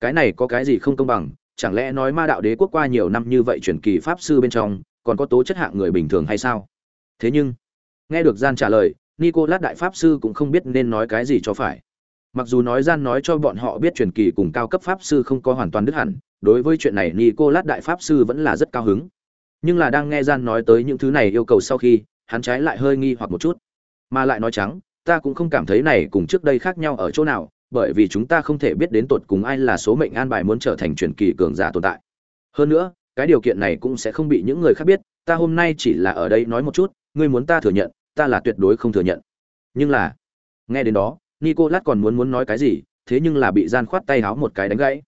Cái này có cái gì không công bằng? Chẳng lẽ nói ma đạo đế quốc qua nhiều năm như vậy truyền kỳ pháp sư bên trong, còn có tố chất hạng người bình thường hay sao? Thế nhưng, nghe được gian trả lời nicolas đại pháp sư cũng không biết nên nói cái gì cho phải. Mặc dù nói gian nói cho bọn họ biết truyền kỳ cùng cao cấp pháp sư không có hoàn toàn đứt hẳn, đối với chuyện này nicolas đại pháp sư vẫn là rất cao hứng. Nhưng là đang nghe gian nói tới những thứ này yêu cầu sau khi, hắn trái lại hơi nghi hoặc một chút. Mà lại nói trắng, ta cũng không cảm thấy này cùng trước đây khác nhau ở chỗ nào, bởi vì chúng ta không thể biết đến tột cùng ai là số mệnh an bài muốn trở thành truyền kỳ cường giả tồn tại. Hơn nữa, cái điều kiện này cũng sẽ không bị những người khác biết, ta hôm nay chỉ là ở đây nói một chút, ngươi muốn ta thừa nhận ta là tuyệt đối không thừa nhận. Nhưng là, nghe đến đó, nicolas còn muốn muốn nói cái gì, thế nhưng là bị gian khoát tay háo một cái đánh gãy.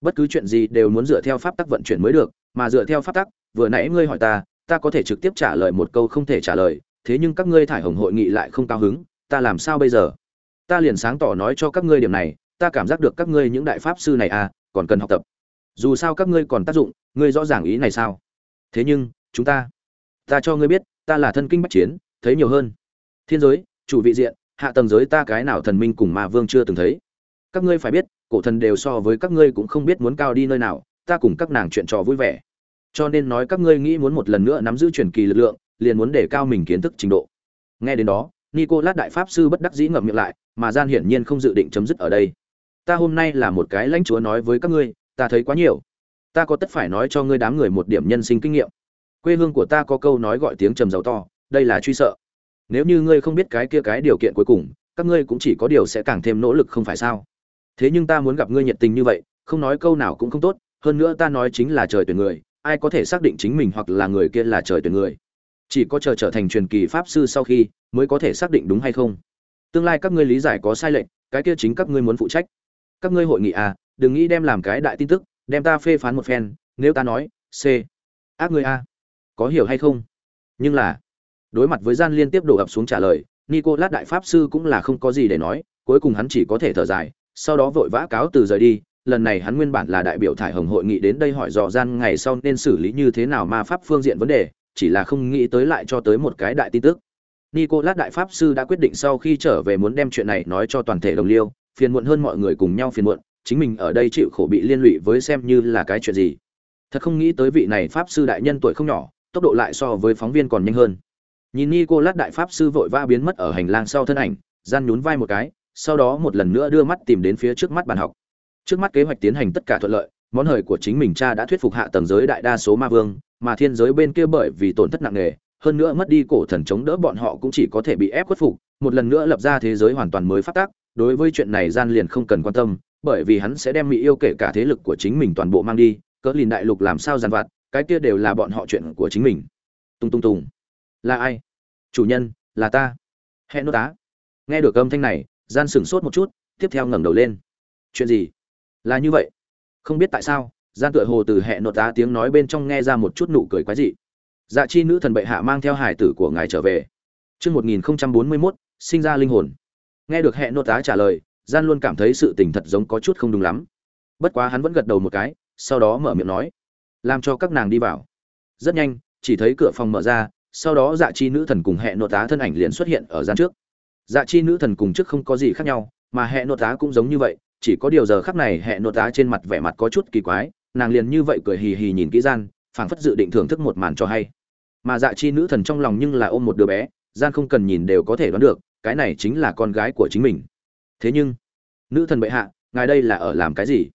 Bất cứ chuyện gì đều muốn dựa theo pháp tắc vận chuyển mới được, mà dựa theo pháp tắc, vừa nãy ngươi hỏi ta ta có thể trực tiếp trả lời một câu không thể trả lời, thế nhưng các ngươi thải hồng hội nghị lại không cao hứng, ta làm sao bây giờ? Ta liền sáng tỏ nói cho các ngươi điểm này, ta cảm giác được các ngươi những đại pháp sư này à còn cần học tập. Dù sao các ngươi còn tác dụng, ngươi rõ ràng ý này sao? Thế nhưng, chúng ta ta cho ngươi biết, ta là thân kinh bách chiến thấy nhiều hơn. Thiên giới, chủ vị diện, hạ tầng giới ta cái nào thần minh cùng mà vương chưa từng thấy. Các ngươi phải biết, cổ thần đều so với các ngươi cũng không biết muốn cao đi nơi nào, ta cùng các nàng chuyện trò vui vẻ. Cho nên nói các ngươi nghĩ muốn một lần nữa nắm giữ truyền kỳ lực lượng, liền muốn để cao mình kiến thức trình độ. Nghe đến đó, nicolas đại pháp sư bất đắc dĩ ngậm miệng lại, mà gian hiển nhiên không dự định chấm dứt ở đây. Ta hôm nay là một cái lãnh chúa nói với các ngươi, ta thấy quá nhiều. Ta có tất phải nói cho ngươi đám người một điểm nhân sinh kinh nghiệm. Quê hương của ta có câu nói gọi tiếng trầm giàu to đây là truy sợ. Nếu như ngươi không biết cái kia cái điều kiện cuối cùng, các ngươi cũng chỉ có điều sẽ càng thêm nỗ lực không phải sao? Thế nhưng ta muốn gặp ngươi nhiệt tình như vậy, không nói câu nào cũng không tốt, hơn nữa ta nói chính là trời tuyển người, ai có thể xác định chính mình hoặc là người kia là trời tuyển người? Chỉ có chờ trở thành truyền kỳ pháp sư sau khi, mới có thể xác định đúng hay không? Tương lai các ngươi lý giải có sai lệch, cái kia chính các ngươi muốn phụ trách. Các ngươi hội nghị à đừng nghĩ đem làm cái đại tin tức, đem ta phê phán một phen, nếu ta nói, c, ác ngươi a, có hiểu hay không? Nhưng là đối mặt với gian liên tiếp đổ ập xuống trả lời, nicolas đại pháp sư cũng là không có gì để nói, cuối cùng hắn chỉ có thể thở dài, sau đó vội vã cáo từ rời đi, lần này hắn nguyên bản là đại biểu thải hồng hội nghị đến đây hỏi dò gian ngày sau nên xử lý như thế nào ma pháp phương diện vấn đề, chỉ là không nghĩ tới lại cho tới một cái đại tin tức. Nicolas đại pháp sư đã quyết định sau khi trở về muốn đem chuyện này nói cho toàn thể đồng liêu, phiền muộn hơn mọi người cùng nhau phiền muộn, chính mình ở đây chịu khổ bị liên lụy với xem như là cái chuyện gì. Thật không nghĩ tới vị này pháp sư đại nhân tuổi không nhỏ, tốc độ lại so với phóng viên còn nhanh hơn nhìn nicolas đại pháp sư vội vã biến mất ở hành lang sau thân ảnh, gian nhún vai một cái, sau đó một lần nữa đưa mắt tìm đến phía trước mắt bàn học. Trước mắt kế hoạch tiến hành tất cả thuận lợi, món hời của chính mình cha đã thuyết phục hạ tầng giới đại đa số ma vương, mà thiên giới bên kia bởi vì tổn thất nặng nề, hơn nữa mất đi cổ thần chống đỡ bọn họ cũng chỉ có thể bị ép khuất phục, một lần nữa lập ra thế giới hoàn toàn mới phát tác, đối với chuyện này gian liền không cần quan tâm, bởi vì hắn sẽ đem mỹ yêu kể cả thế lực của chính mình toàn bộ mang đi, cỡ lìn đại lục làm sao giàn vặt, cái kia đều là bọn họ chuyện của chính mình. Tung tung tung. Là ai? Chủ nhân, là ta. Hẹn nốt tá. Nghe được âm thanh này, gian sửng sốt một chút, tiếp theo ngẩng đầu lên. Chuyện gì? Là như vậy. Không biết tại sao. Gian tựa hồ từ hẹn nốt tá tiếng nói bên trong nghe ra một chút nụ cười quái dị. Dạ chi nữ thần bệ hạ mang theo hải tử của ngài trở về. Chương một nghìn bốn mươi mốt, sinh ra linh hồn. Nghe được hẹn nốt tá trả lời, gian luôn cảm thấy sự tình thật giống có chút không đúng lắm. Bất quá hắn vẫn gật đầu một cái, sau đó mở miệng nói, làm cho các nàng đi vào. Rất nhanh, chỉ thấy cửa phòng mở ra sau đó dạ chi nữ thần cùng hệ nội tá thân ảnh liền xuất hiện ở gian trước. Dạ chi nữ thần cùng trước không có gì khác nhau, mà hệ nội tá cũng giống như vậy, chỉ có điều giờ khắc này hệ nội tá trên mặt vẻ mặt có chút kỳ quái, nàng liền như vậy cười hì hì nhìn kỹ gian, phảng phất dự định thưởng thức một màn cho hay. Mà dạ chi nữ thần trong lòng nhưng là ôm một đứa bé, gian không cần nhìn đều có thể đoán được, cái này chính là con gái của chính mình. Thế nhưng, nữ thần bệ hạ, ngài đây là ở làm cái gì?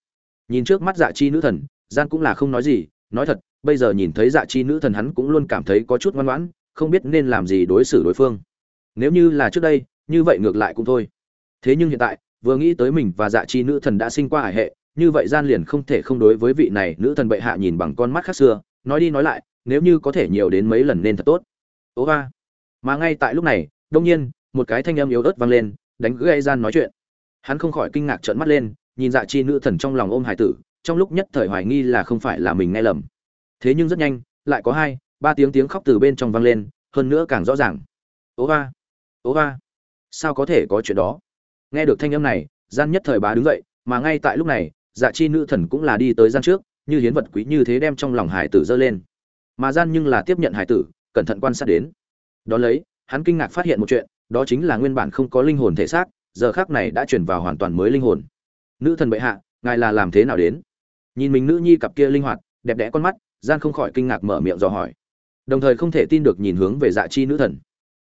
Nhìn trước mắt dạ chi nữ thần, gian cũng là không nói gì, nói thật bây giờ nhìn thấy dạ chi nữ thần hắn cũng luôn cảm thấy có chút ngoan ngoãn, không biết nên làm gì đối xử đối phương. Nếu như là trước đây, như vậy ngược lại cũng thôi. Thế nhưng hiện tại, vừa nghĩ tới mình và dạ chi nữ thần đã sinh qua hải hệ, như vậy gian liền không thể không đối với vị này nữ thần bệ hạ nhìn bằng con mắt khác xưa. Nói đi nói lại, nếu như có thể nhiều đến mấy lần nên thật tốt. Ố ba mà ngay tại lúc này đông nhiên, một cái thanh âm yếu ớt vang lên, đánh gây gian nói chuyện. Hắn không khỏi kinh ngạc trợn mắt lên, nhìn dạ chi nữ thần trong lòng ôm hải tử, trong lúc nhất thời hoài nghi là không phải là mình nghe lầm thế nhưng rất nhanh, lại có hai, ba tiếng tiếng khóc từ bên trong vang lên, hơn nữa càng rõ ràng. Ố va ố va. Sao có thể có chuyện đó? Nghe được thanh âm này, gian nhất thời bá đứng dậy, mà ngay tại lúc này dạ chi nữ thần cũng là đi tới gian trước, như hiến vật quý như thế đem trong lòng hải tử dơ lên. Mà gian nhưng là tiếp nhận hải tử, cẩn thận quan sát đến. Đó lấy, hắn kinh ngạc phát hiện một chuyện, đó chính là nguyên bản không có linh hồn thể xác, giờ khác này đã chuyển vào hoàn toàn mới linh hồn. Nữ thần bệ hạ, ngài là làm thế nào đến? Nhìn mình nữ nhi cặp kia linh hoạt, đẹp đẽ con mắt gian không khỏi kinh ngạc mở miệng dò hỏi. Đồng thời không thể tin được nhìn hướng về dạ chi nữ thần.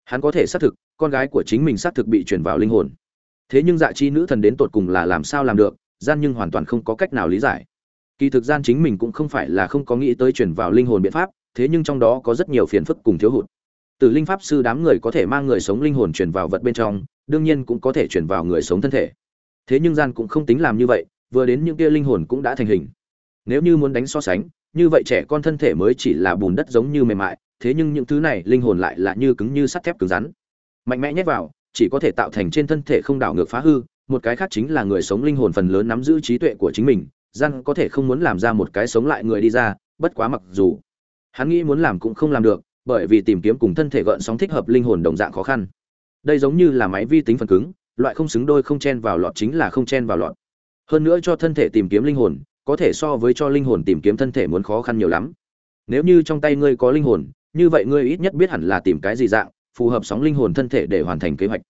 Hắn có thể xác thực, con gái của chính mình xác thực bị chuyển vào linh hồn. Thế nhưng dạ chi nữ thần đến tột cùng là làm sao làm được, gian nhưng hoàn toàn không có cách nào lý giải. Kỳ thực gian chính mình cũng không phải là không có nghĩ tới chuyển vào linh hồn biện pháp, thế nhưng trong đó có rất nhiều phiền phức cùng thiếu hụt. Từ linh pháp sư đám người có thể mang người sống linh hồn chuyển vào vật bên trong, đương nhiên cũng có thể chuyển vào người sống thân thể. Thế nhưng gian cũng không tính làm như vậy, vừa đến những kia linh hồn cũng đã thành hình. Nếu như muốn đánh so sánh như vậy trẻ con thân thể mới chỉ là bùn đất giống như mềm mại, thế nhưng những thứ này linh hồn lại là như cứng như sắt thép cứng rắn. Mạnh mẽ nhét vào, chỉ có thể tạo thành trên thân thể không đảo ngược phá hư, một cái khác chính là người sống linh hồn phần lớn nắm giữ trí tuệ của chính mình, răng có thể không muốn làm ra một cái sống lại người đi ra, bất quá mặc dù hắn nghĩ muốn làm cũng không làm được, bởi vì tìm kiếm cùng thân thể gợn sóng thích hợp linh hồn đồng dạng khó khăn. Đây giống như là máy vi tính phần cứng, loại không xứng đôi không chen vào lọt chính là không chen vào lọt. Hơn nữa cho thân thể tìm kiếm linh hồn có thể so với cho linh hồn tìm kiếm thân thể muốn khó khăn nhiều lắm. Nếu như trong tay ngươi có linh hồn, như vậy ngươi ít nhất biết hẳn là tìm cái gì dạng, phù hợp sóng linh hồn thân thể để hoàn thành kế hoạch.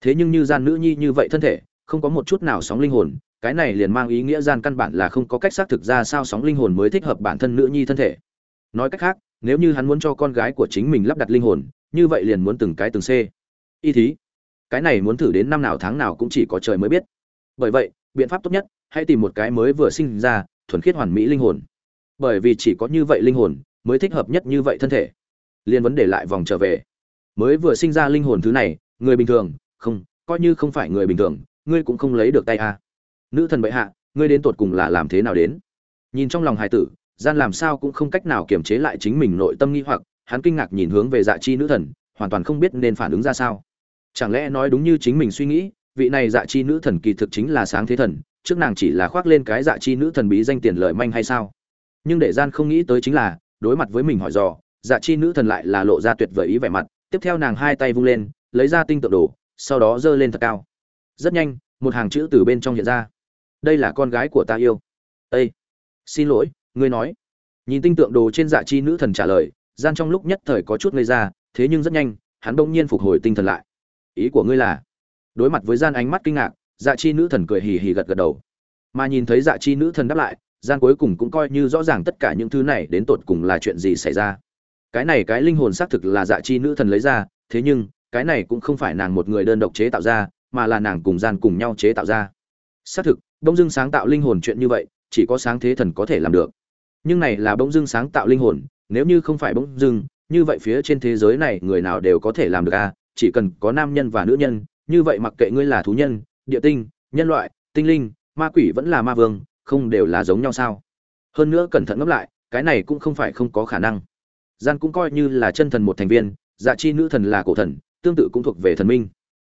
Thế nhưng như gian nữ nhi như vậy thân thể, không có một chút nào sóng linh hồn, cái này liền mang ý nghĩa gian căn bản là không có cách xác thực ra sao sóng linh hồn mới thích hợp bản thân nữ nhi thân thể. Nói cách khác, nếu như hắn muốn cho con gái của chính mình lắp đặt linh hồn, như vậy liền muốn từng cái từng c y thí, cái này muốn thử đến năm nào tháng nào cũng chỉ có trời mới biết. Bởi vậy, biện pháp tốt nhất hãy tìm một cái mới vừa sinh ra, thuần khiết hoàn mỹ linh hồn. Bởi vì chỉ có như vậy linh hồn mới thích hợp nhất như vậy thân thể. Liên vấn đề lại vòng trở về. Mới vừa sinh ra linh hồn thứ này, người bình thường, không, coi như không phải người bình thường, ngươi cũng không lấy được tay a. Nữ thần bệ hạ, ngươi đến tột cùng là làm thế nào đến? Nhìn trong lòng hải tử, gian làm sao cũng không cách nào kiềm chế lại chính mình nội tâm nghi hoặc, hắn kinh ngạc nhìn hướng về dạ chi nữ thần, hoàn toàn không biết nên phản ứng ra sao. Chẳng lẽ nói đúng như chính mình suy nghĩ, vị này dạ chi nữ thần kỳ thực chính là sáng thế thần trước nàng chỉ là khoác lên cái dạ chi nữ thần bí danh tiền lợi manh hay sao? Nhưng để gian không nghĩ tới chính là, đối mặt với mình hỏi dò dạ chi nữ thần lại là lộ ra tuyệt vời ý vẻ mặt. Tiếp theo nàng hai tay vung lên, lấy ra tinh tượng đồ, sau đó giơ lên thật cao. Rất nhanh, một hàng chữ từ bên trong hiện ra. Đây là con gái của ta yêu. Ây xin lỗi, ngươi nói. Nhìn tinh tượng đồ trên dạ chi nữ thần trả lời, gian trong lúc nhất thời có chút ngây ra, thế nhưng rất nhanh, hắn bỗng nhiên phục hồi tinh thần lại. Ý của ngươi là? Đối mặt với gian ánh mắt kinh ngạc dạ chi nữ thần cười hì hì gật gật đầu. Mà nhìn thấy dạ chi nữ thần đáp lại, gian cuối cùng cũng coi như rõ ràng tất cả những thứ này đến tột cùng là chuyện gì xảy ra. Cái này cái linh hồn xác thực là dạ chi nữ thần lấy ra, thế nhưng, cái này cũng không phải nàng một người đơn độc chế tạo ra, mà là nàng cùng gian cùng nhau chế tạo ra. Xác thực, bỗng dưng sáng tạo linh hồn chuyện như vậy, chỉ có sáng thế thần có thể làm được. Nhưng này là bỗng dưng sáng tạo linh hồn, nếu như không phải bỗng dưng, như vậy phía trên thế giới này người nào đều có thể làm được à? Chỉ cần có nam nhân và nữ nhân, như vậy mặc kệ ngươi là thú nhân địa tinh, nhân loại, tinh linh, ma quỷ vẫn là ma vương, không đều là giống nhau sao? Hơn nữa cẩn thận ngẫm lại, cái này cũng không phải không có khả năng. Gian cũng coi như là chân thần một thành viên dạ chi nữ thần là cổ thần, tương tự cũng thuộc về thần minh.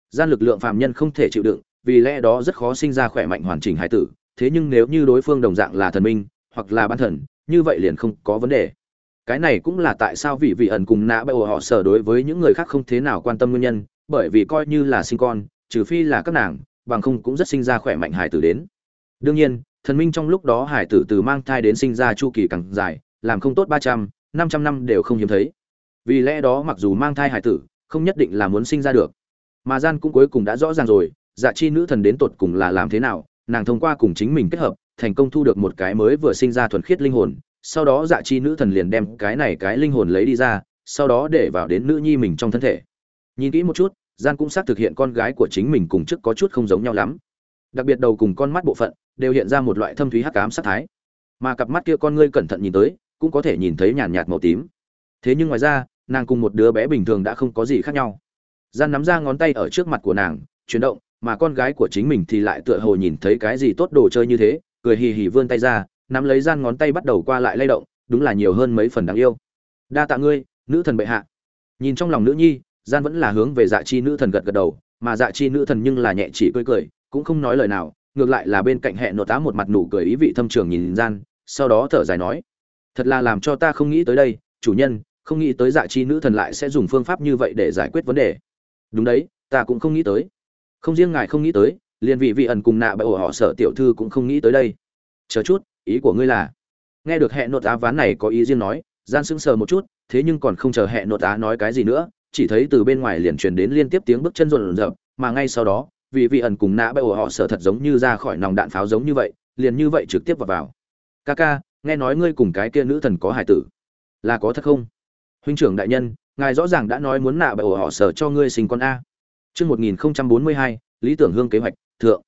Gian lực lượng phạm nhân không thể chịu đựng, vì lẽ đó rất khó sinh ra khỏe mạnh hoàn chỉnh hải tử, thế nhưng nếu như đối phương đồng dạng là thần minh, hoặc là ban thần, như vậy liền không có vấn đề. Cái này cũng là tại sao vị vị ẩn cùng nã bại họ sở đối với những người khác không thế nào quan tâm nguyên nhân, bởi vì coi như là sinh con, trừ phi là các nàng bằng không cũng rất sinh ra khỏe mạnh hải tử đến. Đương nhiên, thần minh trong lúc đó hải tử từ mang thai đến sinh ra chu kỳ càng dài, làm không tốt ba trăm, năm trăm năm đều không hiếm thấy. Vì lẽ đó mặc dù mang thai hải tử, không nhất định là muốn sinh ra được. Mà gian cũng cuối cùng đã rõ ràng rồi dạ chi nữ thần đến tột cùng là làm thế nào, nàng thông qua cùng chính mình kết hợp, thành công thu được một cái mới vừa sinh ra thuần khiết linh hồn, sau đó dạ chi nữ thần liền đem cái này cái linh hồn lấy đi ra, sau đó để vào đến nữ nhi mình trong thân thể. Nhìn kỹ một chút gian cũng xác thực hiện con gái của chính mình cùng trước có chút không giống nhau lắm. Đặc biệt đầu cùng con mắt bộ phận đều hiện ra một loại thâm thúy hắc ám sát thái. Mà cặp mắt kia con ngươi cẩn thận nhìn tới, cũng có thể nhìn thấy nhàn nhạt màu tím. Thế nhưng ngoài ra, nàng cùng một đứa bé bình thường đã không có gì khác nhau. Gian nắm ra ngón tay ở trước mặt của nàng, chuyển động, mà con gái của chính mình thì lại tựa hồ nhìn thấy cái gì tốt đồ chơi như thế, cười hì hì vươn tay ra, nắm lấy gian ngón tay bắt đầu qua lại lay động, đúng là nhiều hơn mấy phần đáng yêu. Đa tạ ngươi, nữ thần bệ hạ. Nhìn trong lòng nữ nhi gian vẫn là hướng về dạ chi nữ thần gật gật đầu, mà dạ chi nữ thần nhưng là nhẹ chỉ cười cười, cũng không nói lời nào, ngược lại là bên cạnh hẹn nội tá một mặt nụ cười ý vị thâm trường nhìn gian, sau đó thở dài nói, thật là làm cho ta không nghĩ tới đây, chủ nhân, không nghĩ tới dạ chi nữ thần lại sẽ dùng phương pháp như vậy để giải quyết vấn đề. Đúng đấy, ta cũng không nghĩ tới. Không riêng ngài không nghĩ tới, liền vị vị ẩn cùng nạ bởi ổ họ sở tiểu thư cũng không nghĩ tới đây. Chờ chút, ý của ngươi là nghe được hẹn nội á ván này có ý riêng nói, gian sững sờ một chút, thế nhưng còn không chờ hẹn nội á nói cái gì nữa chỉ thấy từ bên ngoài liền truyền đến liên tiếp tiếng bước chân rộn rợp mà ngay sau đó vị vị ẩn cùng nã bởi ổ họ sở thật giống như ra khỏi nòng đạn pháo giống như vậy liền như vậy trực tiếp vào vào. Ca ca nghe nói ngươi cùng cái kia nữ thần có hải tử. Là có thật không? Huynh trưởng đại nhân ngài rõ ràng đã nói muốn nạ bởi ổ họ sở cho ngươi sinh con a. Chương 1042, lý tưởng hương kế hoạch, thượng.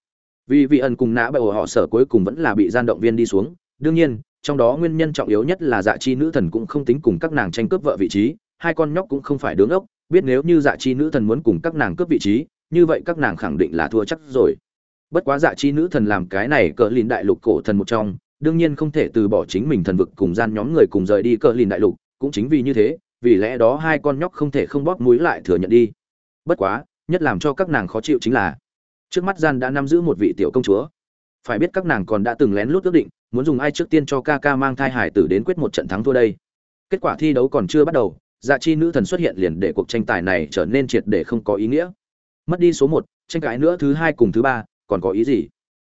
Vì vị ẩn cùng nã bại họ sở cuối cùng vẫn là bị gian động viên đi xuống, đương nhiên, trong đó nguyên nhân trọng yếu nhất là dạ chi nữ thần cũng không tính cùng các nàng tranh cướp vợ vị trí, hai con nhóc cũng không phải đứng ốc, biết nếu như dạ chi nữ thần muốn cùng các nàng cướp vị trí, như vậy các nàng khẳng định là thua chắc rồi. Bất quá dạ chi nữ thần làm cái này cỡ lìn đại lục cổ thần một trong, đương nhiên không thể từ bỏ chính mình thần vực cùng gian nhóm người cùng rời đi cỡ lìn đại lục, cũng chính vì như thế, vì lẽ đó hai con nhóc không thể không bóp mũi lại thừa nhận đi. Bất quá, nhất làm cho các nàng khó chịu chính là trước mắt gian đã nắm giữ một vị tiểu công chúa phải biết các nàng còn đã từng lén lút ước định muốn dùng ai trước tiên cho ca ca mang thai hải tử đến quyết một trận thắng thua đây kết quả thi đấu còn chưa bắt đầu dạ chi nữ thần xuất hiện liền để cuộc tranh tài này trở nên triệt để không có ý nghĩa. Mất đi số một, tranh cãi nữa thứ hai cùng thứ ba, còn có ý gì?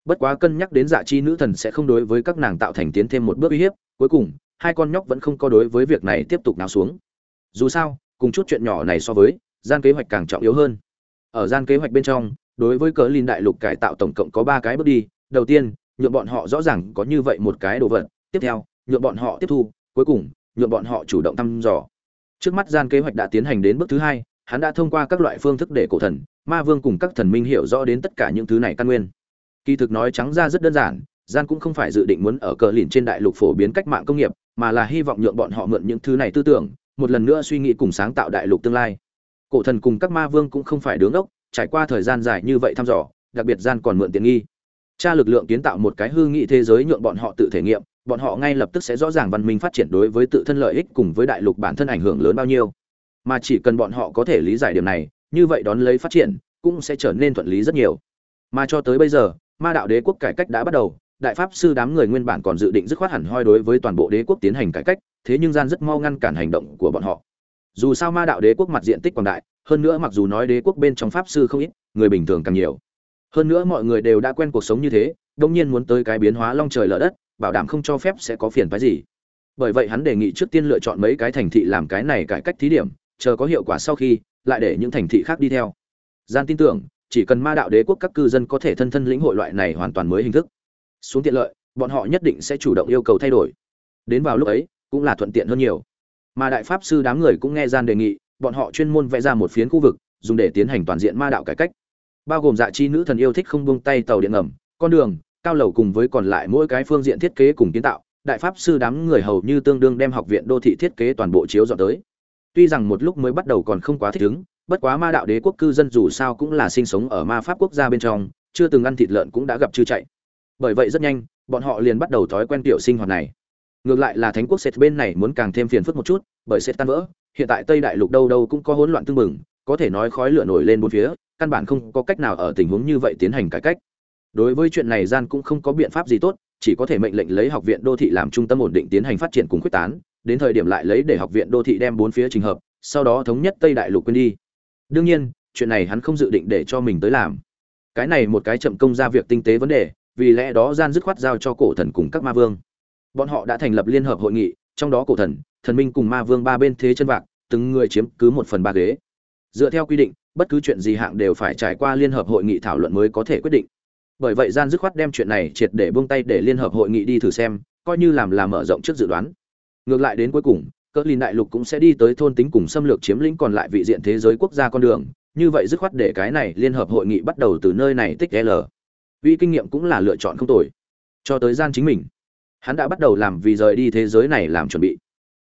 Bất quá cân nhắc đến dạ chi nữ thần sẽ không đối với các nàng tạo thành tiến thêm một bước uy hiếp, cuối cùng, hai con nhóc vẫn không có đối với việc này tiếp tục nào xuống. Dù sao, cùng chút chuyện nhỏ này so với, gian kế hoạch càng trọng yếu hơn. Ở gian kế hoạch bên trong, đối với cờ lin đại lục cải tạo tổng cộng có ba cái bước đi. Đầu tiên nhuộm bọn họ rõ ràng có như vậy một cái đồ vật. Tiếp theo nhuộm bọn họ tiếp thu. Cuối cùng nhuộm bọn họ chủ động thăm dò trước mắt gian kế hoạch đã tiến hành đến bước thứ hai, hắn đã thông qua các loại phương thức để cổ thần, ma vương cùng các thần minh hiểu rõ đến tất cả những thứ này căn nguyên. Kỳ thực nói trắng ra rất đơn giản, gian cũng không phải dự định muốn ở cờ lìn trên đại lục phổ biến cách mạng công nghiệp, mà là hy vọng nhượng bọn họ mượn những thứ này tư tưởng, một lần nữa suy nghĩ cùng sáng tạo đại lục tương lai. Cổ thần cùng các ma vương cũng không phải đứng ốc trải qua thời gian dài như vậy thăm dò, đặc biệt gian còn mượn tiền nghi. Cha lực lượng kiến tạo một cái hư nghị thế giới nhượng bọn họ tự thể nghiệm bọn họ ngay lập tức sẽ rõ ràng văn minh phát triển đối với tự thân lợi ích cùng với đại lục bản thân ảnh hưởng lớn bao nhiêu. Mà chỉ cần bọn họ có thể lý giải điểm này, như vậy đón lấy phát triển, cũng sẽ trở nên thuận lý rất nhiều. Mà cho tới bây giờ, ma đạo đế quốc cải cách đã bắt đầu, đại pháp sư đám người nguyên bản còn dự định dứt khoát hẳn hoi đối với toàn bộ đế quốc tiến hành cải cách, thế nhưng gian rất mau ngăn cản hành động của bọn họ. Dù sao ma đạo đế quốc mặt diện tích quảng đại, hơn nữa mặc dù nói đế quốc bên trong pháp sư không ít, người bình thường càng nhiều. Hơn nữa mọi người đều đã quen cuộc sống như thế, đông nhiên muốn tới cái biến hóa long trời lở đất bảo đảm không cho phép sẽ có phiền phức gì. Bởi vậy hắn đề nghị trước tiên lựa chọn mấy cái thành thị làm cái này cải cách thí điểm, chờ có hiệu quả sau khi, lại để những thành thị khác đi theo. Gian tin tưởng, chỉ cần ma đạo đế quốc các cư dân có thể thân thân lĩnh hội loại này hoàn toàn mới hình thức. Xuống tiện lợi, bọn họ nhất định sẽ chủ động yêu cầu thay đổi. Đến vào lúc ấy, cũng là thuận tiện hơn nhiều. Mà đại pháp sư đám người cũng nghe gian đề nghị, bọn họ chuyên môn vẽ ra một phiến khu vực, dùng để tiến hành toàn diện ma đạo cải cách. Bao gồm dạ chi nữ thần yêu thích không buông tay tàu điện ngầm, con đường cao lầu cùng với còn lại mỗi cái phương diện thiết kế cùng kiến tạo, đại pháp sư đám người hầu như tương đương đem học viện đô thị thiết kế toàn bộ chiếu dọn tới. Tuy rằng một lúc mới bắt đầu còn không quá thích ứng, bất quá ma đạo đế quốc cư dân dù sao cũng là sinh sống ở ma pháp quốc gia bên trong, chưa từng ăn thịt lợn cũng đã gặp chư chạy. Bởi vậy rất nhanh, bọn họ liền bắt đầu thói quen tiểu sinh hoạt này. Ngược lại là thánh quốc sệt bên này muốn càng thêm phiền phức một chút, bởi sệt tan vỡ, hiện tại tây đại lục đâu đâu cũng có hỗn loạn tương mừng có thể nói khói lửa nổi lên bốn phía, căn bản không có cách nào ở tình huống như vậy tiến hành cải cách đối với chuyện này gian cũng không có biện pháp gì tốt, chỉ có thể mệnh lệnh lấy học viện đô thị làm trung tâm ổn định tiến hành phát triển cùng quyết tán, đến thời điểm lại lấy để học viện đô thị đem bốn phía trình hợp, sau đó thống nhất tây đại lục quên đi. Đương nhiên, chuyện này hắn không dự định để cho mình tới làm. Cái này một cái chậm công ra việc tinh tế vấn đề, vì lẽ đó gian dứt khoát giao cho cổ thần cùng các ma vương. Bọn họ đã thành lập liên hợp hội nghị, trong đó cổ thần thần minh cùng ma vương ba bên thế chân vạc, từng người chiếm cứ một phần ba ghế. Dựa theo quy định, bất cứ chuyện gì hạng đều phải trải qua liên hợp hội nghị thảo luận mới có thể quyết định bởi vậy gian dứt khoát đem chuyện này triệt để buông tay để liên hợp hội nghị đi thử xem, coi như làm là mở rộng trước dự đoán. Ngược lại đến cuối cùng cỡ lìn đại lục cũng sẽ đi tới thôn tính cùng xâm lược chiếm lĩnh còn lại vị diện thế giới quốc gia con đường, như vậy dứt khoát để cái này liên hợp hội nghị bắt đầu từ nơi này tích l. Vì kinh nghiệm cũng là lựa chọn không tồi. Cho tới gian chính mình, hắn đã bắt đầu làm vì rời đi thế giới này làm chuẩn bị.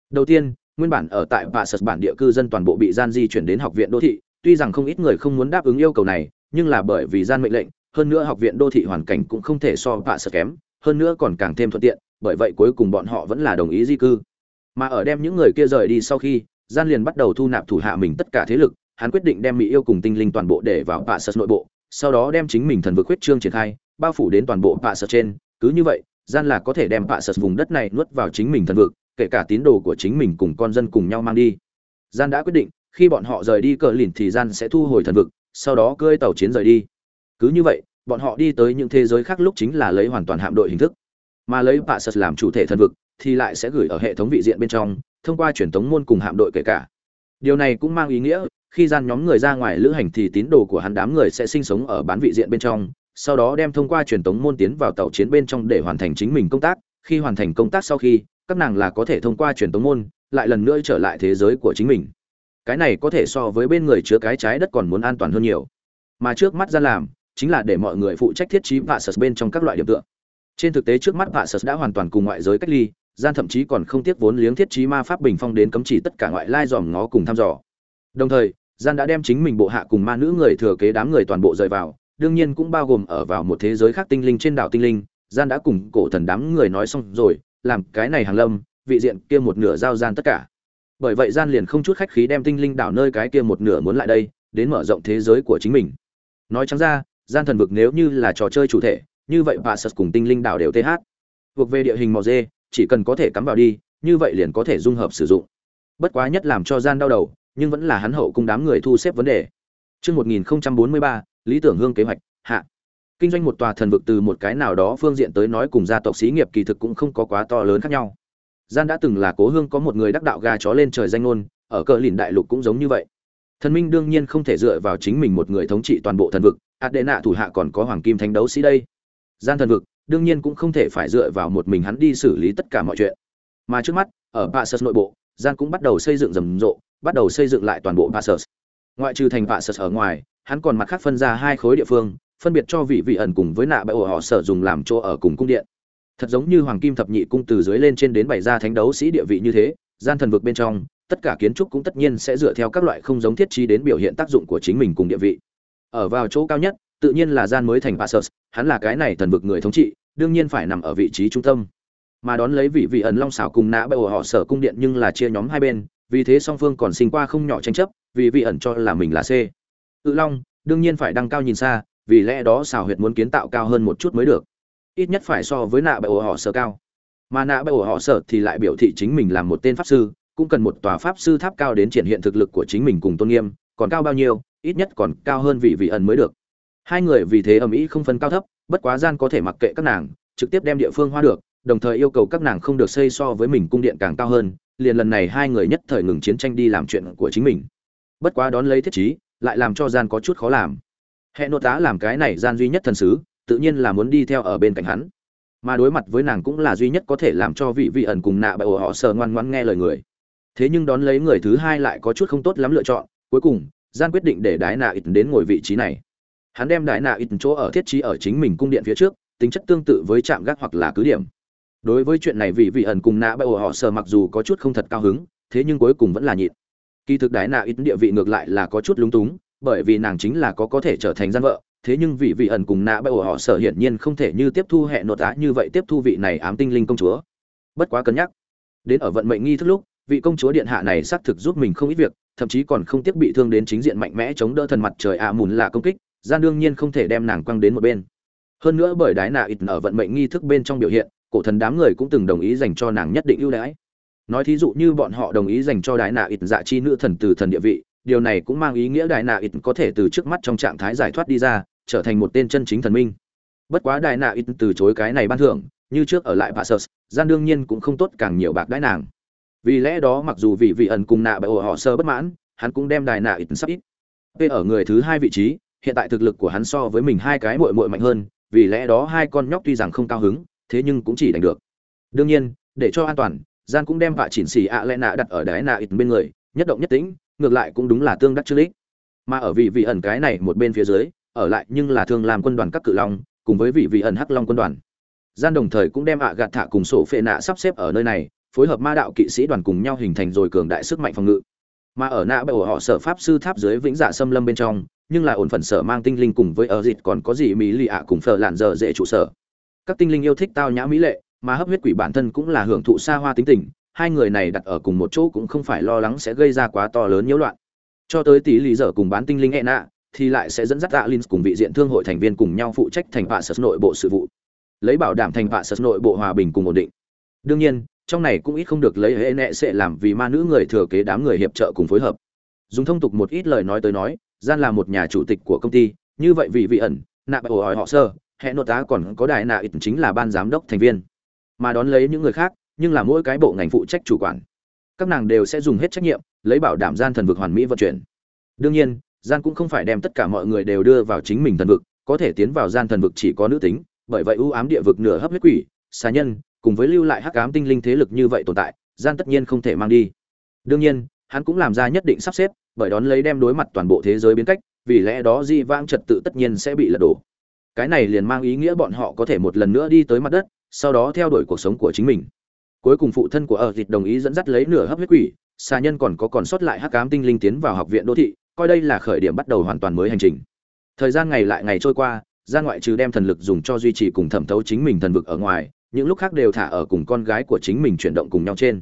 Đầu tiên, nguyên bản ở tại vạ sật bản địa cư dân toàn bộ bị gian di chuyển đến học viện đô thị, tuy rằng không ít người không muốn đáp ứng yêu cầu này, nhưng là bởi vì gian mệnh lệnh hơn nữa học viện đô thị hoàn cảnh cũng không thể so vạ sợ kém, hơn nữa còn càng thêm thuận tiện, bởi vậy cuối cùng bọn họ vẫn là đồng ý di cư. Mà ở đem những người kia rời đi sau khi, gian liền bắt đầu thu nạp thủ hạ mình tất cả thế lực, hắn quyết định đem mỹ yêu cùng tinh linh toàn bộ để vào vạ sợ nội bộ, sau đó đem chính mình thần vực huyết trương triển khai, bao phủ đến toàn bộ vạ sợ trên. Cứ như vậy, gian là có thể đem vạ sợ vùng đất này nuốt vào chính mình thần vực, kể cả tín đồ của chính mình cùng con dân cùng nhau mang đi. Gian đã quyết định, khi bọn họ rời đi cờ lìn thì gian sẽ thu hồi thần vực, sau đó cưỡi tàu chiến rời đi cứ như vậy, bọn họ đi tới những thế giới khác lúc chính là lấy hoàn toàn hạm đội hình thức. Mà lấy vạ sật làm chủ thể thần vực, thì lại sẽ gửi ở hệ thống vị diện bên trong, thông qua truyền thống môn cùng hạm đội kể cả. Điều này cũng mang ý nghĩa, khi gian nhóm người ra ngoài lữ hành thì tín đồ của hắn đám người sẽ sinh sống ở bán vị diện bên trong, sau đó đem thông qua truyền thống môn tiến vào tàu chiến bên trong để hoàn thành chính mình công tác. Khi hoàn thành công tác sau khi, các nàng là có thể thông qua truyền thống môn, lại lần nữa trở lại thế giới của chính mình. Cái này có thể so với bên người chứa cái trái đất còn muốn an toàn hơn nhiều. Mà trước mắt ra làm chính là để mọi người phụ trách thiết trí vạ sật bên trong các loại điểm tựa. Trên thực tế trước mắt vạ sật đã hoàn toàn cùng ngoại giới cách ly, gian thậm chí còn không tiếc vốn liếng thiết trí ma pháp bình phong đến cấm chỉ tất cả ngoại lai dòm ngó cùng thăm dò. Đồng thời, gian đã đem chính mình bộ hạ cùng ma nữ người thừa kế đám người toàn bộ rời vào, đương nhiên cũng bao gồm ở vào một thế giới khác tinh linh trên đảo tinh linh, gian đã cùng cổ thần đám người nói xong rồi, làm cái này hàng lâm, vị diện kia một nửa giao gian tất cả. Bởi vậy gian liền không chút khách khí đem tinh linh đảo nơi cái kia một nửa muốn lại đây, đến mở rộng thế giới của chính mình. Nói trắng ra gian thần vực nếu như là trò chơi chủ thể như vậy bà sật cùng tinh linh đảo đều th thuộc về địa hình mò dê chỉ cần có thể cắm vào đi như vậy liền có thể dung hợp sử dụng bất quá nhất làm cho gian đau đầu nhưng vẫn là hắn hậu cung đám người thu xếp vấn đề Trước 1043, lý tưởng hương kế hoạch, hạ. Kinh doanh một tòa thần vực từ một cái nào đó phương diện tới nói cùng gia tộc xí nghiệp kỳ thực cũng không có quá to lớn khác nhau. Gian đã từng là cố hương có một người đắc đạo gà chó lên trời danh ngôn, ở cờ lìn đại lục cũng giống như vậy. Thần minh đương nhiên không thể dựa vào chính mình một người thống trị toàn bộ thần vực, Adena thủ hạ còn có hoàng kim thánh đấu sĩ đây. Gian thần vực, đương nhiên cũng không thể phải dựa vào một mình hắn đi xử lý tất cả mọi chuyện. Mà trước mắt, ở Passus nội bộ, Gian cũng bắt đầu xây dựng rầm rộ, bắt đầu xây dựng lại toàn bộ Passus. Ngoại trừ thành Passus ở ngoài, hắn còn mặt khác phân ra hai khối địa phương, phân biệt cho vị vị ẩn cùng với nạ bệ họ sở dùng làm chỗ ở cùng cung điện. Thật giống như hoàng kim thập nhị cung từ dưới lên trên đến bảy ra thánh đấu sĩ địa vị như thế, gian thần vực bên trong, tất cả kiến trúc cũng tất nhiên sẽ dựa theo các loại không giống thiết trí đến biểu hiện tác dụng của chính mình cùng địa vị. Ở vào chỗ cao nhất, tự nhiên là gian mới thành Passus, hắn là cái này thần vực người thống trị, đương nhiên phải nằm ở vị trí trung tâm. Mà đón lấy vị vị ẩn long xảo cùng nã bởi họ sở cung điện nhưng là chia nhóm hai bên vì thế song phương còn sinh qua không nhỏ tranh chấp vì vị ẩn cho là mình là c. Tự long đương nhiên phải đăng cao nhìn xa vì lẽ đó xảo huyệt muốn kiến tạo cao hơn một chút mới được. Ít nhất phải so với nạ bởi họ sở cao. Mà nạ bởi họ sở thì lại biểu thị chính mình là một tên pháp sư cũng cần một tòa pháp sư tháp cao đến triển hiện thực lực của chính mình cùng tôn nghiêm còn cao bao nhiêu ít nhất còn cao hơn vị vị ẩn mới được. Hai người vì thế ầm ĩ không phân cao thấp, bất quá gian có thể mặc kệ các nàng, trực tiếp đem địa phương hoa được, đồng thời yêu cầu các nàng không được xây so với mình cung điện càng cao hơn, liền lần này hai người nhất thời ngừng chiến tranh đi làm chuyện của chính mình. Bất quá đón lấy thiết chí lại làm cho gian có chút khó làm. Hệ nội tá làm cái này gian duy nhất thần sứ, tự nhiên là muốn đi theo ở bên cạnh hắn. Mà đối mặt với nàng cũng là duy nhất có thể làm cho vị vị ẩn cùng nạ bại họ sờ ngoan ngoãn nghe lời người. Thế nhưng đón lấy người thứ hai lại có chút không tốt lắm lựa chọn, cuối cùng gian quyết định để đái nạ ít đến ngồi vị trí này. Hắn đem Đái nạ ít chỗ ở thiết trí ở chính mình cung điện phía trước, tính chất tương tự với trạm gác hoặc là cứ điểm. Đối với chuyện này vị vị ẩn cùng nạ bởi họ sợ mặc dù có chút không thật cao hứng, thế nhưng cuối cùng vẫn là nhịn. Kỳ thực đái nạ ít địa vị ngược lại là có chút lúng túng, bởi vì nàng chính là có có thể trở thành gian vợ, thế nhưng vị vị ẩn cùng nạ bởi họ sở hiển nhiên không thể như tiếp thu hệ nội tá như vậy tiếp thu vị này ám tinh linh công chúa. Bất quá cân nhắc, đến ở vận mệnh nghi thức lúc vị công chúa điện hạ này xác thực giúp mình không ít việc thậm chí còn không tiếc bị thương đến chính diện mạnh mẽ chống đỡ thần mặt trời ạ mùn là công kích gian đương nhiên không thể đem nàng quăng đến một bên. Hơn nữa bởi đái nạ ít ở vận mệnh nghi thức bên trong biểu hiện cổ thần đám người cũng từng đồng ý dành cho nàng nhất định ưu đãi. Nói thí dụ như bọn họ đồng ý dành cho đái nạ ít dạ chi nữ thần từ thần địa vị điều này cũng mang ý nghĩa đái nạ ít có thể từ trước mắt trong trạng thái giải thoát đi ra trở thành một tên chân chính thần minh. Bất quá đại nạ ít từ chối cái này ban thưởng như trước ở lại Passus, gian đương nhiên cũng không tốt càng nhiều bạc đãi nàng vì lẽ đó mặc dù vị vị ẩn cùng nạ bởi họ sơ bất mãn, hắn cũng đem đài nạ ít sắp ít. P ở người thứ hai vị trí, hiện tại thực lực của hắn so với mình hai cái muội muội mạnh hơn, vì lẽ đó hai con nhóc tuy rằng không cao hứng, thế nhưng cũng chỉ đánh được. Đương nhiên, để cho an toàn, gian cũng đem vạ chỉnh xì ạ lẽ nạ đặt ở đài nạ ít bên người, nhất động nhất tĩnh, ngược lại cũng đúng là tương đắc trước lích mà ở vị vị ẩn cái này một bên phía dưới, ở lại nhưng là thương làm quân đoàn các cự long, cùng với vị vị ẩn hắc long quân đoàn. Gian đồng thời cũng đem ạ gạt thả cùng sổ phệ nạ sắp xếp ở nơi này phối hợp ma đạo kỵ sĩ đoàn cùng nhau hình thành rồi cường đại sức mạnh phòng ngự. Mà ở nạ bởi họ sở pháp sư tháp dưới vĩnh dạ xâm lâm bên trong, nhưng là ổn phần sở mang tinh linh cùng với ở dịt còn có gì mỹ lì ạ cùng phở lạn giờ dễ trụ sở. Các tinh linh yêu thích tao nhã mỹ lệ, mà hấp huyết quỷ bản thân cũng là hưởng thụ xa hoa tính tình, hai người này đặt ở cùng một chỗ cũng không phải lo lắng sẽ gây ra quá to lớn nhiễu loạn. Cho tới tỷ lý dở cùng bán tinh linh e nạ, thì lại sẽ dẫn dắt Alin cùng vị diện thương hội thành viên cùng nhau phụ trách thành vạ sở nội bộ sự vụ. Lấy bảo đảm thành vạ sở nội bộ hòa bình cùng ổn định. Đương nhiên trong này cũng ít không được lấy hệ nệ sẽ làm vì ma nữ người thừa kế đám người hiệp trợ cùng phối hợp. Dùng thông tục một ít lời nói tới nói, gian là một nhà chủ tịch của công ty, như vậy vì vị ẩn, nạ bại hỏi họ sơ, hệ nội tá còn có đại nạ ít chính là ban giám đốc thành viên. Mà đón lấy những người khác, nhưng là mỗi cái bộ ngành phụ trách chủ quản. Các nàng đều sẽ dùng hết trách nhiệm, lấy bảo đảm gian thần vực hoàn mỹ vận chuyển. Đương nhiên, gian cũng không phải đem tất cả mọi người đều đưa vào chính mình thần vực, có thể tiến vào gian thần vực chỉ có nữ tính, bởi vậy ưu ám địa vực nửa hấp huyết quỷ, xà nhân cùng với lưu lại hắc ám tinh linh thế lực như vậy tồn tại, gian tất nhiên không thể mang đi. Đương nhiên, hắn cũng làm ra nhất định sắp xếp, bởi đón lấy đem đối mặt toàn bộ thế giới biến cách, vì lẽ đó di vãng trật tự tất nhiên sẽ bị lật đổ. Cái này liền mang ý nghĩa bọn họ có thể một lần nữa đi tới mặt đất, sau đó theo đuổi cuộc sống của chính mình. Cuối cùng phụ thân của ở dịch đồng ý dẫn dắt lấy nửa hấp huyết quỷ, xà nhân còn có còn sót lại hắc ám tinh linh tiến vào học viện đô thị, coi đây là khởi điểm bắt đầu hoàn toàn mới hành trình. Thời gian ngày lại ngày trôi qua, ra ngoại trừ đem thần lực dùng cho duy trì cùng thẩm thấu chính mình thần vực ở ngoài những lúc khác đều thả ở cùng con gái của chính mình chuyển động cùng nhau trên.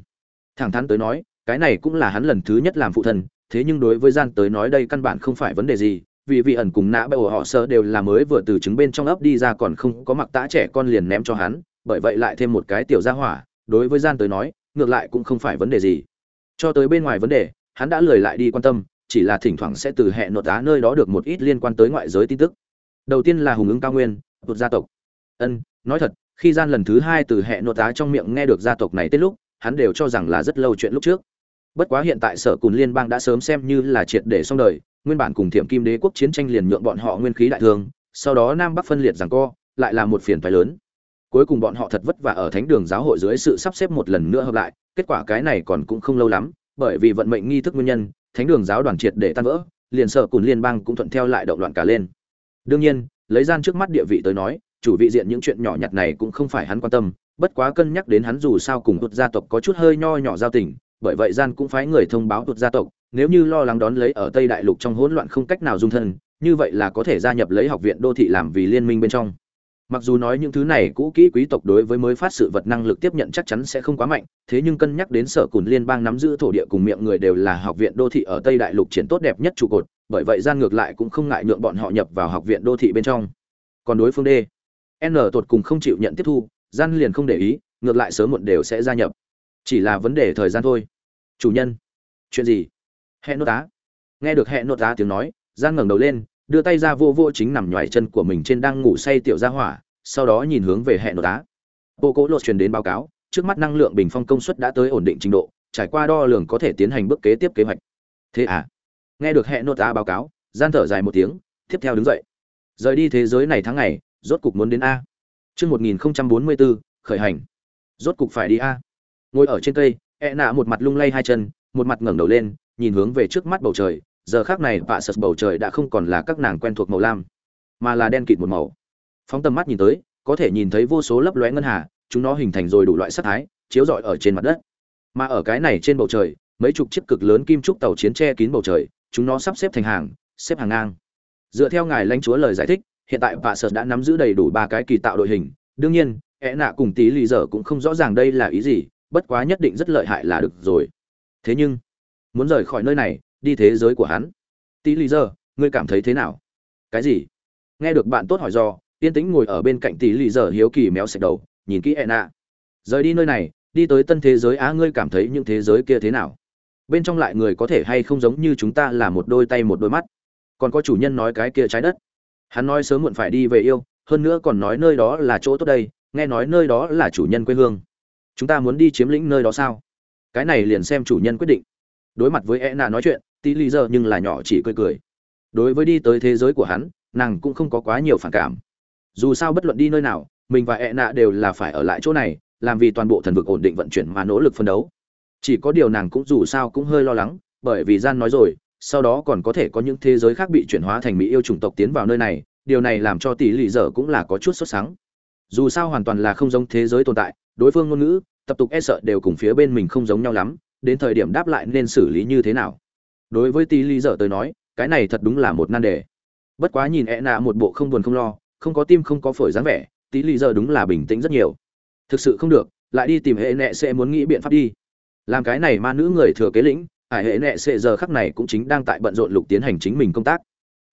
Thẳng thắn tới nói, cái này cũng là hắn lần thứ nhất làm phụ thân, thế nhưng đối với gian tới nói đây căn bản không phải vấn đề gì, vì vị ẩn cùng nã bởi họ sơ đều là mới vừa từ trứng bên trong ấp đi ra còn không có mặc tã trẻ con liền ném cho hắn, bởi vậy lại thêm một cái tiểu gia hỏa, đối với gian tới nói, ngược lại cũng không phải vấn đề gì. Cho tới bên ngoài vấn đề, hắn đã lười lại đi quan tâm, chỉ là thỉnh thoảng sẽ từ hệ nội tá nơi đó được một ít liên quan tới ngoại giới tin tức. Đầu tiên là hùng ứng cao nguyên tụt gia tộc. Ân, nói thật khi gian lần thứ hai từ hệ nội tá trong miệng nghe được gia tộc này tên lúc, hắn đều cho rằng là rất lâu chuyện lúc trước. Bất quá hiện tại sở cùn liên bang đã sớm xem như là triệt để xong đời, nguyên bản cùng thiểm kim đế quốc chiến tranh liền nhượng bọn họ nguyên khí đại thương, sau đó nam bắc phân liệt rằng co, lại là một phiền phái lớn. Cuối cùng bọn họ thật vất vả ở thánh đường giáo hội dưới sự sắp xếp một lần nữa hợp lại, kết quả cái này còn cũng không lâu lắm, bởi vì vận mệnh nghi thức nguyên nhân, thánh đường giáo đoàn triệt để tan vỡ, liền sở cùn liên bang cũng thuận theo lại động loạn cả lên. Đương nhiên, lấy gian trước mắt địa vị tới nói chủ vị diện những chuyện nhỏ nhặt này cũng không phải hắn quan tâm, bất quá cân nhắc đến hắn dù sao cùng tuột gia tộc có chút hơi nho nhỏ giao tình, bởi vậy gian cũng phái người thông báo tuột gia tộc, nếu như lo lắng đón lấy ở tây đại lục trong hỗn loạn không cách nào dung thân, như vậy là có thể gia nhập lấy học viện đô thị làm vì liên minh bên trong. Mặc dù nói những thứ này cũ kỹ quý tộc đối với mới phát sự vật năng lực tiếp nhận chắc chắn sẽ không quá mạnh, thế nhưng cân nhắc đến sở cùn liên bang nắm giữ thổ địa cùng miệng người đều là học viện đô thị ở tây đại lục triển tốt đẹp nhất trụ cột, bởi vậy gian ngược lại cũng không ngại nhượng bọn họ nhập vào học viện đô thị bên trong. Còn đối phương d n tột cùng không chịu nhận tiếp thu, gian liền không để ý, ngược lại sớm muộn đều sẽ gia nhập. Chỉ là vấn đề thời gian thôi. Chủ nhân, chuyện gì? Hẹn nốt tá nghe được hẹn nốt tá tiếng nói, gian ngẩng đầu lên, đưa tay ra vô vô chính nằm nhoài chân của mình trên đang ngủ say tiểu gia hỏa, sau đó nhìn hướng về hẹn nốt tá bộ cỗ lột truyền đến báo cáo, trước mắt năng lượng bình phong công suất đã tới ổn định trình độ, trải qua đo lường có thể tiến hành bước kế tiếp kế hoạch. Thế à? Nghe được hẹn nốt tá báo cáo, gian thở dài một tiếng, tiếp theo đứng dậy. Rời đi thế giới này tháng ngày rốt cục muốn đến a. Chương một nghìn bốn mươi bốn khởi hành. Rốt cục phải đi a. Ngồi ở trên cây e nạ một mặt lung lay hai chân, một mặt ngẩng đầu lên, nhìn hướng về trước mắt bầu trời. Giờ khác này, vạ sật bầu trời đã không còn là các nàng quen thuộc màu lam, mà là đen kịt một màu. Phóng tầm mắt nhìn tới, có thể nhìn thấy vô số lấp lóe ngân hà, chúng nó hình thành rồi đủ loại sắc thái, chiếu rọi ở trên mặt đất. Mà ở cái này trên bầu trời, mấy chục chiếc cực lớn kim trúc tàu chiến che kín bầu trời, chúng nó sắp xếp thành hàng, xếp hàng ngang. Dựa theo ngài lãnh chúa lời giải thích hiện tại vạ Sợ đã nắm giữ đầy đủ ba cái kỳ tạo đội hình. Đương nhiên ẹ nạ cùng tí lì dở cũng không rõ ràng đây là ý gì, bất quá nhất định rất lợi hại là được rồi. Thế nhưng, muốn rời khỏi nơi này, đi thế giới của hắn. Tí lì dở ngươi cảm thấy thế nào? Cái gì? Nghe được bạn tốt hỏi do yên tĩnh ngồi ở bên cạnh tí lì dở hiếu kỳ méo sạch đầu, nhìn kỹ ẹ nạ. Rời đi nơi này, đi tới tân thế giới á, ngươi cảm thấy những thế giới kia thế nào? Bên trong lại người có thể hay không giống như chúng ta là một đôi tay một đôi mắt? Còn có chủ nhân nói cái kia trái đất hắn nói sớm muộn phải đi về yêu, hơn nữa còn nói nơi đó là chỗ tốt đây, nghe nói nơi đó là chủ nhân quê hương. Chúng ta muốn đi chiếm lĩnh nơi đó sao? Cái này liền xem chủ nhân quyết định. Đối mặt với e nạ nói chuyện, tí lý giờ nhưng là nhỏ chỉ cười cười. Đối với đi tới thế giới của hắn, nàng cũng không có quá nhiều phản cảm. Dù sao bất luận đi nơi nào, mình và e nạ đều là phải ở lại chỗ này, làm vì toàn bộ thần vực ổn định vận chuyển mà nỗ lực phân đấu. Chỉ có điều nàng cũng dù sao cũng hơi lo lắng, bởi vì gian nói rồi sau đó còn có thể có những thế giới khác bị chuyển hóa thành mỹ yêu chủng tộc tiến vào nơi này, điều này làm cho tỷ lì dở cũng là có chút sốt sáng dù sao hoàn toàn là không giống thế giới tồn tại, đối phương ngôn ngữ, tập tục e sợ đều cùng phía bên mình không giống nhau lắm, đến thời điểm đáp lại nên xử lý như thế nào. Đối với tỷ lì dở tới nói, cái này thật đúng là một nan đề. Bất quá nhìn e nạ một bộ không buồn không lo, không có tim không có phổi dáng vẻ, tỷ lì dở đúng là bình tĩnh rất nhiều. Thực sự không được, lại đi tìm hệ nệ sẽ muốn nghĩ biện pháp đi. Làm cái này ma nữ người thừa kế lĩnh hải hệ nệ Sệ giờ khắc này cũng chính đang tại bận rộn lục tiến hành chính mình công tác.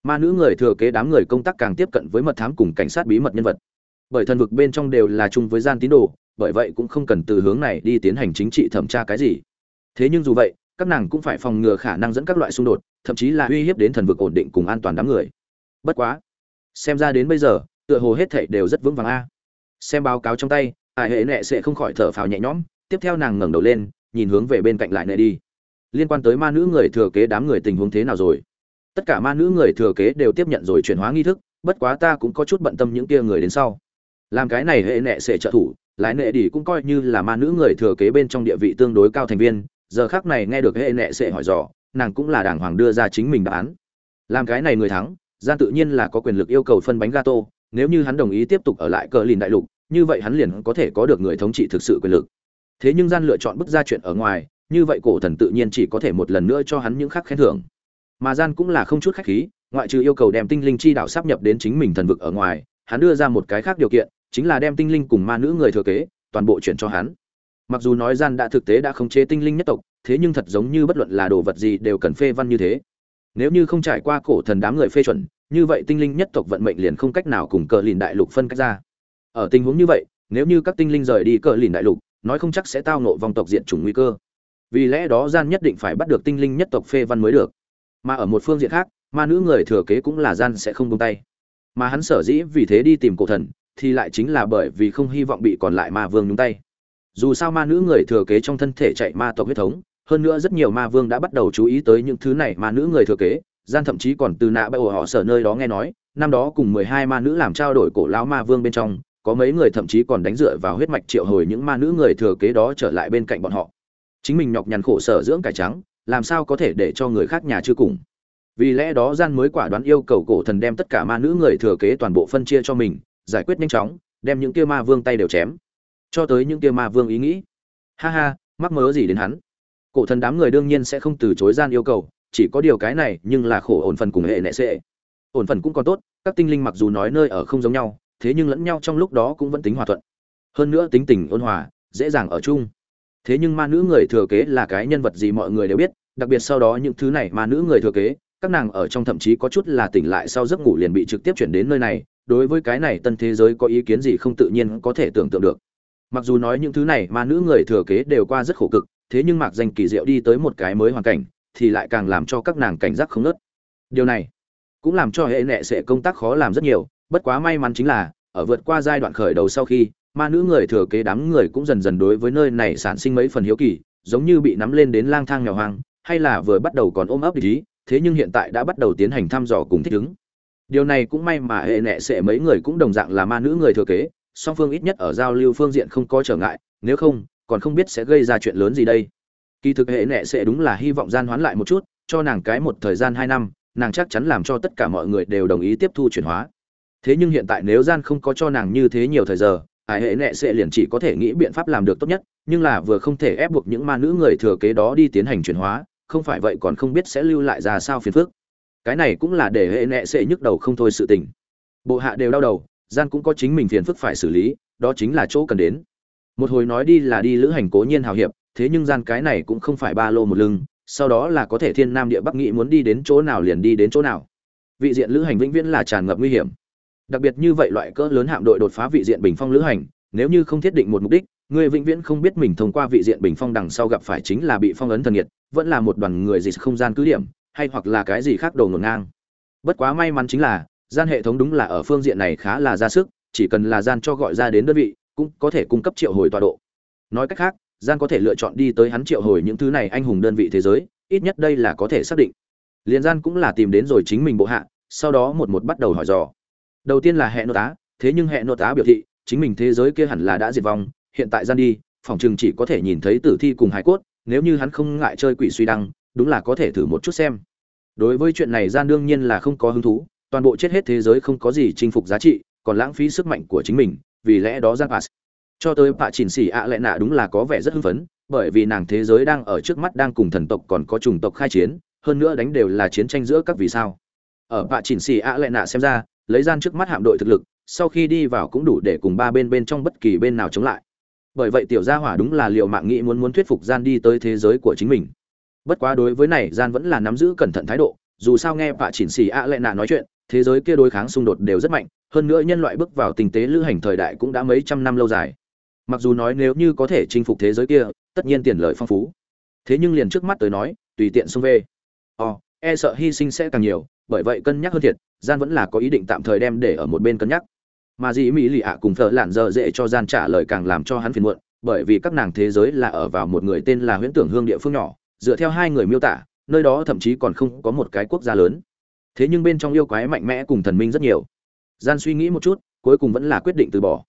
Ma nữ người thừa kế đám người công tác càng tiếp cận với mật thám cùng cảnh sát bí mật nhân vật. Bởi thần vực bên trong đều là chung với gian tín đồ, bởi vậy cũng không cần từ hướng này đi tiến hành chính trị thẩm tra cái gì. Thế nhưng dù vậy, các nàng cũng phải phòng ngừa khả năng dẫn các loại xung đột, thậm chí là uy hiếp đến thần vực ổn định cùng an toàn đám người. Bất quá, xem ra đến bây giờ, tựa hồ hết thảy đều rất vững vàng a. Xem báo cáo trong tay ải hệ nệ sẽ không khỏi thở phào nhẹ nhõm, tiếp theo nàng ngẩng đầu lên, nhìn hướng về bên cạnh lại nệ đi liên quan tới ma nữ người thừa kế đám người tình huống thế nào rồi? Tất cả ma nữ người thừa kế đều tiếp nhận rồi chuyển hóa nghi thức, bất quá ta cũng có chút bận tâm những kia người đến sau. Làm cái này hệ nệ sẽ trợ thủ, lái nệ đi cũng coi như là ma nữ người thừa kế bên trong địa vị tương đối cao thành viên, giờ khác này nghe được hệ nệ sẽ hỏi dò, nàng cũng là đàng hoàng đưa ra chính mình đáp án. Làm cái này người thắng gian tự nhiên là có quyền lực yêu cầu phân bánh gato, nếu như hắn đồng ý tiếp tục ở lại cờ lìn đại lục, như vậy hắn liền có thể có được người thống trị thực sự quyền lực. Thế nhưng gian lựa chọn bức ra chuyện ở ngoài như vậy cổ thần tự nhiên chỉ có thể một lần nữa cho hắn những khác khen thưởng. Mà gian cũng là không chút khách khí, ngoại trừ yêu cầu đem tinh linh chi đạo sắp nhập đến chính mình thần vực ở ngoài, hắn đưa ra một cái khác điều kiện, chính là đem tinh linh cùng ma nữ người thừa kế, toàn bộ chuyển cho hắn. Mặc dù nói gian đã thực tế đã khống chế tinh linh nhất tộc, thế nhưng thật giống như bất luận là đồ vật gì đều cần phê văn như thế. Nếu như không trải qua cổ thần đám người phê chuẩn, như vậy tinh linh nhất tộc vận mệnh liền không cách nào cùng cờ lìn đại lục phân cách ra. Ở tình huống như vậy, nếu như các tinh linh rời đi cờ lìn đại lục, nói không chắc sẽ tao nộ vòng tộc diện chủng nguy cơ vì lẽ đó gian nhất định phải bắt được tinh linh nhất tộc phê văn mới được. Mà ở một phương diện khác, ma nữ người thừa kế cũng là gian sẽ không buông tay. Mà hắn sở dĩ vì thế đi tìm cổ thần, thì lại chính là bởi vì không hy vọng bị còn lại ma vương nhúng tay. Dù sao ma nữ người thừa kế trong thân thể chạy ma tộc huyết thống, hơn nữa rất nhiều ma vương đã bắt đầu chú ý tới những thứ này ma nữ người thừa kế, gian thậm chí còn từ nạ bại họ sở nơi đó nghe nói, năm đó cùng mười hai ma nữ làm trao đổi cổ lão ma vương bên trong, có mấy người thậm chí còn đánh dựa vào huyết mạch triệu hồi những ma nữ người thừa kế đó trở lại bên cạnh bọn họ chính mình nhọc nhằn khổ sở dưỡng cải trắng, làm sao có thể để cho người khác nhà chưa cùng? Vì lẽ đó gian mới quả đoán yêu cầu cổ thần đem tất cả ma nữ người thừa kế toàn bộ phân chia cho mình, giải quyết nhanh chóng, đem những kia ma vương tay đều chém. Cho tới những kia ma vương ý nghĩ. Ha ha, mắc mớ gì đến hắn? Cổ thần đám người đương nhiên sẽ không từ chối gian yêu cầu, chỉ có điều cái này nhưng là khổ ổn phần cùng hệ nệ sệ ổn phần cũng còn tốt, các tinh linh mặc dù nói nơi ở không giống nhau, thế nhưng lẫn nhau trong lúc đó cũng vẫn tính hòa thuận. Hơn nữa tính tình ôn hòa, dễ dàng ở chung thế nhưng ma nữ người thừa kế là cái nhân vật gì mọi người đều biết, đặc biệt sau đó những thứ này ma nữ người thừa kế, các nàng ở trong thậm chí có chút là tỉnh lại sau giấc ngủ liền bị trực tiếp chuyển đến nơi này, đối với cái này tân thế giới có ý kiến gì không tự nhiên có thể tưởng tượng được. Mặc dù nói những thứ này ma nữ người thừa kế đều qua rất khổ cực, thế nhưng mạc danh kỳ diệu đi tới một cái mới hoàn cảnh, thì lại càng làm cho các nàng cảnh giác không nớt điều này cũng làm cho hệ nệ sẽ công tác khó làm rất nhiều, bất quá may mắn chính là, ở vượt qua giai đoạn khởi đầu sau khi ma nữ người thừa kế đám người cũng dần dần đối với nơi này sản sinh mấy phần hiếu kỳ, giống như bị nắm lên đến lang thang nghèo hoang, hay là vừa bắt đầu còn ôm ấp ý, thế nhưng hiện tại đã bắt đầu tiến hành thăm dò cùng thích ứng. Điều này cũng may mà hệ nệ sẽ mấy người cũng đồng dạng là ma nữ người thừa kế, song phương ít nhất ở giao lưu phương diện không có trở ngại, nếu không, còn không biết sẽ gây ra chuyện lớn gì đây. Kỳ thực hệ nệ sẽ đúng là hy vọng gian hoán lại một chút, cho nàng cái một thời gian hai năm, nàng chắc chắn làm cho tất cả mọi người đều đồng ý tiếp thu chuyển hóa. Thế nhưng hiện tại nếu gian không có cho nàng như thế nhiều thời giờ Hải hệ nệ sẽ liền chỉ có thể nghĩ biện pháp làm được tốt nhất, nhưng là vừa không thể ép buộc những ma nữ người thừa kế đó đi tiến hành chuyển hóa, không phải vậy còn không biết sẽ lưu lại ra sao phiền phức. Cái này cũng là để hệ nệ sẽ nhức đầu không thôi sự tình. Bộ hạ đều đau đầu, gian cũng có chính mình phiền phức phải xử lý, đó chính là chỗ cần đến. Một hồi nói đi là đi lữ hành cố nhiên hào hiệp, thế nhưng gian cái này cũng không phải ba lô một lưng, sau đó là có thể thiên nam địa bắc nghĩ muốn đi đến chỗ nào liền đi đến chỗ nào. Vị diện lữ hành vĩnh viễn là tràn ngập nguy hiểm đặc biệt như vậy loại cỡ lớn hạm đội đột phá vị diện bình phong lữ hành, nếu như không thiết định một mục đích, người vĩnh viễn không biết mình thông qua vị diện bình phong đằng sau gặp phải chính là bị phong ấn thần nhiệt, vẫn là một đoàn người gì không gian cứ điểm, hay hoặc là cái gì khác đồ ngổn ngang. Bất quá may mắn chính là, gian hệ thống đúng là ở phương diện này khá là ra sức, chỉ cần là gian cho gọi ra đến đơn vị, cũng có thể cung cấp triệu hồi tọa độ. Nói cách khác, gian có thể lựa chọn đi tới hắn triệu hồi những thứ này anh hùng đơn vị thế giới, ít nhất đây là có thể xác định. Liền gian cũng là tìm đến rồi chính mình bộ hạ, sau đó một một bắt đầu hỏi dò đầu tiên là hệ nội tá, thế nhưng hệ nội tá biểu thị, chính mình thế giới kia hẳn là đã diệt vong, hiện tại gian đi, phòng chừng chỉ có thể nhìn thấy tử thi cùng hải cốt, nếu như hắn không ngại chơi quỷ suy đăng, đúng là có thể thử một chút xem. Đối với chuyện này gian đương nhiên là không có hứng thú, toàn bộ chết hết thế giới không có gì chinh phục giá trị, còn lãng phí sức mạnh của chính mình, vì lẽ đó gian pass. Cho tới bạ chỉnh xỉ ạ à nạ đúng là có vẻ rất hưng phấn, bởi vì nàng thế giới đang ở trước mắt đang cùng thần tộc còn có chủng tộc khai chiến, hơn nữa đánh đều là chiến tranh giữa các vì sao. Ở bạ chỉnh xỉ ạ à nạ xem ra lấy gian trước mắt hạm đội thực lực, sau khi đi vào cũng đủ để cùng ba bên bên trong bất kỳ bên nào chống lại. Bởi vậy tiểu gia hỏa đúng là liệu mạng nghĩ muốn muốn thuyết phục gian đi tới thế giới của chính mình. Bất quá đối với này, gian vẫn là nắm giữ cẩn thận thái độ, dù sao nghe vạ chỉnh xì ạ à lẽ nạ nói chuyện, thế giới kia đối kháng xung đột đều rất mạnh, hơn nữa nhân loại bước vào tình tế lữ hành thời đại cũng đã mấy trăm năm lâu dài. Mặc dù nói nếu như có thể chinh phục thế giới kia, tất nhiên tiền lợi phong phú. Thế nhưng liền trước mắt tới nói, tùy tiện xung về. Ò e sợ hy sinh sẽ càng nhiều bởi vậy cân nhắc hơn thiệt, gian vẫn là có ý định tạm thời đem để ở một bên cân nhắc. Mà dĩ mỹ lì ạ cùng thợ lạn dở dễ cho gian trả lời càng làm cho hắn phiền muộn, bởi vì các nàng thế giới là ở vào một người tên là huyễn tưởng hương địa phương nhỏ, dựa theo hai người miêu tả, nơi đó thậm chí còn không có một cái quốc gia lớn. Thế nhưng bên trong yêu quái mạnh mẽ cùng thần minh rất nhiều. Gian suy nghĩ một chút, cuối cùng vẫn là quyết định từ bỏ.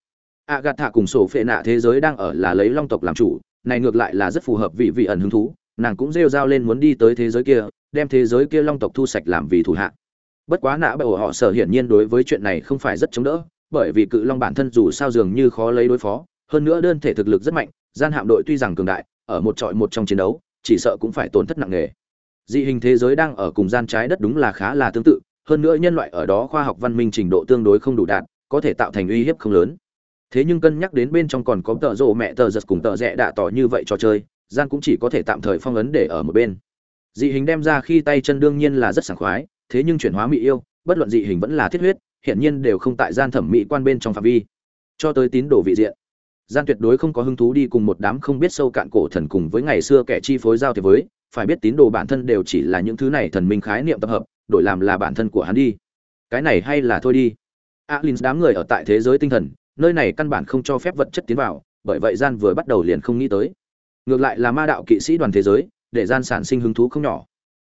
Ạ gạt thạ cùng sổ phệ nạ thế giới đang ở là lấy long tộc làm chủ, này ngược lại là rất phù hợp vị vị ẩn hứng thú, nàng cũng rêu rao lên muốn đi tới thế giới kia đem thế giới kia long tộc thu sạch làm vì thủ hạ. Bất quá nã bởi họ sở hiển nhiên đối với chuyện này không phải rất chống đỡ, bởi vì cự long bản thân dù sao dường như khó lấy đối phó, hơn nữa đơn thể thực lực rất mạnh, gian hạm đội tuy rằng cường đại, ở một trọi một trong chiến đấu, chỉ sợ cũng phải tổn thất nặng nề. Dị hình thế giới đang ở cùng gian trái đất đúng là khá là tương tự, hơn nữa nhân loại ở đó khoa học văn minh trình độ tương đối không đủ đạt, có thể tạo thành uy hiếp không lớn. Thế nhưng cân nhắc đến bên trong còn có tợ rộ mẹ tờ giật cùng tợ rẽ đạ tỏ như vậy cho chơi gian cũng chỉ có thể tạm thời phong ấn để ở một bên dị hình đem ra khi tay chân đương nhiên là rất sảng khoái, thế nhưng chuyển hóa mỹ yêu, bất luận dị hình vẫn là thiết huyết hiện nhiên đều không tại gian thẩm mỹ quan bên trong phạm vi. Cho tới tín đồ vị diện, gian tuyệt đối không có hứng thú đi cùng một đám không biết sâu cạn cổ thần cùng với ngày xưa kẻ chi phối giao thế với, phải biết tín đồ bản thân đều chỉ là những thứ này thần minh khái niệm tập hợp, đổi làm là bản thân của hắn đi. Cái này hay là thôi đi. Alin, đám người ở tại thế giới tinh thần, nơi này căn bản không cho phép vật chất tiến vào, bởi vậy gian vừa bắt đầu liền không nghĩ tới. Ngược lại là ma đạo kỵ sĩ đoàn thế giới để gian sản sinh hứng thú không nhỏ.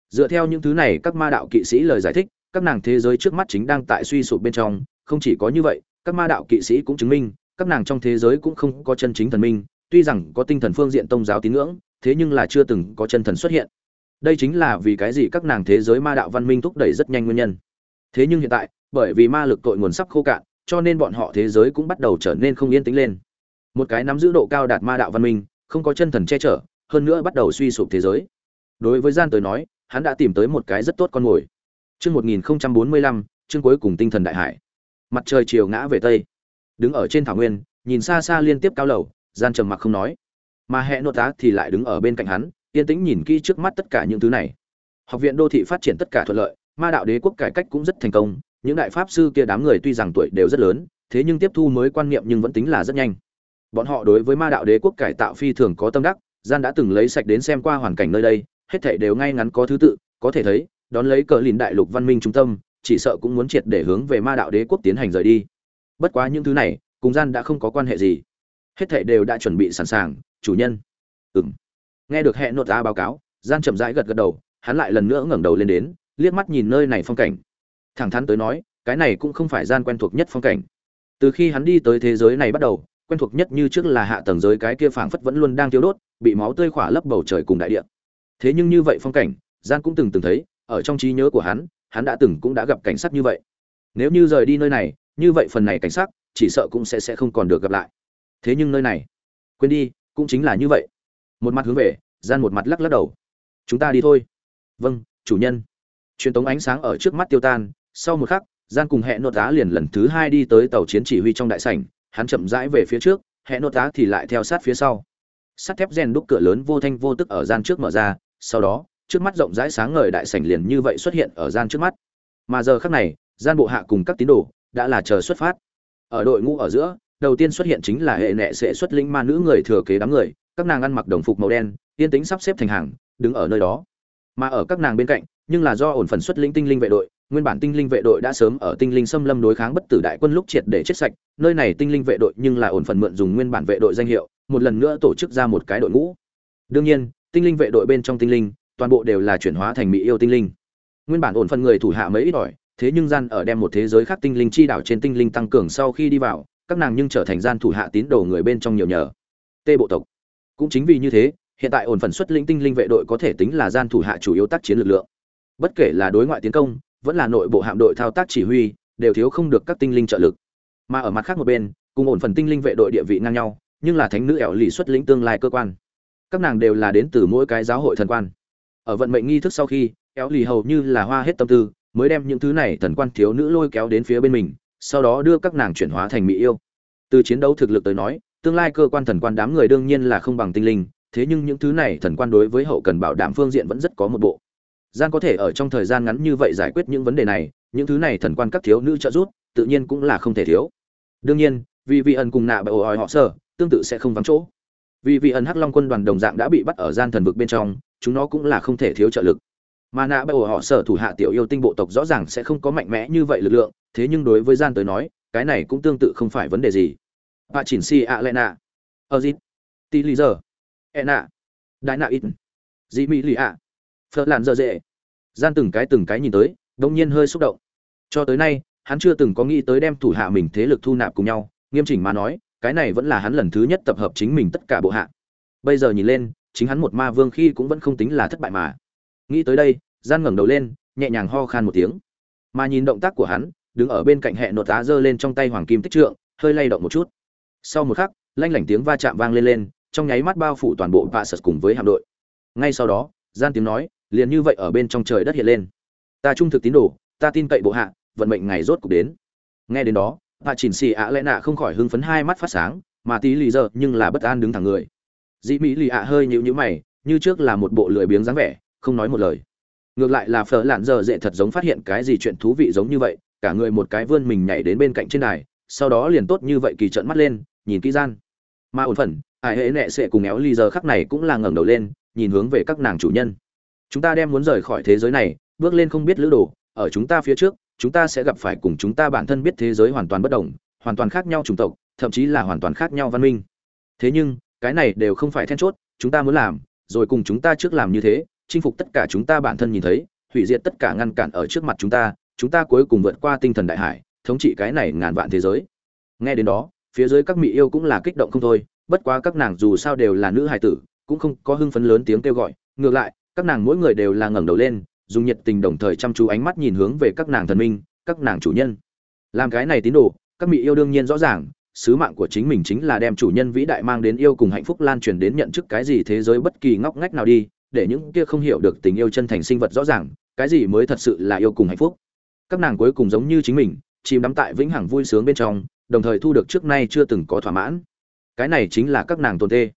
Dựa theo những thứ này, các ma đạo kỵ sĩ lời giải thích, các nàng thế giới trước mắt chính đang tại suy sụp bên trong. Không chỉ có như vậy, các ma đạo kỵ sĩ cũng chứng minh, các nàng trong thế giới cũng không có chân chính thần minh. Tuy rằng có tinh thần phương diện tôn giáo tín ngưỡng, thế nhưng là chưa từng có chân thần xuất hiện. Đây chính là vì cái gì các nàng thế giới ma đạo văn minh thúc đẩy rất nhanh nguyên nhân. Thế nhưng hiện tại, bởi vì ma lực tội nguồn sắp khô cạn, cho nên bọn họ thế giới cũng bắt đầu trở nên không yên tĩnh lên. Một cái nắm giữ độ cao đạt ma đạo văn minh, không có chân thần che chở hơn nữa bắt đầu suy sụp thế giới. Đối với gian tới nói, hắn đã tìm tới một cái rất tốt con mồi. Chương 1045 chương cuối cùng tinh thần đại hải. Mặt trời chiều ngã về tây. Đứng ở trên thảo nguyên, nhìn xa xa liên tiếp cao lầu, gian trầm mặc không nói. Mà hệ nội tá thì lại đứng ở bên cạnh hắn, yên tĩnh nhìn kỹ trước mắt tất cả những thứ này. Học viện đô thị phát triển tất cả thuận lợi, ma đạo đế quốc cải cách cũng rất thành công, những đại pháp sư kia đám người tuy rằng tuổi đều rất lớn, thế nhưng tiếp thu mới quan niệm nhưng vẫn tính là rất nhanh. Bọn họ đối với ma đạo đế quốc cải tạo phi thường có tâm đắc gian đã từng lấy sạch đến xem qua hoàn cảnh nơi đây, hết thảy đều ngay ngắn có thứ tự, có thể thấy, đón lấy cờ lìn đại lục văn minh trung tâm, chỉ sợ cũng muốn triệt để hướng về ma đạo đế quốc tiến hành rời đi. Bất quá những thứ này, cùng gian đã không có quan hệ gì. Hết thảy đều đã chuẩn bị sẵn sàng, chủ nhân. Ừm. Nghe được hệ nội ta báo cáo, gian chậm rãi gật gật đầu, hắn lại lần nữa ngẩng đầu lên đến, liếc mắt nhìn nơi này phong cảnh. Thẳng thắn tới nói, cái này cũng không phải gian quen thuộc nhất phong cảnh. Từ khi hắn đi tới thế giới này bắt đầu quen thuộc nhất như trước là hạ tầng giới cái kia phảng phất vẫn luôn đang tiêu đốt, bị máu tươi khỏa lấp bầu trời cùng đại địa. Thế nhưng như vậy phong cảnh, gian cũng từng từng thấy, ở trong trí nhớ của hắn hắn đã từng cũng đã gặp cảnh sắc như vậy. Nếu như rời đi nơi này, như vậy phần này cảnh sắc, chỉ sợ cũng sẽ sẽ không còn được gặp lại. Thế nhưng nơi này, quên đi, cũng chính là như vậy. Một mặt hướng về, gian một mặt lắc lắc đầu. Chúng ta đi thôi. Vâng chủ nhân. Truyền tống ánh sáng ở trước mắt tiêu tan, sau một khắc, gian cùng hẹn nội giá liền lần thứ hai đi tới tàu chiến chỉ huy trong đại sảnh hắn chậm rãi về phía trước hẹn nốt tá thì lại theo sát phía sau. Sắt thép rèn đúc cửa lớn vô thanh vô tức ở gian trước mở ra, sau đó, trước mắt rộng rãi sáng ngời đại sảnh liền như vậy xuất hiện ở gian trước mắt. Mà giờ khắc này, gian bộ hạ cùng các tín đồ đã là chờ xuất phát. Ở đội ngũ ở giữa, đầu tiên xuất hiện chính là hệ nệ sẽ xuất linh ma nữ người thừa kế đám người, các nàng ăn mặc đồng phục màu đen, yên tĩnh sắp xếp thành hàng, đứng ở nơi đó. Mà ở các nàng bên cạnh, nhưng là do ổn phần xuất linh tinh linh vệ đội nguyên bản tinh linh vệ đội đã sớm ở tinh linh xâm lâm đối kháng bất tử đại quân lúc triệt để chết sạch, nơi này tinh linh vệ đội nhưng là ổn phần mượn dùng nguyên bản vệ đội danh hiệu, một lần nữa tổ chức ra một cái đội ngũ. Đương nhiên, tinh linh vệ đội bên trong tinh linh, toàn bộ đều là chuyển hóa thành mỹ yêu tinh linh. Nguyên bản ổn phần người thủ hạ mấy ít ỏi, thế nhưng gian ở đem một thế giới khác tinh linh chi đảo trên tinh linh tăng cường sau khi đi vào, các nàng nhưng trở thành gian thủ hạ tín đồ người bên trong nhiều nhờ. Tê bộ tộc. Cũng chính vì như thế, hiện tại ổn phần xuất lĩnh tinh linh vệ đội có thể tính là gian thủ hạ chủ yếu tác chiến lực lượng. Bất kể là đối ngoại tiến công vẫn là nội bộ hạm đội thao tác chỉ huy, đều thiếu không được các tinh linh trợ lực. Mà ở mặt khác một bên, cùng ổn phần tinh linh vệ đội địa vị ngang nhau, nhưng là thánh nữ ẻo lì xuất lĩnh tương lai cơ quan. Các nàng đều là đến từ mỗi cái giáo hội thần quan. Ở vận mệnh nghi thức sau khi éo lì hầu như là hoa hết tâm tư, mới đem những thứ này thần quan thiếu nữ lôi kéo đến phía bên mình, sau đó đưa các nàng chuyển hóa thành mỹ yêu. Từ chiến đấu thực lực tới nói, tương lai cơ quan thần quan đám người đương nhiên là không bằng tinh linh, thế nhưng những thứ này thần quan đối với hậu cần bảo đảm phương diện vẫn rất có một bộ gian có thể ở trong thời gian ngắn như vậy giải quyết những vấn đề này, những thứ này thần quan các thiếu nữ trợ giúp, tự nhiên cũng là không thể thiếu. Đương nhiên, vì vị ẩn cùng nạ bởi ỏi họ sở tương tự sẽ không vắng chỗ. Vì vị ẩn hắc long quân đoàn đồng dạng đã bị bắt ở gian thần vực bên trong, chúng nó cũng là không thể thiếu trợ lực. Mà nạ bởi họ sở thủ hạ tiểu yêu tinh bộ tộc rõ ràng sẽ không có mạnh mẽ như vậy lực lượng, thế nhưng đối với gian tới nói, cái này cũng tương tự không phải vấn đề gì. Bà chỉnh si a nạ. Ở gì? Tí lý giờ. E nạ. Đại nạ ít. Dị mỹ lì ạ phở lạn dơ dễ gian từng cái từng cái nhìn tới, đông nhiên hơi xúc động. Cho tới nay, hắn chưa từng có nghĩ tới đem thủ hạ mình thế lực thu nạp cùng nhau, nghiêm chỉnh mà nói, cái này vẫn là hắn lần thứ nhất tập hợp chính mình tất cả bộ hạ. Bây giờ nhìn lên, chính hắn một ma vương khi cũng vẫn không tính là thất bại mà. Nghĩ tới đây, gian ngẩng đầu lên, nhẹ nhàng ho khan một tiếng. Mà nhìn động tác của hắn, đứng ở bên cạnh hệ nột á giơ lên trong tay hoàng kim tích trượng, hơi lay động một chút. Sau một khắc, lanh lảnh tiếng va chạm vang lên lên, trong nháy mắt bao phủ toàn bộ vạ sật cùng với hạm đội. Ngay sau đó, gian tiếng nói liền như vậy ở bên trong trời đất hiện lên. Ta trung thực tín đồ, ta tin cậy bộ hạ, vận mệnh ngày rốt cục đến. Nghe đến đó bà chỉnh xì ạ lẽ nạ không khỏi hưng phấn hai mắt phát sáng, mà tí lì giờ nhưng là bất an đứng thẳng người. Dĩ mỹ lì ạ hơi nhịu nhữ mày, như trước là một bộ lười biếng dáng vẻ, không nói một lời. Ngược lại là phở lạn giờ dễ thật giống phát hiện cái gì chuyện thú vị giống như vậy, cả người một cái vươn mình nhảy đến bên cạnh trên đài, sau đó liền tốt như vậy kỳ trận mắt lên, nhìn kỹ gian. Mà ổn phần ai hễ nệ sẽ cùng éo lì giờ khắc này cũng là ngẩng đầu lên, nhìn hướng về các nàng chủ nhân chúng ta đem muốn rời khỏi thế giới này, bước lên không biết lữ đồ, ở chúng ta phía trước, chúng ta sẽ gặp phải cùng chúng ta bản thân biết thế giới hoàn toàn bất đồng, hoàn toàn khác nhau chủng tộc, thậm chí là hoàn toàn khác nhau văn minh. Thế nhưng, cái này đều không phải then chốt, chúng ta muốn làm, rồi cùng chúng ta trước làm như thế, chinh phục tất cả chúng ta bản thân nhìn thấy, hủy diệt tất cả ngăn cản ở trước mặt chúng ta chúng ta cuối cùng vượt qua tinh thần đại hải, thống trị cái này ngàn vạn thế giới. Nghe đến đó, phía dưới các mỹ yêu cũng là kích động không thôi, bất quá các nàng dù sao đều là nữ hài tử, cũng không có hưng phấn lớn tiếng kêu gọi, ngược lại các nàng mỗi người đều là ngẩng đầu lên, dùng nhiệt tình đồng thời chăm chú ánh mắt nhìn hướng về các nàng thần minh, các nàng chủ nhân. Làm cái này tín đồ, các mỹ yêu đương nhiên rõ ràng, sứ mạng của chính mình chính là đem chủ nhân vĩ đại mang đến yêu cùng hạnh phúc lan truyền đến nhận chức cái gì thế giới bất kỳ ngóc ngách nào đi, để những kia không hiểu được tình yêu chân thành sinh vật rõ ràng, cái gì mới thật sự là yêu cùng hạnh phúc. Các nàng cuối cùng giống như chính mình, chìm đắm tại vĩnh hằng vui sướng bên trong, đồng thời thu được trước nay chưa từng có thỏa mãn. Cái này chính là các nàng tồn tê.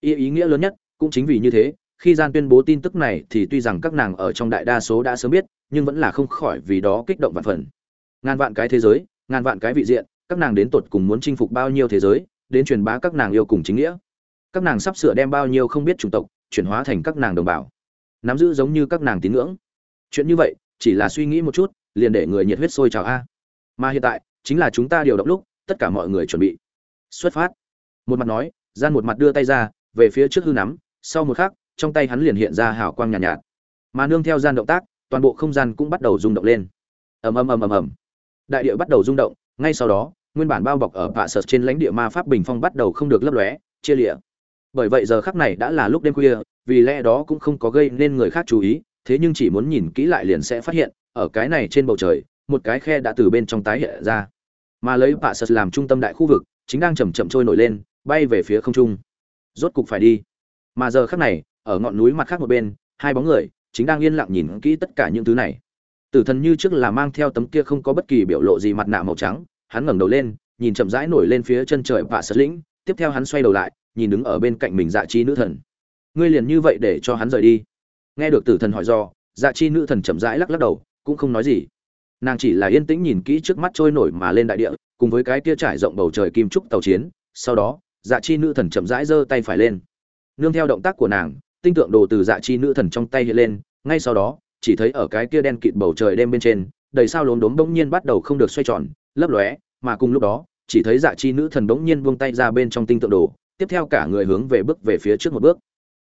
Ý ý nghĩa lớn nhất cũng chính vì như thế khi gian tuyên bố tin tức này thì tuy rằng các nàng ở trong đại đa số đã sớm biết, nhưng vẫn là không khỏi vì đó kích động vạn phần. Ngàn vạn cái thế giới, ngàn vạn cái vị diện, các nàng đến tột cùng muốn chinh phục bao nhiêu thế giới, đến truyền bá các nàng yêu cùng chính nghĩa. Các nàng sắp sửa đem bao nhiêu không biết chủng tộc, chuyển hóa thành các nàng đồng bào. Nắm giữ giống như các nàng tín ngưỡng. Chuyện như vậy, chỉ là suy nghĩ một chút, liền để người nhiệt huyết sôi trào a. Mà hiện tại, chính là chúng ta điều động lúc, tất cả mọi người chuẩn bị. Xuất phát. Một mặt nói, gian một mặt đưa tay ra, về phía trước hư nắm, sau một khắc trong tay hắn liền hiện ra hào quang nhàn nhạt, nhạt. Mà nương theo gian động tác toàn bộ không gian cũng bắt đầu rung động lên. Ầm ầm ầm ầm ầm. Đại địa bắt đầu rung động ngay sau đó nguyên bản bao bọc ở vạ sợt trên lãnh địa ma pháp bình phong bắt đầu không được lấp lóe chia lịa bởi vậy giờ khắc này đã là lúc đêm khuya vì lẽ đó cũng không có gây nên người khác chú ý thế nhưng chỉ muốn nhìn kỹ lại liền sẽ phát hiện ở cái này trên bầu trời một cái khe đã từ bên trong tái hiện ra. Mà lấy vạ sợt làm trung tâm đại khu vực chính đang chầm chậm trôi nổi lên bay về phía không trung. Rốt cục phải đi. Mà giờ khắc này ở ngọn núi mặt khác một bên, hai bóng người chính đang yên lặng nhìn kỹ tất cả những thứ này. Tử thần như trước là mang theo tấm kia không có bất kỳ biểu lộ gì mặt nạ màu trắng, hắn ngẩng đầu lên, nhìn chậm rãi nổi lên phía chân trời vạ sật lĩnh, tiếp theo hắn xoay đầu lại, nhìn đứng ở bên cạnh mình dạ chi nữ thần. Ngươi liền như vậy để cho hắn rời đi? Nghe được tử thần hỏi do dạ chi nữ thần chậm rãi lắc lắc đầu, cũng không nói gì. Nàng chỉ là yên tĩnh nhìn kỹ trước mắt trôi nổi mà lên đại địa, cùng với cái kia trải rộng bầu trời kim trúc tàu chiến, sau đó dạ chi nữ thần chậm rãi giơ tay phải lên. Nương theo động tác của nàng tinh tượng đồ từ dạ chi nữ thần trong tay hiện lên, ngay sau đó, chỉ thấy ở cái kia đen kịt bầu trời đêm bên trên, đầy sao lốm đốm bỗng nhiên bắt đầu không được xoay tròn, lấp lóe, mà cùng lúc đó, chỉ thấy dạ chi nữ thần bỗng nhiên buông tay ra bên trong tinh tượng đồ, tiếp theo cả người hướng về bước về phía trước một bước.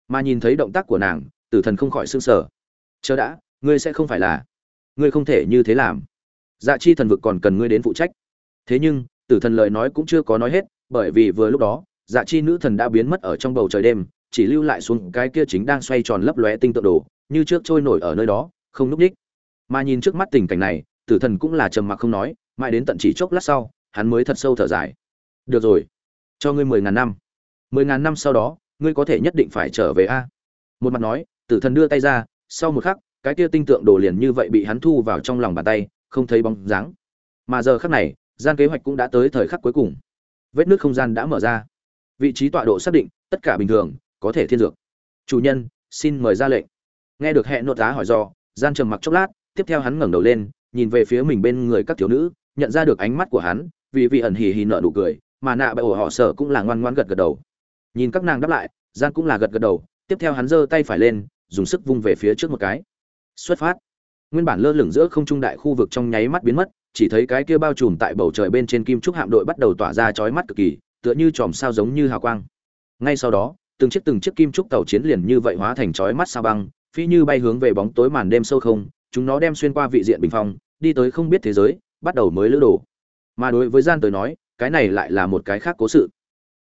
Mà nhìn thấy động tác của nàng, tử thần không khỏi sưng sờ. Chờ đã, ngươi sẽ không phải là, ngươi không thể như thế làm. Dạ chi thần vực còn cần ngươi đến phụ trách. Thế nhưng, tử thần lời nói cũng chưa có nói hết, bởi vì vừa lúc đó dạ chi nữ thần đã biến mất ở trong bầu trời đêm chỉ lưu lại xuống cái kia chính đang xoay tròn lấp lóe tinh tượng đồ, như trước trôi nổi ở nơi đó, không núp đích. Mà nhìn trước mắt tình cảnh này, tử thần cũng là trầm mặc không nói, mãi đến tận chỉ chốc lát sau, hắn mới thật sâu thở dài. Được rồi, cho ngươi mười ngàn năm. Mười ngàn năm sau đó, ngươi có thể nhất định phải trở về a. Một mặt nói, tử thần đưa tay ra, sau một khắc, cái kia tinh tượng đồ liền như vậy bị hắn thu vào trong lòng bàn tay, không thấy bóng dáng. Mà giờ khắc này, gian kế hoạch cũng đã tới thời khắc cuối cùng. Vết nước không gian đã mở ra. Vị trí tọa độ xác định, tất cả bình thường có thể thiên dược. Chủ nhân, xin mời ra lệnh. Nghe được hẹn nội tá hỏi do gian trầm mặc chốc lát, tiếp theo hắn ngẩng đầu lên, nhìn về phía mình bên người các thiếu nữ, nhận ra được ánh mắt của hắn, vì vị ẩn hì hì nợ nụ cười, mà nạ bại ổ họ sở cũng là ngoan ngoan gật gật đầu. Nhìn các nàng đáp lại, gian cũng là gật gật đầu, tiếp theo hắn giơ tay phải lên, dùng sức vung về phía trước một cái. Xuất phát. Nguyên bản lơ lửng giữa không trung đại khu vực trong nháy mắt biến mất, chỉ thấy cái kia bao trùm tại bầu trời bên trên kim trúc hạm đội bắt đầu tỏa ra chói mắt cực kỳ, tựa như chòm sao giống như hào quang. Ngay sau đó từng chiếc từng chiếc kim trúc tàu chiến liền như vậy hóa thành chói mắt sao băng, phi như bay hướng về bóng tối màn đêm sâu không, chúng nó đem xuyên qua vị diện bình phong, đi tới không biết thế giới, bắt đầu mới lữ đồ. Mà đối với gian tới nói, cái này lại là một cái khác cố sự.